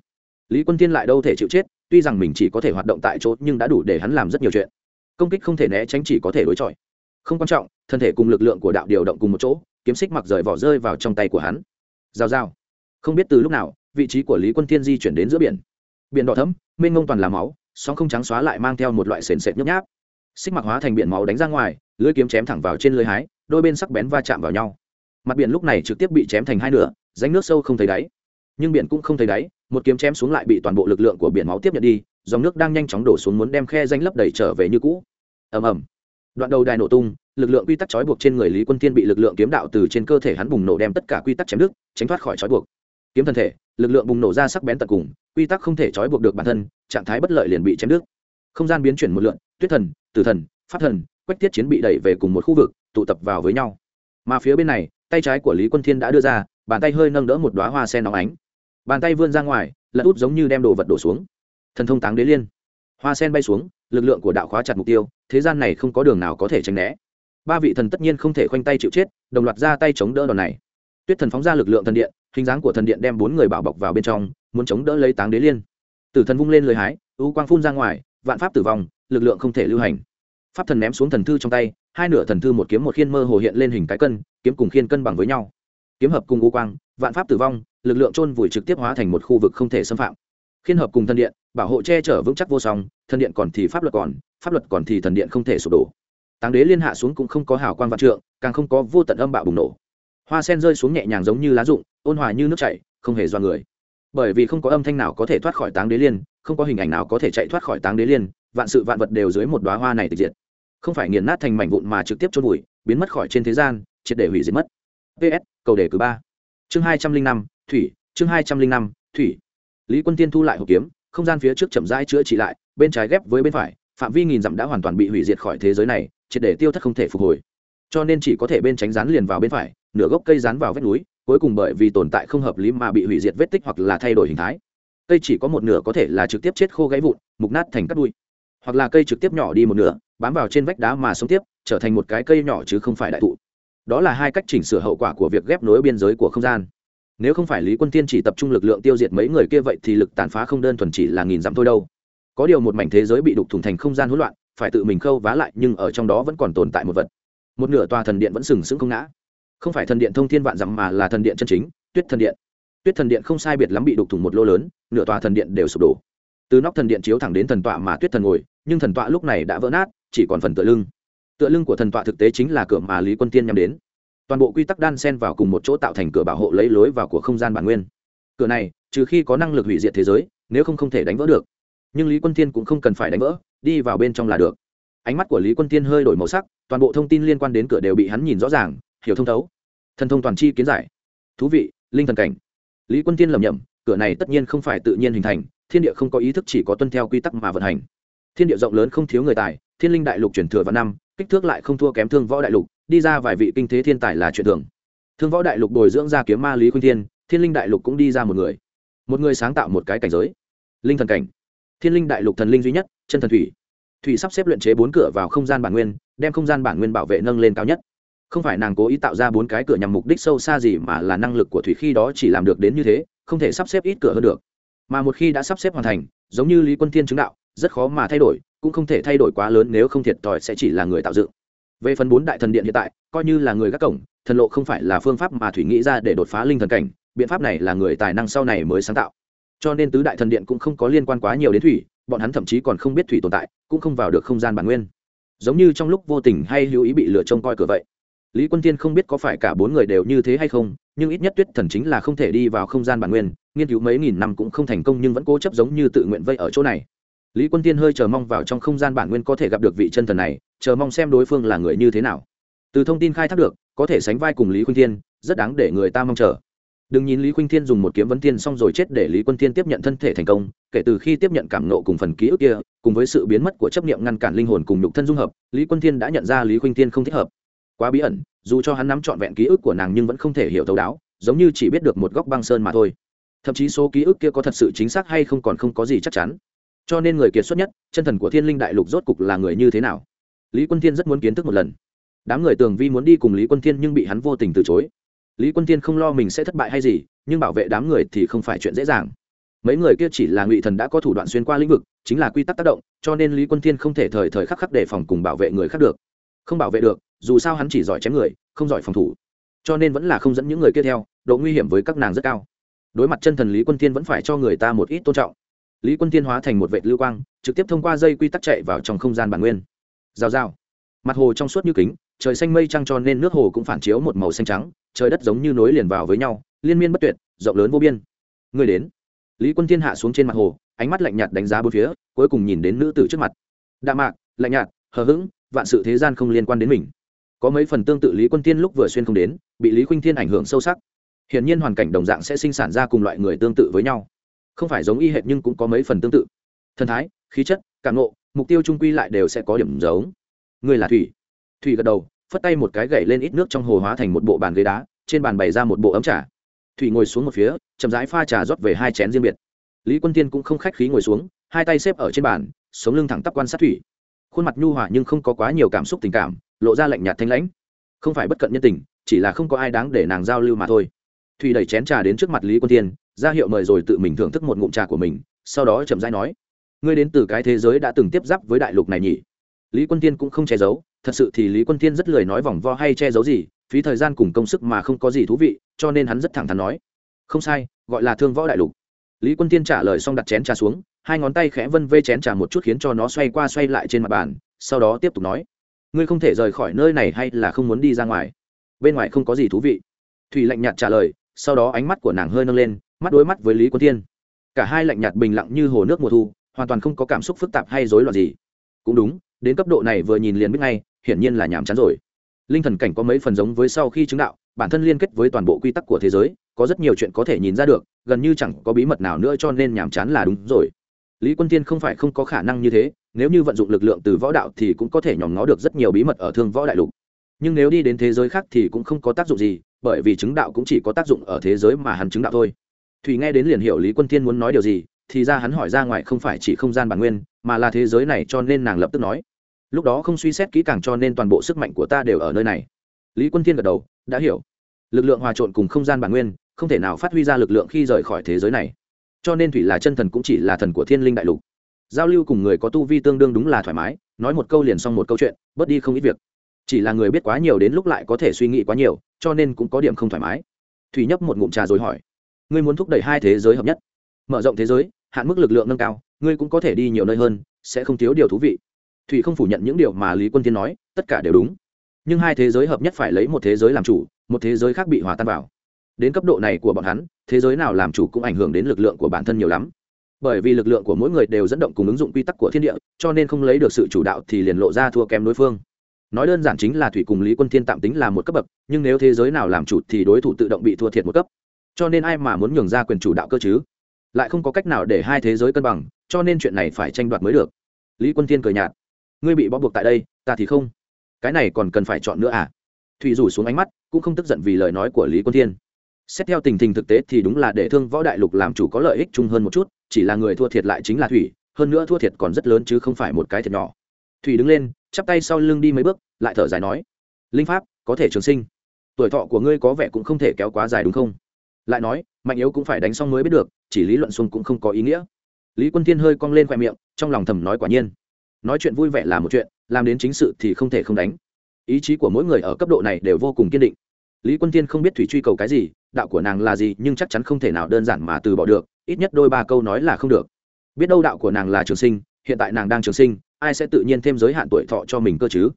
Lý quân thiên lại đâu thể chịu chết, tuy rằng mình chỉ có thể hoạt động tại chỗ nhưng đã đủ để hắn làm rất nhiều chuyện. Công kích không thể né tránh chỉ có thể đối chọi. Không quan trọng, thân thể cùng lực lượng của đạo điều động cùng một chỗ, kiếm xích mặc rời vỏ rơi vào trong tay của hắn. Giao giao. Không biết từ lúc nào, vị trí của lý quân thiên di chuyển đến giữa biển. Biển đỏ thấm mênh ngông toàn là máu sóng không trắng xóa lại mang theo một loại sền sệt nhấp nháp. Xích mặc hóa thành biển máu đánh ra ngoài lưỡi kiếm chém thẳng vào trên lưới hái, đôi bên sắc bén va chạm vào nhau. Mặt biển lúc này trực tiếp bị chém thành hai nửa ránh nước sâu không thấy đáy. Nhưng biển cũng không thấy đáy, một kiếm chém xuống lại bị toàn bộ lực lượng của biển máu tiếp nhận đi, dòng nước đang nhanh chóng đổ xuống muốn đem khe danh lấp đầy trở về như cũ. Ầm ầm. Đoạn đầu đài nổ tung, lực lượng quy tắc trói buộc trên người lý quân tiên bị lực lượng kiếm đạo từ trên cơ thể hắn bùng nổ đem tất cả quy tắc chém đứt, tránh thoát khỏi trói buộc. Kiếm thân thể lực lượng bùng nổ ra sắc bén tận cùng, quy tắc không thể trói buộc được bản thân, trạng thái bất lợi liền bị chém đứt. Không gian biến chuyển một lượn, tuyết thần, tử thần, pháp thần, quách tiết chiến bị đẩy về cùng một khu vực, tụ tập vào với nhau. Mà phía bên này, tay trái của lý quân thiên đã đưa ra, bàn tay hơi nâng đỡ một đoá hoa sen nóng ánh. Bàn tay vươn ra ngoài, lật út giống như đem đồ vật đổ xuống. Thần thông táng đế liên. Hoa sen bay xuống, lực lượng của đạo khóa chặt mục tiêu, thế gian này không có đường nào có thể tránh né. Ba vị thần tất nhiên không thể khoanh tay chịu chết, đồng loạt ra tay chống đỡ đòn này tuyết thần phóng ra lực lượng thần điện, hình dáng của thần điện đem bốn người bảo bọc vào bên trong, muốn chống đỡ lấy táng đế liên. Tử thần vung lên lời hái, u quang phun ra ngoài, vạn pháp tử vong, lực lượng không thể lưu hành. Pháp thần ném xuống thần thư trong tay, hai nửa thần thư một kiếm một khiên mơ hồ hiện lên hình cái cân, kiếm cùng khiên cân bằng với nhau. Kiếm hợp cùng u quang, vạn pháp tử vong, lực lượng chôn vùi trực tiếp hóa thành một khu vực không thể xâm phạm. Khiên hợp cùng thần điện, bảo hộ che chở vững chắc vô song, thần điện còn thì pháp luật còn, pháp luật còn thì thần điện không thể sụp đổ. Táng đế liên hạ xuống cũng không có hào quang vạn trượng, càng không có vô tận âm bạo bùng nổ hoa sen rơi xuống nhẹ nhàng giống như lá rụng, ôn hòa như nước chảy, không hề do người. Bởi vì không có âm thanh nào có thể thoát khỏi táng đế liên, không có hình ảnh nào có thể chạy thoát khỏi táng đế liên, vạn sự vạn vật đều dưới một đoá hoa này tịch diệt. Không phải nghiền nát thành mảnh vụn mà trực tiếp chôn vùi, biến mất khỏi trên thế gian, triệt để hủy diệt mất. Ps cầu đề cử ba. Chương hai trăm linh năm, thủy, chương hai trăm linh năm, thủy. Lý quân tiên thu lại hộp kiếm, không gian phía trước chậm rãi chữa trị lại, bên trái ghép với bên phải, phạm vi nghìn dặm đã hoàn toàn bị hủy diệt khỏi thế giới này, triệt để tiêu thất không thể phục hồi cho nên chỉ có thể bên tránh rán liền vào bên phải, nửa gốc cây rán vào vách núi, cuối cùng bởi vì tồn tại không hợp lý mà bị hủy diệt vết tích hoặc là thay đổi hình thái. Cây chỉ có một nửa có thể là trực tiếp chết khô gãy vụn, mục nát thành cắt đuôi hoặc là cây trực tiếp nhỏ đi một nửa, bám vào trên vách đá mà sống tiếp, trở thành một cái cây nhỏ chứ không phải đại thụ. Đó là hai cách chỉnh sửa hậu quả của việc ghép nối biên giới của không gian. Nếu không phải lý quân tiên chỉ tập trung lực lượng tiêu diệt mấy người kia vậy thì lực tàn phá không đơn thuần chỉ là nghìn dặm thôi đâu. Có điều một mảnh thế giới bị đục thủng thành không gian hỗn loạn, phải tự mình khâu vá lại nhưng ở trong đó vẫn còn tồn tại một vật một nửa tòa thần điện vẫn sừng sững không ngã. Không phải thần điện thông thiên vạn dặm mà là thần điện chân chính, tuyết thần điện. Tuyết thần điện không sai biệt lắm bị đục thủng một lô lớn, nửa tòa thần điện đều sụp đổ. Từ nóc thần điện chiếu thẳng đến thần tọa mà tuyết thần ngồi, nhưng thần tọa lúc này đã vỡ nát, chỉ còn phần tựa lưng. Tựa lưng của thần tọa thực tế chính là cửa mà lý quân tiên nhắm đến. Toàn bộ quy tắc đan sen vào cùng một chỗ tạo thành cửa bảo hộ lấy lối vào của không gian bản nguyên. Cửa này, trừ khi có năng lực hủy diệt thế giới, nếu không không thể đánh vỡ được. Nhưng lý quân tiên cũng không cần phải đánh vỡ, đi vào bên trong là được. Ánh mắt của lý quân tiên hơi đổi màu sắc toàn bộ thông tin liên quan đến cửa đều bị hắn nhìn rõ ràng, hiểu thông thấu. Thần thông toàn chi kiến giải. Thú vị, linh thần cảnh. Lý quân tiên lầm nhầm cửa này tất nhiên không phải tự nhiên hình thành, thiên địa không có ý thức chỉ có tuân theo quy tắc mà vận hành. Thiên địa rộng lớn không thiếu người tài, thiên linh đại lục chuyển thừa vào năm, kích thước lại không thua kém thương võ đại lục, đi ra vài vị kinh thế thiên tài là chuyện thường. Thương võ đại lục bồi dưỡng ra kiếm ma lý khuynh thiên thiên linh đại lục cũng đi ra một người. Một người sáng tạo một cái cảnh giới. Linh thần cảnh. Thiên linh đại lục thần linh duy nhất, chân thần thủy thủy sắp xếp luyện chế bốn cửa vào không gian bản nguyên, đem không gian bản nguyên bảo vệ nâng lên cao nhất. Không phải nàng cố ý tạo ra bốn cái cửa nhằm mục đích sâu xa gì mà là năng lực của thủy khi đó chỉ làm được đến như thế, không thể sắp xếp ít cửa hơn được. Mà một khi đã sắp xếp hoàn thành, giống như lý quân thiên chứng đạo, rất khó mà thay đổi, cũng không thể thay đổi quá lớn nếu không thiệt thòi sẽ chỉ là người tạo dựng. Về phần bốn đại thần điện hiện tại, coi như là người gác cổng, thần lộ không phải là phương pháp mà thủy nghĩ ra để đột phá linh thần cảnh, biện pháp này là người tài năng sau này mới sáng tạo. Cho nên tứ đại thần điện cũng không có liên quan quá nhiều đến thủy bọn hắn thậm chí còn không biết thủy tồn tại, cũng không vào được không gian bản nguyên. Giống như trong lúc vô tình hay hữu ý bị lựa trông coi cửa vậy. Lý quân tiên không biết có phải cả bốn người đều như thế hay không, nhưng ít nhất tuyết thần chính là không thể đi vào không gian bản nguyên, nghiên cứu mấy nghìn năm cũng không thành công nhưng vẫn cố chấp giống như tự nguyện vây ở chỗ này. Lý quân tiên hơi chờ mong vào trong không gian bản nguyên có thể gặp được vị chân thần này, chờ mong xem đối phương là người như thế nào. Từ thông tin khai thác được, có thể sánh vai cùng lý khuynh thiên, rất đáng để người ta mong chờ đừng nhìn lý khuynh thiên dùng một kiếm vấn thiên xong rồi chết để lý quân thiên tiếp nhận thân thể thành công, kể từ khi tiếp nhận cảm nộ cùng phần ký ức kia, cùng với sự biến mất của chấp niệm ngăn cản linh hồn cùng nhục thân dung hợp, lý quân thiên đã nhận ra lý khuynh thiên không thích hợp. Quá bí ẩn, dù cho hắn nắm trọn vẹn ký ức của nàng nhưng vẫn không thể hiểu thấu đáo, giống như chỉ biết được một góc băng sơn mà thôi. Thậm chí số ký ức kia có thật sự chính xác hay không còn không có gì chắc chắn. Cho nên người kiệt xuất nhất, chân thần của thiên linh đại lục rốt cục là người như thế nào? Lý quân thiên rất muốn kiến thức một lần. Đám người tường vi muốn đi cùng lý quân thiên nhưng bị hắn vô tình từ chối lý quân thiên không lo mình sẽ thất bại hay gì, nhưng bảo vệ đám người thì không phải chuyện dễ dàng. Mấy người kia chỉ là ngụy thần đã có thủ đoạn xuyên qua lĩnh vực, chính là quy tắc tác động, cho nên lý quân thiên không thể thời thời khắc khắc đề phòng cùng bảo vệ người khác được. Không bảo vệ được, dù sao hắn chỉ giỏi chém người, không giỏi phòng thủ. Cho nên vẫn là không dẫn những người kia theo, độ nguy hiểm với các nàng rất cao. Đối mặt chân thần lý quân thiên vẫn phải cho người ta một ít tôn trọng. Lý quân thiên hóa thành một vệ lưu quang, trực tiếp thông qua dây quy tắc chạy vào trong không gian bản nguyên. Rào rào. Mặt hồ trong suốt như kính, trời xanh mây trăng cho nên nước hồ cũng phản chiếu một màu xanh trắng trời đất giống như nối liền vào với nhau, liên miên bất tuyệt, rộng lớn vô biên. Người đến. Lý quân thiên hạ xuống trên mặt hồ, ánh mắt lạnh nhạt đánh giá bốn phía, cuối cùng nhìn đến nữ tử trước mặt. Đạ mạc, lạnh nhạt, hờ hững, vạn sự thế gian không liên quan đến mình. Có mấy phần tương tự lý quân tiên lúc vừa xuyên không đến, bị lý khuynh thiên ảnh hưởng sâu sắc. Hiển nhiên hoàn cảnh đồng dạng sẽ sinh sản ra cùng loại người tương tự với nhau. Không phải giống y hệt nhưng cũng có mấy phần tương tự. Thần thái, khí chất cảm nộ mục tiêu trung quy lại đều sẽ có điểm giống. Người là thủy. Thủy gật đầu phất tay một cái gậy lên ít nước trong hồ hóa thành một bộ bàn ghế đá, trên bàn bày ra một bộ ấm trà. Thủy ngồi xuống một phía, chậm rãi pha trà rót về hai chén riêng biệt. Lý quân tiên cũng không khách khí ngồi xuống, hai tay xếp ở trên bàn, sống lưng thẳng tắp quan sát thủy. Khuôn mặt nhu hòa nhưng không có quá nhiều cảm xúc tình cảm, lộ ra lạnh nhạt thanh lãnh. Không phải bất cận nhân tình, chỉ là không có ai đáng để nàng giao lưu mà thôi. Thủy đẩy chén trà đến trước mặt lý quân tiên ra hiệu mời rồi tự mình thưởng thức một ngụm trà của mình, sau đó chậm rãi nói, ngươi đến từ cái thế giới đã từng tiếp giáp với đại lục này nhỉ? Lý quân tiên cũng không che giấu thật sự thì lý quân Thiên rất lười nói vòng vo hay che giấu gì, phí thời gian cùng công sức mà không có gì thú vị, cho nên hắn rất thẳng thắn nói. Không sai, gọi là thương võ đại lục. Lý quân tiên trả lời xong đặt chén trà xuống, hai ngón tay khẽ vân vê chén trà một chút khiến cho nó xoay qua xoay lại trên mặt bàn, sau đó tiếp tục nói. Ngươi không thể rời khỏi nơi này hay là không muốn đi ra ngoài? Bên ngoài không có gì thú vị. Thủy lạnh nhạt trả lời, sau đó ánh mắt của nàng hơi nâng lên, mắt đối mắt với lý quân thiên. Cả hai lạnh nhạt bình lặng như hồ nước mùa thu, hoàn toàn không có cảm xúc phức tạp hay rối loạn gì. Cũng đúng đến cấp độ này vừa nhìn liền biết ngay, hiển nhiên là nhàm chán rồi. Linh thần cảnh có mấy phần giống với sau khi chứng đạo, bản thân liên kết với toàn bộ quy tắc của thế giới, có rất nhiều chuyện có thể nhìn ra được, gần như chẳng có bí mật nào nữa cho nên nhàm chán là đúng rồi. Lý quân tiên không phải không có khả năng như thế, nếu như vận dụng lực lượng từ võ đạo thì cũng có thể nhòm ngó được rất nhiều bí mật ở thương võ đại lục. Nhưng nếu đi đến thế giới khác thì cũng không có tác dụng gì, bởi vì chứng đạo cũng chỉ có tác dụng ở thế giới mà hắn chứng đạo thôi. Thùy nghe đến liền hiểu lý quân tiên muốn nói điều gì, thì ra hắn hỏi ra ngoài không phải chỉ không gian bản nguyên mà là thế giới này cho nên nàng lập tức nói. Lúc đó không suy xét kỹ càng cho nên toàn bộ sức mạnh của ta đều ở nơi này. Lý quân Thiên gật đầu, đã hiểu. Lực lượng hòa trộn cùng không gian bản nguyên, không thể nào phát huy ra lực lượng khi rời khỏi thế giới này. Cho nên thủy là chân thần cũng chỉ là thần của thiên linh đại lục. Giao lưu cùng người có tu vi tương đương đúng là thoải mái, nói một câu liền xong một câu chuyện, bớt đi không ít việc. Chỉ là người biết quá nhiều đến lúc lại có thể suy nghĩ quá nhiều, cho nên cũng có điểm không thoải mái. Thủy nhấp một ngụm trà rồi hỏi, ngươi muốn thúc đẩy hai thế giới hợp nhất? Mở rộng thế giới, hạn mức lực lượng nâng cao ngươi cũng có thể đi nhiều nơi hơn, sẽ không thiếu điều thú vị. Thủy không phủ nhận những điều mà lý quân thiên nói, tất cả đều đúng. Nhưng hai thế giới hợp nhất phải lấy một thế giới làm chủ, một thế giới khác bị hòa tan vào. Đến cấp độ này của bọn hắn, thế giới nào làm chủ cũng ảnh hưởng đến lực lượng của bản thân nhiều lắm. Bởi vì lực lượng của mỗi người đều dẫn động cùng ứng dụng quy tắc của thiên địa, cho nên không lấy được sự chủ đạo thì liền lộ ra thua kém đối phương. Nói đơn giản chính là thủy cùng lý quân thiên tạm tính là một cấp bậc, nhưng nếu thế giới nào làm chủ thì đối thủ tự động bị thua thiệt một cấp. Cho nên ai mà muốn nhường ra quyền chủ đạo cơ chứ? Lại không có cách nào để hai thế giới cân bằng cho nên chuyện này phải tranh đoạt mới được. Lý quân thiên cười nhạt. Ngươi bị bó buộc tại đây, ta thì không. Cái này còn cần phải chọn nữa à? Thủy rủ xuống ánh mắt, cũng không tức giận vì lời nói của lý quân thiên. Xét theo tình hình thực tế thì đúng là để thương võ đại lục làm chủ có lợi ích chung hơn một chút, chỉ là người thua thiệt lại chính là thủy, hơn nữa thua thiệt còn rất lớn chứ không phải một cái thiệt nhỏ. Thủy đứng lên, chắp tay sau lưng đi mấy bước, lại thở dài nói, linh pháp, có thể trường sinh. Tuổi thọ của ngươi có vẻ cũng không thể kéo quá dài đúng không? Lại nói, mạnh yếu cũng phải đánh xong mới biết được, chỉ lý luận xung cũng không có ý nghĩa lý quân thiên hơi cong lên khoe miệng, trong lòng thầm nói quả nhiên. Nói chuyện vui vẻ là một chuyện, làm đến chính sự thì không thể không đánh. Ý chí của mỗi người ở cấp độ này đều vô cùng kiên định. Lý quân Thiên không biết thủy truy cầu cái gì, đạo của nàng là gì, nhưng chắc chắn không thể nào đơn giản mà từ bỏ được, ít nhất đôi ba câu nói là không được. Biết đâu đạo của nàng là trường sinh, hiện tại nàng đang trường sinh, ai sẽ tự nhiên thêm giới hạn tuổi thọ cho mình cơ chứ?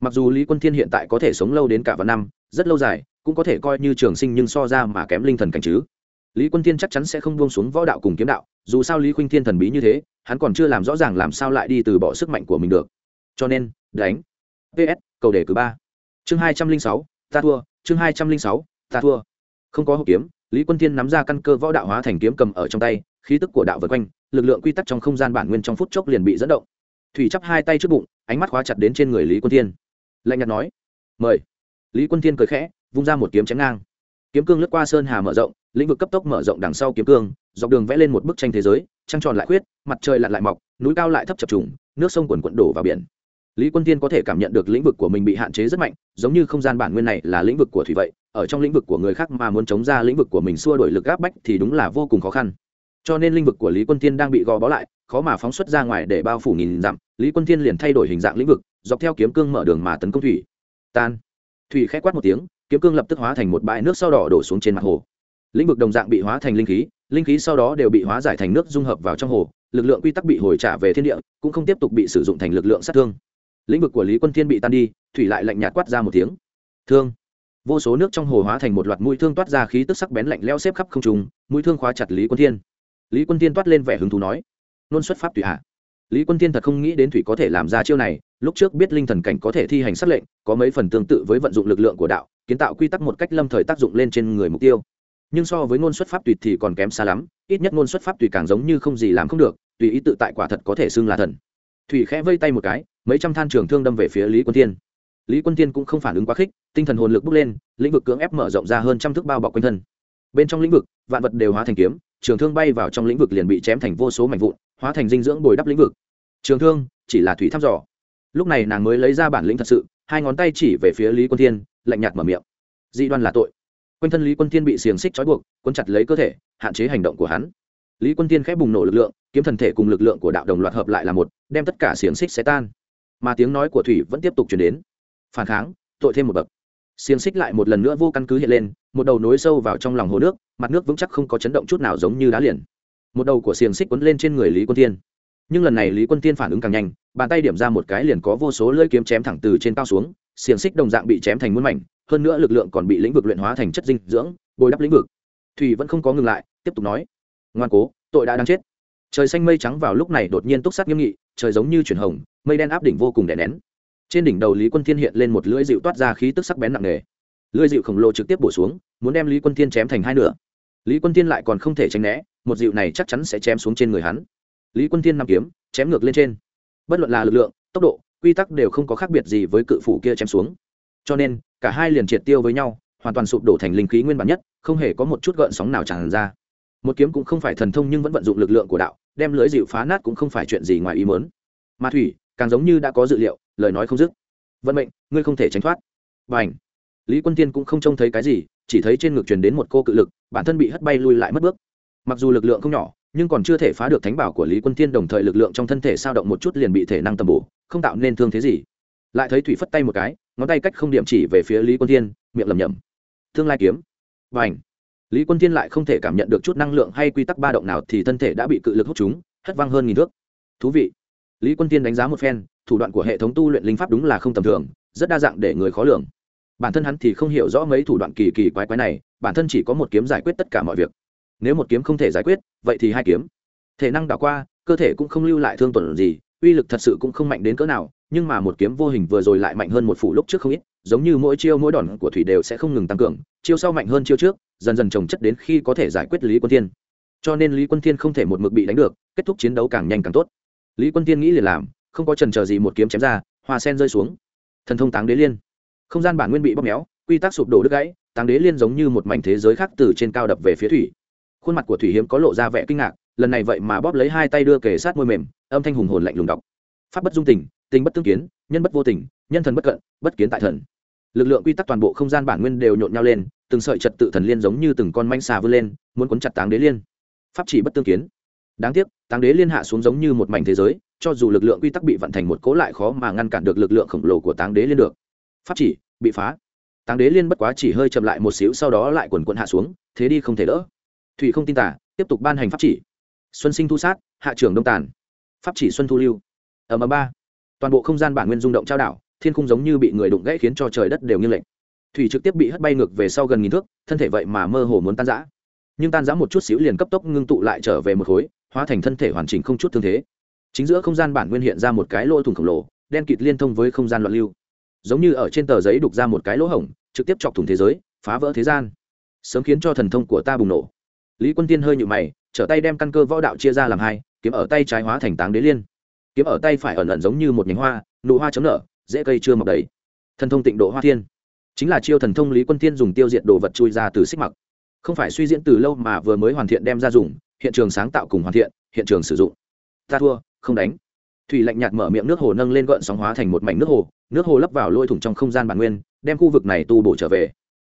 Mặc dù lý quân thiên hiện tại có thể sống lâu đến cả vạn năm, rất lâu dài, cũng có thể coi như trường sinh nhưng so ra mà kém linh thần cảnh chứ lý quân thiên chắc chắn sẽ không buông xuống võ đạo cùng kiếm đạo, dù sao lý khuynh thiên thần bí như thế, hắn còn chưa làm rõ ràng làm sao lại đi từ bỏ sức mạnh của mình được. Cho nên, đánh. Ps cầu đề cử ba. Chương hai trăm linh sáu, ta thua, chương hai trăm linh sáu, ta thua. Không có hộp kiếm, lý quân thiên nắm ra căn cơ võ đạo hóa thành kiếm cầm ở trong tay, khí tức của đạo vật quanh, lực lượng quy tắc trong không gian bản nguyên trong phút chốc liền bị dẫn động. Thủy chắp hai tay trước bụng, ánh mắt khóa chặt đến trên người lý quân thiên. Lạnh nhạt nói, mời. Lý quân thiên cười khẽ, vung ra một kiếm chém ngang. Kiếm cương lướt qua sơn hà mở rộng lĩnh vực cấp tốc mở rộng đằng sau kiếm cương, dọc đường vẽ lên một bức tranh thế giới, trăng tròn lại khuyết, mặt trời lặn lại mọc, núi cao lại thấp chập trùng, nước sông quần quận đổ vào biển. Lý quân tiên có thể cảm nhận được lĩnh vực của mình bị hạn chế rất mạnh, giống như không gian bản nguyên này là lĩnh vực của thủy vậy, ở trong lĩnh vực của người khác mà muốn chống ra lĩnh vực của mình xua đổi lực gáp bách thì đúng là vô cùng khó khăn. Cho nên lĩnh vực của lý quân tiên đang bị gò bó lại, khó mà phóng xuất ra ngoài để bao phủ nghìn dặm, lý quân tiên liền thay đổi hình dạng lĩnh vực, dọc theo kiếm cương mở đường mà tấn công thủy. Tan. Thủy khẽ quát một tiếng, kiếm cương lập tức hóa thành một bãi nước sau đỏ đổ xuống trên mặt hồ lĩnh vực đồng dạng bị hóa thành linh khí linh khí sau đó đều bị hóa giải thành nước dung hợp vào trong hồ, lực lượng quy tắc bị hồi trả về thiên địa, cũng không tiếp tục bị sử dụng thành lực lượng sát thương. Lĩnh vực của lý quân thiên bị tan đi, thủy lại lạnh nhạt quát ra một tiếng. Thương. Vô số nước trong hồ hóa thành một loạt mũi thương toát ra khí tức sắc bén lạnh leo xếp khắp không trùng mũi thương khóa chặt lý quân thiên. Lý quân thiên toát lên vẻ hứng thú nói, nôn xuất pháp thủy hạ lý quân thiên thật không nghĩ đến thủy có thể làm ra chiêu này, lúc trước biết linh thần cảnh có thể thi hành sát lệnh, có mấy phần tương tự với vận dụng lực lượng của đạo, kiến tạo quy tắc một cách lâm thời tác dụng lên trên người mục tiêu nhưng so với ngôn xuất pháp tùy thì còn kém xa lắm, ít nhất ngôn xuất pháp tùy càng giống như không gì làm không được, tùy ý tự tại quả thật có thể xưng là thần. Thủy khẽ vây tay một cái, mấy trăm than trường thương đâm về phía lý quân thiên. Lý quân thiên cũng không phản ứng quá khích, tinh thần hồn lực bốc lên, lĩnh vực cưỡng ép mở rộng ra hơn trăm thước bao bọc quanh thân. Bên trong lĩnh vực, vạn vật đều hóa thành kiếm, trường thương bay vào trong lĩnh vực liền bị chém thành vô số mảnh vụn, hóa thành dinh dưỡng bồi đắp lĩnh vực. Trường thương, chỉ là thủy thăm dò. Lúc này nàng mới lấy ra bản lĩnh thật sự, hai ngón tay chỉ về phía lý quân thiên, lạnh nhạt mở miệng. Dị đoan là tội quanh thân lý quân thiên bị xiềng xích trói buộc quân chặt lấy cơ thể, hạn chế hành động của hắn. Lý quân thiên khép bùng nổ lực lượng, kiếm thần thể cùng lực lượng của đạo đồng loạt hợp lại là một, đem tất cả xiềng xích sẽ tan. Mà tiếng nói của thủy vẫn tiếp tục chuyển đến. Phản kháng, tội thêm một bậc. Xiềng xích lại một lần nữa vô căn cứ hiện lên, một đầu nối sâu vào trong lòng hồ nước, mặt nước vững chắc không có chấn động chút nào giống như đá liền. Một đầu của xiềng xích quấn lên trên người lý quân thiên. Nhưng lần này lý quân thiên phản ứng càng nhanh, bàn tay điểm ra một cái liền có vô số lưỡi kiếm chém thẳng từ trên cao xuống, xiềng xích đồng dạng bị chém thành muôn mảnh hơn nữa lực lượng còn bị lĩnh vực luyện hóa thành chất dinh dưỡng, bồi đắp lĩnh vực. Thủy vẫn không có ngừng lại, tiếp tục nói. Ngoan cố, tội đã đang chết. Trời xanh mây trắng vào lúc này đột nhiên túc sát nghiêm nghị, trời giống như chuyển hồng, mây đen áp đỉnh vô cùng đè nén. Trên đỉnh đầu lý quân thiên hiện lên một lưỡi dịu toát ra khí tức sắc bén nặng nề. Lưỡi dịu khổng lồ trực tiếp bổ xuống, muốn đem lý quân thiên chém thành hai nửa. Lý quân thiên lại còn không thể tránh né, một dịu này chắc chắn sẽ chém xuống trên người hắn. Lý quân thiên nằm kiếm, chém ngược lên trên. Bất luận là lực lượng, tốc độ, quy tắc đều không có khác biệt gì với cự phủ kia chém xuống. Cho nên cả hai liền triệt tiêu với nhau, hoàn toàn sụp đổ thành linh khí nguyên bản nhất, không hề có một chút gợn sóng nào tràn ra. Một kiếm cũng không phải thần thông nhưng vẫn vận dụng lực lượng của đạo, đem lưới dịu phá nát cũng không phải chuyện gì ngoài ý muốn. Ma thủy, càng giống như đã có dự liệu, lời nói không dứt. Vận mệnh, ngươi không thể tránh thoát. Và ảnh lý quân tiên cũng không trông thấy cái gì, chỉ thấy trên ngực truyền đến một cô cự lực, bản thân bị hất bay lui lại mất bước. Mặc dù lực lượng không nhỏ, nhưng còn chưa thể phá được thánh bảo của lý quân tiên đồng thời lực lượng trong thân thể sao động một chút liền bị thể năng tầm bổ, không tạo nên thương thế gì lại thấy thủy phất tay một cái, ngón tay cách không điểm chỉ về phía lý quân thiên, miệng lầm nhầm tương lai kiếm. Và ảnh lý quân thiên lại không thể cảm nhận được chút năng lượng hay quy tắc ba động nào thì thân thể đã bị cự lực hút chúng hất văng hơn nghìn thước. Thú vị. Lý quân thiên đánh giá một phen, thủ đoạn của hệ thống tu luyện linh pháp đúng là không tầm thường, rất đa dạng để người khó lường. Bản thân hắn thì không hiểu rõ mấy thủ đoạn kỳ kỳ quái quái này, bản thân chỉ có một kiếm giải quyết tất cả mọi việc. Nếu một kiếm không thể giải quyết, vậy thì hai kiếm. Thể năng đảo qua, cơ thể cũng không lưu lại thương tổn gì, uy lực thật sự cũng không mạnh đến cỡ nào nhưng mà một kiếm vô hình vừa rồi lại mạnh hơn một phủ lúc trước không ít, giống như mỗi chiêu mỗi đòn của thủy đều sẽ không ngừng tăng cường, chiêu sau mạnh hơn chiêu trước, dần dần trồng chất đến khi có thể giải quyết lý quân thiên. Cho nên lý quân thiên không thể một mực bị đánh được, kết thúc chiến đấu càng nhanh càng tốt. Lý quân thiên nghĩ liền làm, không có trần chờ gì một kiếm chém ra, hoa sen rơi xuống. Thần thông táng đế liên. Không gian bản nguyên bị bóp méo, quy tắc sụp đổ đứt gãy, táng đế liên giống như một mảnh thế giới khác từ trên cao đập về phía thủy. Khuôn mặt của thủy hiếm có lộ ra vẻ kinh ngạc, lần này vậy mà bóp lấy hai tay đưa kề sát môi mềm, âm thanh hùng hồn lạnh lùng đọc. Pháp bất dung tình tình bất tương kiến, nhân bất vô tình, nhân thần bất cận, bất kiến tại thần. Lực lượng quy tắc toàn bộ không gian bản nguyên đều nhộn nhau lên, từng sợi trật tự thần liên giống như từng con manh xà vươn lên, muốn cuốn chặt táng đế liên. Pháp chỉ bất tương kiến. Đáng tiếc, táng đế liên hạ xuống giống như một mảnh thế giới, cho dù lực lượng quy tắc bị vận thành một cố lại khó mà ngăn cản được lực lượng khổng lồ của táng đế liên được. Pháp chỉ, bị phá. Táng đế liên bất quá chỉ hơi chậm lại một xíu sau đó lại quần quận hạ xuống, thế đi không thể đỡ. Thủy không tin tả tiếp tục ban hành pháp chỉ. Xuân sinh thu sát, hạ trưởng đông tàn. Pháp chỉ xuân thu lưu. Ở mờ ba toàn bộ không gian bản nguyên rung động trao đảo, thiên khung giống như bị người đụng gãy khiến cho trời đất đều như lệnh thủy trực tiếp bị hất bay ngược về sau gần nghìn thước, thân thể vậy mà mơ hồ muốn tan rã. Nhưng tan rã một chút xíu liền cấp tốc ngưng tụ lại trở về một khối, hóa thành thân thể hoàn chỉnh không chút thương thế. Chính giữa không gian bản nguyên hiện ra một cái lỗ thủng khổng lồ, đen kịt liên thông với không gian loạn lưu. Giống như ở trên tờ giấy đục ra một cái lỗ hổng, trực tiếp chọc thủng thế giới, phá vỡ thế gian. Sớm khiến cho thần thông của ta bùng nổ. Lý quân tiên hơi nhụ mày, trở tay đem căn cơ võ đạo chia ra làm hai, kiếm ở tay trái hóa thành táng đế liên kiếm ở tay phải ẩn ẩn giống như một nhánh hoa, nụ hoa chấm nở, dễ cây chưa mọc đầy. Thần thông tịnh độ hoa thiên. Chính là chiêu thần thông lý quân thiên dùng tiêu diệt đồ vật chui ra từ xích mặc không phải suy diễn từ lâu mà vừa mới hoàn thiện đem ra dùng, hiện trường sáng tạo cùng hoàn thiện, hiện trường sử dụng. Ta thua, không đánh. Thủy lạnh nhạt mở miệng nước hồ nâng lên gợn sóng hóa thành một mảnh nước hồ nước hồ lấp vào lôi thủng trong không gian bản nguyên, đem khu vực này tu bổ trở về.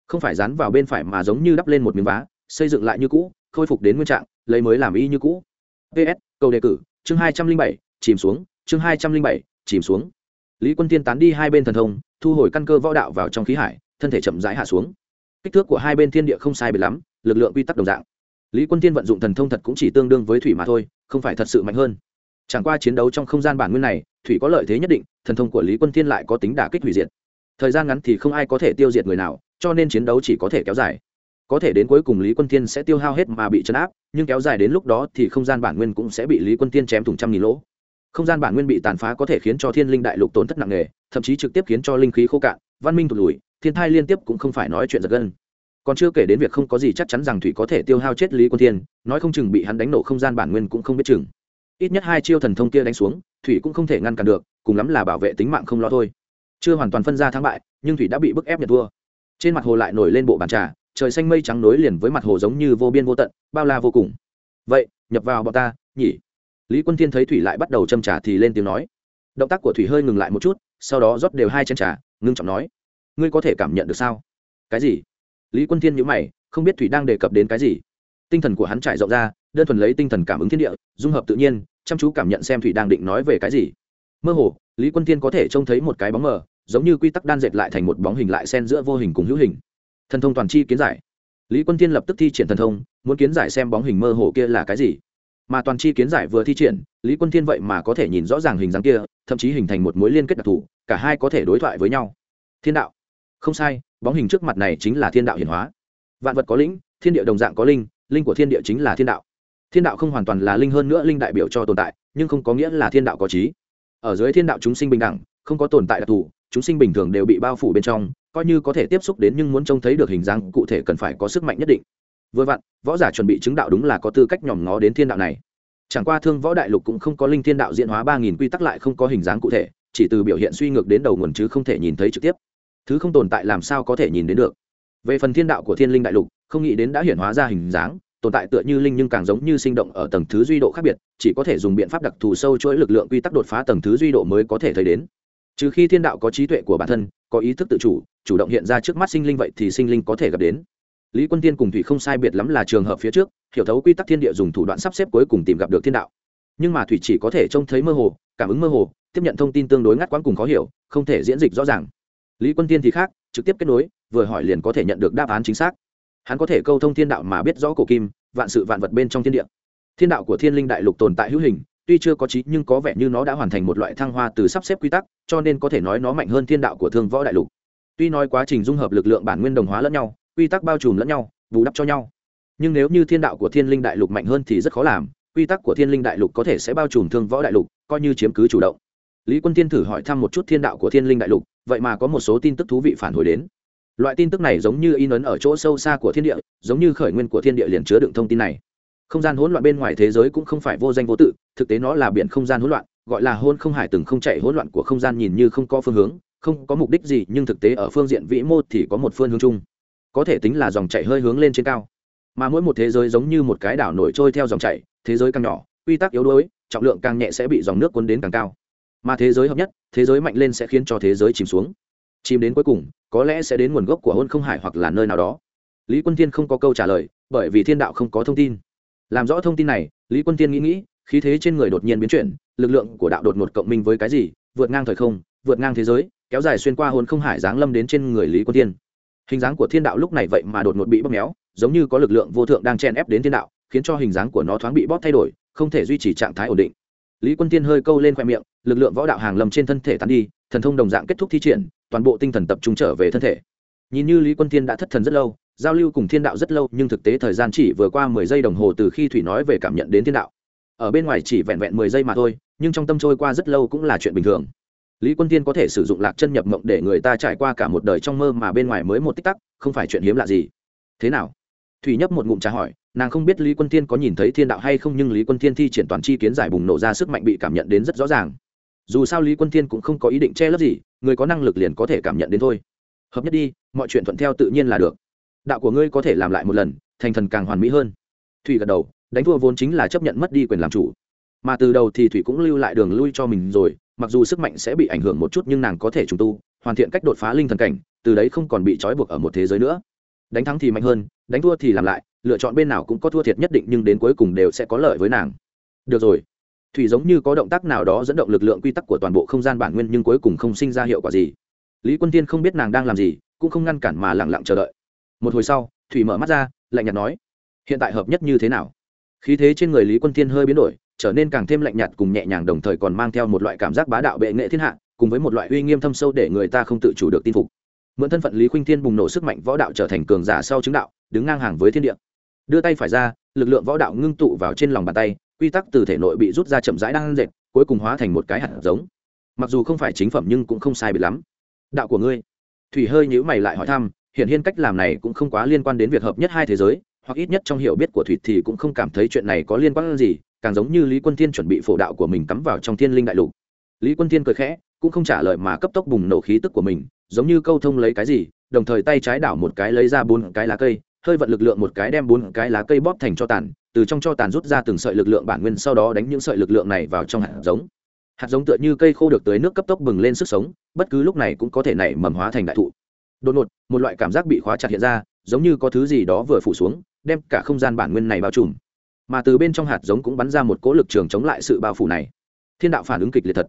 Không phải dán vào bên phải mà giống như đắp lên một miếng vá, xây dựng lại như cũ, khôi phục đến nguyên trạng, lấy mới làm y như cũ. Ps câu đề cử, chương hai trăm linh bảy chìm xuống, chương hai trăm linh bảy, chìm xuống. Lý quân tiên tán đi hai bên thần thông, thu hồi căn cơ võ đạo vào trong khí hải, thân thể chậm rãi hạ xuống. Kích thước của hai bên thiên địa không sai biệt lắm, lực lượng quy tắc đồng dạng. Lý quân tiên vận dụng thần thông thật cũng chỉ tương đương với thủy mà thôi, không phải thật sự mạnh hơn. Chẳng qua chiến đấu trong không gian bản nguyên này, thủy có lợi thế nhất định, thần thông của lý quân tiên lại có tính đả kích hủy diệt. Thời gian ngắn thì không ai có thể tiêu diệt người nào, cho nên chiến đấu chỉ có thể kéo dài. Có thể đến cuối cùng lý quân tiên sẽ tiêu hao hết mà bị chấn áp, nhưng kéo dài đến lúc đó thì không gian bản nguyên cũng sẽ bị lý quân tiên chém thủng trăm nghìn lỗ không gian bản nguyên bị tàn phá có thể khiến cho thiên linh đại lục tổn thất nặng nề, thậm chí trực tiếp khiến cho linh khí khô cạn, văn minh thụt lùi, thiên thai liên tiếp cũng không phải nói chuyện giật gân. Còn chưa kể đến việc không có gì chắc chắn rằng thủy có thể tiêu hao chết lý quân thiên, nói không chừng bị hắn đánh nổ không gian bản nguyên cũng không biết chừng. Ít nhất hai chiêu thần thông kia đánh xuống, thủy cũng không thể ngăn cản được, cùng lắm là bảo vệ tính mạng không lo thôi. Chưa hoàn toàn phân ra thắng bại, nhưng thủy đã bị bức ép nhận thua trên mặt hồ lại nổi lên bộ bàn trà, trời xanh mây trắng nối liền với mặt hồ giống như vô biên vô tận, bao la vô cùng. Vậy, nhập vào bọn ta, nhỉ? Lý quân thiên thấy thủy lại bắt đầu châm trà thì lên tiếng nói. Động tác của thủy hơi ngừng lại một chút, sau đó rót đều hai chén trà, ngưng trọng nói. Ngươi có thể cảm nhận được sao? Cái gì? Lý quân thiên nhữ mày, không biết thủy đang đề cập đến cái gì. Tinh thần của hắn trải rộng ra, đơn thuần lấy tinh thần cảm ứng thiên địa, dung hợp tự nhiên, chăm chú cảm nhận xem thủy đang định nói về cái gì. Mơ hồ, lý quân thiên có thể trông thấy một cái bóng mờ, giống như quy tắc đan dệt lại thành một bóng hình lại xen giữa vô hình cùng hữu hình. Thần thông toàn chi kiến giải. Lý quân thiên lập tức thi triển thần thông, muốn kiến giải xem bóng hình mơ hồ kia là cái gì mà toàn chi kiến giải vừa thi triển, lý quân thiên vậy mà có thể nhìn rõ ràng hình dáng kia, thậm chí hình thành một mối liên kết đặc thù, cả hai có thể đối thoại với nhau. Thiên đạo. Không sai, bóng hình trước mặt này chính là thiên đạo hiển hóa. Vạn vật có lĩnh, thiên địa đồng dạng có linh linh của thiên địa chính là thiên đạo. Thiên đạo không hoàn toàn là linh hơn nữa linh đại biểu cho tồn tại, nhưng không có nghĩa là thiên đạo có trí. Ở dưới thiên đạo chúng sinh bình đẳng, không có tồn tại đặc thù, chúng sinh bình thường đều bị bao phủ bên trong, coi như có thể tiếp xúc đến nhưng muốn trông thấy được hình dáng cụ thể cần phải có sức mạnh nhất định vừa vặn, võ giả chuẩn bị chứng đạo đúng là có tư cách nhòm ngó đến thiên đạo này. Chẳng qua thương võ đại lục cũng không có linh thiên đạo diễn hóa ba nghìn quy tắc lại không có hình dáng cụ thể, chỉ từ biểu hiện suy ngược đến đầu nguồn chứ không thể nhìn thấy trực tiếp. Thứ không tồn tại làm sao có thể nhìn đến được? Về phần thiên đạo của thiên linh đại lục, không nghĩ đến đã hiển hóa ra hình dáng, tồn tại tựa như linh nhưng càng giống như sinh động ở tầng thứ duy độ khác biệt, chỉ có thể dùng biện pháp đặc thù sâu chuỗi lực lượng quy tắc đột phá tầng thứ duy độ mới có thể thấy đến. Trừ khi thiên đạo có trí tuệ của bản thân, có ý thức tự chủ chủ động hiện ra trước mắt sinh linh vậy thì sinh linh có thể gặp đến lý quân tiên cùng thủy không sai biệt lắm là trường hợp phía trước, hiểu thấu quy tắc thiên địa dùng thủ đoạn sắp xếp cuối cùng tìm gặp được thiên đạo. Nhưng mà thủy chỉ có thể trông thấy mơ hồ, cảm ứng mơ hồ, tiếp nhận thông tin tương đối ngắt quãng cùng khó hiểu, không thể diễn dịch rõ ràng. Lý quân tiên thì khác, trực tiếp kết nối, vừa hỏi liền có thể nhận được đáp án chính xác. Hắn có thể câu thông thiên đạo mà biết rõ cổ kim, vạn sự vạn vật bên trong thiên địa. Thiên đạo của thiên linh đại lục tồn tại hữu hình, tuy chưa có trí nhưng có vẻ như nó đã hoàn thành một loại thăng hoa từ sắp xếp quy tắc, cho nên có thể nói nó mạnh hơn thiên đạo của thương võ đại lục. Tuy nói quá trình dung hợp lực lượng bản nguyên đồng hóa lẫn nhau quy tắc bao trùm lẫn nhau, bù đắp cho nhau. Nhưng nếu như thiên đạo của thiên linh đại lục mạnh hơn thì rất khó làm, quy tắc của thiên linh đại lục có thể sẽ bao trùm thương võ đại lục, coi như chiếm cứ chủ động. Lý quân tiên thử hỏi thăm một chút thiên đạo của thiên linh đại lục, vậy mà có một số tin tức thú vị phản hồi đến. Loại tin tức này giống như in ấn ở chỗ sâu xa của thiên địa, giống như khởi nguyên của thiên địa liền chứa đựng thông tin này. Không gian hỗn loạn bên ngoài thế giới cũng không phải vô danh vô tự, thực tế nó là biển không gian hỗn loạn, gọi là hôn không hải từng không chạy hỗn loạn của không gian nhìn như không có phương hướng, không có mục đích gì, nhưng thực tế ở phương diện vĩ mô thì có một phương hướng chung có thể tính là dòng chảy hơi hướng lên trên cao. Mà mỗi một thế giới giống như một cái đảo nổi trôi theo dòng chảy, thế giới càng nhỏ, quy tắc yếu đuối, trọng lượng càng nhẹ sẽ bị dòng nước cuốn đến càng cao. Mà thế giới hợp nhất, thế giới mạnh lên sẽ khiến cho thế giới chìm xuống. Chìm đến cuối cùng, có lẽ sẽ đến nguồn gốc của hôn không hải hoặc là nơi nào đó. Lý quân thiên không có câu trả lời, bởi vì thiên đạo không có thông tin. Làm rõ thông tin này, lý quân thiên nghĩ nghĩ, khí thế trên người đột nhiên biến chuyển, lực lượng của đạo đột ngột cộng minh với cái gì, vượt ngang thời không, vượt ngang thế giới, kéo dài xuyên qua hồn không hải giáng lâm đến trên người lý quân thiên hình dáng của thiên đạo lúc này vậy mà đột ngột bị bóp méo, giống như có lực lượng vô thượng đang chen ép đến thiên đạo, khiến cho hình dáng của nó thoáng bị bóp thay đổi, không thể duy trì trạng thái ổn định. Lý quân thiên hơi câu lên khoe miệng, lực lượng võ đạo hàng lầm trên thân thể tán đi, thần thông đồng dạng kết thúc thi triển, toàn bộ tinh thần tập trung trở về thân thể. Nhìn như lý quân thiên đã thất thần rất lâu, giao lưu cùng thiên đạo rất lâu, nhưng thực tế thời gian chỉ vừa qua mười giây đồng hồ từ khi thủy nói về cảm nhận đến thiên đạo. Ở bên ngoài chỉ vẹn vẹn mười giây mà thôi, nhưng trong tâm trôi qua rất lâu cũng là chuyện bình thường lý quân thiên có thể sử dụng lạc chân nhập mộng để người ta trải qua cả một đời trong mơ mà bên ngoài mới một tích tắc, không phải chuyện hiếm lạ gì. Thế nào? Thủy nhấp một ngụm trà hỏi, nàng không biết lý quân thiên có nhìn thấy thiên đạo hay không nhưng lý quân thiên thi triển toàn chi kiến giải bùng nổ ra sức mạnh bị cảm nhận đến rất rõ ràng. Dù sao lý quân thiên cũng không có ý định che lấp gì, người có năng lực liền có thể cảm nhận đến thôi. Hợp nhất đi, mọi chuyện thuận theo tự nhiên là được. Đạo của ngươi có thể làm lại một lần, thành thần càng hoàn mỹ hơn. Thủy gật đầu, đánh thua vốn chính là chấp nhận mất đi quyền làm chủ. Mà từ đầu thì thủy cũng lưu lại đường lui cho mình rồi mặc dù sức mạnh sẽ bị ảnh hưởng một chút nhưng nàng có thể trùng tu, hoàn thiện cách đột phá linh thần cảnh, từ đấy không còn bị trói buộc ở một thế giới nữa. Đánh thắng thì mạnh hơn, đánh thua thì làm lại, lựa chọn bên nào cũng có thua thiệt nhất định nhưng đến cuối cùng đều sẽ có lợi với nàng. Được rồi. Thủy giống như có động tác nào đó dẫn động lực lượng quy tắc của toàn bộ không gian bản nguyên nhưng cuối cùng không sinh ra hiệu quả gì. Lý quân tiên không biết nàng đang làm gì, cũng không ngăn cản mà lẳng lặng chờ đợi. Một hồi sau, thủy mở mắt ra, lạnh nhạt nói, hiện tại hợp nhất như thế nào? Khí thế trên người lý quân tiên hơi biến đổi trở nên càng thêm lạnh nhạt cùng nhẹ nhàng, đồng thời còn mang theo một loại cảm giác bá đạo bệ nghệ thiên hạ, cùng với một loại uy nghiêm thâm sâu để người ta không tự chủ được tin phục. Mượn thân phận lý khuynh thiên bùng nổ sức mạnh võ đạo trở thành cường giả sau chứng đạo, đứng ngang hàng với thiên địa. Đưa tay phải ra, lực lượng võ đạo ngưng tụ vào trên lòng bàn tay, quy tắc từ thể nội bị rút ra chậm rãi đang dệt, cuối cùng hóa thành một cái hạt giống. Mặc dù không phải chính phẩm nhưng cũng không sai biệt lắm. Đạo của ngươi. Thủy hơi nhữ mày lại hỏi thăm hiện hiên cách làm này cũng không quá liên quan đến việc hợp nhất hai thế giới, hoặc ít nhất trong hiểu biết của thủy thì cũng không cảm thấy chuyện này có liên quan gì càng giống như lý quân thiên chuẩn bị phổ đạo của mình cắm vào trong thiên linh đại lục. Lý quân thiên cười khẽ, cũng không trả lời mà cấp tốc bùng nổ khí tức của mình, giống như câu thông lấy cái gì, đồng thời tay trái đảo một cái lấy ra bốn cái lá cây, hơi vận lực lượng một cái đem bốn cái lá cây bóp thành cho tàn, từ trong cho tàn rút ra từng sợi lực lượng bản nguyên sau đó đánh những sợi lực lượng này vào trong hạt giống. Hạt giống tựa như cây khô được tới nước cấp tốc bừng lên sức sống, bất cứ lúc này cũng có thể nảy mầm hóa thành đại thụ. Đột ngột, một loại cảm giác bị khóa chặt hiện ra, giống như có thứ gì đó vừa phủ xuống, đem cả không gian bản nguyên này bao trùm mà từ bên trong hạt giống cũng bắn ra một cỗ lực trường chống lại sự bao phủ này. Thiên đạo phản ứng kịch liệt thật.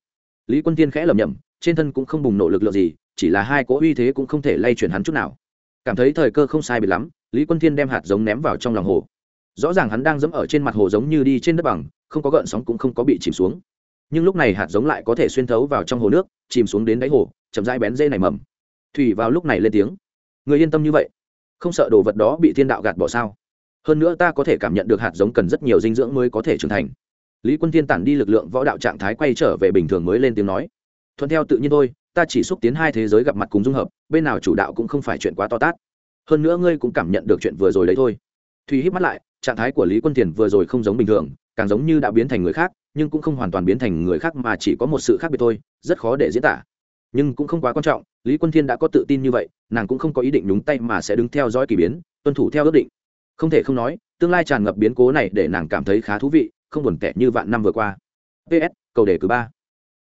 Lý quân tiên khẽ lầm nhầm trên thân cũng không bùng nổ lực lượng gì, chỉ là hai cỗ uy thế cũng không thể lay chuyển hắn chút nào. Cảm thấy thời cơ không sai bị lắm, lý quân thiên đem hạt giống ném vào trong lòng hồ. Rõ ràng hắn đang dẫm ở trên mặt hồ giống như đi trên đất bằng, không có gợn sóng cũng không có bị chìm xuống. Nhưng lúc này hạt giống lại có thể xuyên thấu vào trong hồ nước, chìm xuống đến đáy hồ, chậm rãi bén dây này mầm. Thủy vào lúc này lên tiếng. Người yên tâm như vậy. Không sợ đồ vật đó bị thiên đạo gạt bỏ sao? Hơn nữa ta có thể cảm nhận được hạt giống cần rất nhiều dinh dưỡng mới có thể trưởng thành. Lý quân thiên tản đi lực lượng võ đạo trạng thái quay trở về bình thường mới lên tiếng nói. Thuận theo tự nhiên thôi, ta chỉ xúc tiến hai thế giới gặp mặt cùng dung hợp, bên nào chủ đạo cũng không phải chuyện quá to tát. Hơn nữa ngươi cũng cảm nhận được chuyện vừa rồi đấy thôi. Thùy hít mắt lại, trạng thái của lý quân thiền vừa rồi không giống bình thường, càng giống như đã biến thành người khác, nhưng cũng không hoàn toàn biến thành người khác mà chỉ có một sự khác biệt thôi, rất khó để diễn tả. Nhưng cũng không quá quan trọng, lý quân thiên đã có tự tin như vậy, nàng cũng không có ý định đúng tay mà sẽ đứng theo dõi k ỳ biến, tuân thủ theo ước định không thể không nói, tương lai tràn ngập biến cố này để nàng cảm thấy khá thú vị, không buồn tẻ như vạn năm vừa qua. Ps cầu đề cử ba.